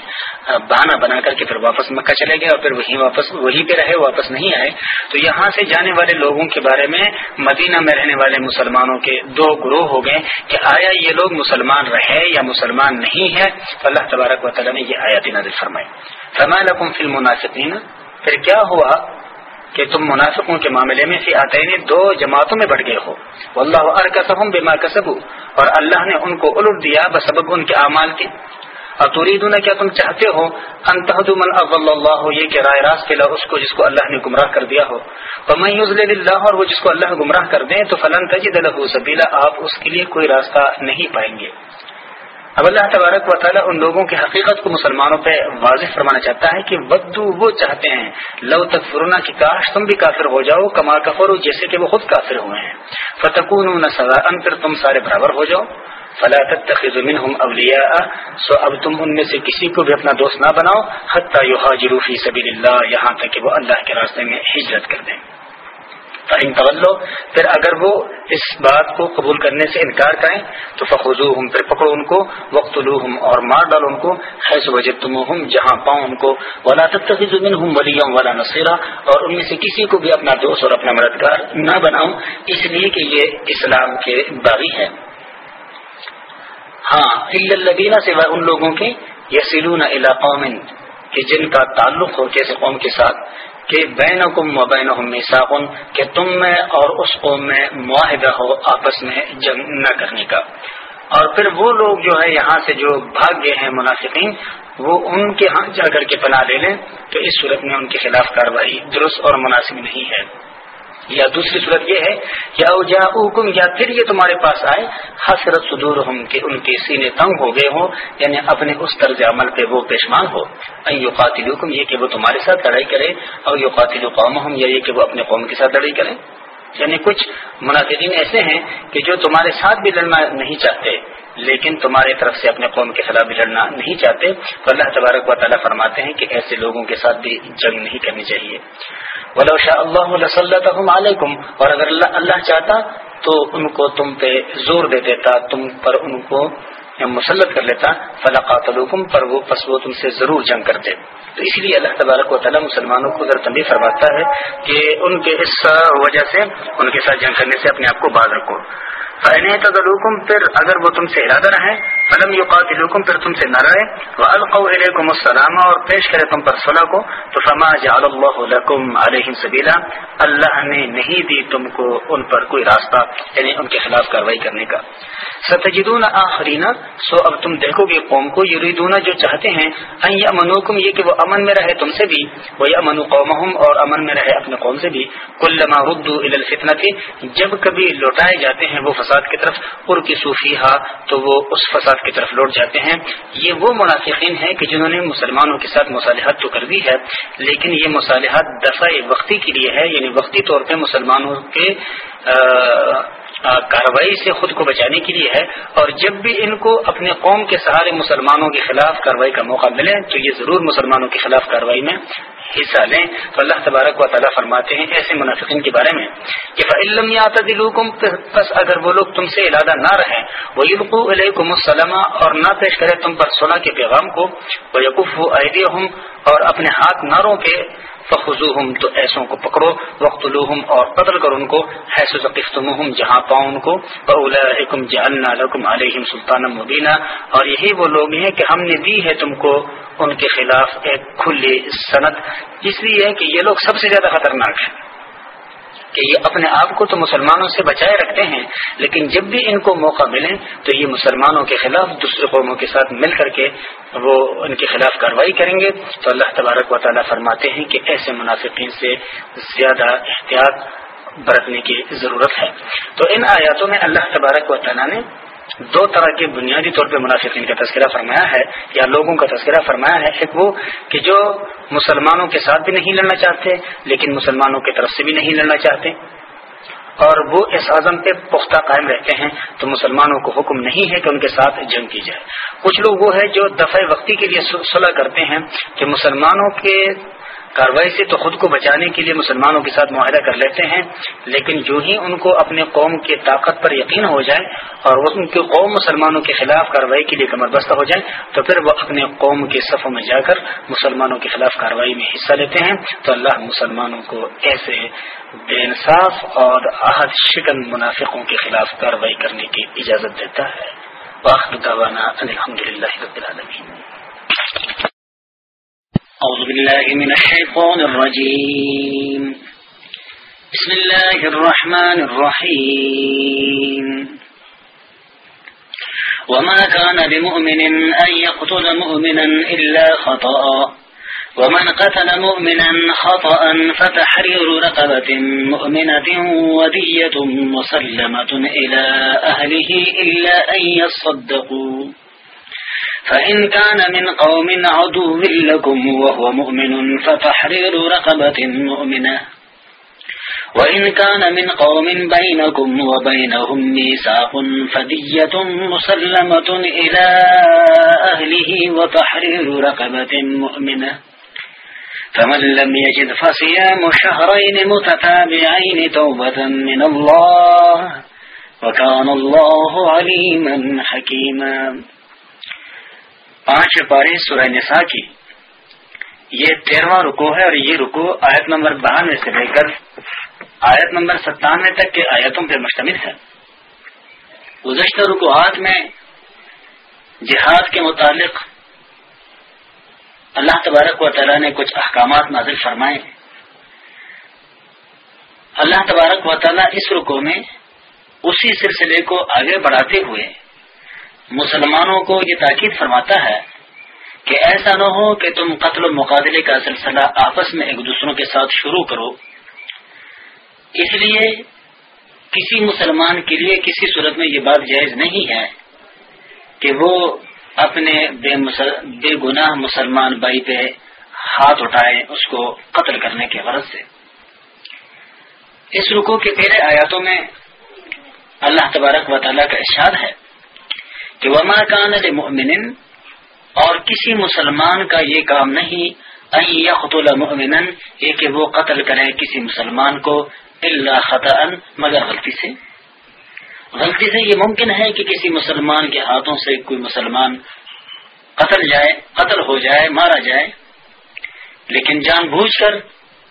بہانہ بنا کر کے پھر واپس مکہ چلے گئے اور پھر وہیں واپس، وہیں پہ رہے، واپس نہیں آئے۔ تو یہاں سے جانے والے لوگوں کے بارے میں مدینہ میں رہنے والے مسلمانوں کے دو گروہ ہو گئے کہ آیا یہ لوگ مسلمان رہے یا مسلمان نہیں ہے؟ تو اللہ تبارک و تعالیٰ نے یہ آیات نظر فرمائی۔ فرمائے لکم فلم مناسبین پھر کیا ہوا؟ کہ تم منافقوں کے معاملے میں فی آتے دو جماعتوں میں بڑھ گئے ہو۔ اللہ ارکسم بما کسبو۔ اور اللہ نے ان کو الٹ دیا بسبب ان کے اعمال کے۔ اور توریدون کیا تم چاہتے ہو؟ انتہد من اول اللہ، یہ کہ رائے راست کے اس کو جس کو اللہ نے گمراہ کر دیا ہو۔ اور میں اللہ، اور وہ جس کو اللہ گمراہ کر دیں، تو فلن تجد له سبیلا، آپ اس کے لیے کوئی راستہ نہیں پائیں گے۔ اب اللہ تبارک و تعالیٰ ان لوگوں کی حقیقت کو مسلمانوں پہ واضح فرمانا چاہتا ہے کہ ودو وہ چاہتے ہیں، لو تک فرونا کی کاش، تم بھی کافر ہو جاؤ، کما کفر جیسے کہ وہ خود کافر ہوئے ہیں۔ فتقون سزا ان پھر تم سارے برابر ہو جاؤ۔ فلا تتخذ منهم اولیاء، سو اب تم ان میں سے کسی کو بھی اپنا دوست نہ بناؤ، حتی یہاجروا فی سبیل اللہ، یہاں تک کہ وہ اللہ کے راستے میں ہجرت کر دیں۔ فہم طلو پھر اگر وہ اس بات کو قبول کرنے سے انکار کریں، تو فخو ہم پھر پکڑو ان کو وقت ہم اور مار ڈالو ان کو، حیث وجہ تم ہم جہاں پاؤں ان کو، ولا تخن ہوں ولیم والا نصیرہ اور ان میں سے کسی کو بھی اپنا دوست اور اپنا مددگار نہ بناؤں، اس لیے کہ یہ اسلام کے باغی ہے ہاں الدینہ سے ان لوگوں کے، یسیلون علاقوں کہ جن کا تعلق ہو کیسے قوم کے ساتھ کہ بین کم و بین کہ تم میں اور اس قوم میں معاہدہ ہو آپس میں جنگ نہ کرنے کا۔ اور پھر وہ لوگ جو ہے یہاں سے جو بھاگ گئے ہیں منافقین، وہ ان کے ہاں جا کر کے پناہ لے لیں۔ تو اس صورت میں ان کے خلاف کاروائی درست اور مناسب نہیں ہے۔ یا دوسری صورت یہ ہے یا جا حکم یا پھر یہ تمہارے پاس آئے حسرت صدور ہم کہ ان کے سینے تنگ ہو گئے ہوں یعنی اپنے اس طرز عمل پہ وہ پیشمان ہو۔ یو قاتل حکم یہ کہ وہ تمہارے ساتھ لڑائی کرے اور یو قاتل قوم ہم یا یہ کہ وہ اپنے قوم کے ساتھ لڑائی کریں یعنی کچھ منافقین ایسے ہیں کہ جو تمہارے ساتھ بھی لڑنا نہیں چاہتے، لیکن تمہاری طرف سے اپنے قوم کے خلاف بھی لڑنا نہیں چاہتے۔ تو اللہ تبارک و تعالیٰ فرماتے ہیں کہ ایسے لوگوں کے ساتھ بھی جنگ نہیں کرنی چاہیے۔ ولو شاء اللہ علیکم، اور اگر اللہ اللہ چاہتا تو ان کو تم پہ زور دے دیتا، تم پر ان کو یعنی مسلط کر لیتا فلاقات پر وہ پس وہ تم سے ضرور جنگ کرتے۔ تو اس لیے اللہ تبارک و تعالیٰ مسلمانوں کو ذرا تنبیہ فرماتا ہے کہ ان کے اس وجہ سے، ان کے ساتھ جنگ کرنے سے اپنے آپ کو باز رکھو۔ فین پھر اگر وہ تم سے ارادہ رہے فلم یو پھر تم سے نہ رہے۔ وہ القم السلام، اور پیش کرے تم پر صلاح کو۔ تو فما جعل اللہ لکم علیہم سبیلا اللہ نے نہیں دی تم کو ان پر کوئی راستہ یعنی ان کے خلاف کاروائی کرنے کا۔ ستجدون آخرین سو اب تم دیکھو گے قوم کو، یریدون جو چاہتے ہیں۔ ان یامنوکم یہ کہ وہ امن میں رہے تم سے بھی۔ وہ یامن قومہم اور امن میں رہے اپنے قوم سے بھی۔ کلما ردوا الى الفتنه جب کبھی لوٹائے جاتے ہیں وہ فساد کی طرف اور کی صوفی تو وہ اس فساد کی طرف لوٹ جاتے ہیں۔ یہ وہ منافقین ہیں کہ جنہوں نے مسلمانوں کے ساتھ مصالحت تو کر دی ہے، لیکن یہ مصالحت دفاع وقتی کے لیے ہے یعنی وقتی طور پہ مسلمانوں کے کاروائی سے خود کو بچانے کے لیے ہے۔ اور جب بھی ان کو اپنے قوم کے سہارے مسلمانوں کے خلاف کاروائی کا موقع ملے، تو یہ ضرور مسلمانوں کے خلاف کاروائی میں حصہ لیں تو اللہ تبارک و تعالیٰ فرماتے ہیں ایسے منافقین کے بارے میں کہ علم یا پس اگر وہ لوگ تم سے ارادہ نہ رہیں وہ یلقو علیکم السلامہ اور نہ پیش کرے تم پر صلاح کے پیغام کو وہ یقف و اور اپنے ہاتھ نہ روکے فخذوہم، تو ایسوں کو پکڑو وقت اور قتل کر ان کو، حیث ثقفتموہم، جہاں پاؤں ان کو فاولئکم جعلنا لکم علیہم سلطان مبینہ اور یہی وہ لوگ ہیں کہ ہم نے دی ہے تم کو ان کے خلاف ایک کھلی صنعت، اس لیے کہ یہ لوگ سب سے زیادہ خطرناک ہیں۔ کہ یہ اپنے آپ کو تو مسلمانوں سے بچائے رکھتے ہیں، لیکن جب بھی ان کو موقع ملے تو یہ مسلمانوں کے خلاف، دوسرے قوموں کے ساتھ مل کر کے وہ ان کے خلاف کاروائی کریں گے۔ تو اللہ تبارک و تعالیٰ فرماتے ہیں کہ ایسے منافقین سے زیادہ احتیاط برتنے کی ضرورت ہے۔ تو ان آیاتوں میں اللہ تبارک و تعالیٰ نے دو طرح کے بنیادی طور پہ منافقین کا تذکرہ فرمایا ہے یا لوگوں کا تذکرہ فرمایا ہے، ایک وہ کہ جو مسلمانوں کے ساتھ بھی نہیں لڑنا چاہتے، لیکن مسلمانوں کی طرف سے بھی نہیں لڑنا چاہتے۔ اور وہ اس عزم پہ پختہ قائم رہتے ہیں، تو مسلمانوں کو حکم نہیں ہے کہ ان کے ساتھ جنگ کی جائے۔ کچھ لوگ وہ ہے جو دفع وقتی کے لیے صلح کرتے ہیں کہ مسلمانوں کے کاروائی سے تو خود کو بچانے کے لیے مسلمانوں کے ساتھ معاہدہ کر لیتے ہیں، لیکن جو ہی ان کو اپنے قوم کی طاقت پر یقین ہو جائے اور ان کے قوم مسلمانوں کے خلاف کاروائی کے لیے کمر بستہ ہو جائے تو پھر وہ اپنے قوم کے صفوں میں جا کر مسلمانوں کے خلاف کاروائی میں حصہ لیتے ہیں۔ تو اللہ مسلمانوں کو ایسے بے انصاف اور عہد شکن منافقوں کے خلاف کاروائی کرنے کی اجازت دیتا ہے۔ الحمد للہ رب العالمین۔ أعوذ بالله من الشيطان الرجيم. بسم الله الرحمن الرحيم. وما كان بمؤمن أن يقتل مؤمنا إلا خطأ. ومن قتل مؤمنا خطأ فتحرير رقبة مؤمنة ودية مسلمة إلى أهله إلا أن يصدقوا. فإن كان من قوم عدو لكم وهو مؤمن فتحرير رقبة مؤمنة وإن كان من قوم بينكم وبينهم ميساق فدية مسلمة إلى أهله وتحرير رقبة مؤمنة فمن لم يجد فصيام شهرين متتابعين توبة من الله وكان الله عليما حكيما پانچ پارے سورہ نساء کی۔ یہ تیرواں رکو ہے اور یہ رکو آیت نمبر بانوے سے لے کر آیت نمبر ستانوے تک کے آیتوں پہ مشتمل ہے۔ گزشتہ رکوات میں جہاد کے متعلق اللہ تبارک و تعالیٰ نے کچھ احکامات نازل فرمائے اللہ تبارک و تعالیٰ اس رکو میں اسی سلسلے کو آگے بڑھاتے ہوئے مسلمانوں کو یہ تاکید فرماتا ہے کہ ایسا نہ ہو کہ تم قتل و مقابلے کا سلسلہ آپس میں ایک دوسروں کے ساتھ شروع کرو۔ اس لیے کسی مسلمان کے لیے کسی صورت میں یہ بات جائز نہیں ہے کہ وہ اپنے بے, مسل... بے گناہ مسلمان بھائی پہ ہاتھ اٹھائے اس کو قتل کرنے کے غرض سے۔ اس رکو کے پہلے آیاتوں میں اللہ تبارک و تعالیٰ کا ارشاد ہے۔ کہ وما کان مؤمن اور کسی مسلمان کا یہ کام نہیں یہ کہ وہ قتل کرے کسی مسلمان کو اللہ خطا مگر غلطی سے۔ غلطی سے یہ ممکن ہے کہ کسی مسلمان کے ہاتھوں سے کوئی مسلمان قتل جائے، قتل ہو جائے، مارا جائے۔ لیکن جان بوجھ کر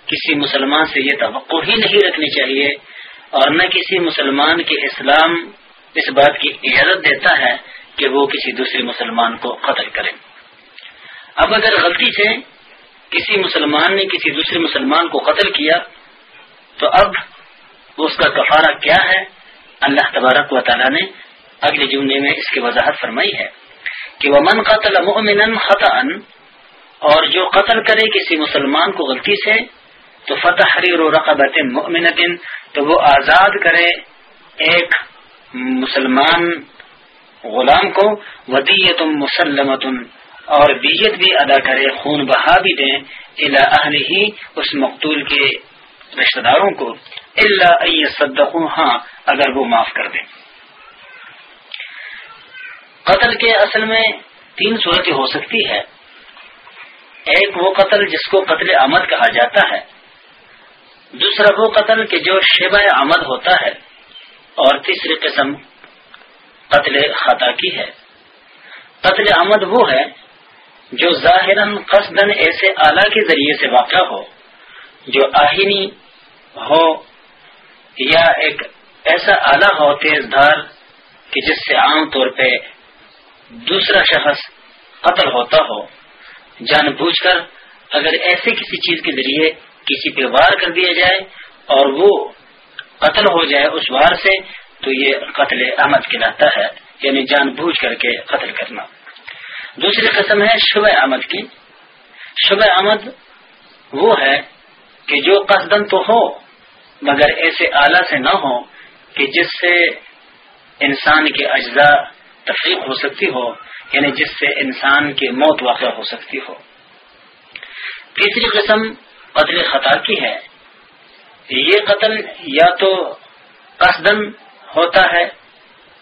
کسی مسلمان سے یہ توقع ہی نہیں رکھنی چاہیے، اور نہ کسی مسلمان کے اسلام اس بات کی اجازت دیتا ہے کہ وہ کسی دوسرے مسلمان کو قتل کرے۔ اب اگر غلطی سے کسی مسلمان نے کسی دوسرے مسلمان کو قتل کیا، تو اب اس کا کفارہ کیا ہے؟ اللہ تبارک و تعالیٰ نے اگلے جملے میں اس کی وضاحت فرمائی ہے کہ وہ من قتل مؤمنا خطا اور جو قتل کرے کسی مسلمان کو غلطی سے، تو فتح حریر و رقبت مؤمنت تو وہ آزاد کرے ایک مسلمان غلام کو ودیت مسلمت اور دیت بھی ادا کرے، خون بہا بھی دیں الا اہل ہی اس مقتول کے رشتہ داروں کو اللہ ہاں اگر وہ معاف کر دیں قتل کے اصل میں تین صورتیں ہو سکتی ہے ایک وہ قتل جس کو قتل آمد کہا جاتا ہے۔ دوسرا وہ قتل کہ جو شیبہ آمد ہوتا ہے۔ اور تیسری قسم قتل خطا کی ہے۔ قتل عمد وہ ہے جو ظاہر قصدن ایسے آلہ کے ذریعے سے واقع ہو، جو آہینی ہو یا ایک ایسا آلہ ہو تیز دھار کہ جس سے عام طور پہ دوسرا شخص قتل ہوتا ہو۔ جان بوجھ کر اگر ایسے کسی چیز کے ذریعے کسی پہ وار کر دیا جائے اور وہ قتل ہو جائے اس وار سے تو یہ قتل احمد کہلاتا ہے یعنی جان بوجھ کر کے قتل کرنا۔ دوسری قسم ہے شبہ احمد کی۔ شبہ احمد وہ ہے کہ جو قصدن تو ہو، مگر ایسے آلہ سے نہ ہو کہ جس سے انسان کے اجزاء تفریق ہو سکتی ہو یعنی جس سے انسان کی موت واقع ہو سکتی ہو۔ تیسری قسم قتل خطا کی ہے۔ یہ قتل یا تو قصدن ہوتا ہے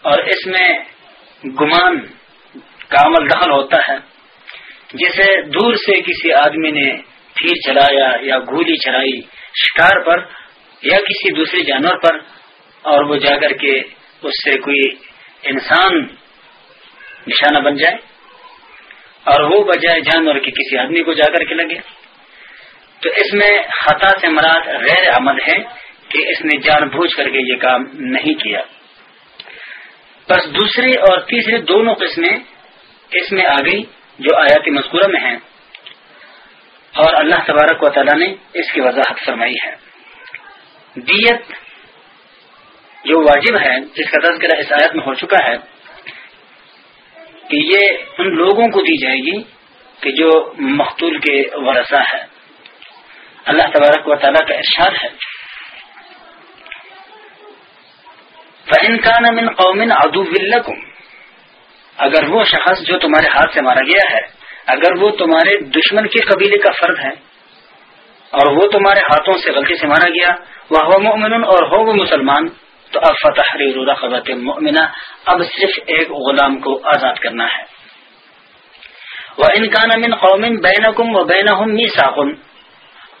اور اس میں گمان کا عمل دخل ہوتا ہے۔ جسے دور سے کسی آدمی نے تیر چلایا یا گولی چلائی شکار پر یا کسی دوسرے جانور پر اور وہ جا کر کے اس سے کوئی انسان نشانہ بن جائے اور وہ بجائے جانور کے کسی آدمی کو جا کر کے لگے۔ تو اس میں خطا سے مراد غیر عمد ہے۔ کہ اس نے جان بوجھ کر کے یہ کام نہیں کیا۔ بس دوسری اور تیسری دونوں قسمیں اس میں آ گئی جو آیاتی مذکورہ میں ہیں۔ اور اللہ تبارک و تعالیٰ نے اس کی وضاحت فرمائی ہے۔ دیت جو واجب ہے، جس کا تذکرہ اس آیت میں ہو چکا ہے، کہ یہ ان لوگوں کو دی جائے گی کہ جو مختول کے ورثہ ہے اللہ تبارک و تعالیٰ کا ارشاد ہے۔ من قومن ادو اگر وہ شخص جو تمہارے ہاتھ سے مارا گیا ہے، اگر وہ تمہارے دشمن کے قبیلے کا فرد ہے، اور وہ تمہارے ہاتھوں سے غلطی سے مارا گیا وہ مؤمن اور ہو وہ مسلمان، تو اب فتح خبر مؤمنہ اب صرف ایک غلام کو آزاد کرنا ہے۔ وہ انکان امن قومن بین و بین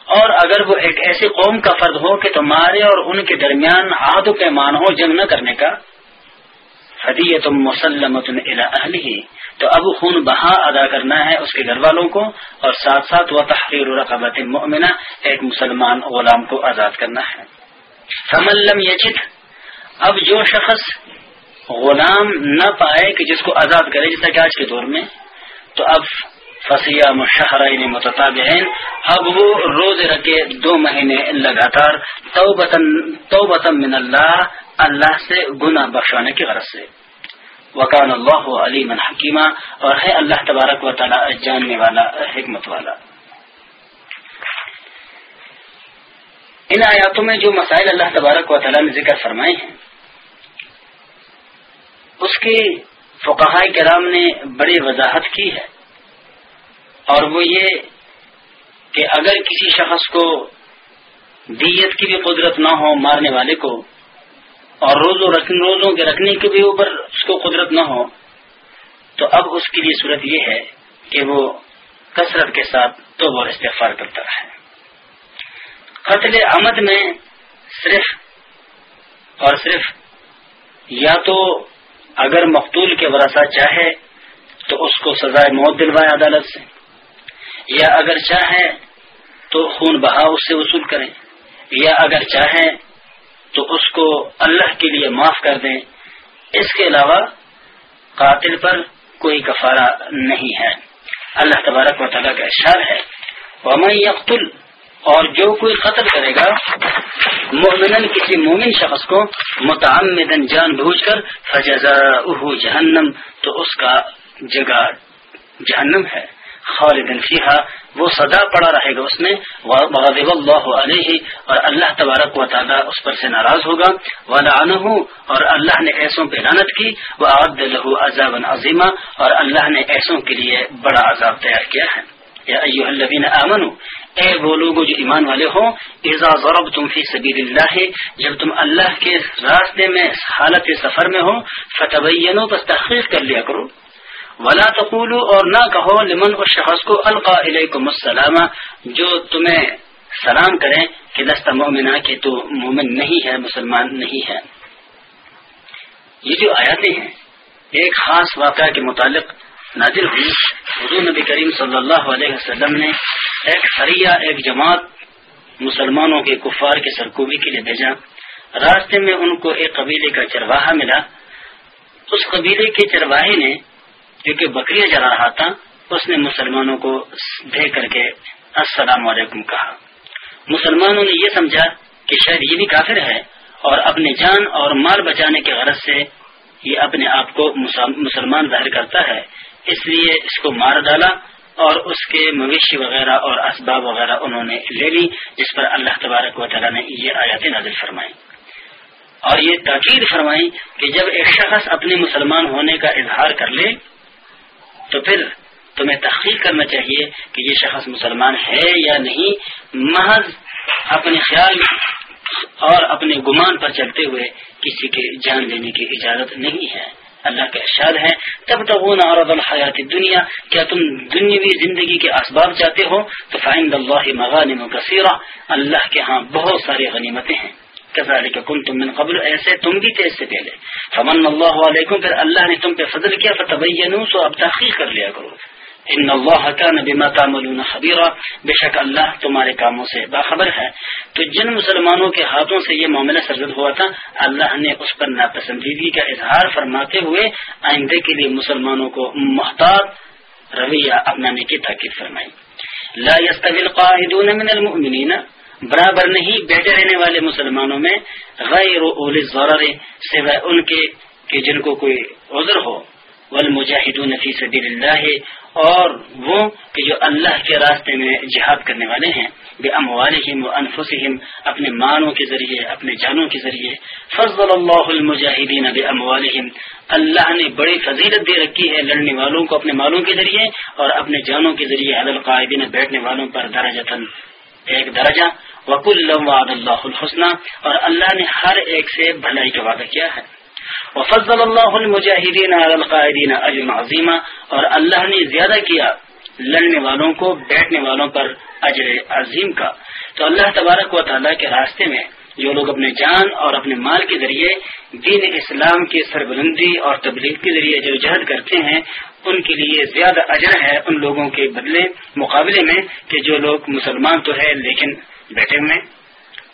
اور اگر وہ ایک ایسی قوم کا فرد ہو کہ تمہارے اور ان کے درمیان عہد و پیمان ہو جنگ نہ کرنے کا حدیت مسلمت ہی تو اب خون بہا ادا کرنا ہے اس کے گھر والوں کو اور ساتھ ساتھ وہ تحریر رقبت مؤمنہ ایک مسلمان غلام کو آزاد کرنا ہے۔ سملم یچت اب جو شخص غلام نہ پائے کہ جس کو آزاد کرے، جیسا کہ آج کے دور میں، تو اب فسیہ مشہرین متطابعین اب وہ روز رکھے دو مہینے لگاتار توبتن من اللہ اللہ سے گناہ بخشانے کی غرض سے۔ وکان اللہ علیم حکیمہ اور ہے اللہ تبارک و تعالیٰ جاننے والا، حکمت والا۔ ان آیاتوں میں جو مسائل اللہ تبارک و تعالیٰ نے ذکر فرمائے ہیں، اس کی فقہ کرام نے بڑی وضاحت کی ہے۔ اور وہ یہ کہ اگر کسی شخص کو دیت کی بھی قدرت نہ ہو مارنے والے کو، اور روزوں روزوں کے رکھنے کے بھی اوپر اس کو قدرت نہ ہو، تو اب اس کے لیے صورت یہ ہے کہ وہ کثرت کے ساتھ تو وہ استفار کرتا ہے۔ قتل آمد میں صرف اور صرف یا تو اگر مقتول کے ورثہ چاہے تو اس کو سزائے موت دلوائے عدالت سے۔ یا اگر چاہیں تو خون بہا اس سے وصول کریں، یا اگر چاہیں تو اس کو اللہ کے لیے معاف کر دیں۔ اس کے علاوہ قاتل پر کوئی کفارہ نہیں ہے۔ اللہ تبارک و تعالیٰ کا اشار ہے، ومن یقتل اور جو کوئی قتل کرے گا مومن کسی مومن شخص کو متعمدن جان بوجھ کر فجزا جہنم، تو اس کا جگہ جہنم ہے۔ خالد فیحا وہ سدا پڑا رہے گا اس میں غضب اللہ علیہ، اور اللہ تبارک و تعالیٰ اس پر سے ناراض ہوگا۔ وہ اور اللہ نے ایسوں پہ لانت کی۔ وہ عبد عذاب اور اللہ نے ایسوں کے لیے بڑا عذاب تیار کیا ہے۔ یا ایو الذین آمنو اے وہ لوگ جو ایمان والے ہوں اذا ضربتم فی سبیل اللہ جب تم اللہ کے راستے میں، حالت سفر میں ہو فتبینو پس تحقیق کر لیا کرو۔ ولا تقولو اور نہ کہو لمن اس شخص کو القا علیکم السلام، جو تمہیں سلام کریں کہ دست مومنہ، کہ تو مومن نہیں ہے، مسلمان نہیں ہے۔ یہ جو آیاتیں ہیں، ایک خاص واقعہ کے متعلق نازل ہوئی۔ حضور نبی کریم صلی اللہ علیہ وسلم نے ایک سریہ ایک جماعت مسلمانوں کے کفار کے سرکوبی کے لیے بھیجا۔ راستے میں ان کو ایک قبیلے کا چرواہا ملا۔ اس قبیلے کے چرواہے نے کیونکہ بکریاں جلا رہا تھا، اس نے مسلمانوں کو دے کر کے السلام علیکم کہا۔ مسلمانوں نے یہ سمجھا کہ شاید یہ بھی کافر ہے اور اپنے جان اور مال بچانے کے غرض سے یہ اپنے آپ کو مسلمان ظاہر کرتا ہے۔ اس لیے اس کو مار ڈالا اور اس کے مویشی وغیرہ اور اسباب وغیرہ انہوں نے لے لی، جس پر اللہ تبارک و تعالیٰ نے یہ آیات نازل فرمائی اور یہ تاکید فرمائی کہ جب ایک شخص اپنے مسلمان ہونے کا اظہار کر لے تو پھر تمہیں تحقیق کرنا چاہیے کہ یہ شخص مسلمان ہے یا نہیں، محض اپنے خیال اور اپنے گمان پر چلتے ہوئے کسی کے جان لینے کی اجازت نہیں ہے۔ اللہ کا ارشاد ہے تب تک وہ نارد الحیات دنیا کیا تم دنیاوی زندگی کے اسباب چاہتے ہو؟ تو فائند اللہ مغانم کثیرہ، اللہ کے ہاں بہت ساری غنیمتیں ہیں۔ کزالک کنتم من قبل. ایسے تم بھی تھے اس سے پہلے. فمن اللہ علیکم پھر اللہ نے تم پہ فضل کیا فتبینوا سو اب تحقیق کر لیا کرو. ان اللہ کان بما تعملون خبیرا بے شک اللہ تمہارے کاموں سے باخبر ہے. تو جن مسلمانوں کے ہاتھوں سے یہ معاملہ سرزد ہوا تھا، اللہ نے اس پر ناپسندیدگی کا اظہار فرماتے ہوئے آئندے کے لیے مسلمانوں کو محتاط، رویہ اپنانے کی تاکید فرمائی. لا يستوي القاعدون من المؤمنین. برابر نہیں، بیٹھے رہنے والے مسلمانوں میں غیر اول ضرر سوائے ان کے کہ جن کو کوئی عذر ہو، والمجاہدون فی سبیل اللہ اور وہ کہ جو اللہ کے راستے میں جہاد کرنے والے ہیں بے اموالہم و انفسہم، اپنے مانوں کے ذریعے، اپنے جانوں کے ذریعے۔ فضل اللہ المجاہدین بے اموالہم۔ اللہ نے بڑی فضیلت دے رکھی ہے لڑنے والوں کو اپنے مالوں کے ذریعے، اور اپنے جانوں کے ذریعے عدل قائدین بیٹھنے والوں پر درجتاً ایک درجہ۔ وکل اللہ الحسنہ اور اللہ نے ہر ایک سے بھلائی کا وعدہ کیا ہے۔ وفضل اللہ المجاہدین القاعدین اجم عظیمہ اور اللہ نے زیادہ کیا لڑنے والوں کو، بیٹھنے والوں پر اجر عظیم کا۔ تو اللہ تبارک و تعالیٰ کے راستے میں جو لوگ اپنے جان اور اپنے مال کے ذریعے دین اسلام کی سربلندی اور تبلیغ کے ذریعے جو جہد کرتے ہیں، ان کے لیے زیادہ اجر ہے ان لوگوں کے بدلے مقابلے میں کہ جو لوگ مسلمان تو ہے لیکن بیٹھے ہوئے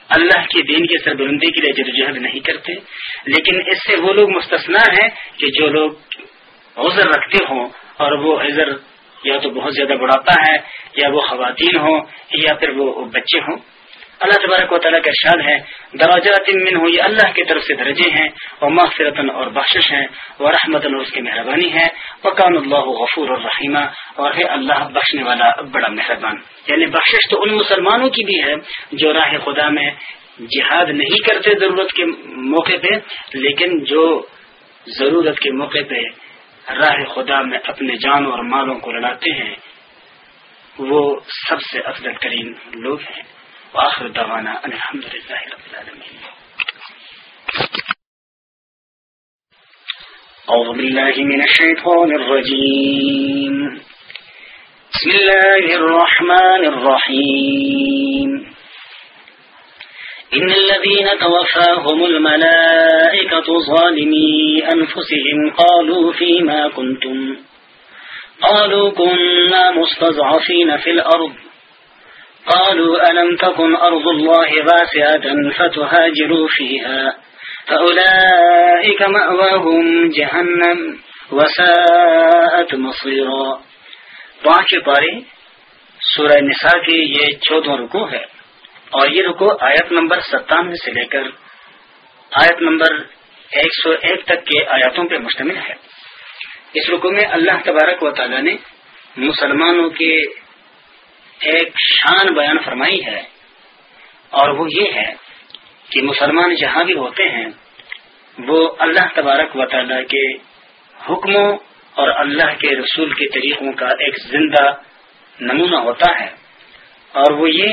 اللہ کے دین کی سربلندی کے لیے جدوجہد نہیں کرتے، لیکن اس سے وہ لوگ مستثنا ہیں کہ جو لوگ عذر رکھتے ہوں اور وہ عذر یا تو بہت زیادہ بڑھاتا ہے یا وہ خواتین ہوں یا پھر وہ بچے ہوں۔ اللہ تبارک و تعالیٰ کا ارشاد ہے دراجات من ہو یہ اللہ کی طرف سے درجے ہیں، اور مغفرتن اور بخشش ہیں وہ رحمتن اور اس کی مہربانی ہے۔ وقان اللہ غفور الرحیمہ اور ہے اللہ بخشنے والا بڑا مہربان۔ یعنی بخشش تو ان مسلمانوں کی بھی ہے جو راہ خدا میں جہاد نہیں کرتے ضرورت کے موقع پہ، لیکن جو ضرورت کے موقع پہ راہ خدا میں اپنے جان اور مالوں کو لڑاتے ہیں، وہ سب سے افضل ترین لوگ ہیں۔ واخر دعوانا ان الحمد لله رب العالمين. أعوذ بالله من الشيطان الرجيم. بسم الله الرحمن الرحيم. إن الذين توفاهم الملائكة ظالمي أنفسهم قالوا فيما كنتم؟ قالوا كنا مستضعفين في الأرض. قالوا ألم تكن أرض الله واسعة فتهاجروا فيها؟ فأولئك مأواهم جهنم وساءت مصيرا. پانچ پارے سورہ نساء کی یہ چودہ رکو ہے اور یہ رکو آیت نمبر ستانوے سے لے کر آیت نمبر ایک سو ایک تک کے آیاتوں پہ مشتمل ہے۔ اس رکو میں اللہ تبارک و تعالی نے مسلمانوں کے ایک شان بیان فرمائی ہے۔ اور وہ یہ ہے کہ مسلمان جہاں بھی ہوتے ہیں، وہ اللہ تبارک و تعالیٰ کے حکموں اور اللہ کے رسول کے طریقوں کا ایک زندہ نمونہ ہوتا ہے۔ اور وہ یہ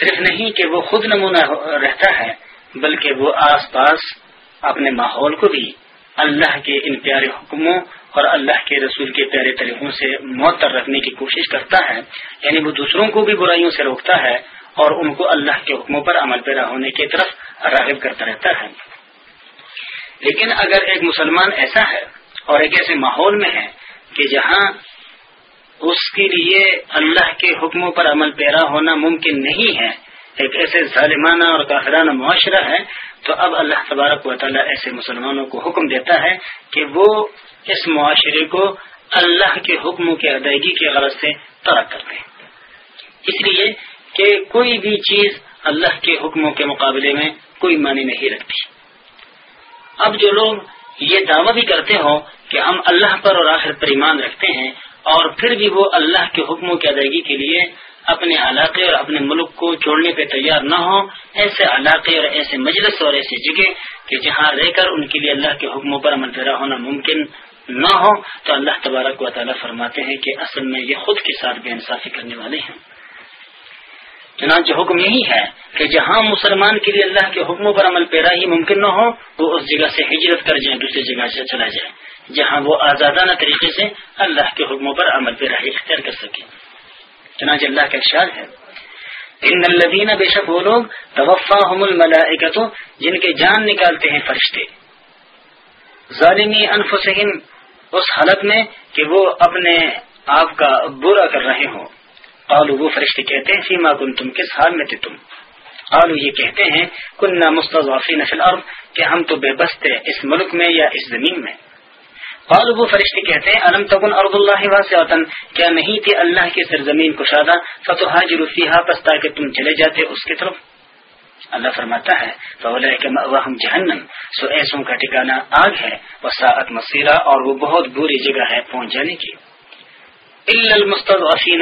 صرف نہیں کہ وہ خود نمونہ رہتا ہے، بلکہ وہ آس پاس اپنے ماحول کو بھی اللہ کے ان پیارے حکموں اور اللہ کے رسول کے پیارے طریقوں سے معطر رکھنے کی کوشش کرتا ہے یعنی وہ دوسروں کو بھی برائیوں سے روکتا ہے اور ان کو اللہ کے حکموں پر عمل پیرا ہونے کی طرف راغب کرتا رہتا ہے۔ لیکن اگر ایک مسلمان ایسا ہے اور ایک ایسے ماحول میں ہے کہ جہاں اس کے لیے اللہ کے حکموں پر عمل پیرا ہونا ممکن نہیں ہے، ایک ایسے ظالمانہ اور کافرانہ معاشرہ ہے، تو اب اللہ تبارک و تعالیٰ ایسے مسلمانوں کو حکم دیتا ہے کہ وہ اس معاشرے کو اللہ کے حکموں کی ادائیگی کے غرض سے ترک کر دیں اس لیے کہ کوئی بھی چیز اللہ کے حکموں کے مقابلے میں کوئی معنی نہیں رکھتی۔ اب جو لوگ یہ دعویٰ بھی کرتے ہوں کہ ہم اللہ پر اور آخر پر ایمان رکھتے ہیں اور پھر بھی وہ اللہ کے حکموں کی ادائیگی کے لیے اپنے علاقے اور اپنے ملک کو چھوڑنے پہ تیار نہ ہو ایسے علاقے اور ایسے مجلس اور ایسی جگہ کہ جہاں رہ کر ان کے لیے اللہ کے حکموں پر عمل پیرا ہونا ممکن نہ ہو تو اللہ تبارک و تعالیٰ فرماتے ہیں کہ اصل میں یہ خود کے ساتھ بے انصافی کرنے والے ہیں۔ چنانچہ حکم یہی ہے کہ جہاں مسلمان کے لیے اللہ کے حکموں پر عمل پیرا ہی ممکن نہ ہو، وہ اس جگہ سے ہجرت کر جائیں، دوسری جگہ سے چلا جائے، جہاں وہ آزادانہ طریقے سے اللہ کے حکموں پر عمل پیرا ہی اختیار کر سکے۔ چنانچہ اللہ کا ارشاد ہے، ان الدین بے شک وہ لوگ توفا جن کے جان نکالتے ہیں فرشتے۔ ظالمی انفسہم اس حالت میں کہ وہ اپنے آپ کا برا کر رہے ہوں۔ قالو وہ فرشتے کہتے ہیں سیما کن تم کس حال میں تھے تم؟ قالو یہ کہتے ہیں، کننا مستضعفین فی الارض، کہ ہم تو بے بس تھے اس ملک میں یا اس زمین میں۔ قالو وہ فرشتے کہتے ہیں علم تکن ارض اللہ واسعتن کیا نہیں تھی اللہ کی سرزمین کشادہ فتحاجر فیہا، پس تاکہ تم چلے جاتے اس کی طرف۔ اللہ فرماتا ہے، فَأُولَئِكَ جہنم سو ایسوں کا ٹھکانہ آگ ہے وساعت مسیرہ اور وہ بہت بری جگہ ہے پہنچ جانے کی۔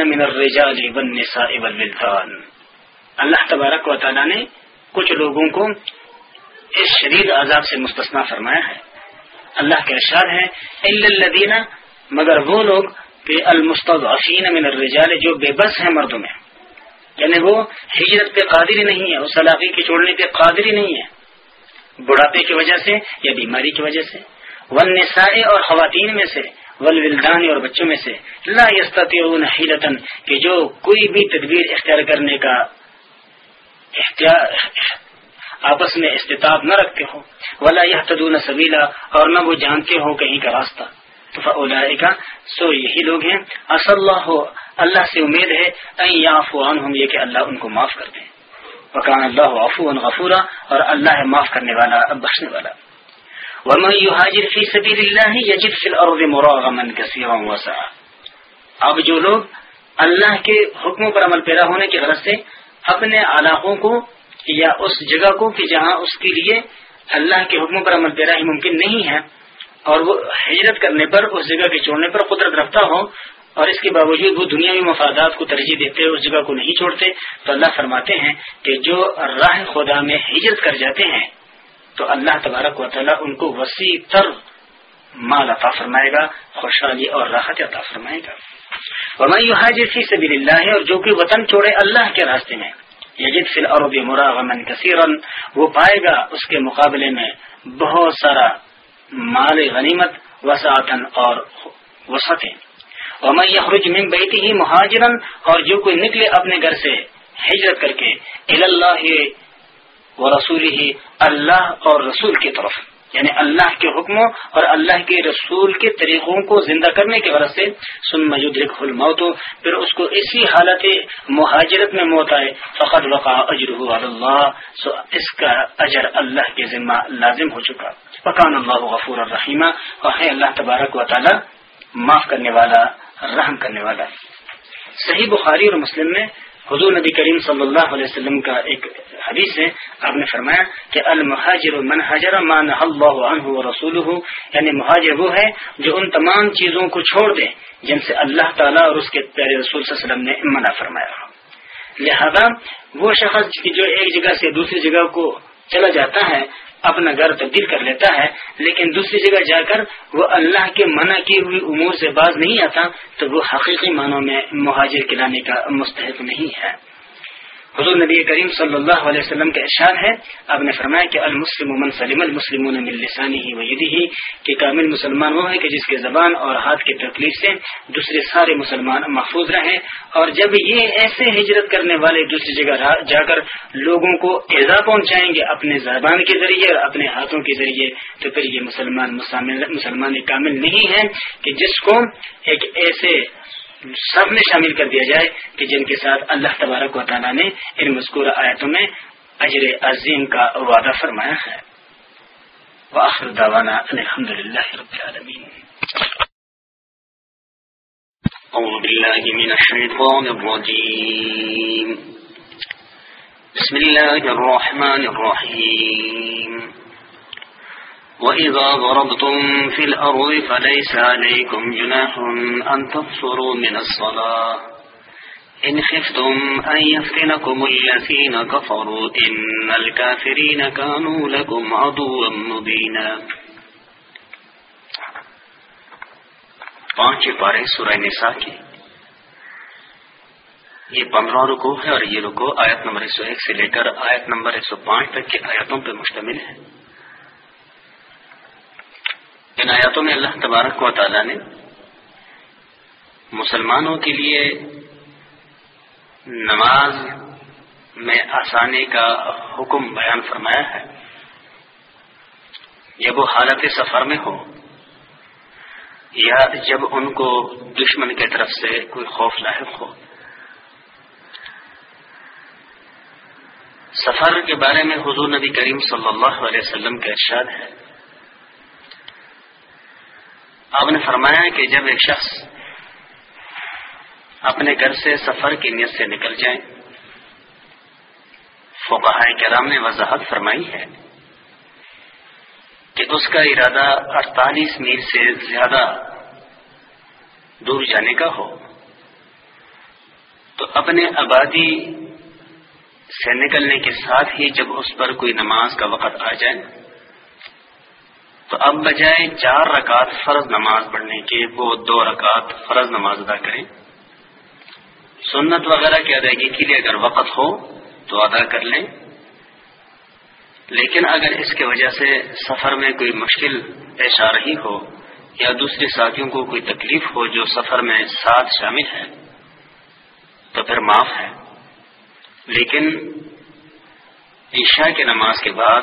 من الرجال والنساء والولدان اللہ تبارک و تعالی نے کچھ لوگوں کو اس شدید عذاب سے مستثنا فرمایا ہے۔ اللہ کے اشار ہے الدین مگر وہ لوگ کہ المستضعفین من الرجال جو بے بس ہیں مردوں میں۔ یعنی وہ ہجرت پہ قادری نہیں ہے، اس علاقے کے چھوڑنے پہ قادری نہیں ہے۔ بڑھاپے کی وجہ سے یا بیماری کی وجہ سے۔ ون نسائے اور خواتین میں سے ولدان اور بچوں میں سے لا یستطیعون حیلتن کہ جو کوئی بھی تدبیر اختیار کرنے کا اختیار، آپس میں استطاعت نہ رکھتے ہو ولا یہ سبیلا اور نہ وہ جانتے ہو کہیں کا راستہ۔ تو سو یہی لوگ ہیں۔ اصل اللہ اللہ سے امید ہے یہ کہ اللہ ان کو معاف کر دیں وکان اللہ عفو غفورا، اور اللہ ہے معاف کرنے والا، بخشنے والا۔ ومن يهاجر في سبيل الله يجد في الارض مراغما كثيرا وسعا اب جو لوگ اللہ کے حکموں پر عمل پیرا ہونے کی غرض سے اپنے علاقوں کو یا اس جگہ کو کہ جہاں اس کے لیے اللہ کے حکموں پر عمل پیرا ہی ممکن نہیں ہے اور وہ ہجرت کرنے پر، اس جگہ کے چھوڑنے پر قدرت رکھتا ہو اور اس کے باوجود وہ دنیاوی مفادات کو ترجیح دیتے اس جگہ کو نہیں چھوڑتے، تو اللہ فرماتے ہیں کہ جو راہ خدا میں ہجرت کر جاتے ہیں، تو اللہ تبارک و تعالیٰ ان کو وسیع تر مال عطا فرمائے گا، خوشحالی اور راحت عطا فرمائے گا۔ اور حاجر فی سبیل اللہ اور جو کہ وطن چھوڑے اللہ کے راستے میں، یجد فی الارض مراغمن کثیرا، وہ پائے گا اس کے مقابلے میں بہت سارا مال غنیمت وسعتن اور وسعتیں۔ اور میں یخرج من بیتی ہی مہاجرن اور جو کوئی نکلے اپنے گھر سے ہجرت کر کے اللہ و رسول ہی اللہ اور رسول کی طرف۔ یعنی اللہ کے حکموں اور اللہ کے رسول کے طریقوں کو زندہ کرنے کی غرض سے سن مجدرک الموت، پھر اس کو اسی حالت مہاجرت میں موت آئے فقط وقع اجر اللہ، سو اس کا اجر اللہ کے ذمہ لازم ہو چکا۔ فقان اللہ غفور الرحیمہ اور ہے اللہ تبارک و تعالی معاف کرنے والا، رحم کرنے والا۔ صحیح بخاری اور مسلم میں حضور نبی کریم صلی اللہ علیہ وسلم کا ایک حدیث ہے، آپ نے فرمایا کہ المہاجر من حجر مان اللہ عنہ رسول یعنی مہاجر وہ ہے جو ان تمام چیزوں کو چھوڑ دے، جن سے اللہ تعالیٰ اور اس کے پیارے رسول صلی اللہ علیہ وسلم نے منع فرمایا۔ لہذا وہ شخص جو ایک جگہ سے دوسری جگہ کو چلا جاتا ہے اپنا گھر تبدیل کر لیتا ہے، لیکن دوسری جگہ جا کر وہ اللہ کے منع کی ہوئی امور سے باز نہیں آتا، تو وہ حقیقی معنوں میں مہاجر کرانے کا مستحق نہیں ہے۔ حضور نبی کریم صلی اللہ علیہ وسلم کا ارشاد ہے آپ نے فرمایا کہ المسلم من سلم المسلم لسانی ہی ویدی ہی کہ کامل مسلمان وہ ہے کہ جس کے زبان اور ہاتھ کی تکلیف سے دوسرے سارے مسلمان محفوظ رہیں۔ اور جب یہ ایسے ہجرت کرنے والے دوسری جگہ جا کر لوگوں کو ایزا پہنچائیں گے اپنے زبان کے ذریعے اور اپنے ہاتھوں کے ذریعے، تو پھر یہ مسلمان مسلمان کامل نہیں ہے کہ جس کو ایک ایسے سب میں شامل کر دیا جائے کہ جن کے ساتھ اللہ تبارک و تعالیٰ نے ان مذکورہ آیتوں میں اجر عظیم کا وعدہ فرمایا ہے۔ وآخر دعوانا الحمد للہ رب العالمین۔ أعوذ بالله من الشيطان الرجيم بسم الله الرحمن الرحيم وإذا ضربتم في الأرض فليس عليكم جناح أن تفصروا من الصلاة إن خفتم أن يفتنكم الذين كفروا إن الكافرين كانوا لكم عدوا مبينا پانچ پارے سورہ نساء کی یہ پندرہ رکو ہے اور یہ رکو آیت نمبر ایک سو ایک سے لے کر آیت نمبر ایک سو پانچ تک کی آیتوں پر مشتمل ہے۔ ان آیاتوں میں اللہ تبارک و تعالی نے مسلمانوں کے لیے نماز میں آسانی کا حکم بیان فرمایا ہے۔ جب وہ حالت سفر میں ہو، یا جب ان کو دشمن کی طرف سے کوئی خوف لاحق ہو۔ سفر کے بارے میں حضور نبی کریم صلی اللہ علیہ وسلم کا ارشاد ہے۔ آپ نے فرمایا کہ جب ایک شخص اپنے گھر سے سفر کی نیت سے نکل جائیں فوقہ کرام نے وضاحت فرمائی ہے کہ اس کا ارادہ اڑتالیس میل سے زیادہ دور جانے کا ہو۔ تو اپنے آبادی سے نکلنے کے ساتھ ہی جب اس پر کوئی نماز کا وقت آ جائے تو اب بجائے چار رکعت فرض نماز پڑھنے کے، وہ دو رکعت فرض نماز ادا کریں۔ سنت وغیرہ کی ادائیگی کے لیے اگر وقت ہو تو ادا کر لیں۔ لیکن اگر اس کی وجہ سے سفر میں کوئی مشکل پیش آ رہی ہو یا دوسرے ساتھیوں کو کوئی تکلیف ہو جو سفر میں ساتھ شامل ہے تو پھر معاف ہے۔ لیکن عشاء کی نماز کے بعد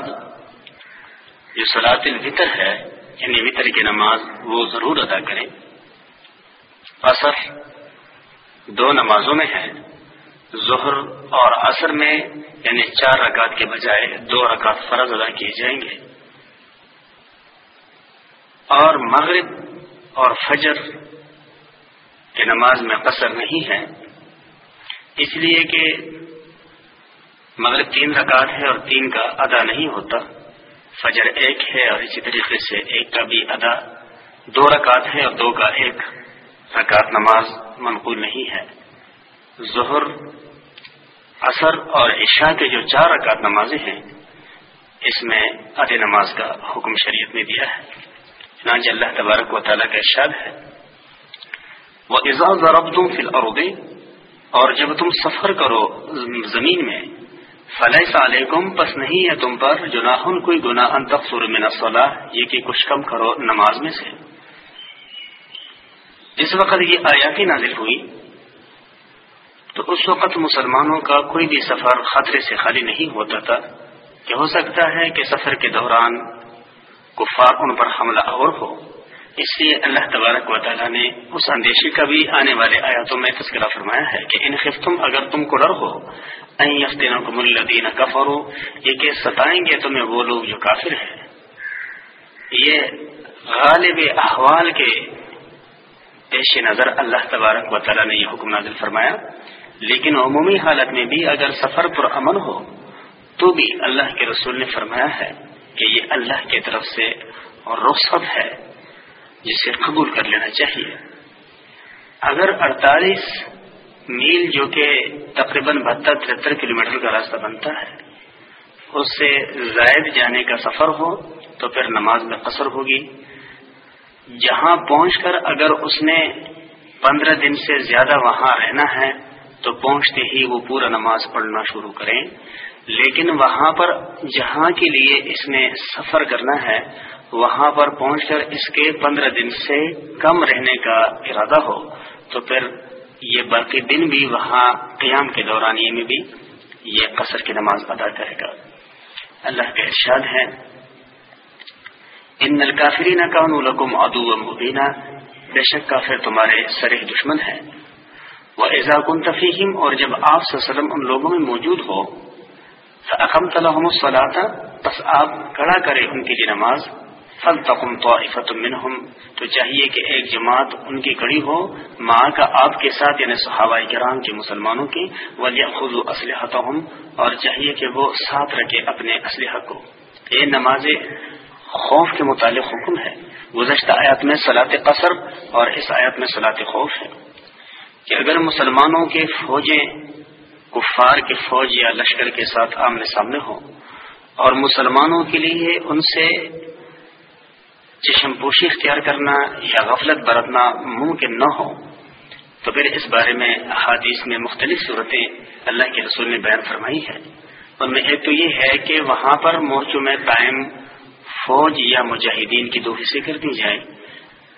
جو سلاط الوطر ہے یعنی وطر کی نماز وہ ضرور ادا کریں۔ اثر دو نمازوں میں ہے، ظہر اور عصر میں یعنی چار رکعت کے بجائے دو رکعت فرض ادا کیے جائیں گے۔ اور مغرب اور فجر کی نماز میں قصر نہیں ہے، اس لیے کہ مغرب تین رکعت ہے اور تین کا ادا نہیں ہوتا۔ فجر ایک ہے اور اسی طریقے سے ایک کا بھی ادا دو رکعت ہے اور دو کا ایک رکعت نماز منقول نہیں ہے۔ ظہر اثر اور عشاء کے جو چار رکعت نمازیں ہیں، اس میں اد نماز کا حکم شریعت نے دیا ہے۔ چنانچہ اللہ تبارک و تعالیٰ کا ارشاد ہے وہ اعزاز ضربتوں فی العروبے اور جب تم سفر کرو زمین میں فلح علیکم پس نہیں ہے تم پر جناحن کوئی گناہ، ان تقصر من الصلاح یہ کہ کچھ کم کرو نماز میں سے۔ جس وقت یہ آیاتی نازل ہوئی، تو اس وقت مسلمانوں کا کوئی بھی سفر خطرے سے خالی نہیں ہوتا تھا۔ کہ ہو سکتا ہے کہ سفر کے دوران کفار ان پر حملہ اور ہو۔ اس لیے اللہ تبارک و تعالیٰ نے اس اندیشے کا بھی آنے والے آیاتوں میں تذکرہ فرمایا ہے کہ ان خفتم اگر تم کو ڈر ہو این کو ملدین یہ کہ ستائیں گے تمہیں وہ لوگ جو کافر ہیں. یہ غالب احوال کے پیش نظر اللہ تبارک و تعالیٰ نے یہ حکم نازل فرمایا. لیکن عمومی حالت میں بھی اگر سفر پر امن ہو، تو بھی اللہ کے رسول نے فرمایا ہے کہ یہ اللہ کی طرف سے رخصت ہے، جسے قبول کر لینا چاہیے۔ اگر اڑتالیس میل جو کہ تقریباً بہتر تہتر کلو میٹر کا راستہ بنتا ہے، اس سے زائد جانے کا سفر ہو تو پھر نماز میں قصر ہوگی۔ جہاں پہنچ کر اگر اس نے پندرہ دن سے زیادہ وہاں رہنا ہے، تو پہنچتے ہی وہ پورا نماز پڑھنا شروع کریں۔ لیکن وہاں پر جہاں کے لیے اس نے سفر کرنا ہے، وہاں پر پہنچ کر اس کے پندرہ دن سے کم رہنے کا ارادہ ہو، تو پھر یہ باقی دن بھی وہاں قیام کے دوران یہ میں بھی یہ قصر کی نماز ادا کرے گا۔ اللہ کا ارشاد ہے ان الکافرین کانو لکم ادو مبینہ بے شک کافر تمہارے سرح دشمن ہے وہ ایزا کن تفیم اور جب آپ وسلم ان لوگوں میں موجود ہو اکم تلحم الصلاح بس آپ کڑا کرے ان کی نماز۔ فل تقم تو منہم تو چاہیے کہ ایک جماعت ان کی کڑی ہو، ماں کا آپ کے ساتھ یعنی صحابہ کرام کے مسلمانوں کی ولی خود اسلحہ اور چاہیے کہ وہ ساتھ رکھے اپنے اسلحہ کو۔ یہ نماز خوف کے متعلق حکم ہے۔ گزشتہ آیات میں سلاط قصر اور اس آیات میں سلاط خوف ہے۔ کہ اگر مسلمانوں کے فوجیں کفار کے فوج یا لشکر کے ساتھ آمنے سامنے ہوں اور مسلمانوں کے لیے ان سے چشم پوشی اختیار کرنا یا غفلت برتنا ممکن نہ ہو۔ تو پھر اس بارے میں احادیث میں مختلف صورتیں اللہ کے رسول نے بیان فرمائی ہے ان میں ایک تو یہ ہے کہ وہاں پر مورچوں میں قائم فوج یا مجاہدین کی دو حصے کر دی جائے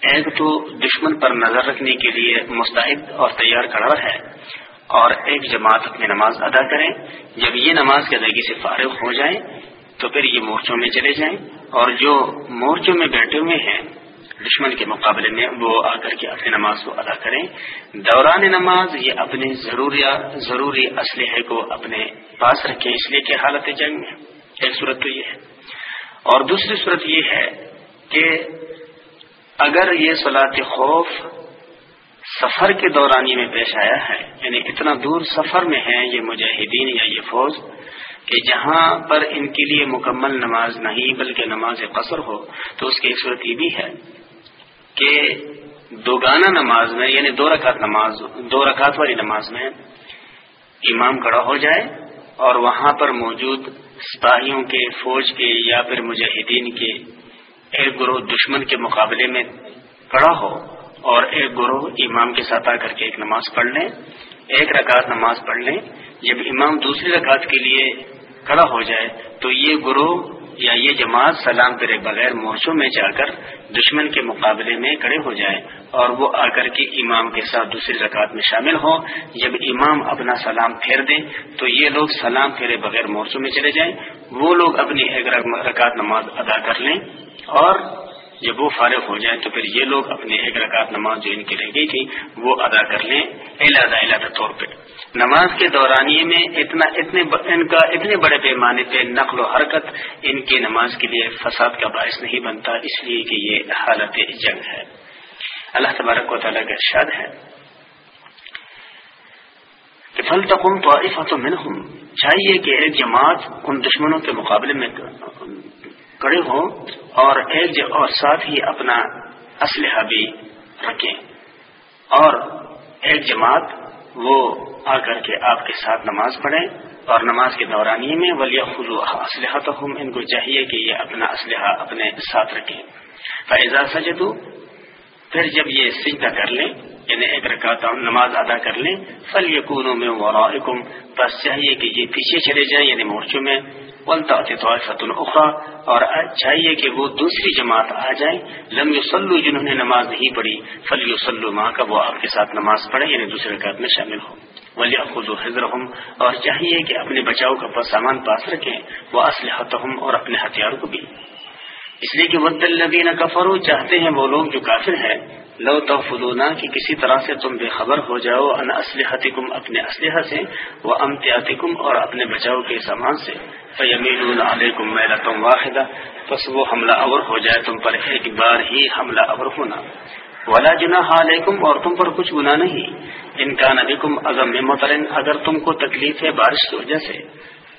ایک تو دشمن پر نظر رکھنے کے لیے مستعد اور تیار کھڑا ہے اور ایک جماعت اپنی نماز ادا کریں۔ جب یہ نماز کی ادائیگی سے فارغ ہو جائیں تو پھر یہ مورچوں میں چلے جائیں اور جو مورچوں میں بیٹھے ہوئے ہیں، دشمن کے مقابلے میں وہ آ کر کے اپنی نماز کو ادا کریں۔ دوران نماز یہ اپنے ضروری اسلحے کو اپنے پاس رکھیں، اس لیے کہ حالت جنگ میں ایک صورت تو یہ ہے۔ اور دوسری صورت یہ ہے کہ اگر یہ صلاح خوف سفر کے دورانی میں پیش آیا ہے یعنی اتنا دور سفر میں ہے یہ مجاہدین یا یہ فوج کہ جہاں پر ان کے لیے مکمل نماز نہیں بلکہ نماز قصر ہو، تو اس کی ایک صورت یہ بھی ہے کہ دوگانہ نماز میں یعنی دو رکعت نماز، دو رکعت والی نماز میں امام کڑا ہو جائے اور وہاں پر موجود سپاہیوں کے، فوج کے یا پھر مجاہدین کے ایک گروہ دشمن کے مقابلے میں کڑا ہو اور ایک گروہ امام کے ساتھ آ کر کے ایک نماز پڑھ لیں۔ ایک رکعت نماز پڑھ لیں، جب امام دوسری رکعت کے لیے کھڑا ہو جائے، تو یہ گروہ یا یہ جماعت سلام کرے بغیر مورچوں میں جا کر دشمن کے مقابلے میں کھڑے ہو جائے اور وہ آ کر کے امام کے ساتھ دوسری رکعت میں شامل ہو جب امام اپنا سلام پھیر دیں، تو یہ لوگ سلام پھیرے بغیر مورچوں میں چلے جائیں۔ وہ لوگ اپنی ایک رکعت نماز ادا کر لیں اور جب وہ فارغ ہو جائیں تو پھر یہ لوگ اپنے ایک رکعت نماز جو ان کی رہ گئی تھی، وہ ادا کر لیں اعلیٰ اعلیٰ طور پہ۔ نماز کے دورانیے میں اتنا، اتنے ان کا اتنے بڑے پیمانے پہ نقل و حرکت ان کی نماز کے لیے فساد کا باعث نہیں بنتا، اس لیے کہ یہ حالت جنگ ہے۔ اللہ تبارک و تعالیٰ کا ارشاد ہے۔ کہ پھل تقم تو چاہیے کہ ایک جماعت ان دشمنوں کے مقابلے میں کڑے ہوں اور ایک اور ساتھ ہی اپنا اسلحہ بھی رکھیں۔ اور ایک جماعت، وہ آ کر کے آپ کے ساتھ نماز پڑھیں۔ اور نماز کے دورانی میں ولی خلو اسلحہ تو ہم ان کو چاہیے کہ یہ اپنا اسلحہ اپنے ساتھ رکھیں۔ فیضا سجدو پھر جب یہ سجدہ کر لیں یعنی ایک رکعت نماز ادا کر لیں فل یقونوں میں بس چاہیے کہ یہ پیچھے چلے جائیں یعنی مورچوں میں۔ ولتا اور چاہیے کہ وہ دوسری جماعت آ جائے لم یوسلو جنہوں نے نماز نہیں پڑھی فل یوسلو ماں کا وہ آپ کے ساتھ نماز پڑھے یعنی دوسرے رکعت میں شامل ہو۔ ولی خود حضر اور چاہیے کہ اپنے بچاؤ کا سامان پاس رکھیں۔ وہ اسلحت اور اپنے ہتھیاروں کو بھی۔ اس لیے کہ ود الدین کفرو چاہتے ہیں وہ لوگ جو کافر ہیں لو تو کہ کسی طرح سے تم بے خبر ہو جاؤ ان اسلحت اپنے اسلحہ سے وہ امتیات اور اپنے بچاؤ کے سامان سے۔ فیمین علیکم میلتم واحدہ۔ بس وہ حملہ اور ہو جائے تم پر، ایک بار ہی حملہ اور ہونا۔ ولا جنا علیکم اور تم پر کچھ گنا نہیں۔ ان کا نبی کم مترن اگر تم کو تکلیف ہے بارش کی وجہ سے۔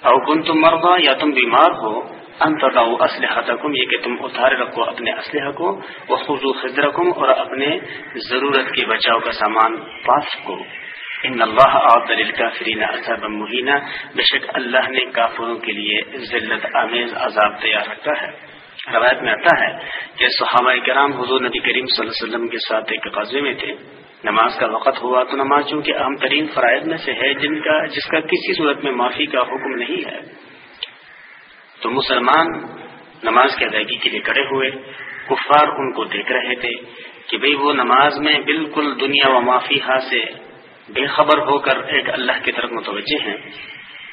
او کن تم مرغا یا تم بیمار ہو انتظاؤ اسلحہ یہ کہ تم اتارے رکھو اپنے اسلحہ کو وہ خزو خدر اور اپنے ضرورت کے بچاؤ کا سامان پاس کو ان اللہ دلیل کافرین عذاب مہینہ بے شک اللہ نے کافروں کے لیے ذلت، آمیز عذاب تیار رکھا ہے۔ روایت میں آتا ہے کہ صحابہ کرام حضور نبی کریم صلی اللہ علیہ وسلم کے ساتھ ایک قاضے میں تھے۔ نماز کا وقت ہوا تو نماز چونکہ اہم ترین فرائض میں سے ہے، جن کا، جس کا کسی صورت میں معافی کا حکم نہیں ہے۔ تو مسلمان نماز کی ادائیگی کے لیے کڑے ہوئے، کفار ان کو دیکھ رہے تھے کہ بھئی وہ نماز میں بالکل دنیا و معافی ہاں سے بے خبر ہو کر ایک اللہ کی طرف متوجہ ہیں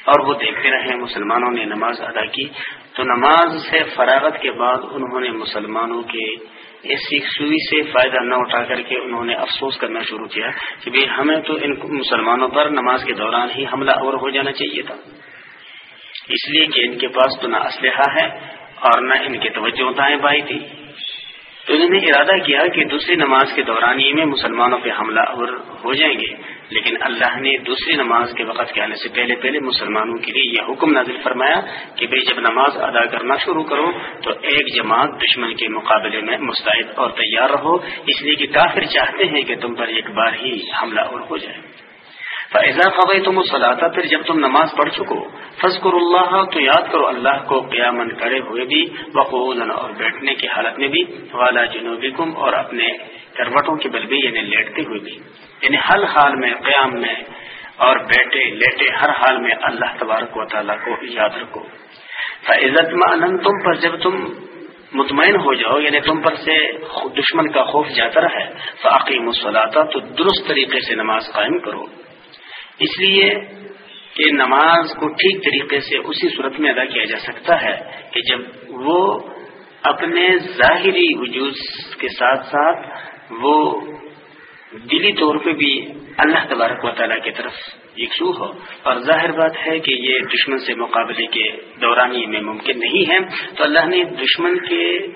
اور وہ دیکھتے رہے مسلمانوں نے نماز ادا کی۔ تو نماز سے فراغت کے بعد انہوں نے مسلمانوں کے اس سوئی سے فائدہ نہ اٹھا کر کے انہوں نے افسوس کرنا شروع کیا کہ بھائی ہمیں تو ان مسلمانوں پر نماز کے دوران ہی حملہ اور ہو جانا چاہیے تھا۔ اس لیے کہ ان کے پاس تو نہ اسلحہ ہے اور نہ ان کی توجہ دائیں بائی تھی۔ تو انہوں نے ارادہ کیا کہ دوسری نماز کے دوران ہی میں مسلمانوں پہ حملہ اور ہو جائیں گے۔ لیکن اللہ نے دوسری نماز کے وقت کے آنے سے پہلے پہلے مسلمانوں کے لیے یہ حکم نازل فرمایا کہ بھائی جب نماز ادا کرنا شروع کرو تو ایک جماعت دشمن کے مقابلے میں مستعد اور تیار رہو۔ اس لیے کہ کافر چاہتے ہیں کہ تم پر ایک بار ہی حملہ اور ہو جائے۔ فیضا خبر تم سلاتا پھر جب تم نماز پڑھ چکو فضکر اللہ تو یاد کرو، اللہ کو قیامن کرے ہوئے بھی وقوع اور بیٹھنے کی حالت میں بھی والا جنوبی اور اپنے کروٹوں کے بل بھی یعنی لیٹتے ہوئے بھی۔ یعنی ہر حال میں، قیام میں اور بیٹھے، لیٹے، ہر حال میں اللہ تبارک و تعالیٰ کو یاد رکھو۔ فعزت میں تم پر جب تم مطمئن ہو جاؤ یعنی تم پر سے دشمن کا خوف جاتا رہے فاقی مسلاتا تو درست طریقے سے نماز قائم کرو۔ اس لیے کہ نماز کو ٹھیک طریقے سے اسی صورت میں ادا کیا جا سکتا ہے کہ جب وہ اپنے ظاہری وجود کے ساتھ ساتھ وہ دلی طور پہ بھی اللہ تبارک و تعالیٰ کی طرف یکسو ہو۔ اور ظاہر بات ہے کہ یہ دشمن سے مقابلے کے دورانی میں ممکن نہیں ہے۔ تو اللہ نے دشمن کے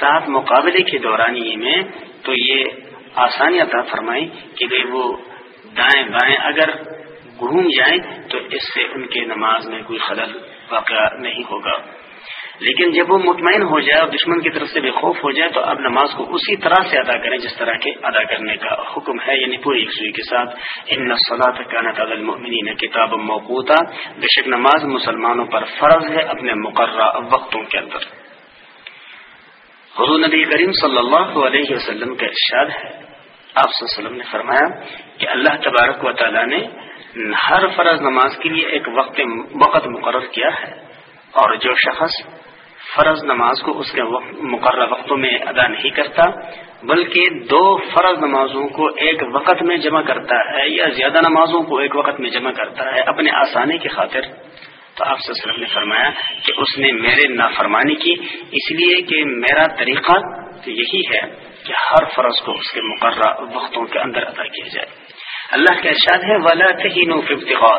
ساتھ مقابلے کے دورانی میں تو یہ آسانی عطا فرمائی کہ بھائی وہ دائیں بائیں اگر گھوم جائیں تو اس سے ان کے نماز میں کوئی خلل واقع نہیں ہوگا۔ لیکن جب وہ مطمئن ہو جائے اور دشمن کی طرف سے بے خوف ہو جائے تو اب نماز کو اسی طرح سے ادا کریں جس طرح کے ادا کرنے کا حکم ہے یعنی پوری یکسوئی کے ساتھ۔ ان ان کتاب موقوتا۔ بے شک نماز مسلمانوں پر فرض ہے اپنے مقررہ وقتوں کے اندر۔ حضور نبی کریم صلی اللہ علیہ وسلم کا ارشاد ہے۔ آپ وسلم نے فرمایا کہ اللہ تبارک و تعالی نے ہر فرض نماز کے لیے ایک وقت وقت مقرر کیا ہے اور جو شخص فرض نماز کو اس کے مقررہ وقتوں میں ادا نہیں کرتا، بلکہ دو فرض نمازوں کو ایک وقت میں جمع کرتا ہے یا زیادہ نمازوں کو ایک وقت میں جمع کرتا ہے اپنے آسانی کی خاطر، تو آپ وسلم نے فرمایا کہ اس نے میرے نافرمانی کی، اس لیے کہ میرا طریقہ یہی ہے کہ ہر فرض کو اس کے مقررہ وقتوں کے اندر ادا کیا جائے۔ اللہ کا ارشاد ہے، ولا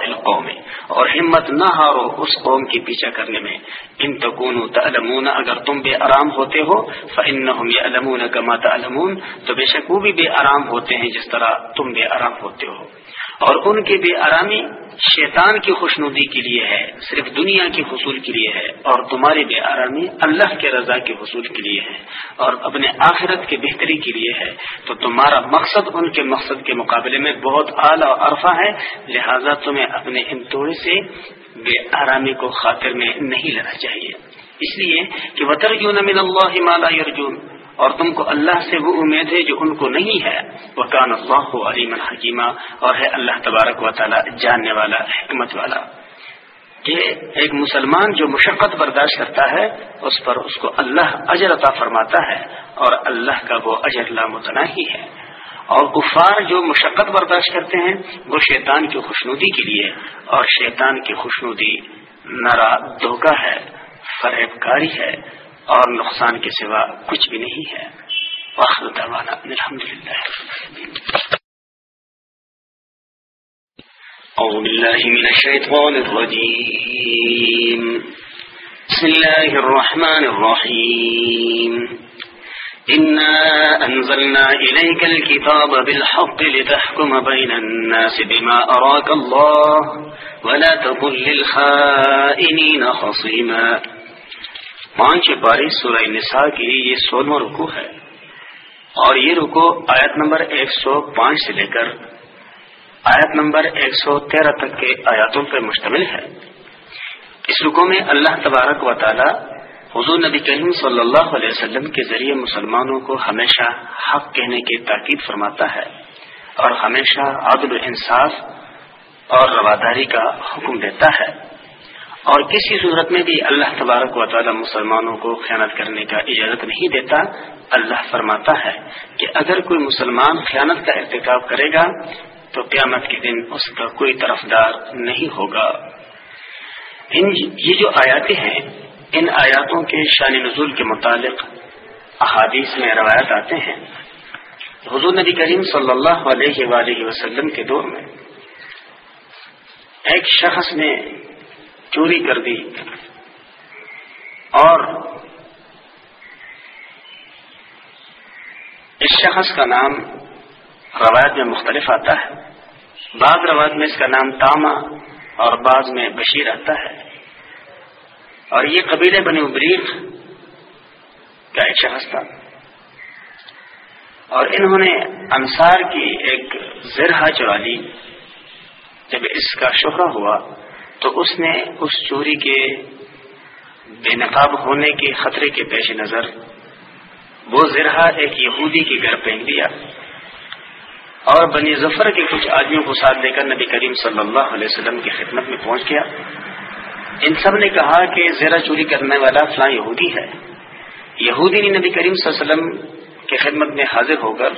القوم۔ اور ہمت نہ ہارو اس قوم کی پیچھا کرنے میں۔ ان تکون تعلمون، اگر تم بے آرام ہوتے ہو فانهم يعلمون كما تعلمون۔ تو بے شک وہ بھی بے آرام ہوتے ہیں جس طرح تم بے آرام ہوتے ہو۔ اور ان کی بے آرامی شیطان کی خوشنودی کے لیے ہے، صرف دنیا کے حصول کے لیے ہے اور تمہاری بے آرامی اللہ کے رضا کے حصول کے لیے ہے اور اپنے آخرت کے بہتری کے لیے ہے۔ تو تمہارا مقصد ان کے مقصد کے مقابلے میں بہت اعلیٰ اور عرفہ ہے، لہذا تمہیں اپنے ان توڑے سے بے آرامی کو خاطر میں نہیں لینا چاہیے۔ اس لیے کہ وطر من اللہ مالا یرجون اور تم کو اللہ سے وہ امید ہے جو ان کو نہیں ہے۔ وہ کان اللہ علیم الحکیمہ اور ہے اللہ تبارک و تعالی جاننے والا، حکمت والا۔ کہ ایک مسلمان جو مشقت برداشت کرتا ہے، اس پر اس کو اللہ اجر عطا فرماتا ہے اور اللہ کا وہ اجر لامتناہی ہے۔ اور کفار جو مشقت برداشت کرتے ہیں، وہ شیطان کی خوشنودی کے لیے۔ اور شیطان کی خوشنودی نرا دھوکہ ہے، فریب کاری ہے۔ اور نقصان کے سوا کچھ بھی نہیں ہے۔ الحمد للہ أعوذ بالله من الشيطان الرجيم بسم الله الرحمن الرحيم إنا أنزلنا إليك الكتاب بالحق لتحكم بين الناس بما أراك الله ولا تكن للخائنين خصيما پانچ بارہ سورہ نساء کی یہ سولہواں رکو ہے۔ اور یہ رکو آیت نمبر ایک سو پانچ سے لے کر آیت نمبر ایک سو تیرہ تک کے آیاتوں پر مشتمل ہے۔ اس رکو میں اللہ تبارک و تعالی حضور نبی کریم صلی اللہ علیہ وسلم کے ذریعے مسلمانوں کو ہمیشہ حق کہنے کی تاکید فرماتا ہے اور ہمیشہ عدل انصاف اور رواداری کا حکم دیتا ہے۔ اور کسی صورت میں بھی اللہ تبارک و تعالی مسلمانوں کو خیانت کرنے کا اجازت نہیں دیتا، اللہ فرماتا ہے کہ اگر کوئی مسلمان خیانت کا ارتکاب کرے گا، تو قیامت کے دن اس کا کوئی طرفدار نہیں ہوگا۔ ان یہ جو آیاتیں ہیں، ان آیاتوں کے شان نزول کے متعلق احادیث میں روایت آتے ہیں۔ حضور نبی کریم صلی اللہ علیہ وآلہ وسلم کے دور میں ایک شخص نے چوری کر دی اور اس شخص کا نام روایت میں مختلف آتا ہے۔ بعض روایت میں اس کا نام تاما اور بعض میں بشیر آتا ہے۔ اور یہ قبیلے بنی ابریق کا ایک شخص تھا۔ اور انہوں نے انصار کی ایک زرہ چرا لی۔ جب اس کا شہرہ ہوا تو اس نے اس چوری کے بے نقاب ہونے کے خطرے کے پیش نظر وہ زرہ ایک یہودی کے گھر پھینک دیا اور بنی ظفر کے کچھ آدمیوں کو ساتھ لے کر نبی کریم صلی اللہ علیہ وسلم کی خدمت میں پہنچ گیا۔ ان سب نے کہا کہ زیرہ چوری کرنے والا فلاں یہودی ہے۔ یہودی نے نبی کریم صلی اللہ علیہ وسلم کی خدمت میں حاضر ہو کر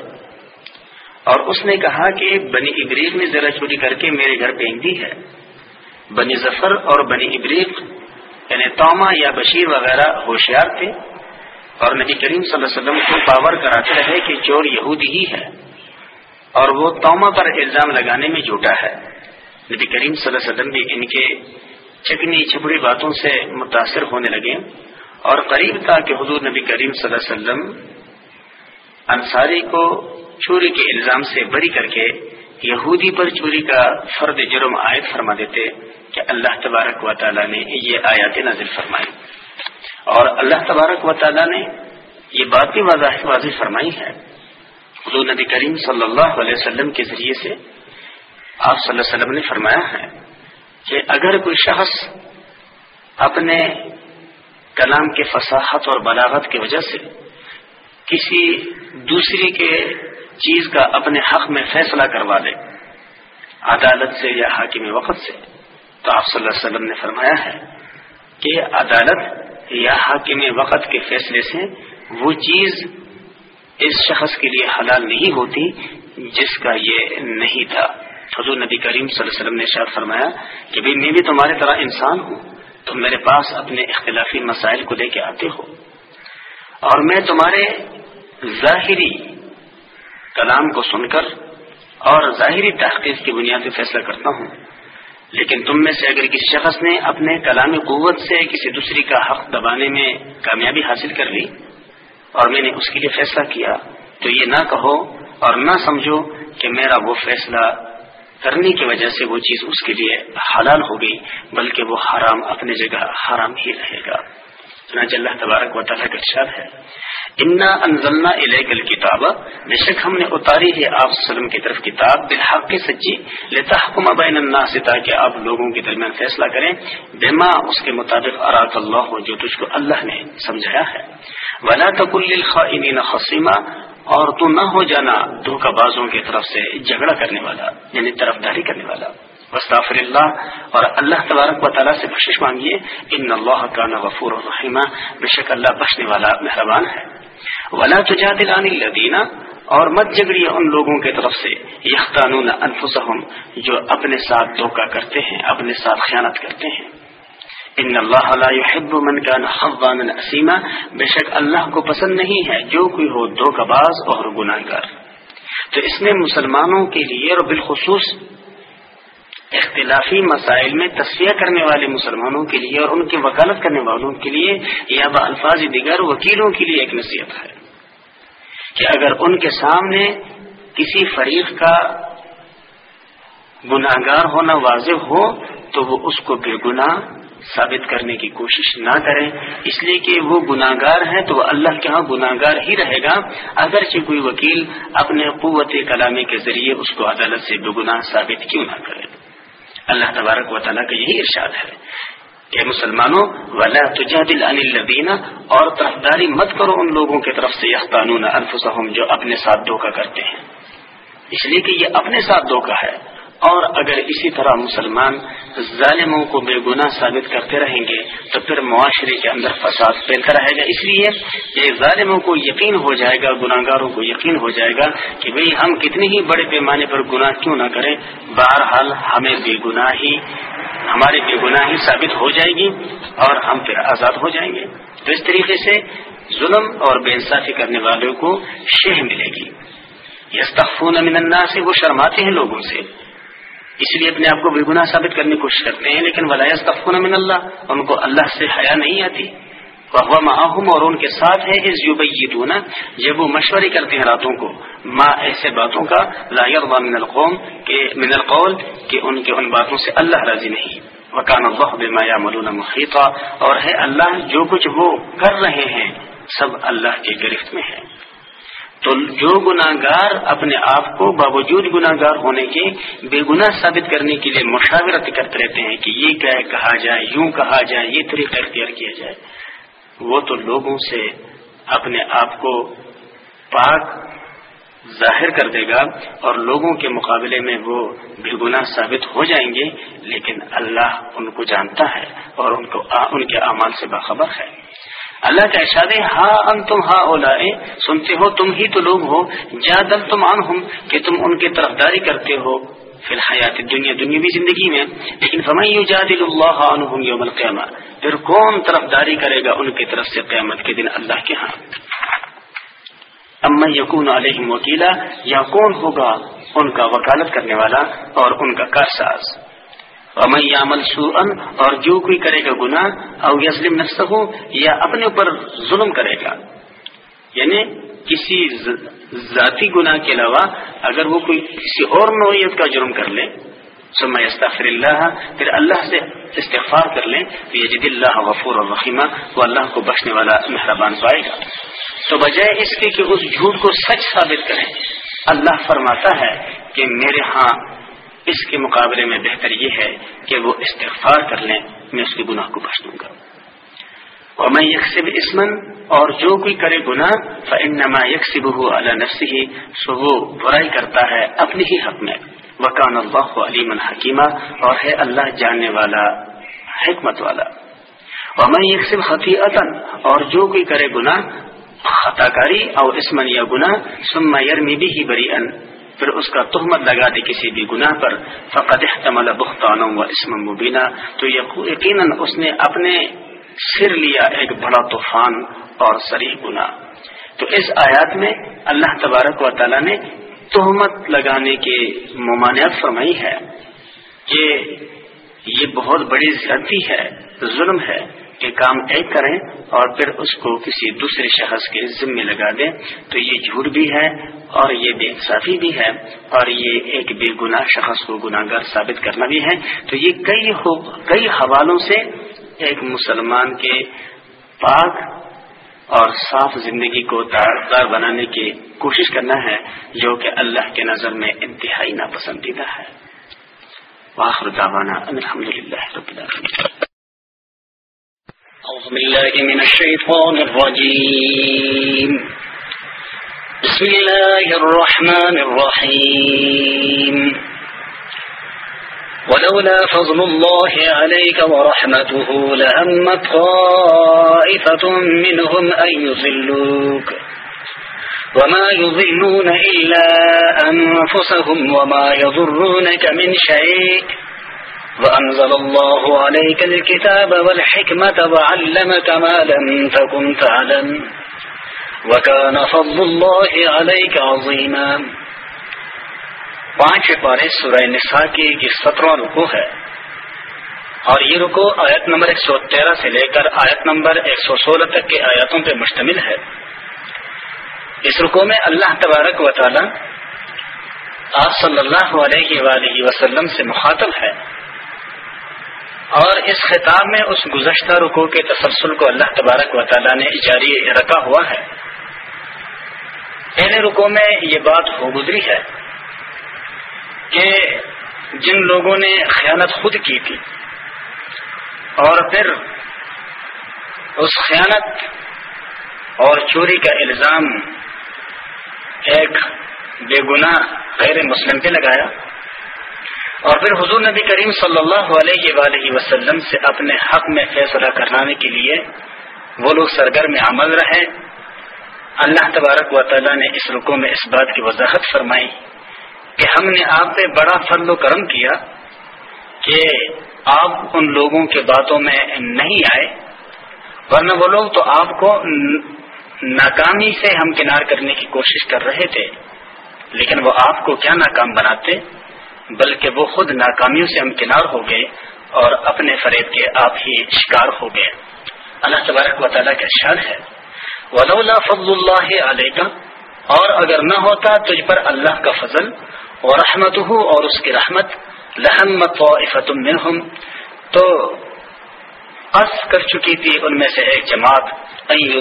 اور اس نے کہا کہ بنی ابریق نے زیرہ چوری کر کے میرے گھر پھینک دی ہے۔ بنی ظفر اور بنی ابریق یعنی توما یا بشیر وغیرہ ہوشیار تھے۔ اور نبی کریم صلی اللہ علیہ وسلم کو پاور کراتے رہے کہ چور یہودی ہی ہے۔ اور وہ توما پر الزام لگانے میں جھوٹا ہے۔ نبی کریم صلی اللہ علیہ وسلم بھی ان کے چکنی چھپڑی باتوں سے متاثر ہونے لگے۔ اور قریب تھا کہ حضور نبی کریم صلی اللہ علیہ وسلم انصاری کو چوری کے الزام سے بری کر کے یہودی پر چوری کا فرد جرم عائد فرما دیتے۔ کہ اللہ تبارک و تعالیٰ نے یہ آیات نازل فرمائی۔ اور اللہ تبارک و تعالیٰ نے یہ بات بھی واضح واضح فرمائی ہے۔ حضور نبی کریم صلی اللہ علیہ وسلم کے ذریعے سے آپ صلی اللہ علیہ وسلم نے فرمایا ہے کہ اگر کوئی شخص اپنے کلام کے فصاحت اور بلاغت کی وجہ سے کسی دوسری کے چیز کا اپنے حق میں فیصلہ کروا دے، عدالت سے یا حاکم وقت سے تو آپ صلی اللہ علیہ وسلم نے فرمایا ہے کہ عدالت یا حاکم وقت کے فیصلے سے وہ چیز اس شخص کے لیے حلال نہیں ہوتی جس کا یہ نہیں تھا۔ حضور نبی کریم صلی اللہ علیہ وسلم نے شاید فرمایا کہ بھائی میں بھی تمہاری طرح انسان ہوں، تم میرے پاس اپنے اختلافی مسائل کو لے کے آتے ہو۔ اور میں تمہارے ظاہری کلام کو سن کر اور ظاہری تحقیق کی بنیاد پہ فیصلہ کرتا ہوں۔ لیکن تم میں سے اگر کسی شخص نے اپنے کلامی قوت سے کسی دوسری کا حق دبانے میں کامیابی حاصل کر لی اور میں نے اس کے لیے فیصلہ کیا، تو یہ نہ کہو اور نہ سمجھو کہ میرا وہ فیصلہ کرنے کی وجہ سے وہ چیز اس کے لیے حلال ہو گئی، بلکہ وہ حرام اپنی جگہ حرام ہی رہے گا۔ چنانچہ اللہ تبارک و تعالیٰ کا ارشاد ہے۔ انا انزلنا الیک الکتاب بے شک ہم نے اتاری ہے آپ وسلم کی طرف کتاب، بالحق کی سچی۔ لتحکم بین الناس تاکہ آپ لوگوں کے درمیان فیصلہ کریں۔ بما اس کے مطابق اراک اللہ ہو جو تجھ کو اللہ نے سمجھایا ہے۔ ولا تقل للخائنین خصیما اور تو نہ ہو جانا دھوکہ بازوں کی طرف سے جھگڑا کرنے والا یعنی طرفداری کرنے والا۔ وسطر اللہ اور اللہ تبارک و تعالیٰ سے بخش مانگیے. ان اللہ کا غفور الرحیمہ بے شک اللہ بخشنے والا مہربان ہے. ولا تجادل الدینہ اور مت جگڑی ان لوگوں کی طرف سے. یختانون انفسہم، جو اپنے ساتھ دھوکہ کرتے ہیں، اپنے ساتھ خیانت کرتے ہیں. ان اللہ لا يحب من كان حوانا اسیما. بے شک اللہ کو پسند نہیں ہے جو کوئی ہو دھوکہ باز اور گناہ گار تو اس نے مسلمانوں کے لیے اور بالخصوص اختلافی مسائل میں تصفیہ کرنے والے مسلمانوں کے لیے اور ان کی وکالت کرنے والوں کے لیے یا الفاظ دیگر وکیلوں کے لیے ایک نصیحت ہے کہ اگر ان کے سامنے کسی فریق کا گناہ گار ہونا واضح ہو تو وہ اس کو بے گناہ ثابت کرنے کی کوشش نہ کریں۔ اس لیے کہ وہ گناہ گار ہے تو وہ اللہ کے ہاں گناہ گار ہی رہے گا۔ اگرچہ کوئی وکیل اپنے قوت کلامی کے ذریعے اس کو عدالت سے بے گناہ ثابت کیوں نہ کرے۔ اللہ تبارک و تعالیٰ کا یہی ارشاد ہے کہ مسلمانوں، ولا تجادل عن الذین اور طرفداری مت کرو ان لوگوں کی طرف سے یہ قانون انفسہم جو اپنے ساتھ دھوکہ کرتے ہیں۔ اس لیے کہ یہ اپنے ساتھ دھوکہ ہے۔ اور اگر اسی طرح مسلمان ظالموں کو بے گناہ ثابت کرتے رہیں گے، تو پھر معاشرے کے اندر فساد پھیلتا رہے گا۔ اس لیے یہ ظالموں کو یقین ہو جائے گا گناہ گاروں کو یقین ہو جائے گا کہ بھئی ہم کتنی ہی بڑے پیمانے پر گناہ کیوں نہ کریں، بہرحال ہمیں بے گناہ ہی ہماری بے گناہی ثابت ہو جائے گی اور ہم پھر آزاد ہو جائیں گے۔ تو اس طریقے سے ظلم اور بے انصافی کرنے والوں کو شہ ملے گی۔ یستخون من الناس سے وہ شرماتے ہیں لوگوں سے۔ اس لیے اپنے آپ کو بے گناہ ثابت کرنے کی کوشش کرتے ہیں، لیکن ولا یستخون من اللہ ان کو اللہ سے حیا نہیں آتی۔ وہ معاہم اور ان کے ساتھ ہے اس یوبیتون جب وہ مشورے کرتے ہیں راتوں کو۔ ماں ایسے باتوں کا لا یرضا من القوم، کہ من القول، کہ ان کے، ان باتوں سے اللہ راضی نہیں۔ وکان اللہ بما یعملون محیطا اور ہے اللہ جو کچھ وہ کر رہے ہیں، سب اللہ کی گرفت میں ہے۔ تو جو گناہ گار اپنے آپ کو باوجود گناہ گار ہونے کے بے گناہ ثابت کرنے کے لیے مشاورت کرتے رہتے ہیں کہ یہ کیا کہا جائے، یوں کہا جائے، یہ طریقہ اختیار کیا جائے، وہ تو لوگوں سے اپنے آپ کو پاک ظاہر کر دے گا اور لوگوں کے مقابلے میں وہ بے گناہ ثابت ہو جائیں گے، لیکن اللہ ان کو جانتا ہے اور ان کو ان کے اعمال سے باخبر ہے۔ اللہ کا ارشاد ہاں ان تم ہاں اولا سنتے ہو تم ہی تو لوگ ہو جا دل تم ان کہ تم ان کی طرفداری کرتے ہو فی الحیات دنیا دنیاوی زندگی میں، لیکن فمئی یجادل اللہ عنہم یوم القیامہ، پھر کون طرفداری کرے گا ان کی طرف سے قیامت کے دن اللہ کے ہاں؟ اما یقون علیہم وکیلا، یا کون ہوگا ان کا وکالت کرنے والا اور ان کا کارساز؟ امن یامل سوءن اور جو کوئی کرے گا گناہ او یسلم نفس ہو یا اپنے اوپر ظلم کرے گا۔ یعنی کسی ذاتی گناہ کے علاوہ اگر وہ کوئی کسی اور نوعیت کا جرم کر لے سما استغفر اللہ پھر اللہ سے استغفار کر لیں تو یہ جد اللہ غفور الرحیمہ وہ اللہ کو بخشنے والا مہربان پائے گا۔ تو بجائے اس کے کہ اس جھوٹ کو سچ ثابت کریں، اللہ فرماتا ہے کہ میرے ہاں اس کے مقابلے میں بہتر یہ ہے کہ وہ استغفار کر لیں، میں اس کے گناہ کو بخش دوں گا۔ اور میں یکسب اسمن اور جو کوئی کرے گناہ فنما یکسب ہو اللہ نفسی سو وہ برائی کرتا ہے اپنے ہی حق میں۔ وکان اللہ علیم الحکیمہ اور ہے اللہ جاننے والا، حکمت والا۔ اور میں یکسب خطی اور جو کوئی کرے گناہ خطا کاری اور اسمن یا گناہ سما یرمی بھی ہی بری ان پھر اس کا تہمت لگا دے کسی بھی گناہ پر فقط احتمل بختان و اسم مبینہ تو یقیناً اس نے اپنے سر لیا ایک بڑا طوفان اور سری گنا تو اس آیات میں اللہ تبارک و تعالی نے تہمت لگانے کی ممانعت فرمائی ہے کہ یہ بہت بڑی زیادتی ہے، ظلم ہے۔ کہ کام ایک کریں اور پھر اس کو کسی دوسرے شخص کے ذمے لگا دیں، تو یہ جھوٹ بھی ہے اور یہ بے انصافی بھی ہے اور یہ ایک بے گناہ شخص کو گناہ گار ثابت کرنا بھی ہے۔ تو یہ کئی کئی حوالوں سے ایک مسلمان کے پاک اور صاف زندگی کو دار بنانے کی کوشش کرنا ہے، جو کہ اللہ کے نظر میں انتہائی ناپسندیدہ ہے۔ دعوانا الحمد رب العالمین۔ أعوذ بالله من الشيطان الرجيم. بسم الله الرحمن الرحيم. ولولا فضل الله عليك ورحمته لهمت طائفة منهم أن يظلوك وما يظلون إلا أنفسهم وما يضرونك من شيء. وأنزل الله عليك الكتاب والحكمة وعلمك ما لم تكن تعلم وكان فضل الله عليك عظيما پانچ پارے سورہ نساء کی یہ سترہ رکو ہے اور یہ رکو آیت نمبر ایک سو تیرہ سے لے کر آیت نمبر ایک سو سولہ تک کے آیاتوں پہ مشتمل ہے۔ اس رکو میں اللہ تبارک و تعالی آپ صلی اللہ علیہ وآلہ وسلم سے مخاطب ہے۔ اور اس خطاب میں اس گزشتہ رکو کے تسلسل کو اللہ تبارک و تعالیٰ نے جاری رکھا ہوا ہے۔ پہلے رکو میں یہ بات ہو گزری ہے کہ جن لوگوں نے خیانت خود کی تھی اور پھر اس خیانت اور چوری کا الزام ایک بے گناہ غیر مسلم پہ لگایا۔ اور پھر حضور نبی کریم صلی اللہ علیہ وآلہ وسلم سے اپنے حق میں فیصلہ کرانے کے لیے وہ لوگ سرگرم عمل رہے۔ اللہ تبارک و تعالیٰ نے اس رکو میں اس بات کی وضاحت فرمائی کہ ہم نے آپ پہ بڑا فضل و کرم کیا کہ آپ ان لوگوں کے باتوں میں نہیں آئے، ورنہ وہ لوگ تو آپ کو ناکامی سے ہم کنار کرنے کی کوشش کر رہے تھے، لیکن وہ آپ کو کیا ناکام بناتے؟ بلکہ وہ خود ناکامیوں سے ہم کنار ہو گئے اور اپنے فریب کے آپ ہی شکار ہو گئے۔ اللہ تبارک و تعالیٰ کا شان ہے۔ ولولا فضل اللہ علیہ اور اگر نہ ہوتا تجھ پر اللہ کا فضل اور رحمت اور اس کی رحمت لحمت و منہم تو اس کر چکی تھی ان میں سے ایک جماعت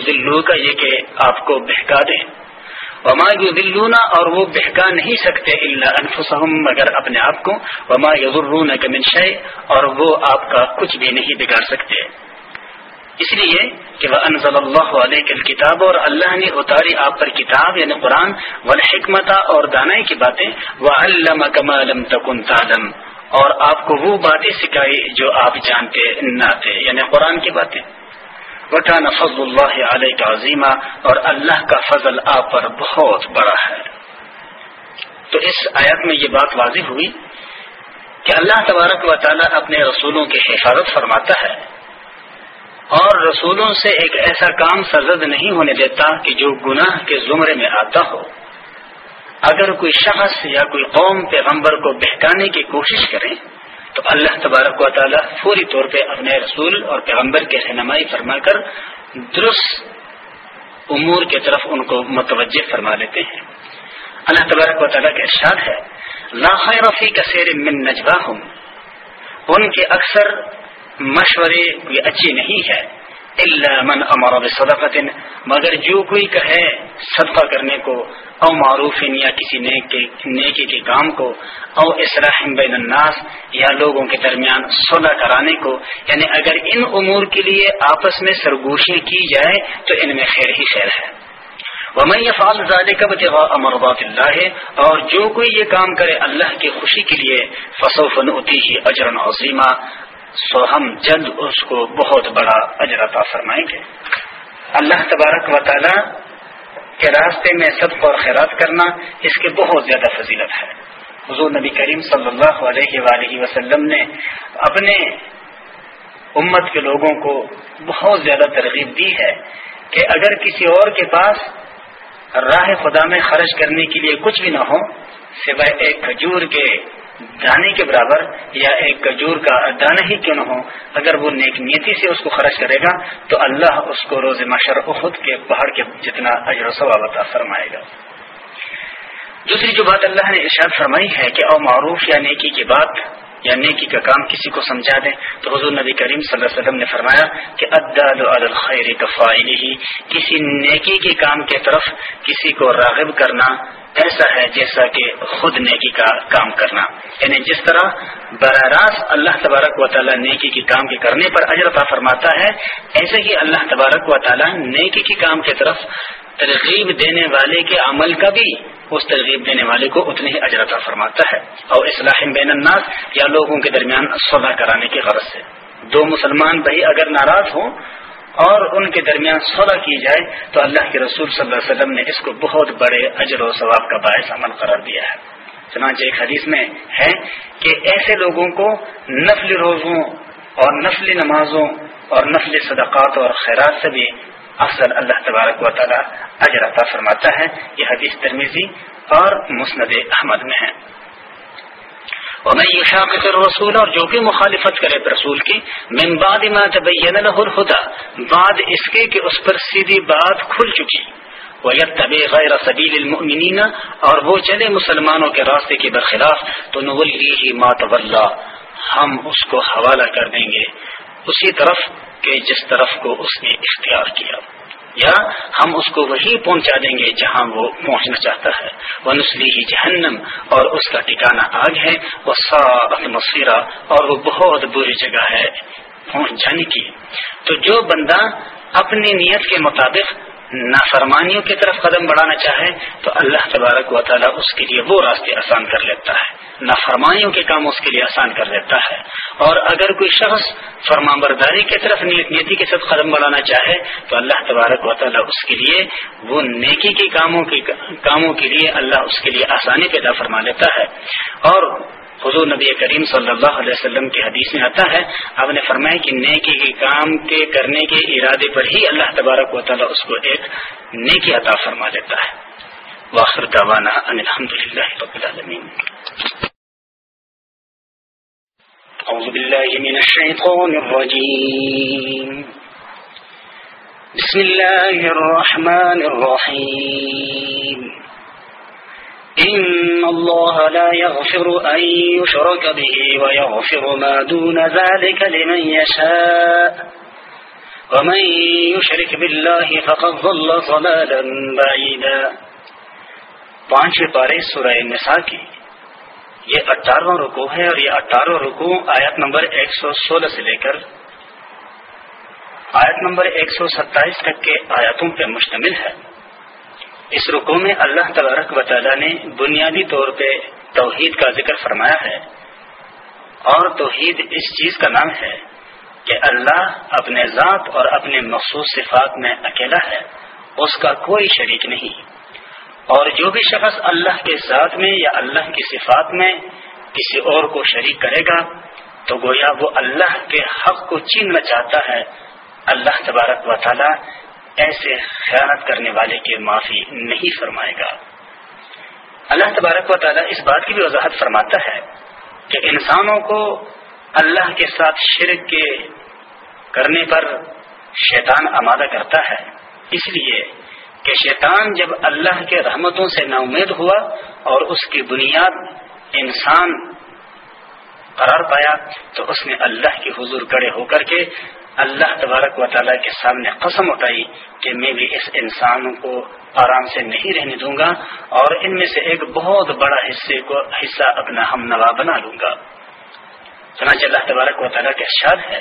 دلو کا یہ کہ آپ کو بہکا دیں وما دلونا اور وہ بہکا نہیں سکتے اللہ انفسہم مگر اپنے آپ کو. وما یضرون من شے اور وہ آپ کا کچھ بھی نہیں بگاڑ سکتے. اس لیے کہ وہ انضل اللہ علیہ کتاب اور اللہ نے اتاری آپ پر کتاب یعنی قرآن و حکمت اور دانائی کی باتیں. وہ علم تکن تعلم. اور آپ کو وہ باتیں سکھائی جو آپ جانتے نہ تھے. یعنی قرآن کی باتیں. وکان فضل اللہ علیہ کا عظیمہ اور اللہ کا فضل آپ پر بہت بڑا ہے۔ تو اس آیت میں یہ بات واضح ہوئی کہ اللہ تبارک و تعالیٰ اپنے رسولوں کی حفاظت فرماتا ہے اور رسولوں سے ایک ایسا کام سرزد نہیں ہونے دیتا کہ جو گناہ کے زمرے میں آتا ہو۔ اگر کوئی شخص یا کوئی قوم پیغمبر کو بہکانے کی کوشش کرے تو اللہ تبارک و تعالیٰ فوری طور پہ اپنے رسول اور پیغمبر کے رہنمائی فرما کر درست امور کی طرف ان کو متوجہ فرما لیتے ہیں۔ اللہ تبارک و تعالیٰ کا ارشاد ہے لاخیر رفیع کثیر من نجبا ہوں ان کے اکثر مشورے کوئی اچھی نہیں ہے۔ اللہ من امر صدقت مگر جو کوئی کہے صدقہ کرنے کو او معروف یا کسی نیکی کے کام کو او اسرح بین الناس یا لوگوں کے درمیان صلح کرانے کو یعنی اگر ان امور کے لیے آپس میں سرگوشیں کی جائے تو ان میں خیر ہی خیر ہے۔ وہ میں یہ فال زادے کب امربات اللہ ہے اور جو کوئی یہ کام کرے اللہ کی خوشی کے لیے فصوفن ہوتی ہی اجرن عظیمہ سو ہم جلد اس کو بہت بڑا اجرتا فرمائیں گے۔ اللہ تبارک و تعالی کے راستے میں صدق اور خیرات کرنا اس کے بہت زیادہ فضیلت ہے۔ حضور نبی کریم صلی اللہ علیہ وآلہ وسلم نے اپنے امت کے لوگوں کو بہت زیادہ ترغیب دی ہے کہ اگر کسی اور کے پاس راہ خدا میں خرچ کرنے کے لیے کچھ بھی نہ ہو، سوائے ایک کھجور کے دانے کے برابر یا ایک کجور کا دانہ ہی کیوں نہ ہو، اگر وہ نیک نیتی سے اس کو خرچ کرے گا، تو اللہ اس کو روز مشر خود کے پہاڑ کے جتنا اجر و ثواب عطا فرمائے گا۔ دوسری جو بات اللہ نے ارشاد فرمائی ہے کہ او معروف یا نیکی کی بات یا نیکی کا کام کسی کو سمجھا دیں تو حضور نبی کریم صلی اللہ علیہ وسلم نے فرمایا کہ ادال الخیر کفائل کسی نیکی کے کام کی طرف کسی کو راغب کرنا ایسا ہے جیسا کہ خود نیکی کا کام کرنا۔ یعنی جس طرح براہ راست اللہ تبارک و تعالیٰ نیکی کی کام کے کرنے پر اجرتا فرماتا ہے، ایسے ہی اللہ تبارک و تعالیٰ نیکی کی کام کی طرف ترغیب دینے والے کے عمل کا بھی اس ترغیب دینے والے کو اتنے ہی اجرتا فرماتا ہے۔ اور اصلاح بین الناس یا لوگوں کے درمیان صلاح کرانے کی غرض سے۔ دو مسلمان بھائی اگر ناراض ہوں اور ان کے درمیان صلح کی جائے تو اللہ کے رسول صلی اللہ علیہ وسلم نے اس کو بہت بڑے اجر و ثواب کا باعث عمل قرار دیا ہے۔ چنانچہ ایک حدیث میں ہے کہ ایسے لوگوں کو نفل روزوں اور نفل نمازوں اور نفل صدقات اور خیرات سے بھی افضل اللہ تبارک و تعالی اجر عطا فرماتا ہے۔ یہ حدیث ترمیزی اور مسند احمد میں ہے۔ اور میں یہ رسول اور جو بھی مخالفت کرے رسول کی، من بعد ما تبین له الهدى، بعد اس کے کہ اس پر سیدھی بات کھل چکی۔ وہ طب غیر سبیل المؤمنین اور وہ چلے مسلمانوں کے راستے کے برخلاف۔ تو نولی ہی مات ہم اس کو حوالہ کر دیں گے۔ اسی طرف کہ جس طرف کو اس نے اختیار کیا۔ یا ہم اس کو وہی پہنچا دیں گے جہاں وہ پہنچنا چاہتا ہے۔ وہ نسلی ہی جہنم، اور اس کا ٹھکانا آگ ہے۔ وہ سات مسیرہ اور وہ بہت بری جگہ ہے پہنچ جانے کی۔ تو جو بندہ اپنی نیت کے مطابق نافرمانیوں کی طرف قدم بڑھانا چاہے تو اللہ تبارک و تعالیٰ اس کے لیے وہ راستے آسان کر لیتا ہے۔ نافرمانیوں کے کام اس کے لیے آسان کر دیتا ہے۔ اور اگر کوئی شخص فرما برداری کی طرف نیتی کے ساتھ قدم بڑھانا چاہے تو اللہ تبارک و تعالیٰ اس کے لیے وہ نیکی کے کاموں کے کاموں کے لیے اللہ اس کے لیے آسانی پیدا فرما لیتا ہے۔ اور حضور نبی کریم صلی اللہ علیہ وسلم کی حدیث میں آتا ہے، آپ نے فرمایا کہ نیکی کے کام کے کرنے کے ارادے پر ہی اللہ تبارک و تعالیٰ اس کو ایک نیکی عطا فرما دیتا ہے۔ واخر دعوانا ان الحمد للہ رب العالمین۔ اعوذ باللہ من الشیطان الرجیم۔ بسم اللہ الرحمن الرحیم۔ ان الله لا يغفر ان يشرك به ويغفر ما دون ذلك لمن يشاء. ومن يشرك بالله فقد ضل ضلالا بعيدا. پانچویں پارے سورہ نساء کی. یہ اٹھارہواں رکو ہے اور یہ اٹھارہ رکو آیت نمبر ایک سو سولہ سے لے کر آیت نمبر ایک سو ستائیس تک کے آیاتوں پر مشتمل ہے۔ اس رکو میں اللہ تبارک و تعالیٰ نے بنیادی طور پہ توحید کا ذکر فرمایا ہے اور توحید اس چیز کا نام ہے کہ اللہ اپنے ذات اور اپنے مخصوص صفات میں اکیلا ہے، اس کا کوئی شریک نہیں۔ اور جو بھی شخص اللہ کے ذات میں یا اللہ کی صفات میں کسی اور کو شریک کرے گا، تو گویا وہ اللہ کے حق کو چیننا چاہتا ہے۔ اللہ تبارک و تعالی ایسے خیانت کرنے والے کی معافی نہیں فرمائے گا۔ اللہ تبارک و تعالیٰ اس بات کی بھی وضاحت فرماتا ہے کہ انسانوں کو اللہ کے ساتھ شرک کے کرنے پر شیطان آمادہ کرتا ہے۔ اس لیے کہ شیطان جب اللہ کے رحمتوں سے نا امید ہوا اور اس کی بنیاد انسان قرار پایا تو اس نے اللہ کے حضور کڑے ہو کر کے اللہ تبارک و تعالیٰ کے سامنے قسم اٹھائی کہ میں بھی اس انسان کو آرام سے نہیں رہنے دوں گا اور ان میں سے ایک بہت بڑا حصے کو حصہ اپنا ہم نوا بنا لوں گا۔ چنانچہ اللہ تبارک و تعالیٰ کے اشاد ہے،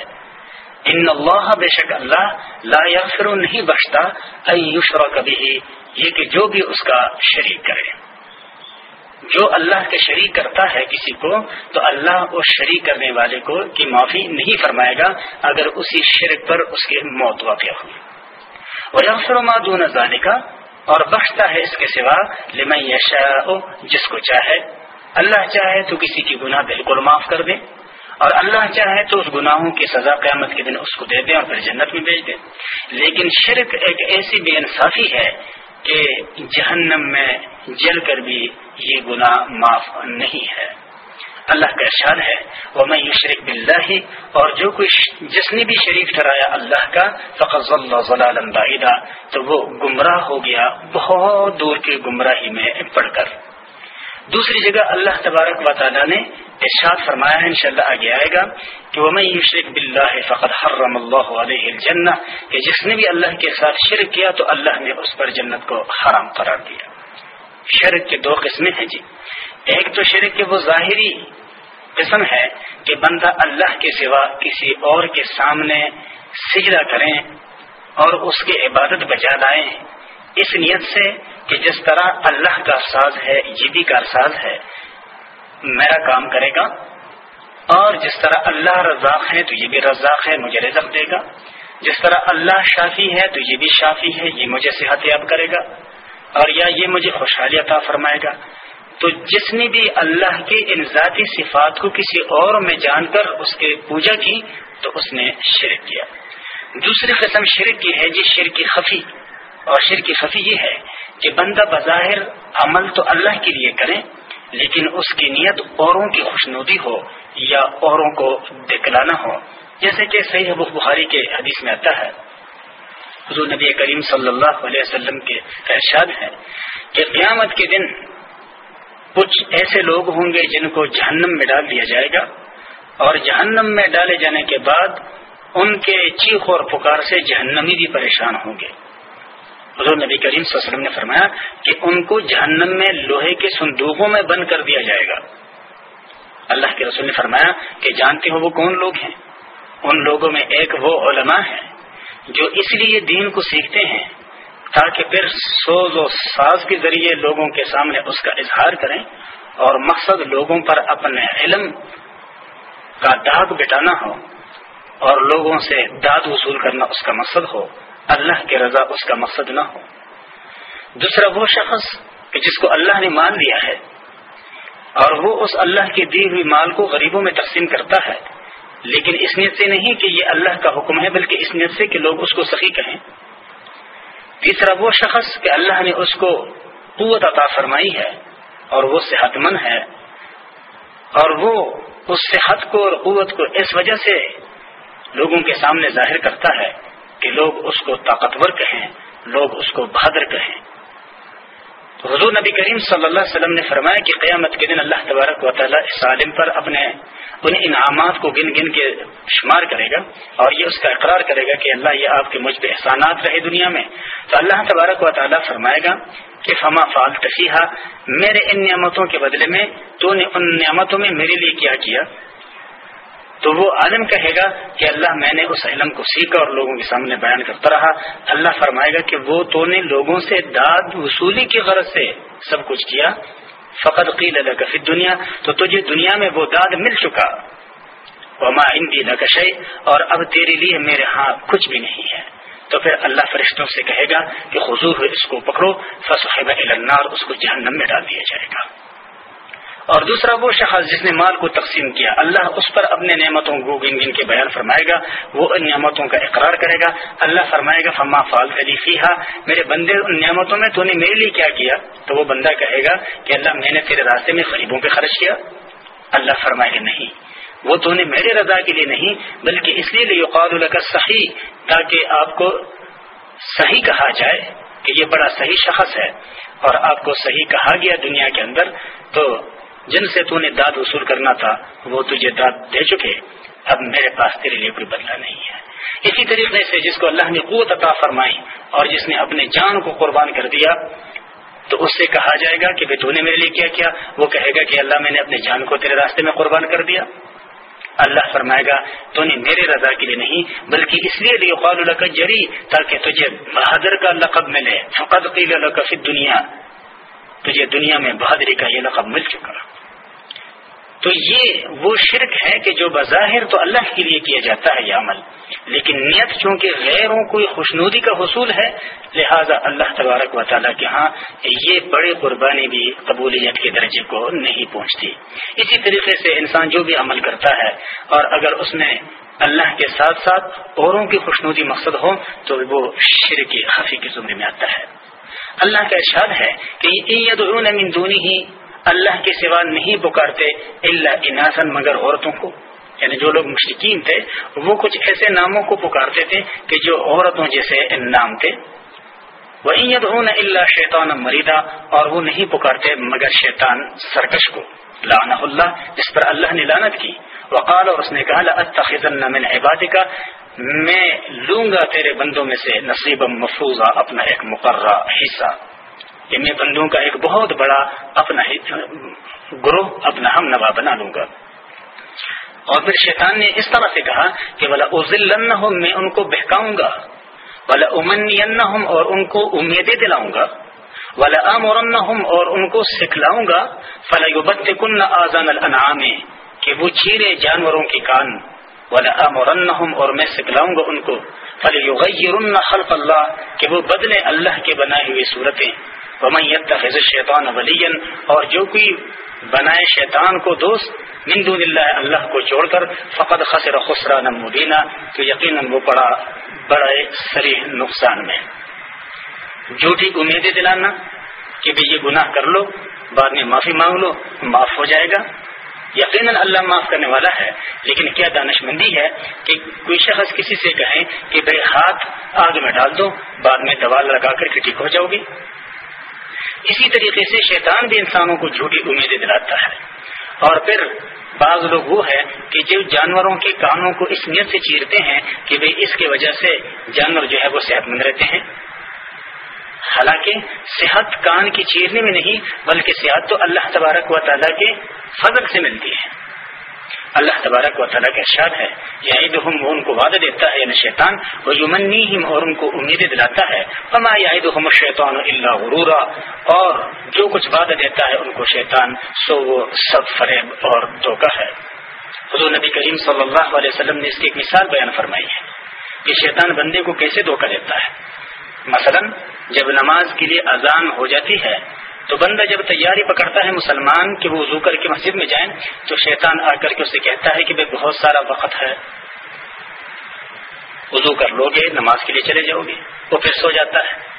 ان اللہ بے شک اللہ لا یغفر نہیں بخشتا ایشور کبھی یہ کہ جو بھی اس کا شریک کرے۔ جو اللہ کے شریک کرتا ہے کسی کو، تو اللہ اس شریک کرنے والے کو کی معافی نہیں فرمائے گا اگر اسی شرک پر اس کی موت واقع ہو۔ وہ دون کا اور بخشتا ہے اس کے سوا لمن یشاء جس کو چاہے۔ اللہ چاہے تو کسی کی گناہ بالکل معاف کر دے، اور اللہ چاہے تو اس گناہوں کی سزا قیامت کے دن اس کو دے دے اور پھر جنت میں بھیج دے۔ لیکن شرک ایک ایسی بے انصافی ہے کہ جہنم میں جل کر بھی یہ گناہ معاف نہیں ہے۔ اللہ کا ارشاد ہے وہ میں یہ شریک بلّہ اور جو کوئی جس نے بھی شریک ٹھہرایا اللہ کا فقض اللہ تو وہ گمراہ ہو گیا بہت دور کی گمراہی میں پڑھ کر۔ دوسری جگہ اللہ تبارک و تعالیٰ نے ارشاد فرمایا ہے، انشاءاللہ آگے آئے گا کہ وہ میں شرک بلّہ فقط حرم اللہ علیہ الجنہ کہ جس نے بھی اللہ کے ساتھ شرک کیا تو اللہ نے اس پر جنت کو حرام قرار دیا۔ شرک کے دو قسمیں ہیں جی۔ ایک تو شرک کے وہ ظاہری قسم ہے کہ بندہ اللہ کے سوا کسی اور کے سامنے سجدہ کریں اور اس کی عبادت بجا لائیں۔ اس نیت سے کہ جس طرح اللہ کا ساز ہے، یہ بھی کارساز ہے میرا کام کرے گا اور جس طرح اللہ رزاق ہے تو یہ بھی رزاق ہے، مجھے رزق دے گا۔ جس طرح اللہ شافی ہے تو یہ بھی شافی ہے، یہ مجھے صحت یاب کرے گا۔ اور یا یہ مجھے خوشحالی عطا فرمائے گا۔ تو جس نے بھی اللہ کے ان ذاتی صفات کو کسی اور میں جان کر اس کے پوجا کی تو اس نے شرک کیا۔ دوسری قسم شرک کی ہے جی شرک خفی۔ اور شرک خفی یہ ہے کہ بندہ بظاہر عمل تو اللہ کے لیے کرے لیکن اس کی نیت اوروں کی خوشنودی ہو یا اوروں کو دکھلانا ہو، جیسے کہ صحیح ابو بخاری کے حدیث میں آتا ہے۔ حضور نبی کریم صلی اللہ علیہ وسلم کے ارشاد ہے کہ قیامت کے دن کچھ ایسے لوگ ہوں گے جن کو جہنم میں ڈال دیا جائے گا اور جہنم میں ڈالے جانے کے بعد ان کے چیخ اور پکار سے جہنمی بھی پریشان ہوں گے۔ حضور نبی کریم صلی اللہ علیہ وسلم نے فرمایا کہ ان کو جہنم میں لوہے کے صندوقوں میں بند کر دیا جائے گا۔ اللہ کے رسول نے فرمایا کہ جانتے ہو وہ کون لوگ ہیں؟ ان لوگوں میں ایک وہ علماء ہیں جو اس لیے دین کو سیکھتے ہیں تاکہ پھر سوز و ساز کے ذریعے لوگوں کے سامنے اس کا اظہار کریں اور مقصد لوگوں پر اپنے علم کا داغ بٹانا ہو اور لوگوں سے داد وصول کرنا اس کا مقصد ہو۔ اللہ کی رضا اس کا مقصد نہ ہو۔ دوسرا وہ شخص کہ جس کو اللہ نے مان لیا ہے اور وہ اس اللہ کی دی ہوئی مال کو غریبوں میں تقسیم کرتا ہے۔ لیکن اس نیت سے نہیں کہ یہ اللہ کا حکم ہے، بلکہ اس نیت سے کہ لوگ اس کو سخی کہیں۔ تیسرا وہ شخص کہ اللہ نے اس کو قوت عطا فرمائی ہے اور وہ صحت مند ہے۔ اور وہ اس صحت کو اور قوت کو اس وجہ سے لوگوں کے سامنے ظاہر کرتا ہے کہ لوگ اس کو طاقتور کہیں، لوگ اس کو بہادر کہیں۔ تو حضور نبی کریم صلی اللہ علیہ وسلم نے فرمایا کہ قیامت کے دن اللہ تبارک و تعالیٰ اس عالم پر اپنے ان انعامات کو گن گن کے شمار کرے گا اور یہ اس کا اقرار کرے گا کہ اللہ یہ آپ کے مجھ پہ احسانات رہے دنیا میں۔ تو اللہ تبارک و تعالیٰ فرمائے گا کہ فما فال تفیحہ میرے ان نعمتوں کے بدلے میں تو نے ان نعمتوں میں میرے لیے کیا کیا۔ تو وہ عالم کہے گا کہ اللہ میں نے اس علم کو سیکھا اور لوگوں کے سامنے بیان کرتا رہا۔ اللہ فرمائے گا کہ وہ تو نے لوگوں سے داد وصولی کی غرض سے سب کچھ کیا۔ فقط قیل فی دنیا تو تجھے دنیا میں وہ داد مل چکا۔ وما اندی نقشے اور اب تیرے لیے میرے ہاں کچھ بھی نہیں ہے۔ تو پھر اللہ فرشتوں سے کہے گا کہ حضور اس کو پکڑو فصحب النار، اس کو جہنم میں ڈال دیا جائے گا۔ اور دوسرا وہ شخص جس نے مال کو تقسیم کیا۔ اللہ اس پر اپنے نعمتوں کو گن گن کے بیان فرمائے گا۔ وہ ان نعمتوں کا اقرار کرے گا۔ اللہ فرمائے گا، فما فال خلیفی میرے بندے، ان نعمتوں میں تو نے میرے لیے کیا کیا؟ تو وہ بندہ کہے گا کہ اللہ، میں نے تیرے راستے میں غریبوں پہ خرچ کیا۔ اللہ فرمائے گا، نہیں۔ وہ تو نے میرے رضا کے لیے نہیں، بلکہ اس لیے یقاد الگ صحیح تاکہ آپ کو صحیح کہا جائے کہ یہ بڑا صحیح شخص ہے۔ اور آپ کو صحیح کہا گیا دنیا کے اندر، تو جن سے تو نے داد وصول کرنا تھا، وہ تجھے داد دے چکے، اب میرے پاس تیرے لیے کوئی بدلہ نہیں ہے۔ اسی طریقے سے جس کو اللہ نے قوت عطا فرمائی اور جس نے اپنے جان کو قربان کر دیا، تو اس سے کہا جائے گا کہ تو نے میرے لیے کیا کیا؟ وہ کہے گا کہ اللہ میں نے اپنے جان کو تیرے راستے میں قربان کر دیا۔ اللہ فرمائے گا، تو نے میرے رضا کے لیے نہیں، بلکہ اس لیے لیے جری، تاکہ تجھے بہادر کا لقب ملے۔ فقط قیل فی دنیا تجھے دنیا میں بہادری کا یہ لقب مل چکا تو یہ وہ شرک ہے کہ جو بظاہر تو اللہ کے لیے کیا جاتا ہے یہ عمل، لیکن نیت چونکہ غیروں کو خوشنودی کا حصول ہے، لہذا اللہ تبارک و تعالیٰ کے ہاں یہ بڑی قربانی بھی قبولیت کے درجے کو نہیں پہنچتی۔ اسی طریقے سے انسان جو بھی عمل کرتا ہے، اور اگر اس میں اللہ کے ساتھ ساتھ اوروں کی خوشنودی مقصد ہو، تو وہ شرک خفی کی زمرے میں آتا ہے۔ اللہ کا ارشاد ہے کہ من دونی ہی اللہ کے سوا نہیں پکارتے اللہ اناسن مگر عورتوں کو۔ یعنی جو لوگ مشرقین تھے، وہ کچھ ایسے ناموں کو پکارتے تھے کہ جو عورتوں جیسے نام تھے۔ وہ اللہ شیطان مریدا اور وہ نہیں پکارتے مگر شیطان سرکش کو۔ لعنہ اللہ، جس پر اللہ نے لانت کی۔ وقال، اور اس نے کہا من عبادک میں لوں گا تیرے بندوں میں سے نصیب مفروضہ اپنا ایک مقررہ حصہ۔ کہ میں بندوں کا ایک بہت بڑا اپنا گروہ اپنا ہم نوا بنا لوں گا۔ اور پھر شیطان نے اس طرح سے کہا کہ بلا ازل میں ان کو بہکاؤں گا۔ بلا امن اور ان کو امیدیں دلاؤں گا۔ ولا امورن اور ان کو سکھلاؤں گا۔ فلاح کن آزان الانعام کہ وہ چیرے جانوروں کے کان ولا امورن اور میں سکھلاؤں گا ان کو۔ فل خلق اللہ کہ وہ بدلے اللہ کے بنائے ہوئی صورتیں۔ ومن شیطان ولین اور جو کوئی بنائے شیطان کو دوست، من دون اللہ اللہ کو چھوڑ کر فقط خسر خسران مبینہ تو یقیناً وہ پڑا بڑا سریح نقصان میں۔ جھوٹی امیدیں دلانا، کہ بھئی یہ گناہ کر لو، بعد میں معافی مانگ لو، معاف ہو جائے گا۔ یقیناً اللہ معاف کرنے والا ہے، لیکن کیا دانش مندی ہے کہ کوئی شخص کسی سے کہیں کہ بھائی ہاتھ آگ میں ڈال دو، بعد میں دوا لگا کر کے ٹھیک ہو جاؤ گی اسی طریقے سے شیطان بھی انسانوں کو جھوٹی امیدیں دلاتا ہے۔ اور پھر بعض لوگ وہ ہے کہ جو جانوروں کے کانوں کو اس نیت سے چیرتے ہیں کہ بھئی اس کی وجہ سے جانور جو ہے وہ صحت مند رہتے ہیں۔ حالانکہ صحت کان کی چیرنے میں نہیں، بلکہ صحت تو اللہ تبارک و تعالیٰ کے فضل سے ملتی ہے۔ اللہ تبارک و تعالیٰ کا ارشاد ہے وہ ان کو وعدہ دیتا ہے یعنی شیطان وہ یومنی اور ان کو امیدیں دلاتا ہے۔ فما شیطان اللہ غرورا۔ اور جو کچھ وعدہ دیتا ہے، ان کو شیطان، سو وہ سب فریب اور دھوکہ ہے۔ حضور نبی کریم صلی اللہ علیہ وسلم نے اس کی ایک مثال بیان فرمائی ہے کہ شیطان بندے کو کیسے دھوکہ دیتا ہے؟ مثلا جب نماز کے لیے اذان ہو جاتی ہے، تو بندہ جب تیاری پکڑتا ہے مسلمان کہ وہ وضو کر کے مسجد میں جائیں، تو شیطان آ کر کے اسے کہتا ہے کہ بھائی بہت سارا وقت ہے۔ وضو کر لو گے نماز کے لیے چلے جاؤ گے، وہ پھر سو جاتا ہے۔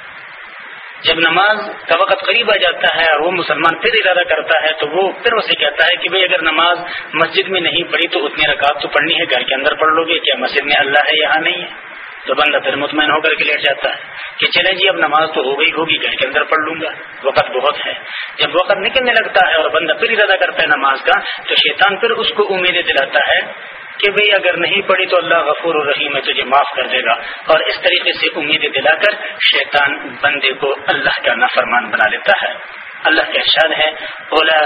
جب نماز کا وقت قریب آ جاتا ہے اور وہ مسلمان پھر ارادہ کرتا ہے، تو وہ پھر اسے کہتا ہے کہ بھائی اگر نماز مسجد میں نہیں پڑھی تو اتنی رکعت تو پڑھنی ہے، گھر کے اندر پڑھ لو گے، کیا مسجد میں اللہ ہے، یہاں نہیں ہے۔ تو بندہ پھر مطمئن ہو کر کے لیٹ جاتا ہے کہ چلے جی اب نماز تو ہو گئی ہوگی، گھر کے اندر پڑھ لوں گا۔ وقت بہت ہے۔ جب وقت نکلنے لگتا ہے اور بندہ پھر ارادہ کرتا ہے نماز کا، تو شیطان پھر اس کو امیدیں دلاتا ہے کہ بھئی اگر نہیں پڑھی تو اللہ غفور الرحیم ہے، تجھے معاف کر دے گا۔ اور اس طریقے سے امیدیں دلا کر شیطان بندے کو اللہ کا نافرمان بنا لیتا ہے۔ اللہ کا ارشاد ہے اولا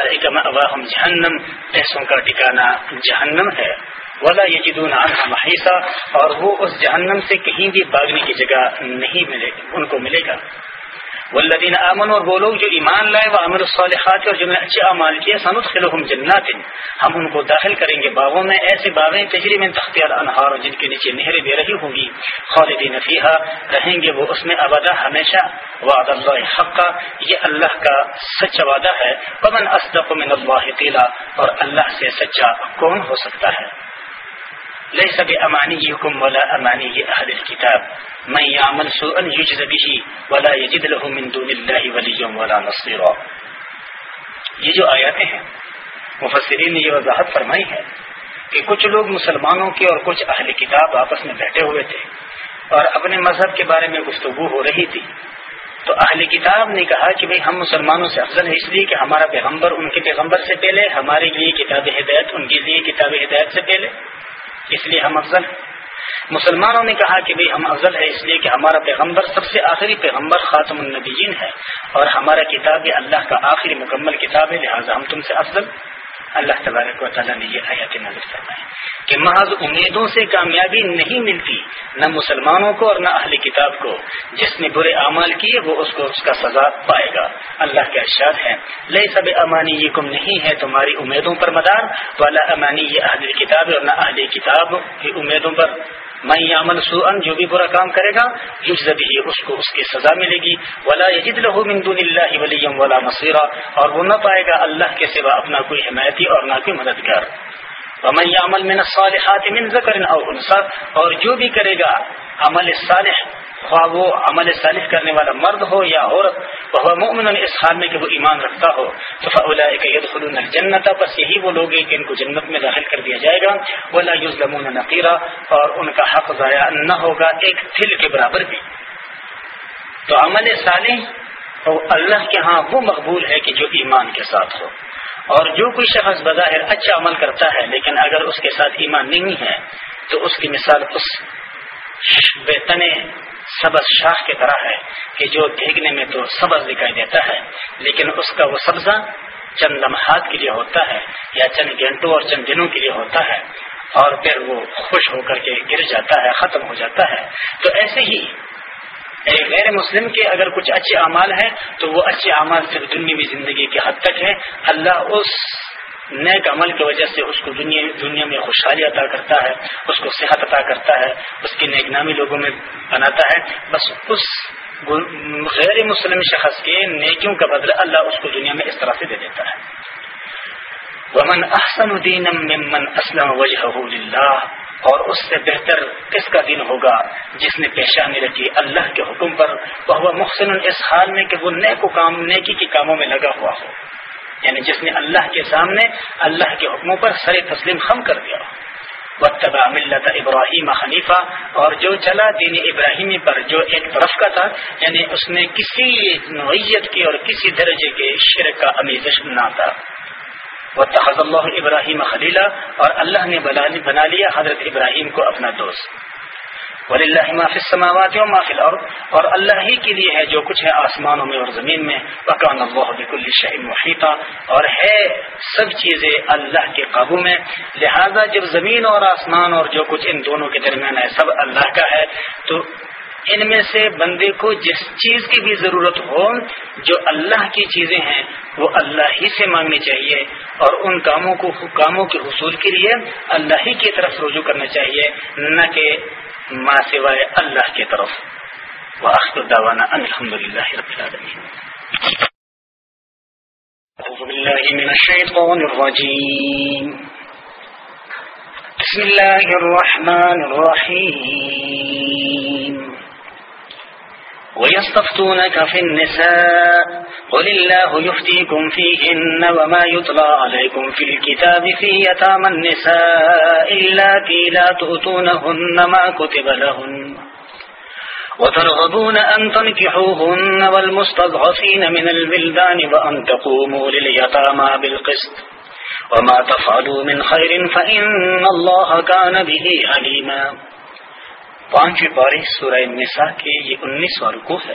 جہنم ایسوں کا ٹھکانا جہنم ہے۔ ولا یجدون عنها محیصا اور وہ اس جہنم سے کہیں بھی باغنے کی جگہ نہیں ملے ان کو ملے گا۔ والذین آمن اور وہ لوگ جو ایمان لائے وہ عمل الصالحات اور جنہوں نے اچھے اعمال کیے، سندخلهم جنات۔ ہم ان کو داخل کریں گے باغوں میں، ایسے باغیں تجری میں تختیار انہار جن کے نیچے نہریں دے رہی ہوں گی۔ خالدین فیہا، رہیں گے وہ اس میں ابدا ہمیشہ۔ وعد اللہ حقا، یہ اللہ کا سچا وعدہ ہے۔ ومن اصدق من اللہ قیلا اور اللہ سے سچا کون ہو سکتا ہے؟ ليس بأمانيكم ولا أماني أهل الكتاب. من يعمل سوءا يجز به ولا يجد له من دون الله وليا ولا نصيرا یہ جو آیاتیں ہیں، مفسرین نے یہ وضاحت فرمائی ہے کہ کچھ لوگ مسلمانوں کے اور کچھ اہل کتاب آپس میں بیٹھے ہوئے تھے اور اپنے مذہب کے بارے میں گفتگو ہو رہی تھی۔ تو اہل کتاب نے کہا کہ بھئی ہم مسلمانوں سے افضل ہے اس لیے کہ ہمارا پیغمبر ان کے پیغمبر سے پہلے، ہمارے لیے کتاب ہدایت، ان کے لیے کتاب ہدایت سے پہلے۔ اس لیے ہم افضل ہیں۔ مسلمانوں نے کہا کہ بھئی ہم افضل ہے اس لیے کہ ہمارا پیغمبر سب سے آخری پیغمبر خاتم النبیین ہے۔ اور ہمارا کتاب یہ اللہ کا آخری مکمل کتاب ہے، لہٰذا ہم تم سے افضل۔ اللہ تبارک و تعالیٰ نے یہ حیات نظر فرمائے کہ محض امیدوں سے کامیابی نہیں ملتی، نہ مسلمانوں کو اور نہ اہل کتاب کو۔ جس نے برے اعمال کیے، وہ اس کو اس کا سزا پائے گا۔ اللہ کا ارشاد ہے لیے سب امانی یہ کم نہیں ہے تمہاری امیدوں پر مدار والا امانی یہ اہل کتاب اور نہ اہل کتاب کی امیدوں پر۔ میں یامل سوئن جو بھی برا کام کرے گا ہی اس کو اس کی سزا ملے گی۔ ولا یجد لہو من دون اللہ ولیم ولا مصیرہ اور وہ نہ پائے گا اللہ کے سوا اپنا کوئی حمایتی اور نہ کوئی مددگار۔ ومن یعمل من الصالحات من ذکر او انثى اور جو بھی کرے گا، عمل صالح، خواہ وہ عمل صالح کرنے والا مرد ہو یا عورت وہ مؤمن اس حال میں کہ وہ ایمان رکھتا ہو تو فاولئک يدخلون الجنت بس یہی وہ لوگ ہیں کہ ان کو جنت میں داخل کر دیا جائے گا۔ ولا یظلمون نقیرا اور ان کا حق ضائع نہ ہوگا ایک تھل کے برابر بھی۔ تو عمل صالح اللہ کے ہاں وہ مقبول ہے کہ جو ایمان کے ساتھ ہو۔ اور جو کوئی شخص بظاہر اچھا عمل کرتا ہے، لیکن اگر اس کے ساتھ ایمان نہیں ہے، تو اس کی مثال اس بےتن سبز شاخ کی طرح ہے کہ جو دیکھنے میں تو سبز دکھائی دیتا ہے، لیکن اس کا وہ سبزہ چند لمحات کے لیے ہوتا ہے یا چند گھنٹوں اور چند دنوں کے لیے ہوتا ہے اور پھر وہ خوش ہو کر کے گر جاتا ہے، ختم ہو جاتا ہے۔ تو ایسے ہی ایک غیر مسلم کے اگر کچھ اچھے اعمال ہیں، تو وہ اچھے اعمال صرف دنیا زندگی کے حد تک ہے اللہ اس نیک عمل کی وجہ سے اس کو دنیا دنیا میں خوشحالی عطا کرتا ہے، اس کو صحت عطا کرتا ہے، اس کی نیک نامی لوگوں میں بناتا ہے۔ بس اس غیر مسلم شخص کے نیکیوں کا بدلہ اللہ اس کو دنیا میں اس طرح سے دے دیتا ہے۔ ومن احسن ممن اسلم وجہ اور اس سے بہتر کس کا دن ہوگا جس نے پیشانی رکھی اللہ کے حکم پر وہ محسن اس حال میں کہ وہ نیک کام نیکی کے کاموں میں لگا ہوا ہو۔ یعنی جس نے اللہ کے سامنے اللہ کے حکموں پر سر تسلیم خم کر دیا۔ وطبا ملت ابراہیم حنیفہ، اور جو چلا دین ابراہیمی پر جو ایک طرف کا تھا یعنی اس میں کسی نوعیت کی اور کسی درجے کے شرک کا امیزش نہ تھا۔ وہ تحز اللہ ابراہیم خلیلہ اور اللہ نے بنا لیا حضرت ابراہیم کو اپنا دوست. ولی اللہ معاف سماوات و معاف الارض، اور اللہ ہی کے لیے ہے جو کچھ ہے آسمانوں میں اور زمین میں، وکان اللہ بک الشہ محیطہ اور ہے سب چیزیں اللہ کے قابو میں۔ لہذا جب زمین اور آسمان اور جو کچھ ان دونوں کے درمیان ہے، سب اللہ کا ہے، تو ان میں سے بندے کو جس چیز کی بھی ضرورت ہو، جو اللہ کی چیزیں ہیں، وہ اللہ ہی سے مانگنی چاہیے۔ اور ان کاموں کو، کاموں کے حصول کے لیے اللہ ہی کی طرف رجوع کرنا چاہیے، نہ کہ ماں سوائے اللہ کی طرف۔ وہ الحمد للہ رب العالمین۔ بالله من الشيطان الرجيم بسم الله الرحمن الرحيم ويستفتونك في النساء قل الله يفتيكم فيهن وما يطلع عليكم في الكتاب في يتام النساء إلا لا تؤتونهن ما كتب لهن وترغبون أن تنكحوهن والمستضعفين من البلدان وأن تقوموا لليتامى بالقسط وما تفعلوا من خير فإن الله كان به عليما پانچویں پارے سورہ نساء کے یہ انیس رکو ہے۔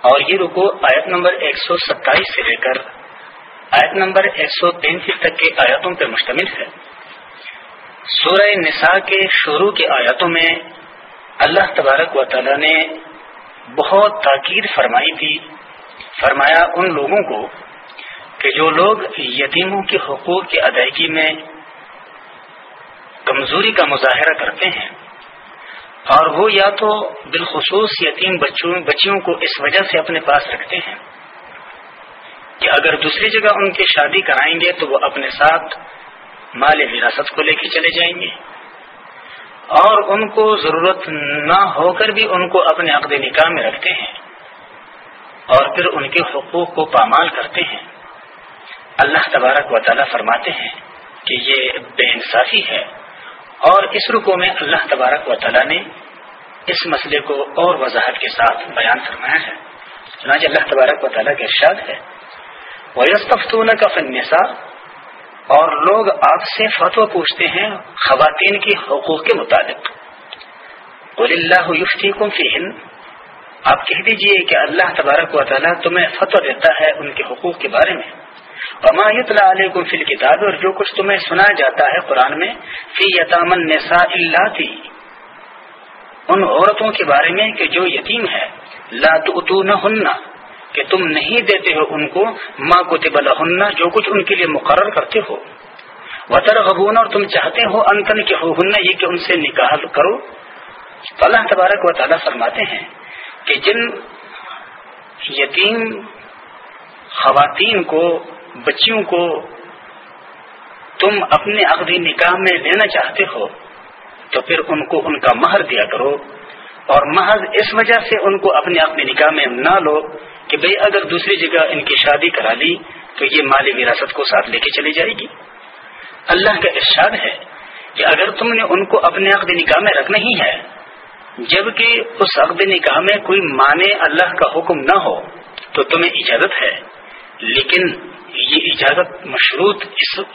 اور یہ رکو آیت نمبر ایک سو ستائیس سے لے کر آیت نمبر ایک سو تینتیس تک کے آیاتوں پر مشتمل ہے۔ سورہ نساء کے شروع کے آیاتوں میں اللہ تبارک و تعالی نے بہت تاکید فرمائی تھی۔ فرمایا ان لوگوں کو کہ جو لوگ یتیموں کے حقوق کی ادائیگی میں کمزوری کا مظاہرہ کرتے ہیں اور وہ یا تو بالخصوص یتیم بچوں بچیوں کو اس وجہ سے اپنے پاس رکھتے ہیں کہ اگر دوسری جگہ ان کی شادی کرائیں گے تو وہ اپنے ساتھ مال وراثت کو لے کے چلے جائیں گے۔ اور ان کو ضرورت نہ ہو کر بھی ان کو اپنے عقد نکاح میں رکھتے ہیں۔ اور پھر ان کے حقوق کو پامال کرتے ہیں۔ اللہ تبارک و تعالیٰ فرماتے ہیں کہ یہ بے انصافی ہے۔ اور اس رکو میں اللہ تبارک و تعالیٰ نے اس مسئلے کو اور وضاحت کے ساتھ بیان فرمایا ہے۔ چنانچہ اللہ تبارک و تعالیٰ کے ارشاد ہے۔ ویستفتون کا فنسا اور لوگ آپ سے فتو پوچھتے ہیں خواتین کے حقوق کے مطابق۔ قل اللہ یفتیکم فیہن آپ کہہ دیجیے کہ اللہ تبارک و تعالیٰ تمہیں فتو دیتا ہے ان کے حقوق کے بارے میں۔ وما یطلع علیکم فی الکتاب اور جو کچھ تمہیں سنایا جاتا ہے قرآن میں فی یتام النساء اللہ تھی ان عورتوں کے بارے میں کہ جو یتیم ہے، لا تؤتونہن کہ تم نہیں دیتے ہو ان کو ماں کو تبلا جو کچھ ان کے لیے مقرر کرتے ہو۔ وطر غبون اور تم چاہتے ہو انکن کے ہو یہ کہ ان سے نکاح کرو۔ تو اللہ تبارک و تعالیٰ فرماتے ہیں کہ جن یتیم خواتین کو بچیوں کو تم اپنے عقدی نکاح میں لینا چاہتے ہو، تو پھر ان کو ان کا مہر دیا کرو۔ اور محض اس وجہ سے ان کو اپنے اپنے نکاح میں نہ لو کہ بھئی اگر دوسری جگہ ان کی شادی کرا لی تو یہ مالی وراثت کو ساتھ لے کے چلی جائے گی۔ اللہ کا ارشاد ہے کہ اگر تم نے ان کو اپنے عقد نکاح میں رکھنا ہی ہے جبکہ اس عقد نکاح میں کوئی مانے اللہ کا حکم نہ ہو، تو تمہیں اجازت ہے۔ لیکن یہ اجازت مشروط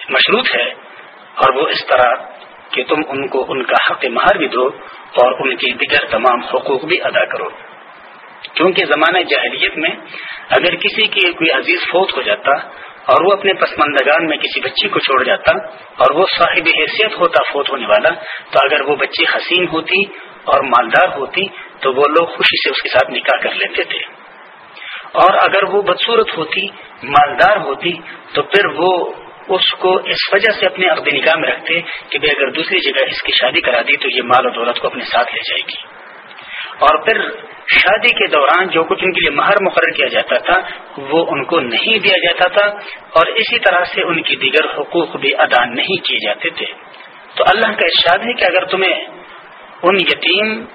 مشروط ہے اور وہ اس طرح کہ تم ان کو ان کا حق مہر بھی دو اور ان کے دیگر تمام حقوق بھی ادا کرو۔ کیونکہ زمانہ جہلیت میں اگر کسی کی کوئی عزیز فوت ہو جاتا اور وہ اپنے پسماندگان میں کسی بچی کو چھوڑ جاتا اور وہ صاحب حیثیت ہوتا فوت ہونے والا، تو اگر وہ بچی حسین ہوتی اور مالدار ہوتی، تو وہ لوگ خوشی سے اس کے ساتھ نکاح کر لیتے تھے۔ اور اگر وہ بدصورت ہوتی، مالدار ہوتی، تو پھر وہ اس کو اس وجہ سے اپنے عقد نکاح میں رکھتے کہ بھائی اگر دوسری جگہ اس کی شادی کرا دی تو یہ مال و دولت کو اپنے ساتھ لے جائے گی۔ اور پھر شادی کے دوران جو کچھ ان کے لیے مہر مقرر کیا جاتا تھا، وہ ان کو نہیں دیا جاتا تھا اور اسی طرح سے ان کی دیگر حقوق بھی ادا نہیں کیے جاتے تھے۔ تو اللہ کا ارشاد ہے کہ اگر تمہیں ان یتیم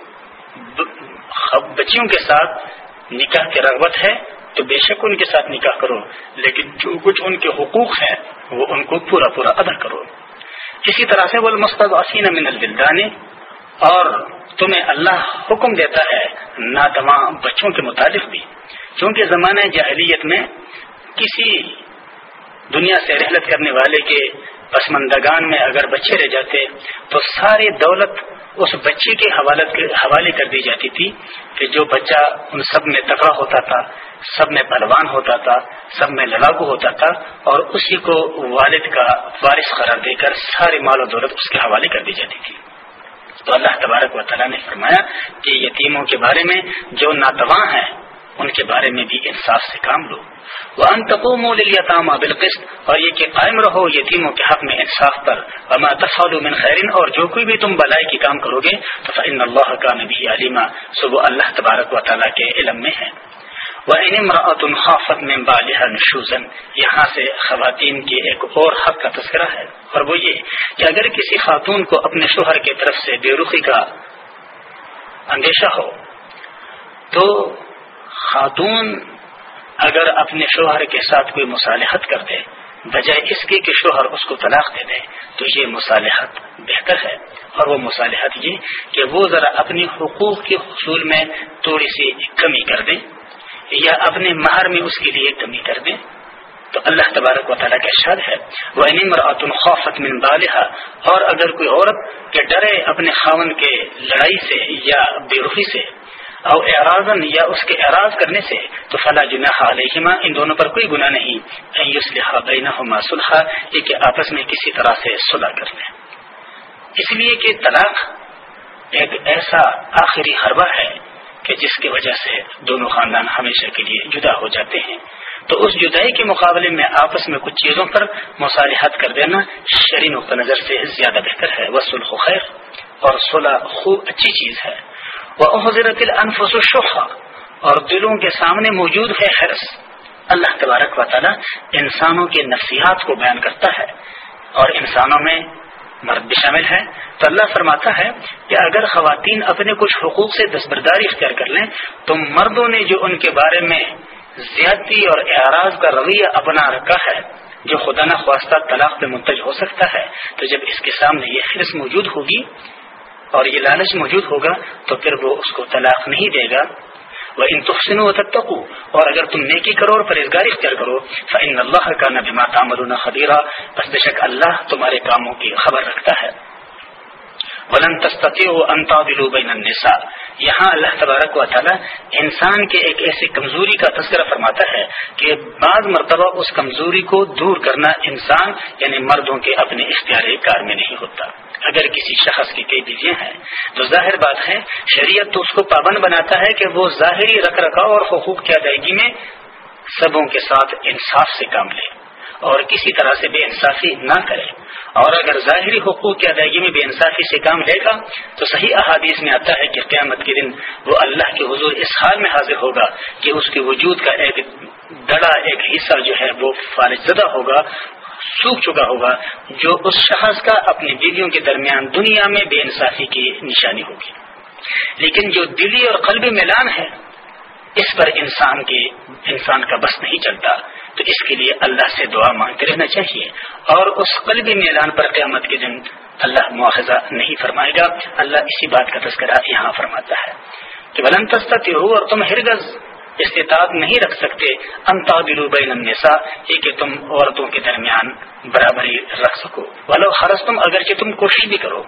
بچیوں کے ساتھ نکاح کی رغبت ہے تو بے شک ان کے ساتھ نکاح کرو، لیکن جو کچھ ان کے حقوق ہیں، وہ ان کو پورا پورا ادا کرو۔ اسی طرح سے وہ مستقین من البلدان اور تمہیں اللہ حکم دیتا ہے ناتواں بچوں کے متعلق بھی۔ کیونکہ زمانہ جہلیت میں کسی دنیا سے رحلت کرنے والے کے پسماندگان میں اگر بچے رہ جاتے تو ساری دولت اس بچے کے حوالے کر دی جاتی تھی کہ جو بچہ ان سب میں تکڑا ہوتا تھا، سب میں پہلوان ہوتا تھا، سب میں لڑاکو ہوتا تھا اور اسی کو والد کا وارث قرار دے کر سارے مال و دولت اس کے حوالے کر دی جاتی تھی۔ تو اللہ تبارک و تعالیٰ نے فرمایا کہ یتیموں کے بارے میں جو ناتواں ہیں ان کے بارے میں بھی انصاف سے کام لو۔ وہ ان تقوم انتقوم بالقسط، اور یہ کہ قائم رہو یتیموں کے حق میں انصاف پر۔ وما تفعلوا من خیرن اور جو کوئی بھی تم بلائی کی کام کرو گے تو فإن اللہ کا نبی علیمہ صبح اللہ تبارک و تعالیٰ کے علم میں ہے۔ وہ ان خافت میں بالحا نشوزن یہاں سے خواتین کی ایک اور حق کا تذکرہ ہے۔ اور وہ یہ کہ اگر کسی خاتون کو اپنے شوہر کی طرف سے بے رخی کا اندیشہ ہو، تو خاتون اگر اپنے شوہر کے ساتھ کوئی مصالحت کر دے، بجائے اس کے کہ شوہر اس کو طلاق دے دے، تو یہ مصالحت بہتر ہے۔ اور وہ مصالحت یہ کہ وہ ذرا اپنی حقوق کے حصول میں تھوڑی سی کمی کر دیں یا اپنے مہر میں اس کے لیے کمی کر دیں تو اللہ تبارک و تعالیٰ کا شاد ہے وہ خوفت من بالحا اور اگر کوئی عورت کے ڈرے اپنے خاون کے لڑائی سے یا بے رخی سے او اعراضن یا اس کے اعراض کرنے سے، تو فلاں جناح علیہما، ان دونوں پر کوئی گناہ نہیں۔ بینہما صلحا، یہ کہ آپس میں کسی طرح سے صلح کر لیں۔ اس لیے کہ طلاق ایک ایسا آخری حربہ ہے کہ جس کی وجہ سے دونوں خاندان ہمیشہ کے لیے جدا ہو جاتے ہیں۔ تو اس جدائی کے مقابلے میں آپس میں کچھ چیزوں پر مصالحت کر دینا شری نقطہ نظر سے زیادہ بہتر ہے۔ وہ خیر اور صلح خوب اچھی چیز ہے۔ وہ حضرت الانفس الشخا اور دلوں کے سامنے موجود ہے حرس اللہ تبارک و تعالی انسانوں کے نفسیات کو بیان کرتا ہے اور انسانوں میں مرد بھی شامل ہے۔ تو اللہ فرماتا ہے کہ اگر خواتین اپنے کچھ حقوق سے دستبرداری اختیار کر لیں، تو مردوں نے جو ان کے بارے میں زیادتی اور اعراض کا رویہ اپنا رکھا ہے، جو خدا نخواستہ طلاق پہ منتج ہو سکتا ہے، تو جب اس کے سامنے یہ حرص موجود ہوگی اور یہ لالچ موجود ہوگا تو پھر وہ اس کو طلاق نہیں دے گا۔ وہ ان تحسن و تتقو اور اگر تم نیکی کرو اور پرہزگاری اختیار کرو فن اللہ کا نہ ماتا مرون خبیرہ بس بے شک اللہ تمہارے کاموں کی خبر رکھتا ہے۔ ولن تستطیع انتا بلو بین النساء. یہاں اللہ تبارک و تعالی انسان کے ایک ایسی کمزوری کا تذکرہ فرماتا ہے کہ بعض مرتبہ اس کمزوری کو دور کرنا انسان یعنی مردوں کے اپنے اختیاری کار میں نہیں ہوتا۔ اگر کسی شخص کی کئی بیویاں ہیں، تو ظاہر بات ہے، شریعت تو اس کو پابند بناتا ہے کہ وہ ظاہری رکھ رکھاؤ اور حقوق کی ادائیگی میں سبوں کے ساتھ انصاف سے کام لے۔ اور کسی طرح سے بے انصافی نہ کرے۔ اور اگر ظاہری حقوق کی ادائیگی میں بے انصافی سے کام لے گا، تو صحیح احادیث میں آتا ہے کہ قیامت کے دن وہ اللہ کے حضور اس حال میں حاضر ہوگا کہ اس کے وجود کا ایک دڑا، ایک حصہ جو ہے وہ فارغ زدہ ہوگا، سوکھ چکا ہوگا، جو اس شخص کا اپنی بیویوں کے درمیان دنیا میں بے انصافی کی نشانی ہوگی۔ لیکن جو دلی اور قلبی میلان ہے، اس پر انسان کے، انسان کا بس نہیں چلتا۔ تو اس کے لیے اللہ سے دعا مانگتے رہنا چاہیے۔ اور اس قلبی میلان پر قیامت کے دن اللہ مواخذہ نہیں فرمائے گا۔ اللہ اسی بات کا تذکرہ یہاں فرماتا ہے کہ بلند ہو اور تم ہرگز استطاعت نہیں رکھ سکتے۔ انتابل بین النساء، یہ کہ تم عورتوں کے درمیان برابری رکھ سکو۔ ولو حرس تم اگرچہ تم کوشش بھی کرو۔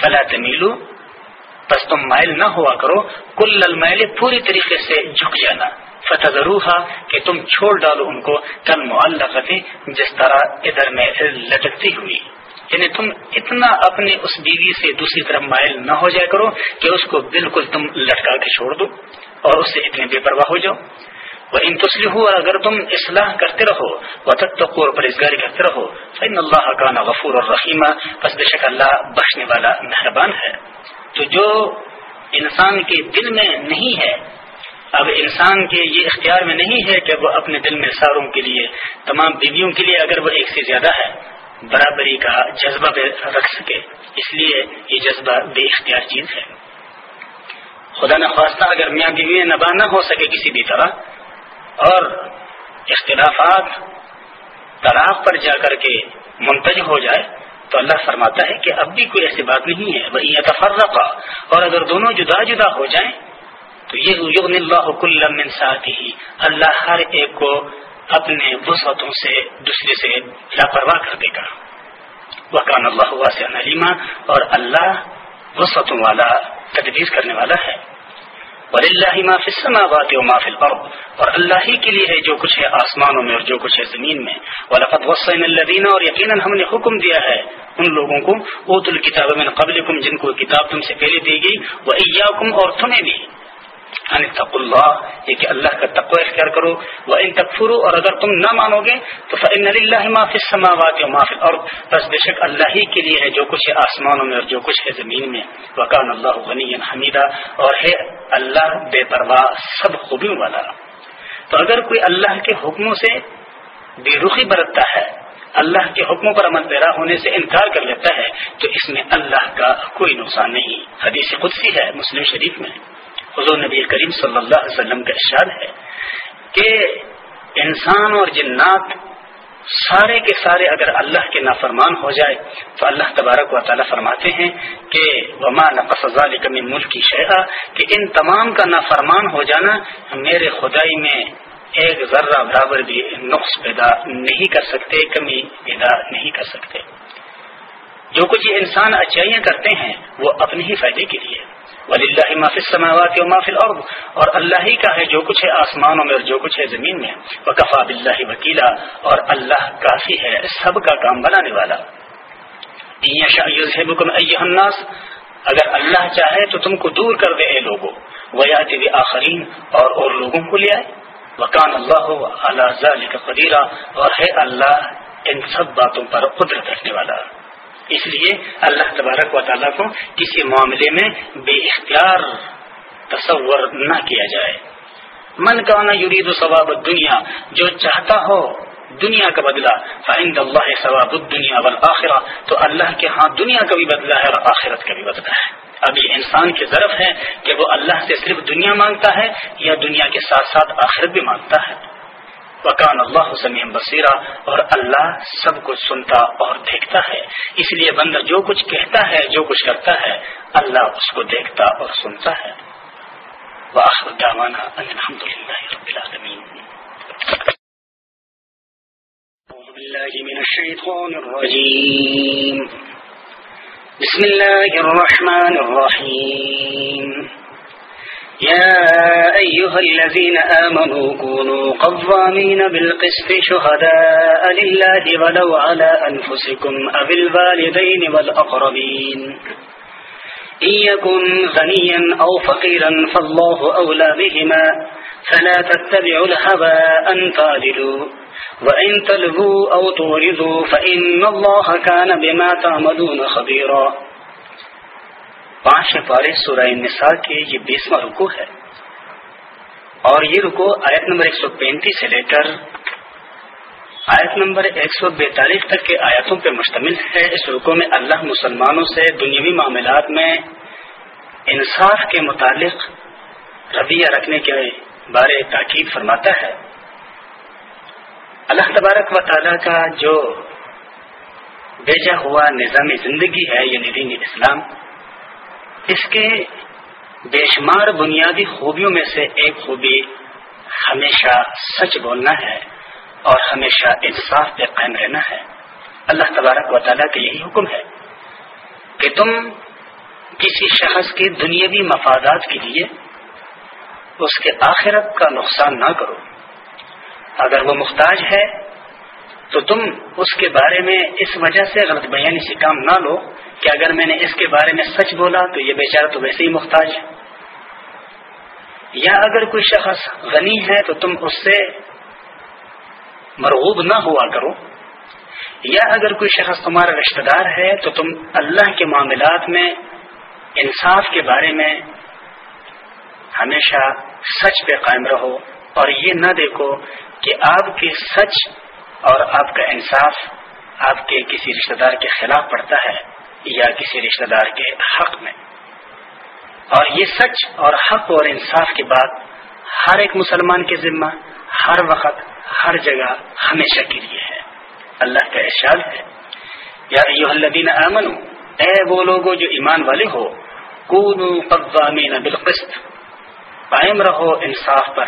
فلا تمیلو، بس تم مائل نہ ہوا کرو۔ کل المائل، پوری طریقے سے جھک جانا۔ فتح ضرور کہ تم چھوڑ ڈالو ان کو کل معلقتیں جس طرح ادھر میں لٹکتی ہوئی۔ یعنی تم اتنا اپنے اس بیوی سے دوسری طرف مائل نہ ہو جائے کرو کہ اس کو بالکل تم لٹکا کے چھوڑ دو اور اس سے اتنے بے پرواہ ہو جاؤ۔ وہ ان تسلی ہوا اگر تم اصلاح کرتے رہو وہ تک اور پرہزگاری کرتے رہو فن اللہ کانا غفور اور رحیمہ بس بے شک اللہ بخشنے والا مہربان ہے۔ تو جو انسان کے دل میں نہیں ہے اب انسان کے یہ اختیار میں نہیں ہے کہ وہ اپنے دل میں ساروں کے لیے، تمام بیویوں کے لیے اگر وہ ایک سے زیادہ ہے برابری کا جذبہ رکھ سکے۔ اس لیے یہ جذبہ بے اختیار چیز ہے۔ خدا نخواستہ اگر میاں بیوی نباہ نہ ہو سکے کسی بھی طرح، اور اختلافات طلاق پر جا کر کے منتج ہو جائے، تو اللہ فرماتا ہے کہ اب بھی کوئی ایسی بات نہیں ہے۔ وہی اتفرقہ اور اگر دونوں جدا جدا ہو جائیں تو یہ اللہ کل من ہی اللہ ہر ایک کو اپنے وسعتوں سے دوسرے سے لاپرواہ کر دے گا. وکان اللہ واسع علیمہ اور اللہ وسعتوں والا تدبیر کرنے والا ہے. اور اللہ معافی السماوات و معاف الارض. اور اللہ ہی کے لیے ہے جو کچھ ہے آسمانوں میں اور جو کچھ ہے زمین میں. ولقد وصینا الذین اور یقیناً ہم نے حکم دیا ہے ان لوگوں کو اوت الکتاب من قبلکم جن کو کتاب تم سے پہلے دی گئی وہ ایاکم اور تمہیں بھی۔ ان تق اللہ، یہ کہ اللہ کا تقوی اختیار کرو۔ وہ ان تکفرو اور اگر تم نہ مانو گے تو فن اللہ معاف السماوات و معاف اور بس بے شک اللہ ہی کے لیے ہے جو کچھ ہے آسمانوں میں اور جو کچھ ہے زمین میں۔ وکان اللہ غنی حمیدہ اور ہے اللہ بے پرواہ سب خوبیوں والا۔ تو اگر کوئی اللہ کے حکموں سے بے رخی برتتا ہے، اللہ کے حکموں پر عمل پیرا ہونے سے انکار کر لیتا ہے، تو اس میں اللہ کا کوئی نقصان نہیں۔ حدیث قدسی ہے، مسلم شریف میں۔ حضور نبی کریم صلی اللہ علیہ وسلم کا ارشاد ہے کہ انسان اور جنات سارے کے سارے اگر اللہ کے نافرمان ہو جائے، تو اللہ تبارک و تعالیٰ فرماتے ہیں کہ وما نقص کمی ملک کی شہرا کہ ان تمام کا نافرمان ہو جانا میرے خدائی میں ایک ذرہ برابر بھی نقص پیدا نہیں کر سکتے، کمی پیدا نہیں کر سکتے۔ جو کچھ یہ انسان اچھائیاں کرتے ہیں، وہ اپنے ہی فائدے کے لیے۔ ولی اللہ معافی سماوات و معافی اور اور اللہ ہی کا ہے جو کچھ ہے آسمانوں میں اور جو کچھ ہے زمین میں۔ وہ کفا بلّہ وکیلا، اور اللہ کافی ہے، سب کا کام بنانے والا۔ الناس، اگر اللہ چاہے تو تم کو دور کر دے اے لوگوں ویات آخرین، اور اور لوگوں کو لے آئے۔ وکان اللہ اللہ قدیرہ اور ہے اللہ ان سب باتوں پر قدرت رکھنے والا۔ اس لیے اللہ تبارک و تعالیٰ کو کسی معاملے میں بے اختیار تصور نہ کیا جائے۔ من کا نا یورید و ثواب دنیا جو چاہتا ہو دنیا کا بدلہ فائند اللہ ثواب دنیا والآخرہ، تو اللہ کے ہاں دنیا کا بھی بدلہ ہے اور آخرت کا بھی بدلہ ہے۔ ابھی انسان کی ضرف ہے کہ وہ اللہ سے صرف دنیا مانگتا ہے یا دنیا کے ساتھ ساتھ آخرت بھی مانگتا ہے۔ وکان اللہ سمیم بصیرہ اور اللہ سب کچھ سنتا اور دیکھتا ہے۔ اس لیے بندہ جو کچھ کہتا ہے جو کچھ کرتا ہے اللہ اس کو دیکھتا اور سنتا ہے۔ الحمد للہ رب العالمین۔ بسم الله الرحمن الرحيم يا أيها الذين آمنوا كونوا قضامين بالقسط شهداء لله ولو على أنفسكم أو الوالدين والأقربين. إن يكن غنيا أو فقيرا فالله أولى بهما. فلا تتبعوا الهوى أن تعدلوا. وإن تلبوا أو توردوا فإن الله كان بما تعملون خبيرا. پانچ پارے سورہ نساء کے یہ بیسواں رکو ہے۔ اور یہ رکو آیت نمبر ایک سو پینتیس سے لے کر آیت نمبر ایک سو بیتالیس تک کے آیتوں پر مشتمل ہے۔ اس رکو میں اللہ مسلمانوں سے دنیاوی معاملات میں انصاف کے متعلق رویہ رکھنے کے بارے تاکید فرماتا ہے۔ اللہ تبارک و تعالیٰ کا جو بیجا ہوا نظام زندگی ہے یہ دین اسلام اس کے بے شمار بنیادی خوبیوں میں سے ایک خوبی ہمیشہ سچ بولنا ہے اور ہمیشہ انصاف پہ قائم رہنا ہے۔ اللہ تبارک و تعالیٰ کا یہی حکم ہے کہ تم کسی شخص کے دنیاوی مفادات کے لیے اس کے آخرت کا نقصان نہ کرو۔ اگر وہ محتاج ہے تو تم اس کے بارے میں اس وجہ سے غلط بیانی سے کام نہ لو کہ اگر میں نے اس کے بارے میں سچ بولا تو یہ بیچارہ تو ویسے ہی محتاج ہے۔ یا اگر کوئی شخص غنی ہے تو تم اس سے مرغوب نہ ہوا کرو۔ یا اگر کوئی شخص تمہارا رشتہ دار ہے تو تم اللہ کے معاملات میں، انصاف کے بارے میں ہمیشہ سچ پہ قائم رہو اور یہ نہ دیکھو کہ آپ کے سچ اور آپ کا انصاف آپ کے کسی رشتہ دار کے خلاف پڑتا ہے یا کسی رشتہ دار کے حق میں۔ اور یہ سچ اور حق اور انصاف کی بات ہر ایک مسلمان کے ذمہ ہر وقت ہر جگہ ہمیشہ کے لیے ہے۔ اللہ کا احساس ہے۔ یا الدین امن اے وہ لوگ جو ایمان والے ہو قوامین بالقسط، قائم رہو انصاف پر۔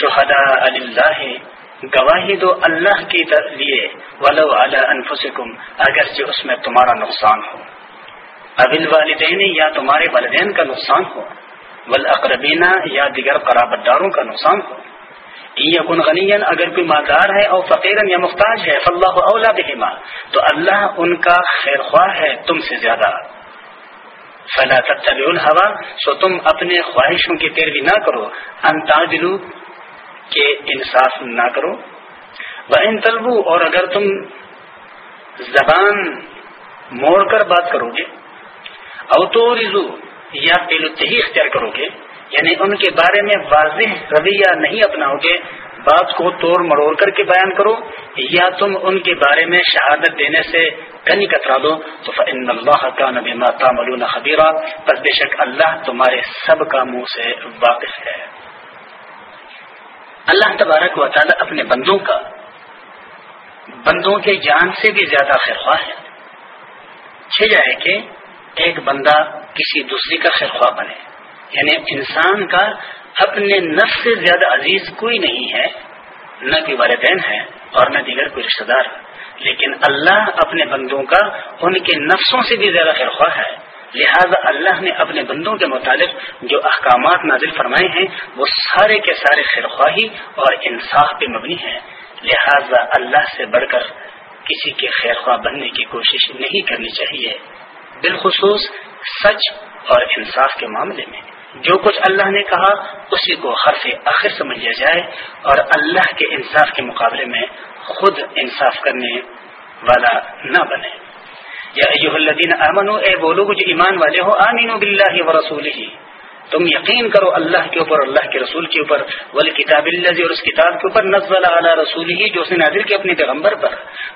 شہدا اللہ گواہی دو اللہ کے لیے، ولو انفسکم اگر اس میں تمہارا نقصان ہو۔ ابل والدین یا تمہارے والدین کا نقصان ہو ولاقربینہ یا دیگر قرابت داروں کا نقصان ہو۔ یقن غنی اگر کوئی مالدار ہے اور فقیرن یا محتاج ہے فلاح اولا بہما، تو اللہ ان کا خیر خواہ ہے تم سے زیادہ۔ فلا تتبع الحوا سو تم اپنے خواہشوں کی پیروی نہ کرو۔ انتاجلو کہ انصاف نہ کرو۔ وہ ان طلبو اور اگر تم زبان موڑ کر بات کرو گے، او یا پیلوتہی اختیار کرو گے یعنی ان کے بارے میں واضح رویہ نہیں اپناؤ گے، بات کو توڑ مڑوڑ کر کے بیان کرو، یا تم ان کے بارے میں شہادت دینے سے کنی کترا دو، تو فن اللہ کا نبی ماتا ملون خبیرہ بس بے شک اللہ تمہارے سب کاموں سے واقف ہے۔ اللہ تبارک و تعالی اپنے بندوں کا بندوں کے جان سے بھی زیادہ خواہ ہے۔ چھ جائے کہ ایک بندہ کسی دوسری کا خواہ بنے۔ یعنی انسان کا اپنے نفس سے زیادہ عزیز کوئی نہیں ہے، نہ کوئی والدین ہے اور نہ دیگر کوئی رشتے دار۔ لیکن اللہ اپنے بندوں کا ان کے نفسوں سے بھی زیادہ خواہ ہے۔ لہذا اللہ نے اپنے بندوں کے متعلق جو احکامات نازل فرمائے ہیں، وہ سارے کے سارے خواہی اور انصاف پہ مبنی ہیں۔ لہذا اللہ سے بڑھ کر کسی کے خیر خواہ بننے کی کوشش نہیں کرنی چاہیے۔ بالخصوص سچ اور انصاف کے معاملے میں۔ جو کچھ اللہ نے کہا، اسی کو حرف آخر سمجھ لیا جائے اور اللہ کے انصاف کے مقابلے میں خود انصاف کرنے والا نہ بنے۔ یا امن اے بولو جو ایمان والے ہو آمین و بلّہ و رسول ہی تم یقین کرو اللہ کے اوپر، اللہ کے رسول کے اوپر۔ ول کتاب اللہ اور اس کتاب کے اوپر نزل اعلیٰ رسول ہی جو اس نے نازل کی اپنی پیغمبر پر۔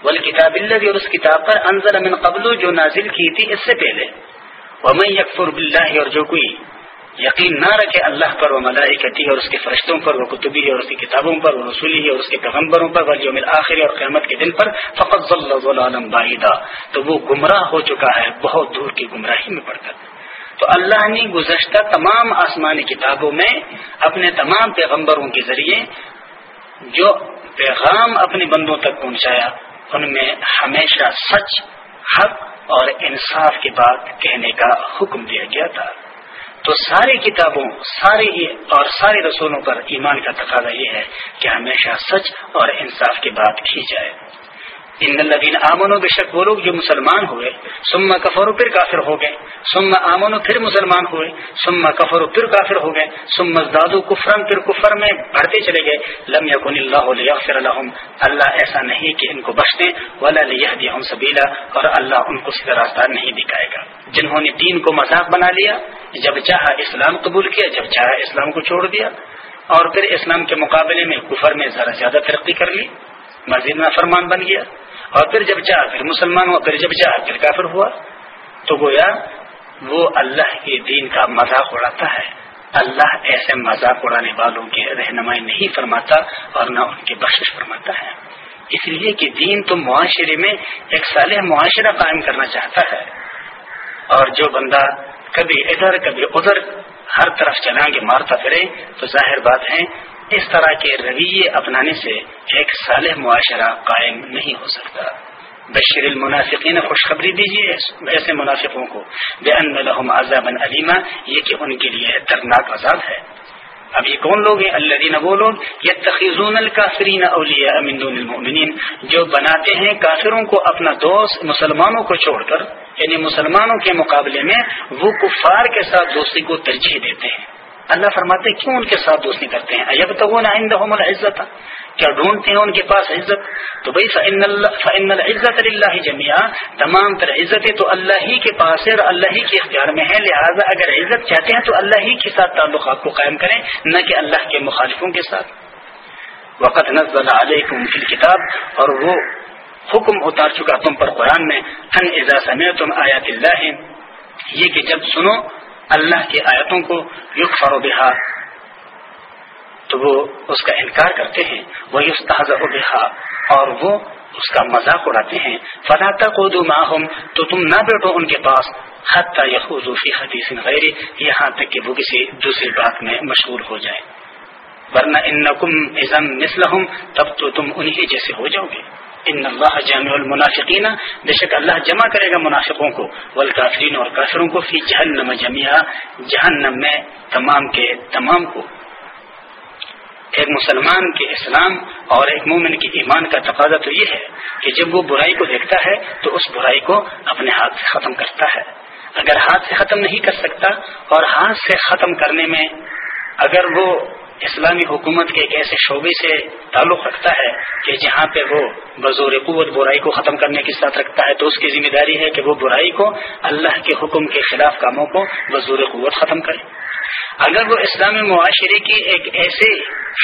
ول کتاب اللہ اور اس کتاب پر انزل من قبل، جو نازل کی تھی اس سے پہلے۔ ومن یکفر باللہ، اور جو کوئی یقین نہ رکھے اللہ پر، وہ ملائکتی اور اس کے فرشتوں پر، وہ کتبی ہے اور اس کی کتابوں پر، وہ رسولی ہے اور اس کے پیغمبروں پر وہ آخری اور قیامت کے دن پر فقط عالم باحدہ تو وہ گمراہ ہو چکا ہے، بہت دور کی گمراہی میں پڑ کر تو اللہ نے گزشتہ تمام آسمانی کتابوں میں اپنے تمام پیغمبروں کے ذریعے جو پیغام اپنے بندوں تک پہنچایا، ان میں ہمیشہ سچ، حق اور انصاف کی بات کہنے کا حکم دیا گیا تھا۔ تو ساری کتابوں سارے اور سارے رسولوں پر ایمان کا تقاضا یہ ہے کہ ہمیشہ سچ اور انصاف کی بات کی جائے۔ ان الدین امن و بے شک وہ لوگ جو مسلمان ہوئے سما کفر و پھر کافر ہو گئے۔ سما امن و پھر مسلمان ہوئے سما کفر و پھر کافر ہو گئے۔ سما دادو کفرم پھر کفر میں بڑھتے چلے گئے۔ لم یقن اللہ علیہ الحم اللہ ایسا نہیں کہ ان کو بخش دیں ولا ہم سبیلا، اور اللہ ان کو سیدھا راستہ نہیں دکھائے گا۔ جنہوں نے دین کو مذاق بنا لیا، جب چاہا اسلام قبول کیا، جب چاہا اسلام کو چھوڑ دیا، اور پھر اسلام کے مقابلے میں کفر میں ذرا زیادہ ترقی کر لی مسجد میں فرمان بن گیا۔ اور پھر جب چاہ پھر مسلمان ہوا، پھر جب چاہ پھر کافر ہوا، تو گویا وہ اللہ کے دین کا مذاق اڑاتا ہے۔ اللہ ایسے مذاق اڑانے والوں کی رہنمائی نہیں فرماتا اور نہ ان کی بخش فرماتا ہے۔ اس لیے کہ دین تو معاشرے میں ایک صالح معاشرہ قائم کرنا چاہتا ہے۔ اور جو بندہ کبھی ادھر کبھی ادھر، ہر طرف چلا کے مارتا پھرے، تو ظاہر بات ہے اس طرح کے رویے اپنانے سے ایک صالح معاشرہ قائم نہیں ہو سکتا۔ بشیر المنافقین خوشخبری دیجیے ایسے منافقوں کو بے ان لحم عذاب علیمہ یہ کہ ان کے لیے دردناک عذاب ہے۔ اب یہ کون لوگ ہیں؟ اللہ دین وہ لوگ یہ تخیزون الکافرین اولیا امین المؤمنین۔ جو بناتے ہیں کافروں کو اپنا دوست، مسلمانوں کو چھوڑ کر یعنی مسلمانوں کے مقابلے میں وہ کفار کے ساتھ دوستی کو ترجیح دیتے ہیں۔ اللہ فرماتے کیوں ان کے ساتھ دوستی کرتے ہیں؟ اب تو وہ عزت کیا ڈھونڈتے ہیں ان کے پاس عزت؟ تو بھائی فن العزت اللہ جمیا تمام تر عزتیں تو اللہ ہی کے پاس ہے اور اللہ ہی کے اختیار میں ہے لہٰذا اگر عزت چاہتے ہیں تو اللہ ہی کے ساتھ تعلقات کو قائم کریں، نہ کہ اللہ کے مخالفوں کے ساتھ. وقت نزل علیکم فی الکتاب اور وہ حکم اتار چکا تم پر قرآن میں. ان اذا سمعتم آیات اللہ یہ کہ جب سنو اللہ کی آیتوں کو یق فرو بہا۔ تو وہ اس کا انکار کرتے ہیں، وہ یوز تازہ بہا اور وہ اس کا مذاق اڑاتے ہیں۔ فلاں تک ماہم تو تم نہ بیٹھو ان کے پاس۔ حتیٰ یقوفی حدیث غیر، یہاں تک کہ وہ کسی دوسری بات میں مشغول ہو جائے۔ ورنہ ان نقم تب تو تم انہی جیسے ہو جاؤ گے۔ ان اللہ جامع المنافقین، بے شک اللہ جمع کرے گا منافقوں کو، والکافرین اور کافروں کو، فی جہنم جمیا جہنم میں تمام کے تمام کو۔ ایک مسلمان کے اسلام اور ایک مومن کی ایمان کا تقاضا تو یہ ہے کہ جب وہ برائی کو دیکھتا ہے، تو اس برائی کو اپنے ہاتھ سے ختم کرتا ہے۔ اگر ہاتھ سے ختم نہیں کر سکتا اور ہاتھ سے ختم کرنے میں اگر وہ اسلامی حکومت کے ایک ایسے شعبے سے تعلق رکھتا ہے کہ جہاں پہ وہ بزور قوت برائی کو ختم کرنے کے ساتھ رکھتا ہے، تو اس کی ذمہ داری ہے کہ وہ برائی کو اللہ کے حکم کے خلاف کاموں کو بزور قوت ختم کرے۔ اگر وہ اسلامی معاشرے کی ایک ایسے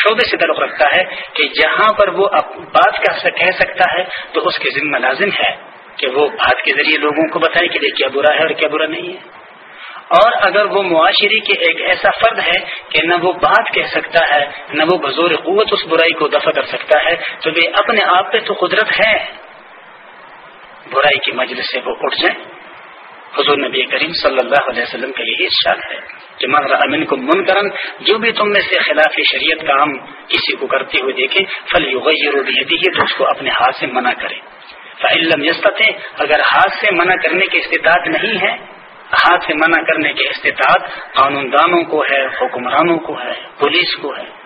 شعبے سے تعلق رکھتا ہے کہ جہاں پر وہ بات کہہ سکتا ہے، تو اس کے ذمہ لازم ہے کہ وہ بات کے ذریعے لوگوں کو بتائے کہ کیا برا ہے اور کیا برا نہیں ہے۔ اور اگر وہ معاشرے کے ایک ایسا فرد ہے کہ نہ وہ بات کہہ سکتا ہے، نہ وہ بزور قوت اس برائی کو دفع کر سکتا ہے، تو وہ اپنے آپ پہ تو قدرت ہے۔ برائی کی مجلس سے وہ اٹھ جائیں۔ حضور نبی کریم صلی اللہ علیہ وسلم کا یہی ارشاد ہے کہ مگر امن کو من کرن جو بھی تم میں سے خلاف شریعت کا ہم کسی کو کرتے ہوئے دیکھیں فل یغیر دیے تو اس کو اپنے ہاتھ سے منع کرے فعلم یستیں اگر ہاتھ سے منع کرنے کی استطاعت نہیں ہے ہاتھ سے منع کرنے کے استطاعت قانون دانوں کو ہے، حکمرانوں کو ہے، پولیس کو ہے۔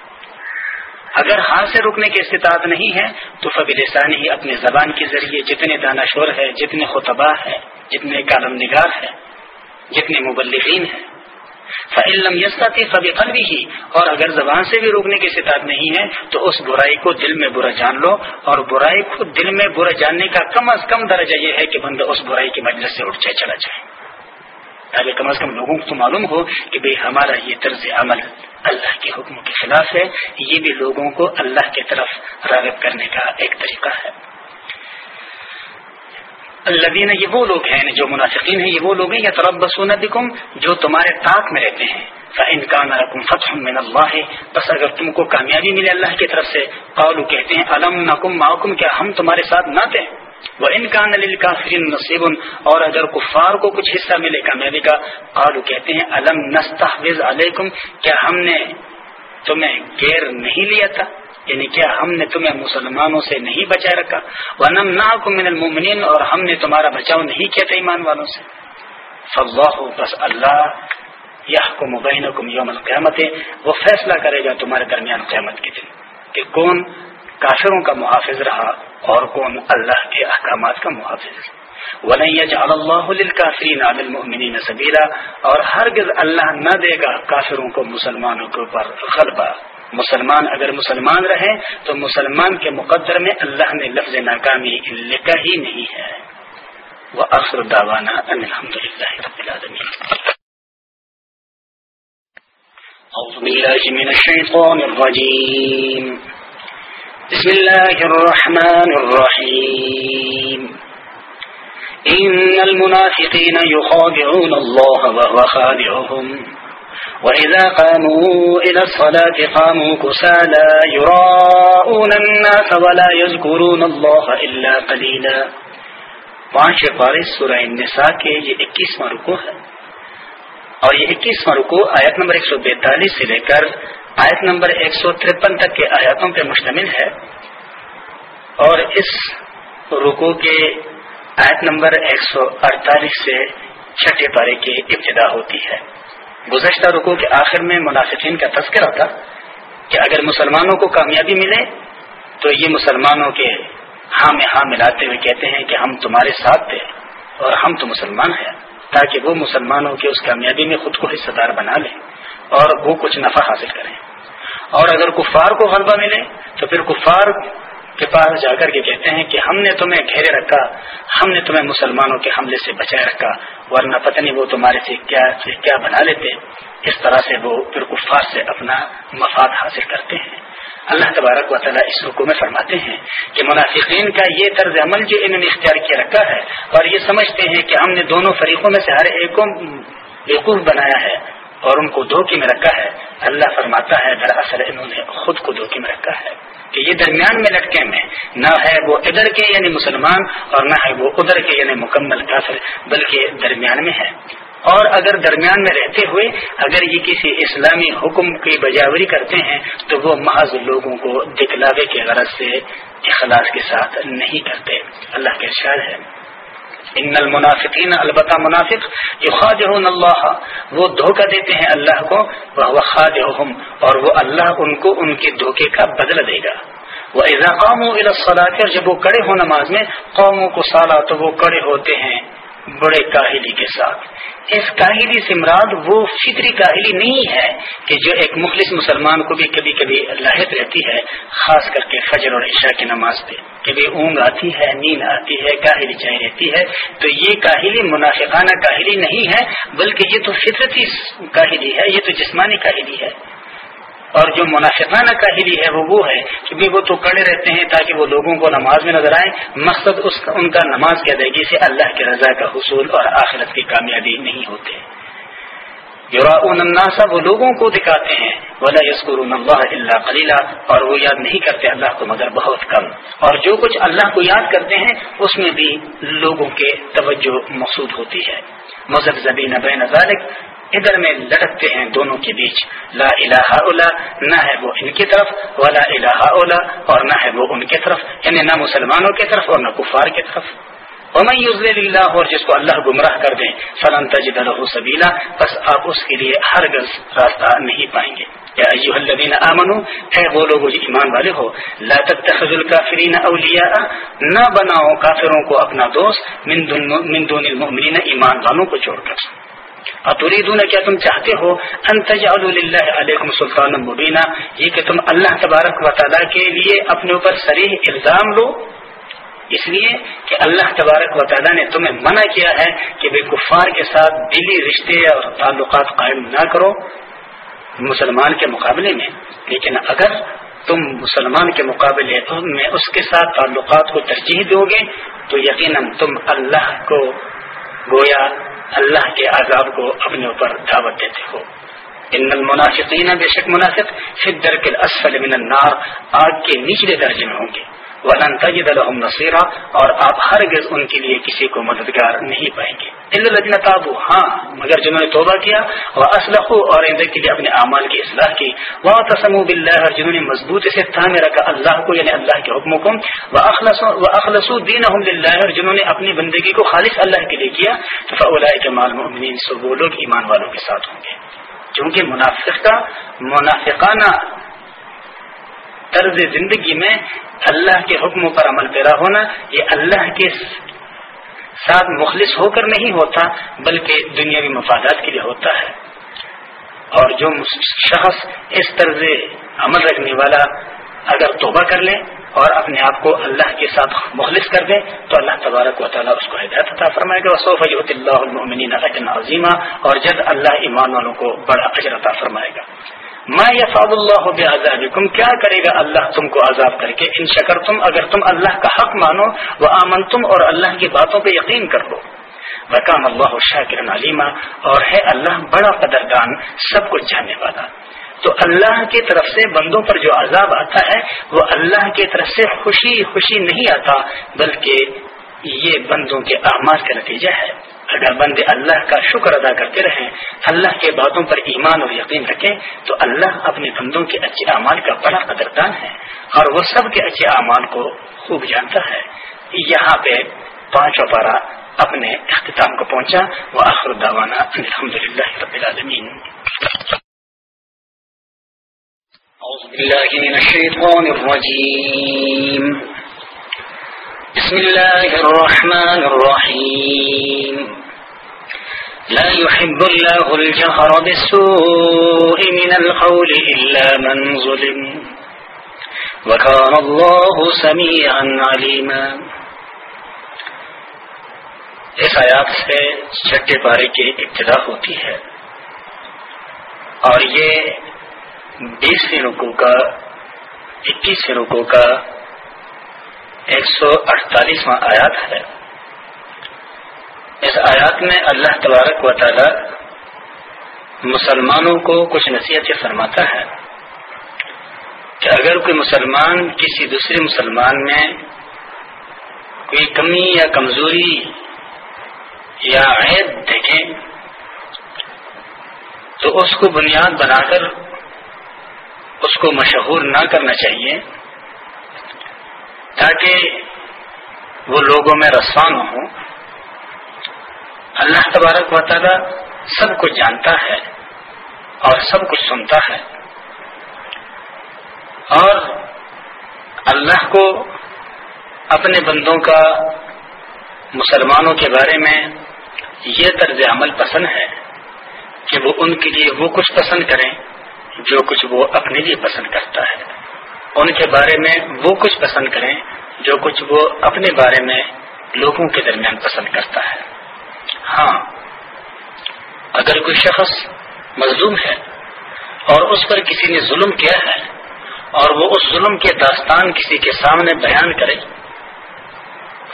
اگر ہاتھ سے روکنے کی استطاعت نہیں ہے، تو فبی لسانی ہی اپنے زبان کے ذریعے جتنے دانا شور ہے، جتنے خطبہ ہے، جتنے کالم نگار ہے، جتنے مبلغین ہیں فعلم یستا تھی فبی قلبی ہی اور اگر زبان سے بھی روکنے کی استطاعت نہیں ہے، تو اس برائی کو دل میں برا جان لو۔ اور برائی کو دل میں برا جاننے کا کم از کم درجہ یہ ہے کہ بندہ اس برائی کی مجلس سے اٹھ جائے چلا جائے۔ تاکہ کم از کم لوگوں کو تو معلوم ہو کہ بھئی ہمارا یہ طرز عمل اللہ کے حکم کے خلاف ہے، یہ بھی لوگوں کو اللہ کی طرف راغب کرنے کا ایک طریقہ ہے۔ اللہ یہ وہ لوگ ہیں جو منافقین ہیں، یہ وہ لوگ ہیں یا طرف بسون جو تمہارے طاق میں رہتے ہیں۔ انکان رقم فتح من اللہ، بس اگر تم کو کامیابی ملے اللہ کی طرف سے قالو کہتے ہیں علم نقم معکم، کیا ہم تمہارے ساتھ نہ تھے؟ وہ ان کا نل نصیب اور اگر کفار کو کچھ حصہ ملے کامیابی کا آلو کہتے ہیں علم نستحوز علیکم کیا ہم نے تمہیں گیر نہیں لیا تھا؟ یعنی کیا ہم نے تمہیں مسلمانوں سے نہیں بچائے رکھا؟ ونم نہ من المومنین اور ہم نے تمہارا بچاؤ نہیں کیا تھا ایمان والوں سے۔ فضاح بس اللہ یہ کو مبین یوم القیامت وہ فیصلہ کرے گا تمہارے درمیان قیامت کے دن کہ کون کافروں کا محافظ رہا اور کون اللہ کے احکامات کا محافظ المؤمنین سبیلا اور ہرگز اللہ نہ دے گا کافروں کو مسلمانوں کے اوپر غلبہ۔ مسلمان اگر مسلمان رہے تو مسلمان کے مقدر میں اللہ نے لفظ ناکامی لکھا ہی نہیں ہے۔ وہ اکثر داوانا الحمد للہ رب العالمین۔ أعوذ بالله من الشيطان الرجيم بسم الله الرحمن الرحيم. إن المنافقين يخادعون الله وهو خادعهم. وإذا قاموا إلى الصلاة قاموا كسالا يراءون الناس ولا يذكرون الله إلا قليلا. پانچ پارس سورہ النساء کے یہ اکیسواں رکو ہے. اور یہ اکیسواں رکو آیت نمبر ایک سو بیتالیس سے لے کر آیت نمبر ایک سو ترپن تک کے آیاتوں پہ مشتمل ہے۔ اور اس رکو کے آیت نمبر ایک سو اڑتالیس سے چھٹے پارے کی ابتدا ہوتی ہے۔ گزشتہ رکو کے آخر میں منافقین کا تذکرہ تھا کہ اگر مسلمانوں کو کامیابی ملے تو یہ مسلمانوں کے ہاں میں ہاں ملاتے ہوئے کہتے ہیں کہ ہم تمہارے ساتھ تھے اور ہم تو مسلمان ہیں تاکہ وہ مسلمانوں کے اس کامیابی میں خود کو حصہ دار بنا لیں۔ اور وہ کچھ نفع حاصل کریں۔ اور اگر کفار کو غلبہ ملے، تو پھر کفار کے پاس جا کر کے کہتے ہیں کہ ہم نے تمہیں گھیرے رکھا، ہم نے تمہیں مسلمانوں کے حملے سے بچائے رکھا، ورنہ پتہ نہیں وہ تمہارے سے کیا سے کیا بنا لیتے۔ اس طرح سے وہ پھر کفار سے اپنا مفاد حاصل کرتے ہیں۔ اللہ تبارک و تعالیٰ اس رکو میں فرماتے ہیں کہ منافقین کا یہ طرز عمل جو انہوں نے اختیار کیا رکھا ہے، اور یہ سمجھتے ہیں کہ ہم نے دونوں فریقوں میں سے ہر ایک کو بیوقوف بنایا ہے۔ اور ان کو دھوکے میں رکھا ہے۔ اللہ فرماتا ہے، دراصل انہوں نے خود کو دھوکے میں رکھا ہے کہ یہ درمیان میں لٹکے میں، نہ ہے وہ ادھر کے یعنی مسلمان اور نہ ہے وہ ادھر کے یعنی مکمل کافر، بلکہ درمیان میں ہے۔ اور اگر درمیان میں رہتے ہوئے اگر یہ کسی اسلامی حکم کی بجاوری کرتے ہیں، تو وہ محض لوگوں کو دکھلاوے کے غرض سے، اخلاص کے ساتھ نہیں کرتے۔ اللہ کے شعر ہے۔ ان المنافقین البتہ منافق یخادعون اللہ، وہ دھوکہ دیتے ہیں اللہ کو وہ خواج اور وہ اللہ ان کو ان کے دھوکے کا بدلہ دے گا۔ وہ اضاقام و الصلاة، جب وہ کڑے ہو نماز میں، قوموں کو سالا تو وہ کڑے ہوتے ہیں۔ بڑے کاہلی کے ساتھ۔ اس کاہلی سے مراد وہ فطری کاہلی نہیں ہے کہ جو ایک مخلص مسلمان کو بھی کبھی کبھی لاحق رہتی ہے، خاص کر کے فجر اور عشاء کی نماز پہ۔ کبھی اونگ آتی ہے، نیند آتی ہے، کاہلی چاہی رہتی ہے۔ تو یہ کاہلی منافقانہ کاہلی نہیں ہے، بلکہ یہ تو فطرتی کاہلی ہے، یہ تو جسمانی کاہلی ہے۔ اور جو منافقانہ کاہلی ہے وہ وہ ہے کہ وہ تو کڑے رہتے ہیں تاکہ وہ لوگوں کو نماز میں نظر آئے مقصد اس کا، ان کا نماز کی ادائیگی سے اللہ کے رضا کا حصول اور آخرت کی کامیابی نہیں ہوتے۔ الناسا وہ لوگوں کو دکھاتے ہیں۔ ولا یسکر اللہ اللہ خلیلہ اور وہ یاد نہیں کرتے اللہ کو مگر بہت کم۔ اور جو کچھ اللہ کو یاد کرتے ہیں، اس میں بھی لوگوں کے توجہ مقصود ہوتی ہے۔ مذہب زبین بین ذالک ادھر میں لڑکتے ہیں دونوں کے بیچ۔ لا الہ الا نہ ہے وہ ان کی طرف ولا الہ اولا اور نہ ہے وہ ان کی طرف۔ یعنی نہ مسلمانوں کی طرف اور نہ کفار کی طرف۔ اللہ اور جس کو اللہ گمراہ کر دیں فلن تجد له سبیلا، بس آپ اس کے لیے ہر گز راستہ نہیں پائیں گے۔ یا ایوہ الذین آمنوا اے وہ لوگ جو ایمان والے ہو، لا تتخذوا الکافرین اولیاء، نہ بناؤ کافروں کو اپنا دوست، من دون المؤمنین ایمان والوں کو چھوڑ کر۔ اتوریدون کیا تم چاہتے ہو علیکم سلطان مبینہ یہ کہ تم اللہ تبارک و تعالیٰ کے لیے اپنے اوپر سریح الزام لو۔ اس لیے کہ اللہ تبارک و تعالیٰ نے تمہیں منع کیا ہے کہ بے کفار کے ساتھ دلی رشتے اور تعلقات قائم نہ کرو۔ مسلمان کے مقابلے میں۔ لیکن اگر تم مسلمان کے مقابلے میں اس کے ساتھ تعلقات کو ترجیح دو گے تو یقیناً تم اللہ کو گویا اللہ کے عذاب کو اپنے اوپر دعوت دیتے ہو۔ ان المنافقین بے شک منافق فدر کے اسفل من النار، آگ کے نچلے درجے میں ہوں گے۔ ولن تجد لهم نصيرا، اور آپ ہر گز ان کے لیے کسی کو مددگار نہیں پائیں گے۔ الذين تابوا ہاں مگر جنہوں نے توبہ کیا واصلحوا اور اندر کے لیے اپنے اعمال کی اصلاح کی۔ واعتصموا بالله، اور جنہوں نے مضبوط سے تھامے رکھا اللہ کو یعنی اللہ کے حکم کو۔ واخلصوا واخلصوا دينهم لله، اور جنہوں نے اپنی بندگی کو خالص اللہ کے لیے کیا فاولئک مع المؤمنین سو وہ لوگ ایمان والوں کے ساتھ ہوں گے۔ کیونکہ منافق کا منافقانہ طرز زندگی میں اللہ کے حکموں پر عمل پیرا ہونا یہ اللہ کے ساتھ مخلص ہو کر نہیں ہوتا، بلکہ دنیاوی مفادات کے لیے ہوتا ہے۔ اور جو شخص اس طرز عمل رکھنے والا اگر توبہ کر لے اور اپنے آپ کو اللہ کے ساتھ مخلص کر دے، تو اللہ تبارک و تعالیٰ اس کو ہدایت عطا فرمائے گا۔ صوف وصوف اللہ المؤمنین عظیمہ اور جد اللہ ایمان والوں کو بڑا اجر عطا فرمائے گا۔ میں یہ فاد اللہ کیا کرے گا اللہ تم کو عذاب کر کے؟ ان شکر تم اگر تم اللہ کا حق مانو وہ آمن تم اور اللہ کی باتوں پہ یقین کر لو۔ بکام اللہ شاکر علیمہ اور ہے اللہ بڑا قدردان، سب کچھ جاننے والا۔ تو اللہ کی طرف سے بندوں پر جو عذاب آتا ہے، وہ اللہ کی طرف سے خوشی خوشی نہیں آتا، بلکہ یہ بندوں کے اعمال کا نتیجہ ہے۔ اگر بندے اللہ کا شکر ادا کرتے رہیں، اللہ کے باتوں پر ایمان اور یقین رکھیں، تو اللہ اپنے بندوں کے اچھے اعمال کا بڑا قدردان ہے۔ اور وہ سب کے اچھے اعمال کو خوب جانتا ہے۔ یہاں پہ پانچوں پارا اپنے اختتام کو پہنچا۔ وہ آخر داوانا الحمد للہ رب العالمین۔ أعوذ بالله من الشيطان الرجيم بسم الله الرحمن الرحيم. لا يحب الله الجهر بالسوء من القول إلا من ظلم. وكان الله سميعا عليما. اس آیات سے چھٹے پارے کی ابتدا ہوتی ہے. اور یہ بیسویں رکو کا، اکیسویں رکو کا ایک سو اڑتالیسواں آیات ہے۔ اس آیات میں اللہ تبارک و تعالی مسلمانوں کو کچھ نصیحت فرماتا ہے کہ اگر کوئی مسلمان کسی دوسرے مسلمان میں کوئی کمی یا کمزوری یا عید دیکھیں تو اس کو بنیاد بنا کر اس کو مشہور نہ کرنا چاہیے۔ تاکہ وہ لوگوں میں رسوان ہوں۔ اللہ تبارک و تعالی سب کچھ جانتا ہے اور سب کچھ سنتا ہے۔ اور اللہ کو اپنے بندوں کا مسلمانوں کے بارے میں یہ طرز عمل پسند ہے کہ وہ ان کے لیے وہ کچھ پسند کریں جو کچھ وہ اپنے لیے پسند کرتا ہے۔ ان کے بارے میں وہ کچھ پسند کریں جو کچھ وہ اپنے بارے میں لوگوں کے درمیان پسند کرتا ہے۔ ہاں اگر کوئی شخص مظلوم ہے اور اس پر کسی نے ظلم کیا ہے اور وہ اس ظلم کے داستان کسی کے سامنے بیان کرے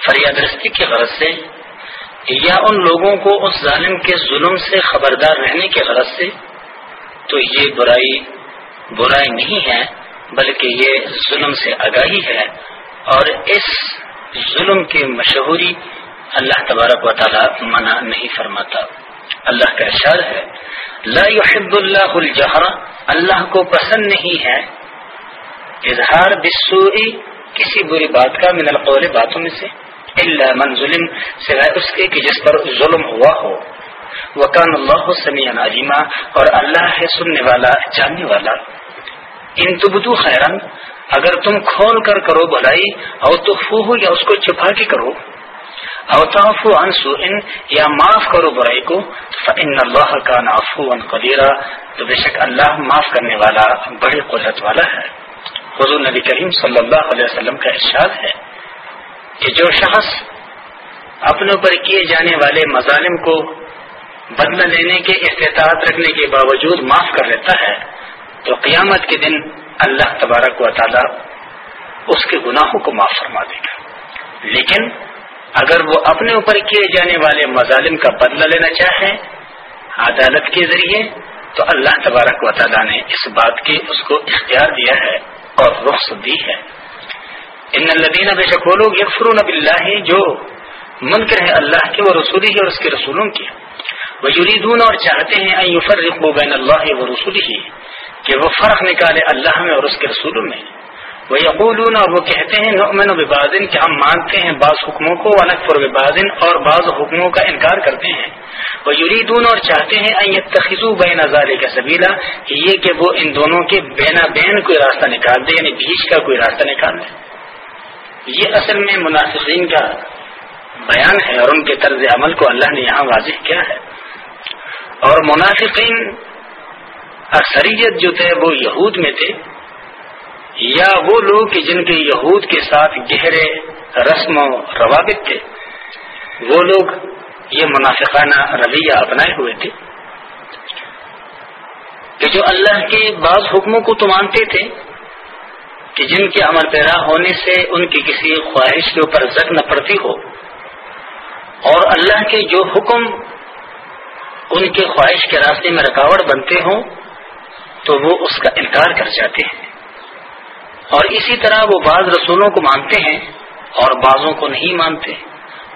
فریاد رستی کی غرض سے یا ان لوگوں کو اس ظالم کے ظلم سے خبردار رہنے کی غرض سے، تو یہ برائی برائی نہیں ہے۔ بلکہ یہ ظلم سے آگاہی ہے اور اس ظلم کی مشہوری اللہ تبارک و تعالی منع نہیں فرماتا۔ اللہ کا اشار ہے، لا يحب اللہ الجہر، اللہ کو پسند نہیں ہے۔ اظہار بسوئی کسی بری بات کا من القول باتوں میں سے اللہ من ظلم، سوائے اس کے کہ جس پر ظلم ہوا ہو۔ وکان اللہ سمیع علیما، اور اللہ ہے سننے والا، جاننے والا۔ ان تبدو خیرن، اگر تم کھول کر کرو بھلائی، او تو ہو یا اس کو چھپا کے کرو۔ او تعفو عن سوء یا معاف کرو برائی کو۔ فان اللہ کا نافو ان قدیرہ تو بے شک اللہ معاف کرنے والا، بڑی قدرت والا ہے۔ حضور نبی کریم صلی اللہ علیہ وسلم کا ارشاد ہے کہ جو شخص اپنے اوپر کیے جانے والے مظالم کو بدلہ لینے کے، استطاعت رکھنے کے باوجود معاف کر لیتا ہے تو قیامت کے دن اللہ تبارک و تعالی اس کے گناہوں کو معاف فرما دے گا۔ لیکن اگر وہ اپنے اوپر کیے جانے والے مظالم کا بدلہ لینا چاہے، عدالت کے ذریعے، تو اللہ تبارک و تعالیٰ نے اس بات کی اس کو اختیار دیا ہے اور رخص دی ہے۔ ان الدین بے شک وہ لوگ یکفرون باللہ، جو منکر ہے اللہ کے وہ رسولی ہی اور اس کے رسولوں کی وہ یریدون اور چاہتے ہیں ان یفرقوا بین اللہ و رسولی ہی کہ وہ فرق نکالے اللہ میں اور اس کے رسولوں میں۔ وہ یقولون اور وہ کہتے ہیں، نؤمن ببازن کہ ہم مانتے ہیں بعض حکموں کو، ونکفر ببازن اور بعض حکموں کا انکار کرتے ہیں۔ وہ یریدون اور چاہتے ہیں ان بین ذالک کا سبیلا یہ کہ وہ ان دونوں کے بینا بین کوئی راستہ نکال دے یعنی بیچ کا کوئی راستہ نکال دے۔ یہ اصل میں منافقین کا بیان ہے اور ان کے طرز عمل کو اللہ نے یہاں واضح کیا ہے۔ اور منافقین اکثریت جو تھے وہ یہود میں تھے، یا وہ لوگ جن کے یہود کے ساتھ گہرے رسم و روابط تھے، وہ لوگ یہ منافقانہ رویہ اپنائے ہوئے تھے کہ جو اللہ کے بعض حکموں کو تو مانتے تھے، کہ جن کے عمل پیرا ہونے سے ان کی کسی خواہش کے اوپر زک نہ پڑتی ہو۔ اور اللہ کے جو حکم ان کے خواہش کے راستے میں رکاوٹ بنتے ہوں تو وہ اس کا انکار کر جاتے ہیں۔ اور اسی طرح وہ بعض رسولوں کو مانتے ہیں اور بعضوں کو نہیں مانتے۔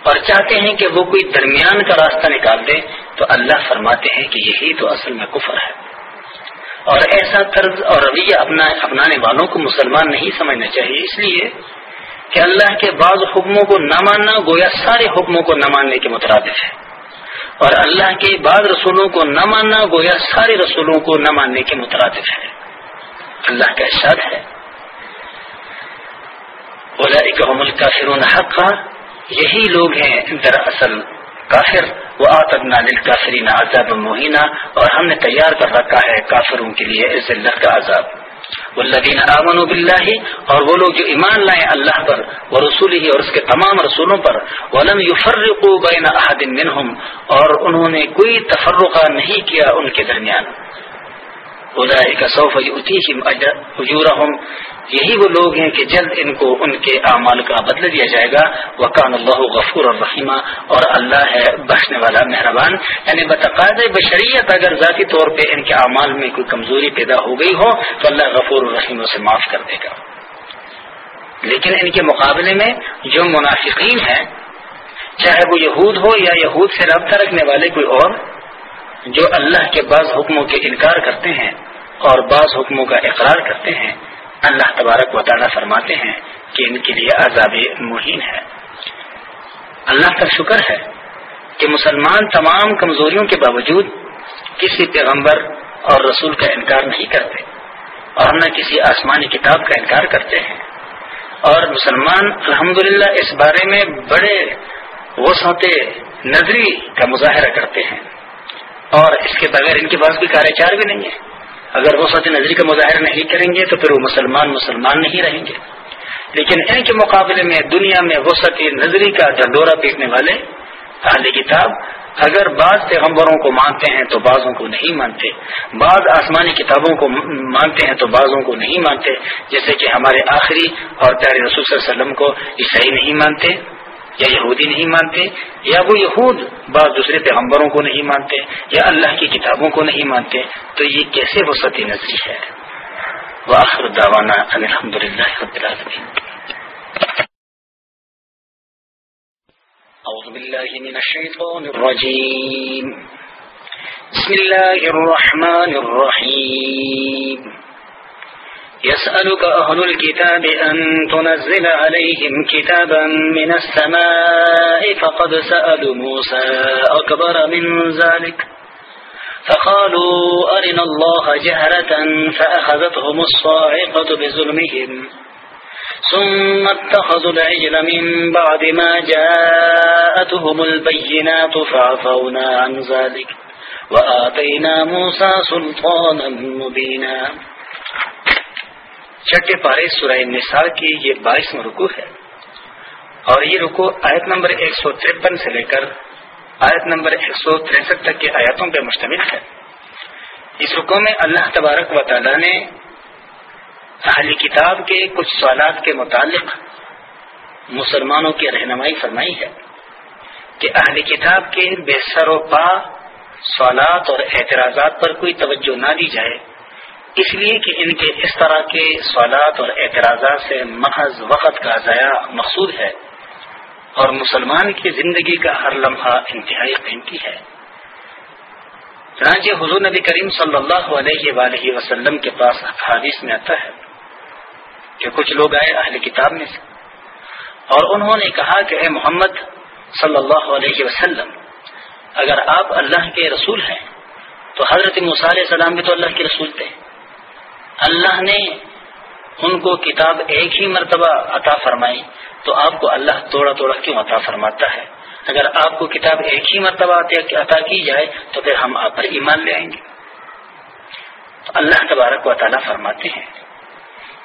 اور چاہتے ہیں کہ وہ کوئی درمیان کا راستہ نکال دے، تو اللہ فرماتے ہیں کہ یہی تو اصل میں کفر ہے۔ اور ایسا طرز اور رویہ اپنا اپنانے والوں کو مسلمان نہیں سمجھنا چاہیے۔ اس لیے کہ اللہ کے بعض حکموں کو نہ ماننا گویا سارے حکموں کو نہ ماننے کے مترادف ہے۔ اور اللہ کے بعض رسولوں کو نہ ماننا گویا سارے رسولوں کو نہ ماننے کے مترادف ہے۔ اللہ کا ارشاد ہے۔ کا فرون حق کا یہی لوگ ہیں دراصل کافر۔ وہ آتدنا کافرین عذاب مہینہ اور ہم نے تیار کر رکھا ہے کافروں کے لیے ذلت کا عذاب۔ والذین آمنوا باللہ، اور وہ لوگ جو ایمان لائے اللہ پر وہ رسول ہی اور اس کے تمام رسولوں پر، ولم یفرقوا بین احد منہم اور انہوں نے کوئی تفرقہ نہیں کیا ان کے درمیان۔ اولئک سوف یؤتیہم اجرهم یہی وہ لوگ ہیں کہ جلد ان کو ان کے اعمال کا بدل دیا جائے گا۔ وکان اللہ غفور الرحیمہ اور اللہ ہے بخشنے والا مہربان۔ یعنی بتقاض بشریت اگر ذاتی طور پہ ان کے اعمال میں کوئی کمزوری پیدا ہو گئی ہو، تو اللہ غفور الرحیم سے معاف کر دے گا۔ لیکن ان کے مقابلے میں جو منافقین ہیں، چاہے وہ یہود ہو یا یہود سے رابطہ رکھنے والے کوئی اور جو اللہ کے بعض حکموں کے انکار کرتے ہیں اور بعض حکموں کا اقرار کرتے ہیں، اللہ تبارک و تعالیٰ فرماتے ہیں کہ ان کے لیے عذاب مہین ہے۔ اللہ کا شکر ہے کہ مسلمان تمام کمزوریوں کے باوجود کسی پیغمبر اور رسول کا انکار نہیں کرتے اور نہ کسی آسمانی کتاب کا انکار کرتے ہیں۔ اور مسلمان الحمدللہ اس بارے میں بڑے وہ سوتے نظری کا مظاہرہ کرتے ہیں۔ اور اس کے بغیر ان کے پاس کوئی کارے چار بھی نہیں ہے۔ اگر وہ سوتے نظری کا مظاہرہ نہیں کریں گے تو پھر وہ مسلمان مسلمان نہیں رہیں گے۔ لیکن ان کے مقابلے میں دنیا میں وسط نظری کا ڈنڈورا پیٹنے والے اہل کتاب، اگر بعض پیغمبروں کو مانتے ہیں تو بعضوں کو نہیں مانتے۔ بعض آسمانی کتابوں کو مانتے ہیں تو بعضوں کو نہیں مانتے۔ جیسے کہ ہمارے آخری اور پیارے رسول صلی اللہ علیہ وسلم کو عیسائی نہیں مانتے۔ یا یہودی نہیں مانتے، یا وہ یہود بعض دوسرے پیغمبروں کو نہیں مانتے، یا اللہ کی کتابوں کو نہیں مانتے، تو یہ کیسے وسط نظری ہے؟ وآخر دعوانا الحمد للہ رب العالمین. أعوذ بالله من الشيطان الرجيم بسم الله الرحمن الرحيم يسألك أهل الكتاب أن تنزل عليهم كتابا من السماء فقد سألوا موسى أكبر من ذلك. فقالوا أرنا الله جهرة فأخذتهم الصاعقة بظلمهم. ثم اتخذوا العجل من بعد ما جاءتهم البينات فعفونا عن ذلك. وآتينا موسى سلطانا مبينا. چھٹے پارے سورہ نساء کی یہ بائیسواں رکو ہے۔ اور یہ رکو آیت نمبر ایک سو ترپن سے لے کر آیت نمبر ایک سو تریسٹھ تک کے آیاتوں پر مشتمل ہے۔ اس رکو میں اللہ تبارک و تعالی نے اہلی کتاب کے کچھ سوالات کے متعلق مسلمانوں کی رہنمائی فرمائی ہے کہ اہلی کتاب کے بے سر و پا سوالات اور اعتراضات پر کوئی توجہ نہ دی جائے۔ اس لیے کہ ان کے اس طرح کے سوالات اور اعتراضات سے محض وقت کا ضائع مقصود ہے اور مسلمان کی زندگی کا ہر لمحہ انتہائی قیمتی ہے۔ چنانچہ حضور نبی کریم صلی اللہ علیہ وآلہ وسلم کے پاس حادث میں آتا ہے کہ کچھ لوگ آئے اہل کتاب میں سے اور انہوں نے کہا کہ اے محمد صلی اللہ علیہ وسلم، اگر آپ اللہ کے رسول ہیں تو حضرت علیہ السلام بھی تو اللہ کے رسول تھے۔ اللہ نے ان کو کتاب ایک ہی مرتبہ عطا فرمائی تو آپ کو اللہ توڑا توڑا کیوں عطا فرماتا ہے؟ اگر آپ کو کتاب ایک ہی مرتبہ عطا کی جائے تو پھر ہم آپ پر ایمان لے آئیں گے۔ تو اللہ تبارک و تعالیٰ فرماتے ہیں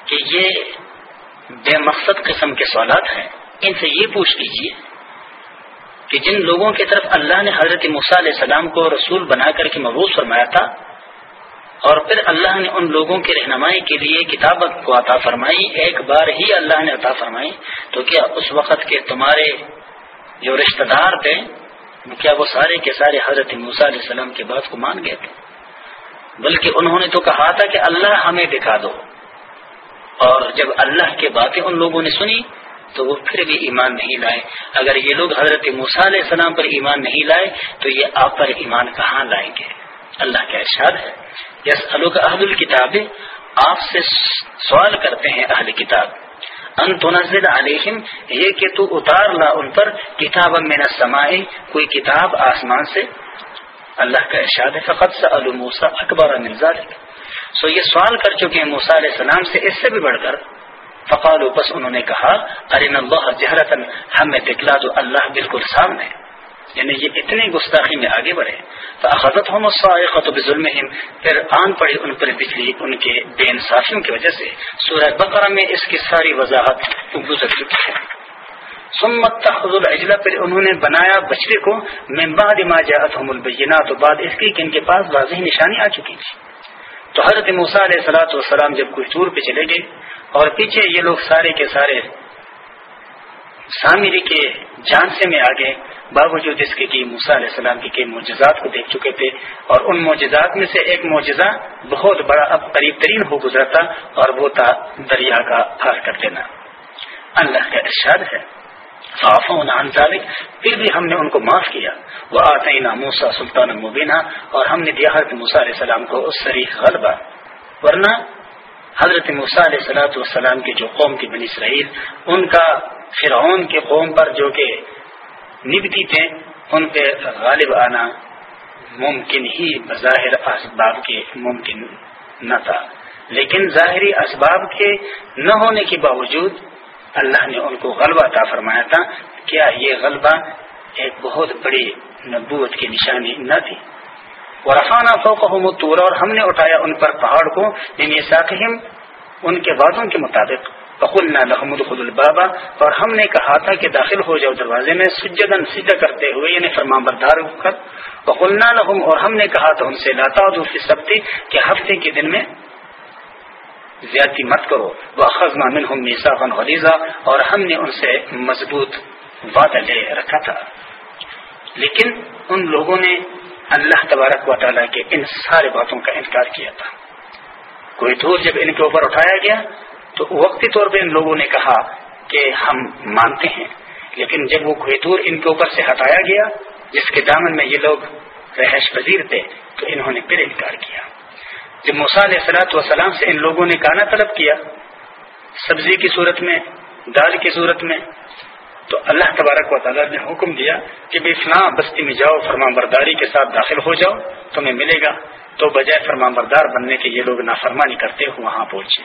کہ یہ بے مقصد قسم کے سوالات ہیں۔ ان سے یہ پوچھ لیجیے کہ جن لوگوں کی طرف اللہ نے حضرت علیہ السلام کو رسول بنا کر کے مبوض فرمایا تھا اور پھر اللہ نے ان لوگوں کی رہنمائی کے لیے کتابت کو عطا فرمائی، ایک بار ہی اللہ نے عطا فرمائی۔ تو کیا اس وقت کے تمہارے جو رشتہ دار تھے، کیا وہ سارے کے سارے حضرت موسیٰ علیہ السلام کی بات کو مان گئے تھے؟ بلکہ انہوں نے تو کہا تھا کہ اللہ ہمیں دکھا دو۔ اور جب اللہ کی باتیں ان لوگوں نے سنی، تو وہ پھر بھی ایمان نہیں لائے۔ اگر یہ لوگ حضرت علیہ السلام پر ایمان نہیں لائے، تو یہ آپ پر ایمان کہاں لائیں گے؟ اللہ کا ارشاد ہے۔ یس عہد الکتاب آپ سے سوال کرتے ہیں اہل کتاب۔ ان علیہم، یہ کہ تو اتار لا ان پر کتاب میں نہ سمائے کوئی کتاب آسمان سے۔ اللہ کا ارشاد ہے فقط سے الموسا اکبر ذلك سو یہ سوال کر چکے ہیں موسا علیہ السلام سے، اس سے بھی بڑھ کر۔ فقال بس انہوں نے کہا ارین اللہ جہرتن ہمیں دکھلا دو اللہ بالکل سامنے یعنی یہ اتنے گستاخی میں آگے بڑھے تو حضرت ہم خطب ظلم پھر آن پڑی ان پر بجلی ان کے بے انصافیوں کی وجہ سے۔ سورہ بقرہ میں اس کی ساری وضاحت گزر چکی ہے۔ سمت حضر اجلا پھر انہوں نے بنایا بچڑے کو۔ میں بعد ما جاءتهم البینات تو بعد اس کی کہ ان کے پاس واضح نشانی آ چکی تھی۔ تو حضرت موسا علیہ سلاۃ والسلام جب کچھ دور پہ چلے گئے اور پیچھے یہ لوگ سارے کے سارے سامری جی کے جانسے میں آگے، باوجود اس کے جی موسا علیہ السلام کے کئی معجزات کو دیکھ چکے تھے اور ان معجزات میں سے ایک معجزہ بہت بڑا اب قریب ترین ہو گزرا تھا اور وہ تھا دریا کا پار کر دینا۔ اللہ کا ارشاد ہے۔ عن پھر بھی ہم نے ان کو معاف کیا۔ وہ آتے موسا سلطان مبینہ اور ہم نے دیا حضرت موسیٰ علیہ السلام کو اس سریح غلبہ۔ ورنہ حضرت موسیٰ علیہ السلاۃ والسلام کے جو قوم کی بنی اسرائیل، ان کا فرعون کے قوم پر جو کہ نبتی تھے، ان پہ غالب آنا ممکن ہی بظاہر اسباب کے ممکن نہ تھا۔ لیکن ظاہری اسباب کے نہ ہونے کے باوجود اللہ نے ان کو غلبہ عطا فرمایا تھا۔ کیا یہ غلبہ ایک بہت بڑی نبوت کی نشانی نہ تھی؟ وہ رفانہ فوق اور ہم نے اٹھایا ان پر پہاڑ کو یعنی ساکہم ان کے وعدوں کے مطابق۔ بخلنا لحمد خد البابا اور ہم نے کہا تھا کہ داخل ہو جاؤ دروازے میں سجدن سجدہ کرتے ہوئے یعنی فرمان بردار ہو کر۔ بخلنا لحم اور ہم نے کہا تھا ان سے لاتا دوسری سبتی کہ ہفتے کے دن میں زیادتی مت کرو۔ وہ خزمہ من ہم میسا فن اور ہم نے ان سے مضبوط وعدہ لے رکھا تھا۔ لیکن ان لوگوں نے اللہ تبارک و تعالیٰ کے ان سارے باتوں کا انکار کیا تھا۔ کوئی دور جب ان کے اوپر اٹھایا گیا تو وقتی طور پہ ان لوگوں نے کہا کہ ہم مانتے ہیں، لیکن جب وہ کوئی دور ان کے اوپر سے ہٹایا گیا، جس کے دامن میں یہ لوگ رہائش پذیر تھے، تو انہوں نے پھر انکار کیا۔ جب مسال سلاۃ وسلام سے ان لوگوں نے کانا طلب کیا، سبزی کی صورت میں، دال کی صورت میں، تو اللہ تبارک و تعالیٰ نے حکم دیا کہ بھائی فلاں بستی میں جاؤ فرمان برداری کے ساتھ داخل ہو جاؤ، تمہیں ملے گا۔ تو بجائے فرمان بردار بننے کے یہ لوگ نافرمانی کرتے ہو وہاں پہنچے۔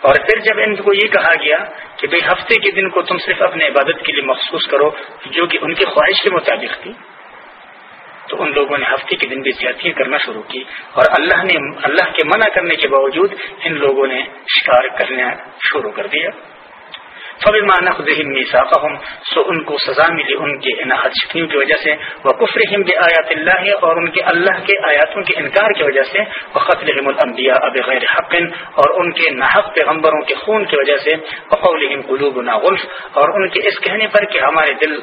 اور پھر جب ان کو یہ کہا گیا کہ بھائی ہفتے کے دن کو تم صرف اپنے عبادت کے لیے مخصوص کرو، جو کہ ان کی خواہش کے مطابق تھی، تو ان لوگوں نے ہفتے کے دن بھی زیادتیاں کرنا شروع کی اور اللہ نے، اللہ کے منع کرنے کے باوجود ان لوگوں نے شکار کرنا شروع کر دیا۔ فبی مانا خدم سو ان کو سزا ملی ان کے شکنیوں کی وجہ سے وہ کفر بے آیات اللہ اور ان کے اللہ کے آیاتوں کے انکار کی وجہ سے وہ قتل الانبیاء بغیر حق حقن اور ان کے ناحق پیغمبروں کے خون کی وجہ سے وقول قلوبنا ناغلف اور ان کے اس کہنے پر کہ ہمارے دل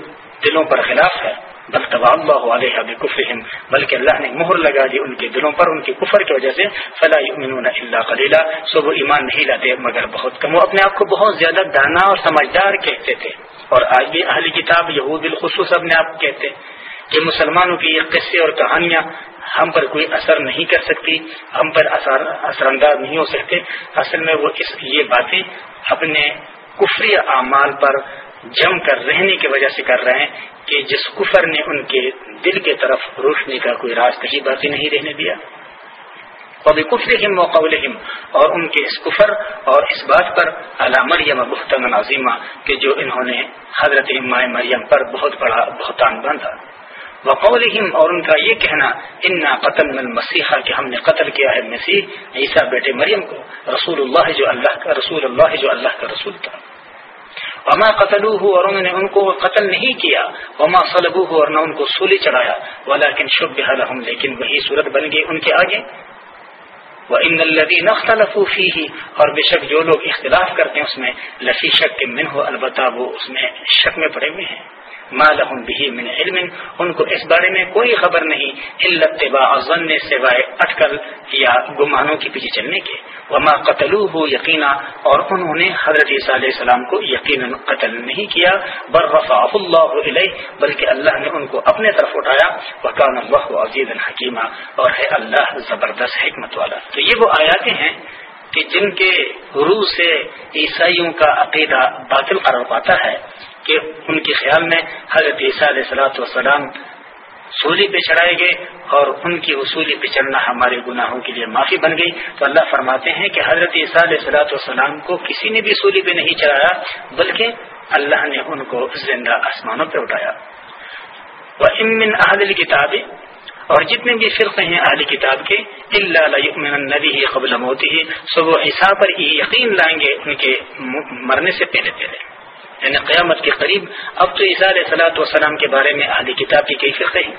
دلوں پر خلاف ہے۔ بل طبع اللہ علیہ بکفرہم بلکہ اللہ نے مہر لگا دی ان کے دلوں پر، ان کے کفر کی وجہ سے۔ فلا یؤمنون الا قلیلا۔ سو وہ ایمان نہیں لاتے، مگر بہت کم۔ وہ اپنے آپ کو بہت زیادہ دانا اور سمجھدار کہتے تھے۔ اور آج بھی اہلی کتاب یہود بالخصوص اپنے آپ کہتے کہ مسلمانوں کی یہ قصے اور کہانیاں ہم پر کوئی اثر نہیں کر سکتی، ہم پر اثر اثر انداز نہیں ہو سکتے۔ اصل میں وہ اس، یہ باتیں اپنے کفری اعمال پر جم کر رہنے کی وجہ سے کر رہے ہیں کہ جس کفر نے ان کے دل کے طرف روشنی کا کوئی راز کہیں باقی نہیں رہنے دیا۔ اور کفر اور ان کے اس کفر اور اس بات پر علامر یا بہتن عظیمہ کہ جو انہوں نے حضرت مریم پر بہت بڑا بہتان باندھا۔ وقول اور ان کا یہ کہنا، انا قتل من مسیحا کہ ہم نے قتل کیا ہے مسیح عیسیٰ بیٹے مریم کو، رسول اللہ جو اللہ کا، رسول اللہ جو اللہ کا رسول تھا۔ وما قتل اور انہوں نے ان کو قتل نہیں کیا، وما صلب اور نہ ان کو سولی چڑھایا، ولیکن شب لهم، لیکن وہی صورت بن گئی ان کے آگے۔ وہ ان الدی نختلفی ہی اور بے شک جو لوگ اختلاف کرتے ہیں اس میں، لفی شک کے من ہو البتہ وہ اس میں شک میں پڑے ہوئے ہیں۔ لهم به من علم، ان کو اس بارے میں کوئی خبر نہیں اتباع ظن سوائے اٹکل یا گمانوں کے پیچھے چلنے کے۔ وما قتلوه یقینا اور انہوں نے حضرت عیسیٰ علیہ السلام کو یقینا قتل نہیں کیا بر رفعه اللہ الیہ، بلکہ اللہ نے ان کو اپنے طرف اٹھایا۔ وکان اللہ عزیز الحکیمہ اور ہے اللہ زبردست حکمت والا۔ تو یہ وہ آیاتیں ہیں کہ جن کے روح سے عیسائیوں کا عقیدہ باطل قرار پاتا ہے کہ ان کے خیال میں حضرت عیسیٰ علیہ صلاحت وسلام سولی پہ چڑھائے گئے اور ان کی اصولی پہ چڑھنا ہمارے گناہوں کے لیے معافی بن گئی۔ تو اللہ فرماتے ہیں کہ حضرت عیسیٰ علیہ صلاحت وسلام کو کسی نے بھی سولی پہ نہیں چڑھایا، بلکہ اللہ نے ان کو زندہ آسمانوں پہ اٹھایا۔ وہ امن احد کتابیں اور جتنے بھی فرقے ہیں اہلی کتاب کے اللہ نبی ہی قبل موتی ہی عیسیٰ پر یقین لائیں گے ان کے مرنے سے پہلے پہلے۔ یعنی قیامت کے قریب، اب تو عیسیٰ علیہ سلاۃ والسلام کے بارے میں اہلی کتاب کی کئی فرقے ہیں۔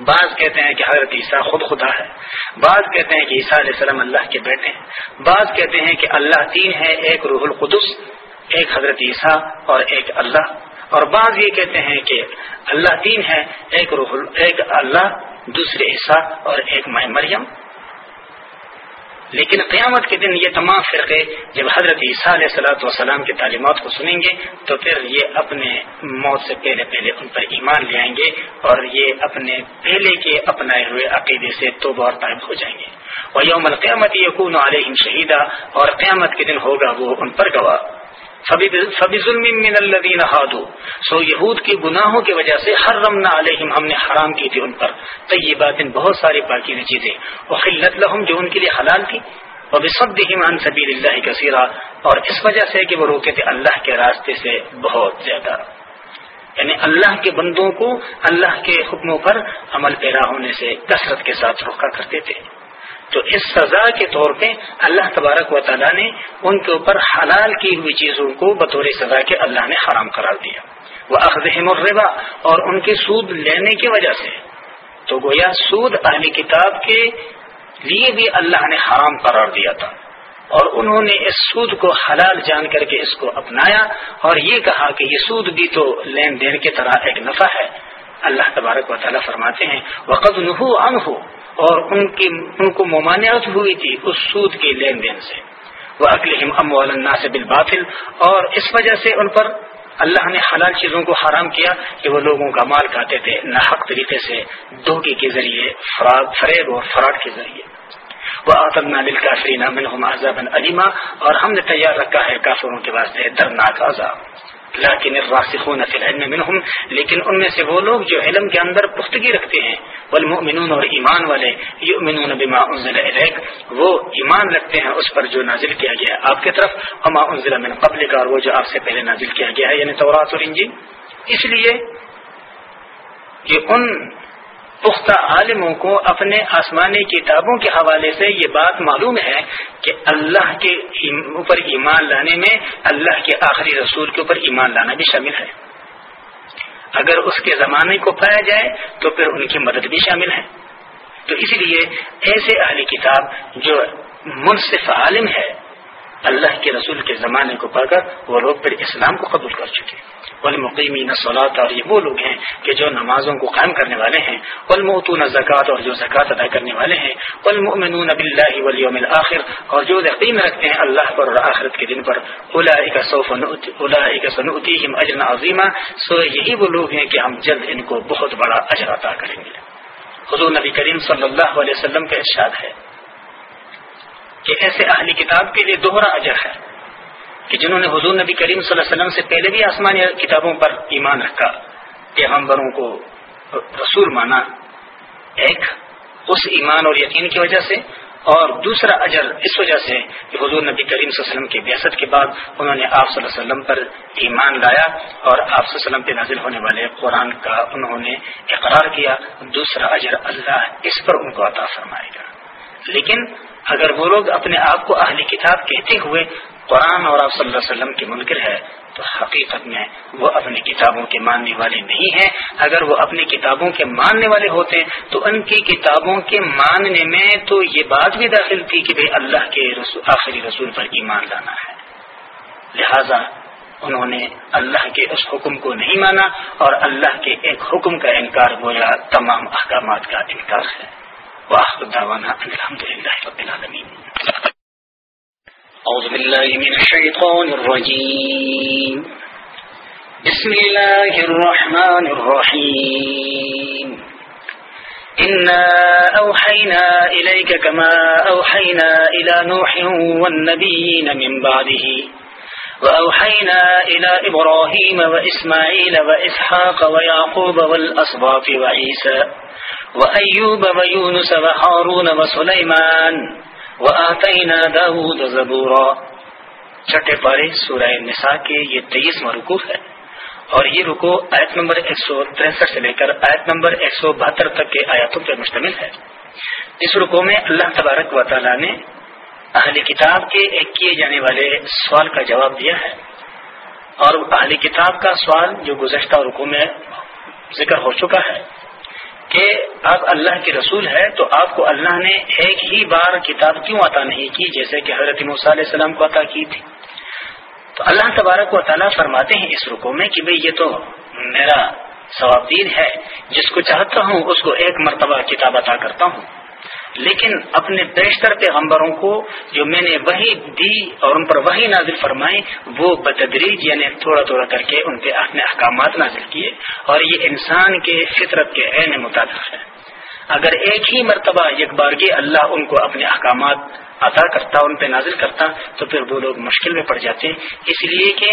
بعض کہتے ہیں کہ حضرت عیسیٰ خود خدا ہے۔ بعض کہتے ہیں کہ عیسیٰ علیہ السلام اللہ کے بیٹے ہیں۔ بعض کہتے ہیں کہ اللہ تین ہے، ایک روح القدس، ایک حضرت عیسیٰ اور ایک اللہ۔ اور بعض یہ کہتے ہیں کہ اللہ تین ہے، ایک روح ایک اللہ، دوسرے عیسیٰ اور ایک مریم۔ لیکن قیامت کے دن یہ تمام فرقے جب حضرت عیسیٰ علیہ صلاحت وسلام کی تعلیمات کو سنیں گے، تو پھر یہ اپنے موت سے پہلے پہلے ان پر ایمان لے آئیں گے اور یہ اپنے پہلے کے اپنائے ہوئے عقیدے سے توبہ اور طائب ہو جائیں گے۔ اور یوم القیامت یقون علیہم شہیدہ اور قیامت کے دن ہوگا وہ ان پر گواہ۔ فبی ظلم من الدین ہادو۔ سو یہود کی گناہوں کی وجہ سے ہر رمنا علیہم، ہم نے حرام کی تھی ان پر۔ طیبات، بہت ساری پاکی چیزیں۔ وہ خلت لہم، جو ان کے لیے حلال تھی۔ وہ سب عن سبیل اللہ کثیرہ اور اس وجہ سے کہ وہ روکے تھے اللہ کے راستے سے بہت زیادہ۔ یعنی اللہ کے بندوں کو، اللہ کے حکموں پر عمل پیرا ہونے سے کثرت کے ساتھ روکا کرتے تھے۔ تو اس سزا کے طور پہ اللہ تبارک و تعالیٰ نے ان کے اوپر حلال کی ہوئی چیزوں کو بطور سزا کے اللہ نے حرام قرار دیا۔ وہ اخذہم الربا اور ان کے سود لینے کی وجہ سے۔ تو گویا سود اہلی کتاب کے لیے بھی اللہ نے حرام قرار دیا تھا۔ اور انہوں نے اس سود کو حلال جان کر کے اس کو اپنایا اور یہ کہا کہ یہ سود بھی تو لین دین کی طرح ایک نفع ہے۔ اللہ تبارک و تعالیٰ فرماتے ہیں وقت نحو ان ہو اور ان کی ان کو ممانعت ہوئی تھی اس سود کے لین دین سے۔ وہ اکلم ام سے بالباطل اور اس وجہ سے ان پر اللہ نے حلال چیزوں کو حرام کیا کہ وہ لوگوں کا مال کھاتے تھے، ناحق طریقے سے دھوکے کے ذریعے فراد فریب اور فراڈ کے ذریعے۔ وہ آتم نالل کافرین علیما اور ہم نے تیار رکھا ہے کافروں کے واسطے درناک عذاب۔ لیکن الراسخون فی العلم منهم لیکن ان میں سے وہ لوگ جو علم کے اندر پختگی رکھتے ہیں، والمؤمنون اور ایمان والے، یؤمنون بما انزل الیک، وہ ایمان رکھتے ہیں، اس پر جو نازل کیا گیا ہے آپ کی طرف، وما انزل من قبل کا اور وہ جو آپ سے پہلے نازل کیا گیا ہے یعنی تورات اور انجیل۔ اس لیے کہ ان پختہ عالموں کو اپنے آسمانی کتابوں کے حوالے سے یہ بات معلوم ہے کہ اللہ کے اوپر ایمان لانے میں اللہ کے آخری رسول کے اوپر ایمان لانا بھی شامل ہے۔ اگر اس کے زمانے کو پایا جائے تو پھر ان کی مدد بھی شامل ہے۔ تو اس لیے ایسے اہلی کتاب جو منصف عالم ہے، اللہ کے رسول کے زمانے کو پڑھ کر وہ لوگ پھر اسلام کو قبول کر چکے۔ ہیں والمقیمین الصلاۃ اور یہ وہ لوگ ہیں کہ جو نمازوں کو قائم کرنے والے ہیں والموتون زکوٰۃ اور جو زکوٰۃ ادا کرنے والے ہیں، والمؤمنون باللہ والیوم الاخر، اور جو یقین رکھتے ہیں اللہ پر اور آخرت کے دن پر اولئک سوف اولئک سنؤتیہم اجرا عظیما، سو یہی وہ لوگ ہیں کہ ہم جلد ان کو بہت بڑا اجر عطا کریں گے۔ حضور نبی کریم صلی اللہ علیہ وسلم کا ارشاد ہے کہ ایسے اہلی کتاب کے لیے دوہرا اجر ہے۔ کہ جنہوں نے حضور نبی کریم صلی اللہ علیہ وسلم سے پہلے بھی آسمانی کتابوں پر ایمان رکھا، پیغمبروں کو رسول مانا ایک اس ایمان اور یقین کی وجہ سے، اور دوسرا اجر اس وجہ سے کہ حضور نبی کریم صلی اللہ علیہ وسلم کی بیاست کے بعد انہوں نے آپ صلی اللہ علیہ وسلم پر ایمان لایا اور آپ صلی اللہ علیہ وسلم پہ نازل ہونے والے قرآن کا انہوں نے اقرار کیا، دوسرا اجر اللہ اس پر ان کو عطا فرمائے گا۔ لیکن اگر وہ لوگ اپنے آپ کو اہلی کتاب کہتے ہوئے قرآن اور آپ صلی اللہ علیہ وسلم کے منکر ہے، تو حقیقت میں وہ اپنی کتابوں کے ماننے والے نہیں ہیں۔ اگر وہ اپنی کتابوں کے ماننے والے ہوتے، تو ان کی کتابوں کے ماننے میں تو یہ بات بھی داخل تھی کہ بھائی اللہ کے رسول، آخری رسول پر ایمان لانا ہے۔ لہذا انہوں نے اللہ کے اس حکم کو نہیں مانا اور اللہ کے ایک حکم کا انکار گویا تمام احکامات کا انکار ہے۔ واخر دعوانا الحمد لله رب العالمين أعوذ بالله من الشيطان الرجيم. بسم الله الرحمن الرحيم. إنا أوحينا إليك كما أوحينا إلى نوح والنبيين من بعده. وأوحينا إلى إبراهيم وإسماعيل وإسحاق ويعقوب والأصباط وعيسى وأيوب ويونس وحارون وسليمان وآتينا داود زبورا۔ چھٹے پارے سورہ نساء کے یہ تیئیس رکو ہے۔ اور یہ رکو آیت نمبر ایک سو تریسٹھ سے لے کر آیت نمبر ایک سو بہتر تک کے آیاتوں پر مشتمل ہے۔ اس رکو میں اللہ تبارک و تعالیٰ نے اہلی کتاب کے ایک کیے جانے والے سوال کا جواب دیا ہے۔ اور اہلی کتاب کا سوال جو گزشتہ رکو میں ذکر ہو چکا ہے۔ کہ آپ اللہ کے رسول ہے تو آپ کو اللہ نے ایک ہی بار کتاب کیوں عطا نہیں کی جیسے کہ حضرت علیہ السلام کو عطا کی تھی؟ تو اللہ تبارک و تعالیٰ فرماتے ہیں اس رکو میں کہ بھئی یہ تو میرا ثوابین ہے، جس کو چاہتا ہوں اس کو ایک مرتبہ کتاب عطا کرتا ہوں۔ لیکن اپنے بیشتر پیغمبروں کو جو میں نے وہی دی اور ان پر وہی نازل فرمائے، وہ بتدریج یعنی تھوڑا تھوڑا کر کے ان پہ اپنے احکامات نازل کیے اور یہ انسان کے فطرت کے عین مطابق ہے۔ اگر ایک ہی مرتبہ ایک بار اللہ ان کو اپنے احکامات عطا کرتا، ان پہ نازل کرتا، تو پھر وہ لوگ مشکل میں پڑ جاتے اس لیے کہ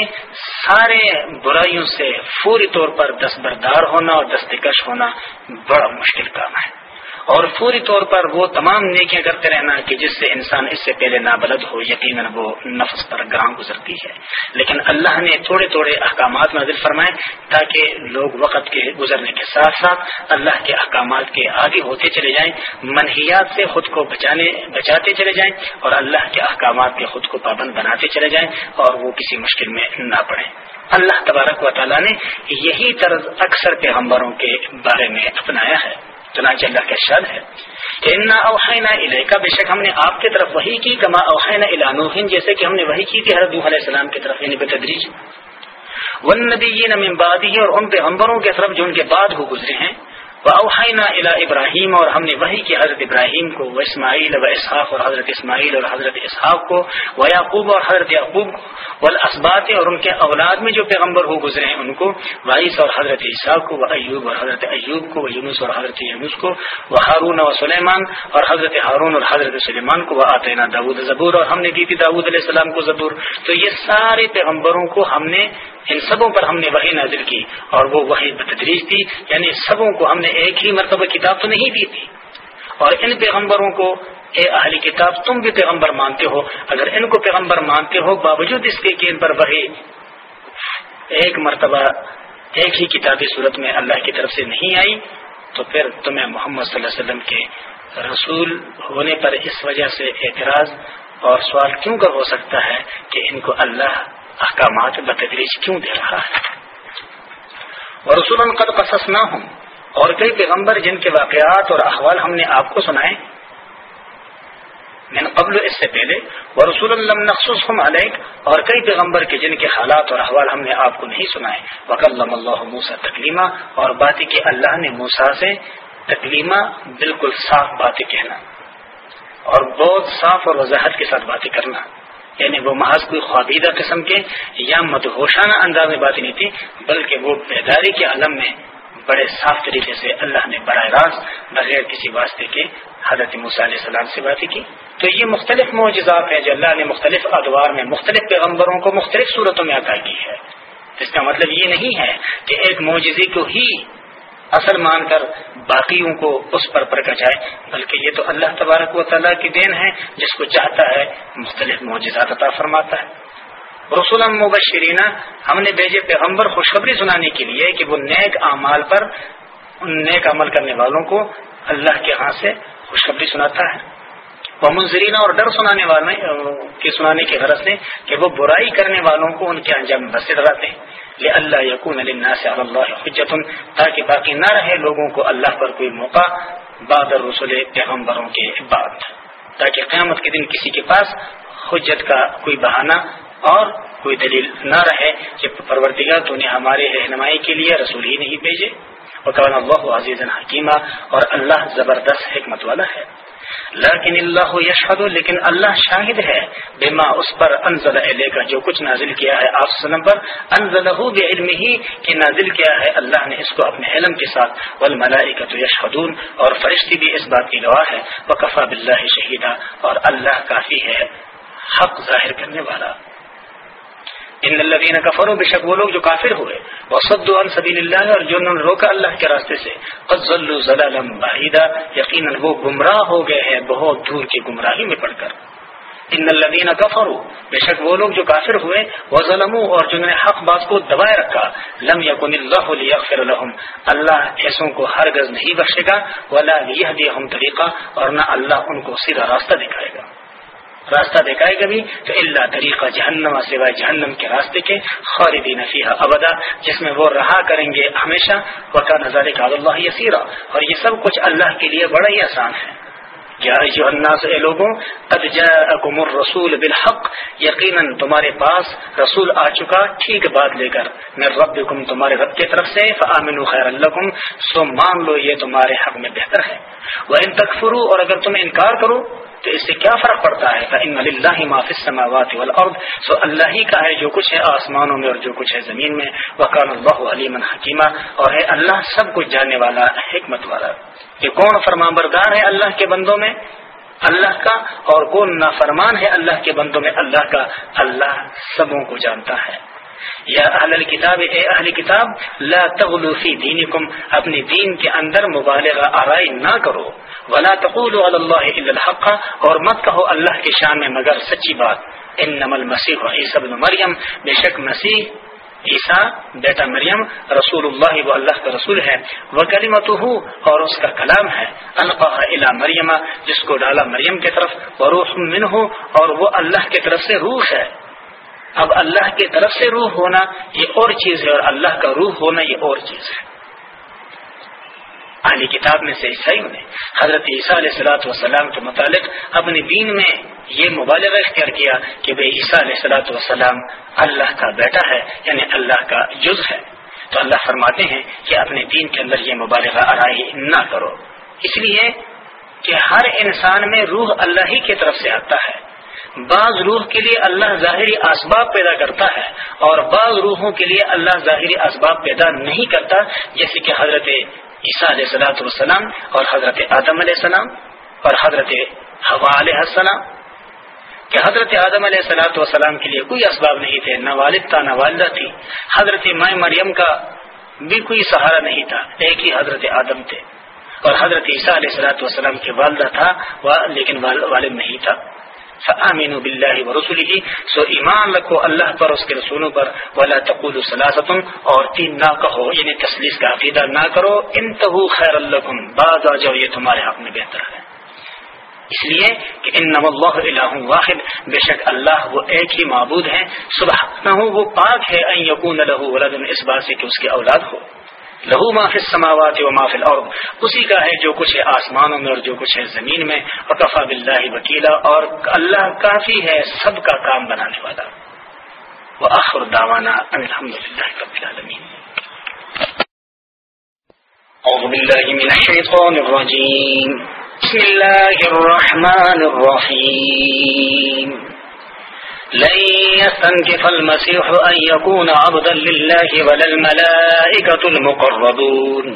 سارے برائیوں سے فوری طور پر دستبردار ہونا اور دستکش ہونا بڑا مشکل کام ہے۔ اور پوری طور پر وہ تمام نیکیاں کرتے رہنا کہ جس سے انسان اس سے پہلے نابلد ہو، یقیناً وہ نفس پر گراں گزرتی ہے۔ لیکن اللہ نے تھوڑے تھوڑے احکامات نازل فرمائے تاکہ لوگ وقت کے گزرنے کے ساتھ ساتھ اللہ کے احکامات کے آگے ہوتے چلے جائیں، منحیات سے خود کو بچانے، بچاتے چلے جائیں اور اللہ کے احکامات کے خود کو پابند بناتے چلے جائیں اور وہ کسی مشکل میں نہ پڑیں اللہ تبارک و تعالیٰ نے یہی طرز اکثر پیغمبروں کے بارے میں اپنایا ہے۔ چنانچہ اللہ کا شد ہے۔ کہ اوحینا کا بے شک ہم نے آپ کی طرف وہی کی، کما اوحینا الانوہن جیسے کہ ہم نے وہی کی تھی حضرت علیہ السلام کی طرف یعنی بتدریج ون ندی یہ اور ان پیغمبروں کے طرف جو ان کے بعد ہو گزرے ہیں۔ اوحینا الا ابراہیم اور ہم نے وہی کی حضرت ابراہیم کو وہ اسماعیل و اسحاق، اور حضرت اسماعیل اور حضرت اسحاق کو وہ یعقوب اور حضرت یعقوب والاسبات اور ان کے اولاد میں جو پیغمبر ہو گزرے ہیں ان کو وائس اور حضرت عیسیٰ کو وہ ایوب اور حضرت ایوب کو وہ یونس اور حضرت یونس کو وہ ہارون و سلیمان اور حضرت ہارون اور حضرت سلیمان کو وہ آتینہ داود زبور، اور ہم نے دی تھی داود علیہ السلام کو زبور۔ تو یہ سارے پیغمبروں کو ہم نے، ان سبوں پر ہم نے وہی نازل کی، اور وہ وہی بتدریج تھی یعنی سبوں کو ہم نے نے ایک ہی مرتبہ کتاب تو نہیں دی تھی۔ اور ان پیغمبروں کو، اے اہلی کتاب، تم بھی پیغمبر مانتے ہو۔ اگر ان کو پیغمبر مانتے ہو، باوجود اس کے کہ ان پر وہی ایک مرتبہ ایک ہی کتابی صورت میں اللہ کی طرف سے نہیں آئی، تو پھر تمہیں محمد صلی اللہ علیہ وسلم کے رسول ہونے پر اس وجہ سے اعتراض اور سوال کیوں کا ہو سکتا ہے کہ ان کو اللہ احکامات بتدریج کیوں دے رہا ہے؟ اور رسول قد قصص نہ ہوں اور کئی پیغمبر جن کے واقعات اور احوال ہم نے آپ کو سنائے، من قبل اس سے پہلے وہ رسول اللہ نخصوص علیک، اور کئی پیغمبر کے جن کے حالات اور احوال ہم نے آپ کو نہیں سنائے۔ وکلم اللہ موسا تکلیمہ، اور باتیں کہ اللہ نے موسا سے تکلیمہ بالکل صاف باتیں کہنا، اور بہت صاف اور وضاحت کے ساتھ باتیں کرنا۔ یعنی وہ محض کوئی خوابیدہ قسم کے یا مدہوشانہ انداز میں باتیں نہیں تھی بلکہ وہ بیداری کے عالم میں بڑے صاف طریقے سے اللہ نے براہ راست بغیر کسی واسطے کے حضرت علیہ السلام سے باتیں کی۔ تو یہ مختلف معجزات ہیں جو اللہ نے مختلف ادوار میں، مختلف پیغمبروں کو مختلف صورتوں میں عطا کی ہے۔ اس کا مطلب یہ نہیں ہے کہ ایک معجزے کو ہی اثر مان کر باقیوں کو اس پر پرکھا جائے، بلکہ یہ تو اللہ تبارک و تعالیٰ کی دین ہے، جس کو چاہتا ہے مختلف معجزات عطا فرماتا ہے۔ رسول مبشرینہ ہم نے بھیجے پیغمبر خوشخبری سنانے کے لیے کہ وہ نیک اعمال پر، نیک عمل کرنے والوں کو اللہ کے ہاں سے خوشخبری سناتا ہے۔ وہ منظرینہ اور ڈر سنانے والے، کے سنانے کی غرض سے کہ وہ برائی کرنے والوں کو ان کے انجام بس ڈراتے ہیں۔ اللہ یقون سے اللہ حجت تاکہ باقی نہ رہے لوگوں کو اللہ پر کوئی موقع بعد رسول پیغمبروں کے بعد، تاکہ قیامت کے دن کسی کے پاس حجت کا کوئی بہانہ اور کوئی دلیل نہ رہے کہ پرورتگار تو نے ہمارے رہنمائی کے لیے رسول ہی نہیں بھیجے۔ اور اللہ عزیز حکیمہ اور اللہ زبردست حکمت والا ہے۔ لیکن اللہ یشہد، لیکن اللہ شاہد ہے۔ بما اس پر انزل علیہ کا جو کچھ نازل کیا ہے آپ سلم پر انزلہ بعلم ہی کہ نازل کیا ہے اللہ نے اس کو اپنے علم کے ساتھ۔ والملائکۃ یشہدون، اور فرشتی بھی اس بات کی گواہ ہے۔ وکفا باللہ شہیدا، اور اللہ کافی ہے، حق ظاہر کرنے والا۔ ان الذين كفروا بشک وہ لوگ جو کافر ہوئے، وصدوا عن سبيل الله اور جو انہوں نے روکا اللہ کے راستے سے، قد وہ گمراہ ہو گئے ہیں بہت دور کی گمراہی میں پڑ کر۔ ان الذين كفروا، بشک وہ لوگ جو کافر ہوئے، وظلموا اور جنہوں نے حق بات کو دبائے رکھا، لم يكن الله ليغفر اللہ ایسوں کو ہرگز نہیں بخشے گا، ولا ليهديهم طریقہ اور نہ اللہ ان کو سیدھا راستہ دکھائے گا۔ راستہ دکھائے گا بھی تو اللہ طریقہ جہنم سوائے جہنم کے راستے کے خالدی نفیہ ابدا، جس میں وہ رہا کریں گے ہمیشہ۔ وقا نظار کا اللہ یسیرا اور یہ سب کچھ اللہ کے لیے بڑا ہی آسان ہے۔ کیا الناس، اے لوگوں قد جاءکم الرسول بالحق۔ یقیناً تمہارے پاس رسول آ چکا، ٹھیک بات لے کر۔ میں ربکم تمہارے رب کی طرف سے۔ فآمنوا خیر لکم سو مان لو، یہ تمہارے حق میں بہتر ہے۔ وہ ان تکفروا اور اگر تم انکار کرو تو اس سے کیا فرق پڑتا ہے؟ ان اللہ معاف سماوات والارض سو اللہ ہی کا ہے جو کچھ ہے آسمانوں میں اور جو کچھ ہے زمین میں۔ وقان اللہ علیم حکیمہ اور ہے اللہ سب کچھ جاننے والا، حکمت والا۔ کہ کون فرما بردار ہے اللہ کے بندوں میں؟ اللہ کا۔ اور کون نافرمان ہے اللہ کے بندوں میں؟ اللہ کا۔ اللہ سبوں کو جانتا ہے۔ یا اہل کتاب اے اہل کتاب، لا تغلو فی دینکم، اپنی دین کے اندر مبالغہ، آرائی نہ کرو۔ ولا تقولوا علی اللہ الا الحق، اور مت کہو اللہ کے شان میں مگر سچی بات۔ انما المسیح عیسی ابن مریم، بے شک مسیح عیسیٰ بیٹا مریم رسول اللہ وہ اللہ کا رسول ہے۔ وہ کلیمت اور اس کا کلام ہے۔ القاح الا مریم، جس کو ڈالا مریم کی طرف وہ روح من ہو اور وہ اللہ کی طرف سے روح ہے۔ اب اللہ کی طرف سے روح ہونا یہ اور چیز ہے اور اللہ کا روح ہونا یہ اور چیز ہے۔ اہلی کتاب میں سے عیسائیوں نے حضرت عیسیٰ علیہ السلاۃ والسلام کے متعلق اپنی دین میں یہ مبالغہ اختیار کیا کہ بھائی عیسیٰ علیہ السلاۃ والسلام اللہ کا بیٹا ہے یعنی اللہ کا جز ہے۔ تو اللہ فرماتے ہیں کہ اپنے دین کے اندر یہ مبالغہ آرائی نہ کرو۔ اس لیے کہ ہر انسان میں روح اللہ ہی کی طرف سے آتا ہے۔ بعض روح کے لیے اللہ ظاہری اسباب پیدا کرتا ہے اور بعض روحوں کے لیے اللہ ظاہری اسباب پیدا نہیں کرتا، جیسے کہ حضرت عیسیٰ علیہ السلاۃ والسلام اور حضرت آدم علیہ السلام اور حضرت ہوا علیہ السلام۔ کہ حضرت آدم علیہ السلاۃ والسلام کے لیے کوئی اسباب نہیں تھے، نہ والد تھا، نہ والدہ تھی۔ حضرت مائ مریم کا بھی کوئی سہارا نہیں تھا، ایک ہی حضرت آدم تھے۔ اور حضرت عیسیٰ علیہ السلاۃ والسلام کے والدہ تھا لیکن والد نہیں تھا۔ فامین بلّہ و ہی سو ایمان رکھو اللہ پر، اس کے رسولوں پر۔ ولا تقول سلاستم اور تین نہ کہو یعنی تسلیس کا عقیدہ نہ کرو۔ ان خیر اللہ بعض آ جاؤ، یہ تمہارے حق میں بہتر ہے۔ اس لیے کہ ان اللہ الہ واحد۔ بے شک اللہ وہ ایک ہی معبود ہے۔ صبح نہ وہ پاک ہے۔ ان یقون لہو ولد اس بات سے کہ اس کی اولاد ہو۔ لہو محفظ سماوات و محفل اور اسی کا ہے جو کچھ ہے آسمانوں میں اور جو کچھ ہے زمین میں۔ وقفا بلّہ وکیلا اور اللہ کافی ہے سب کا کام بنانے والا۔ وہ آخر داوانا الحمد للہ رب العالمین۔ أعوذ بالله من الشيطان الرجيم بسم الله الرحمن الرحيم لن يستنكف المسيح أن يكون عبدا لله ولا الملائكة المقربون.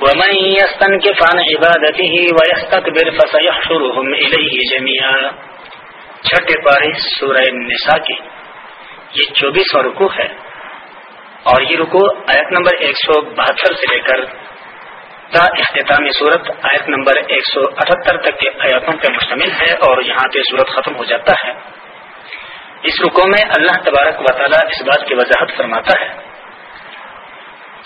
ومن يستنكف عن عبادته ويستكبر فسيحشرهم إليه جميعا. چھٹے پارے سورہ نساء کی یہ چوبیسواں رکو ہے اور یہ رکو آیت نمبر ایک سو بہتر سے لے کر تا اختتامی صورت آیت نمبر ایک سو اٹھہتر تک کے آیاتوں پر مشتمل ہے اور یہاں پہ صورت ختم ہو جاتا ہے۔ اس رکو میں اللہ تبارک و تعالیٰ اس بات کی وضاحت فرماتا ہے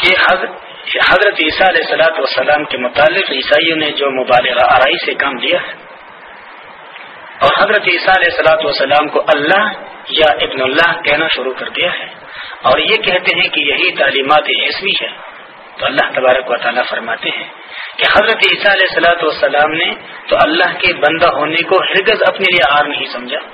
کہ حضرت عیسیٰ علیہ السلاۃ والسلام کے متعلق عیسائیوں نے جو مبالغہ آرائی سے کام لیا ہے، اور حضرت عیسیٰ علیہ السلاۃ والسلام کو اللہ یا ابن اللہ کہنا شروع کر دیا ہے، اور یہ کہتے ہیں کہ یہی تعلیمات عیسوی ہے تو اللہ تبارک و تعالیٰ فرماتے ہیں کہ حضرت عیسیٰ علیہ السلاۃ والسلام نے تو اللہ کے بندہ ہونے کو ہرگز اپنے لیے آر نہیں سمجھا۔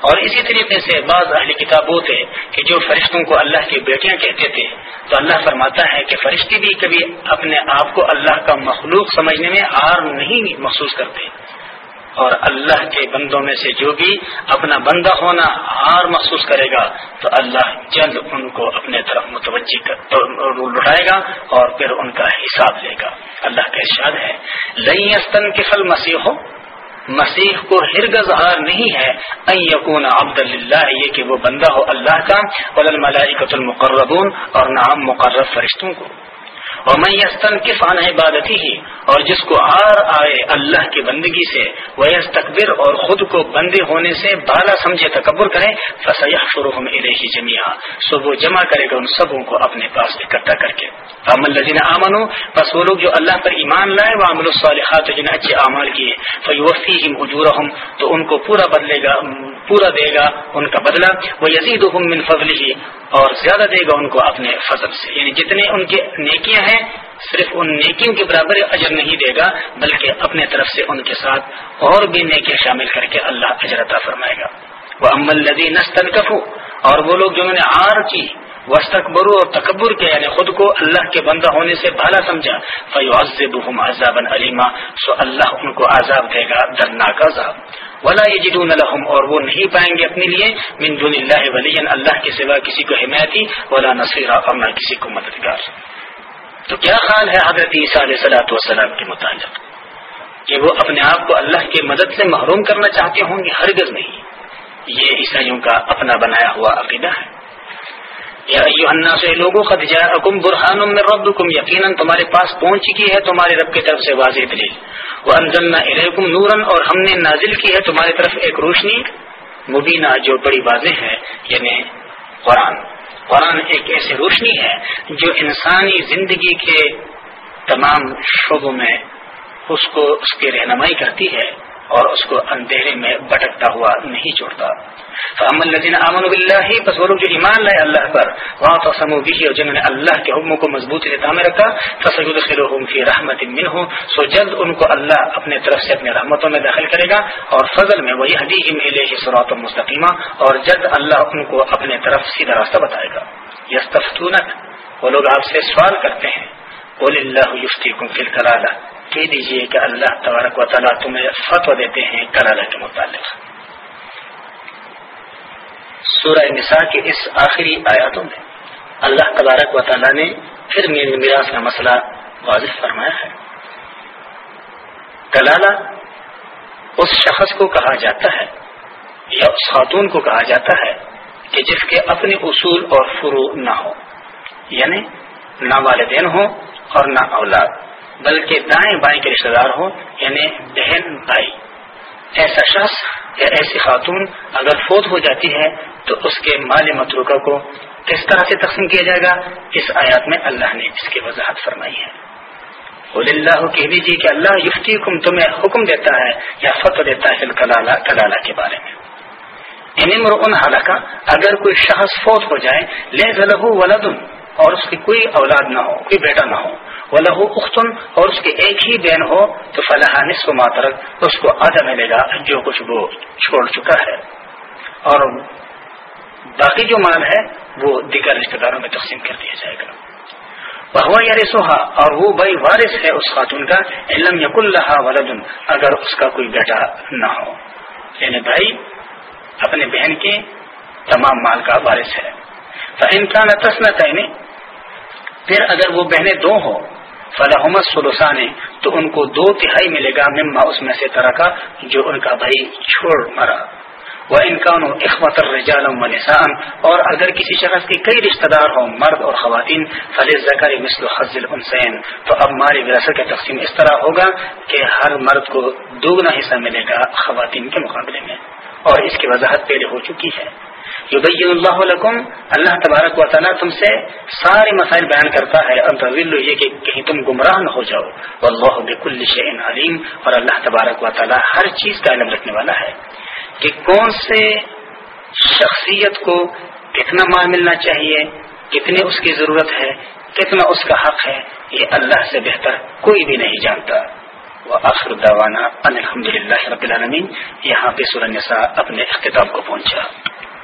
اور اسی طریقے سے بعض اہل کتاب وہ تھے کہ جو فرشتوں کو اللہ کی بیٹیاں کہتے تھے، تو اللہ فرماتا ہے کہ فرشتے بھی کبھی اپنے آپ کو اللہ کا مخلوق سمجھنے میں آر نہیں محسوس کرتے۔ اور اللہ کے بندوں میں سے جو بھی اپنا بندہ ہونا ہار محسوس کرے گا، تو اللہ جلد ان کو اپنے طرف متوجہ لٹائے گا اور پھر ان کا حساب لے گا۔ اللہ کا ارشاد ہے لئی استن کفل مسیح ہو مسیح کو ہرگز ہار نہیں ہے، ان یقون عبد اللہ یہ کہ وہ بندہ ہو اللہ کا، ولل ملائکۃ المقربون، اور نام مقرر فرشتوں کو۔ اور میں یستن کس عن عبادتی ہی اور جس کو آر آئے اللہ کی بندگی سے وہ تقبر اور خود کو بندے ہونے سے بالا سمجھے تکبر کرے فسیح شروع میں ہی جمیا سو وہ جمع کرے گا ان سبوں کو اپنے پاس اکٹھا کر کے۔ امن لذین امن بس وہ لوگ جو اللہ پر ایمان لائے وہ عمل الصالحات جنہیں اچھے اعمال کیے فیوفی اجور تو ان کو پورا بدلے گا، پورا دے گا ان کا بدلہ۔ وہ یزید من فضل ہی اور زیادہ دے گا ان کو اپنے فضل سے۔ یعنی جتنے ان کے نیکیاں ہیں صرف ان نیکیوں کے برابر اجر نہیں دے گا، بلکہ اپنے طرف سے ان کے ساتھ اور بھی نیکیاں شامل کر کے اللہ اجرتا فرمائے گا۔ وہ امن لدی نستن اور وہ لوگ جنہوں نے آر کی وسطبرو اور تکبر کے یعنی خود کو اللہ کے بندہ ہونے سے بھالا سمجھا فیوزب عذاب علیما سو اللہ ان کو عذاب دے گا درناک عذاب۔ ولا یجدون لهم، اور وہ نہیں پائیں گے اپنے لیے، من دون اللہ ولی اللہ کے سوا کسی کو حمایتی، ولا نصیرہ اور نہ کسی کو مددگار۔ تو کیا خیال ہے حضرت عیسیٰ علیہ صلاحت والسلام کے متعلق؟ کہ وہ اپنے آپ کو اللہ کی مدد سے محروم کرنا چاہتے ہوں گے؟ ہرگز نہیں۔ یہ عیسائیوں کا اپنا بنایا ہوا عقیدہ ہے۔ یا سے لوگوں کا جاءکم برہان ربکم، یقیناً تمہارے پاس پہنچ چکی ہے تمہاری رب کی طرف سے واضح دلیل۔ وہ انزلنا الیکم نورن اور ہم نے نازل کی ہے تمہاری طرف ایک روشنی، مبینہ، جو بڑی واضح ہے یعنی قرآن۔ قرآن ایک ایسی روشنی ہے جو انسانی زندگی کے تمام شعبوں میں اس کو اس کی رہنمائی کرتی ہے۔ اور اس کو اندھیرے میں بٹکتا ہوا نہیں چھوڑتا۔ امن اللہ بس وہ لوگ جو ایمان لائے اللہ پر وہاں تو سمو بھی اور جنہوں نے اللہ کے حکموں کو مضبوط سے تعمیر رکھا فسد فی رحمت من ہوں سو جلد ان کو اللہ اپنے طرف سے اپنے رحمتوں میں داخل کرے گا۔ اور فضل میں وہی حدیث سرات و مستقیمہ اور جلد اللہ ان کو اپنے طرف سیدھا راستہ بتائے گا۔ یستفتونک وہ لوگ آپ سے سوال کرتے ہیں۔ بول اللہ یفتی کم فل کہہ دیجیے کہ اللہ تبارک و تعالیٰ تمہیں فتو دیتے ہیں کلالہ کے متعلق۔ سورہ نساء کے اس آخری آیاتوں میں اللہ تبارک و تعالیٰ نے پھر میراث کا مسئلہ واضح فرمایا ہے۔ کلالہ اس شخص کو کہا جاتا ہے یا اس خاتون کو کہا جاتا ہے کہ جس کے اپنے اصول اور فرو نہ ہو یعنی نہ والدین ہوں اور نہ اولاد۔ بلکہ دائیں بائیں کے رشتے دار ہوں یعنی بہن بھائی۔ ایسا شخص یا ایسی خاتون اگر فوت ہو جاتی ہے، تو اس کے مال متروکہ کو کس طرح سے تقسیم کیا جائے گا؟ اس آیات میں اللہ نے اس کی وضاحت فرمائی ہے۔ اللہ کہہ دیجیے کہ اللہ یفتی حکم تمہیں حکم دیتا ہے، یا فتح دیتا ہے کلالہ کے بارے میں۔ یعنی ان حالکہ اگر کوئی شخص فوت ہو جائے لے ولدن، اور اس کی کوئی اولاد نہ ہو، کوئی بیٹا نہ ہو وہ لہو اختن اور اس کی ایک ہی بہن ہو، تو فلاح نصف ماترک اس کو آدھا ملے گا جو کچھ وہ چھوڑ چکا ہے۔ اور باقی جو مال ہے، وہ دیگر رشتے داروں میں تقسیم کر دیا جائے گا۔ بہوا یا رسوہا اور وہ بھائی وارث ہے اس خاتون کا علم یق اللہ ولدن اگر اس کا کوئی بیٹا نہ ہو۔ یعنی بھائی، اپنے بہن کے تمام مال کا وارث ہے۔ تو انسان تسنت پھر اگر وہ بہنیں دو ہوں فلاحمت سلوسانے تو ان کو دو تہائی ملے گا، مما اس میں سے طرح کا، جو ان کا بھائی چھوڑ مرا۔ وہ انکان اخبت الرجال نسان اور اگر کسی شخص کے کئی رشتہ دار ہوں، مرد اور خواتین فلز زکر مثل حضل الحسین تو اب ماری وراثت کا تقسیم اس طرح ہوگا کہ ہر مرد کو دوگنا حصہ ملے گا خواتین کے مقابلے میں۔ اور اس کی وضاحت پہلے ہو چکی ہے۔ یبین اللہ لکم اللہ تبارک و تعالیٰ تم سے سارے مسائل بیان کرتا ہے۔ یہ کہ کہیں تم گمراہ نہ ہو جاؤ۔ واللہ بکل شیء علیم۔ اور اللہ تبارک و تعالیٰ ہر چیز کا علم رکھنے والا ہے۔ کہ کون سے شخصیت کو کتنا مال ملنا چاہیے کتنے اس کی ضرورت ہے، کتنا اس کا حق ہے، یہ اللہ سے بہتر کوئی بھی نہیں جانتا۔ وہ آخر داوانا الحمد للہ رب العالمین۔ یہاں پہ سورہ نساء اپنے اختتاب کو پہنچا۔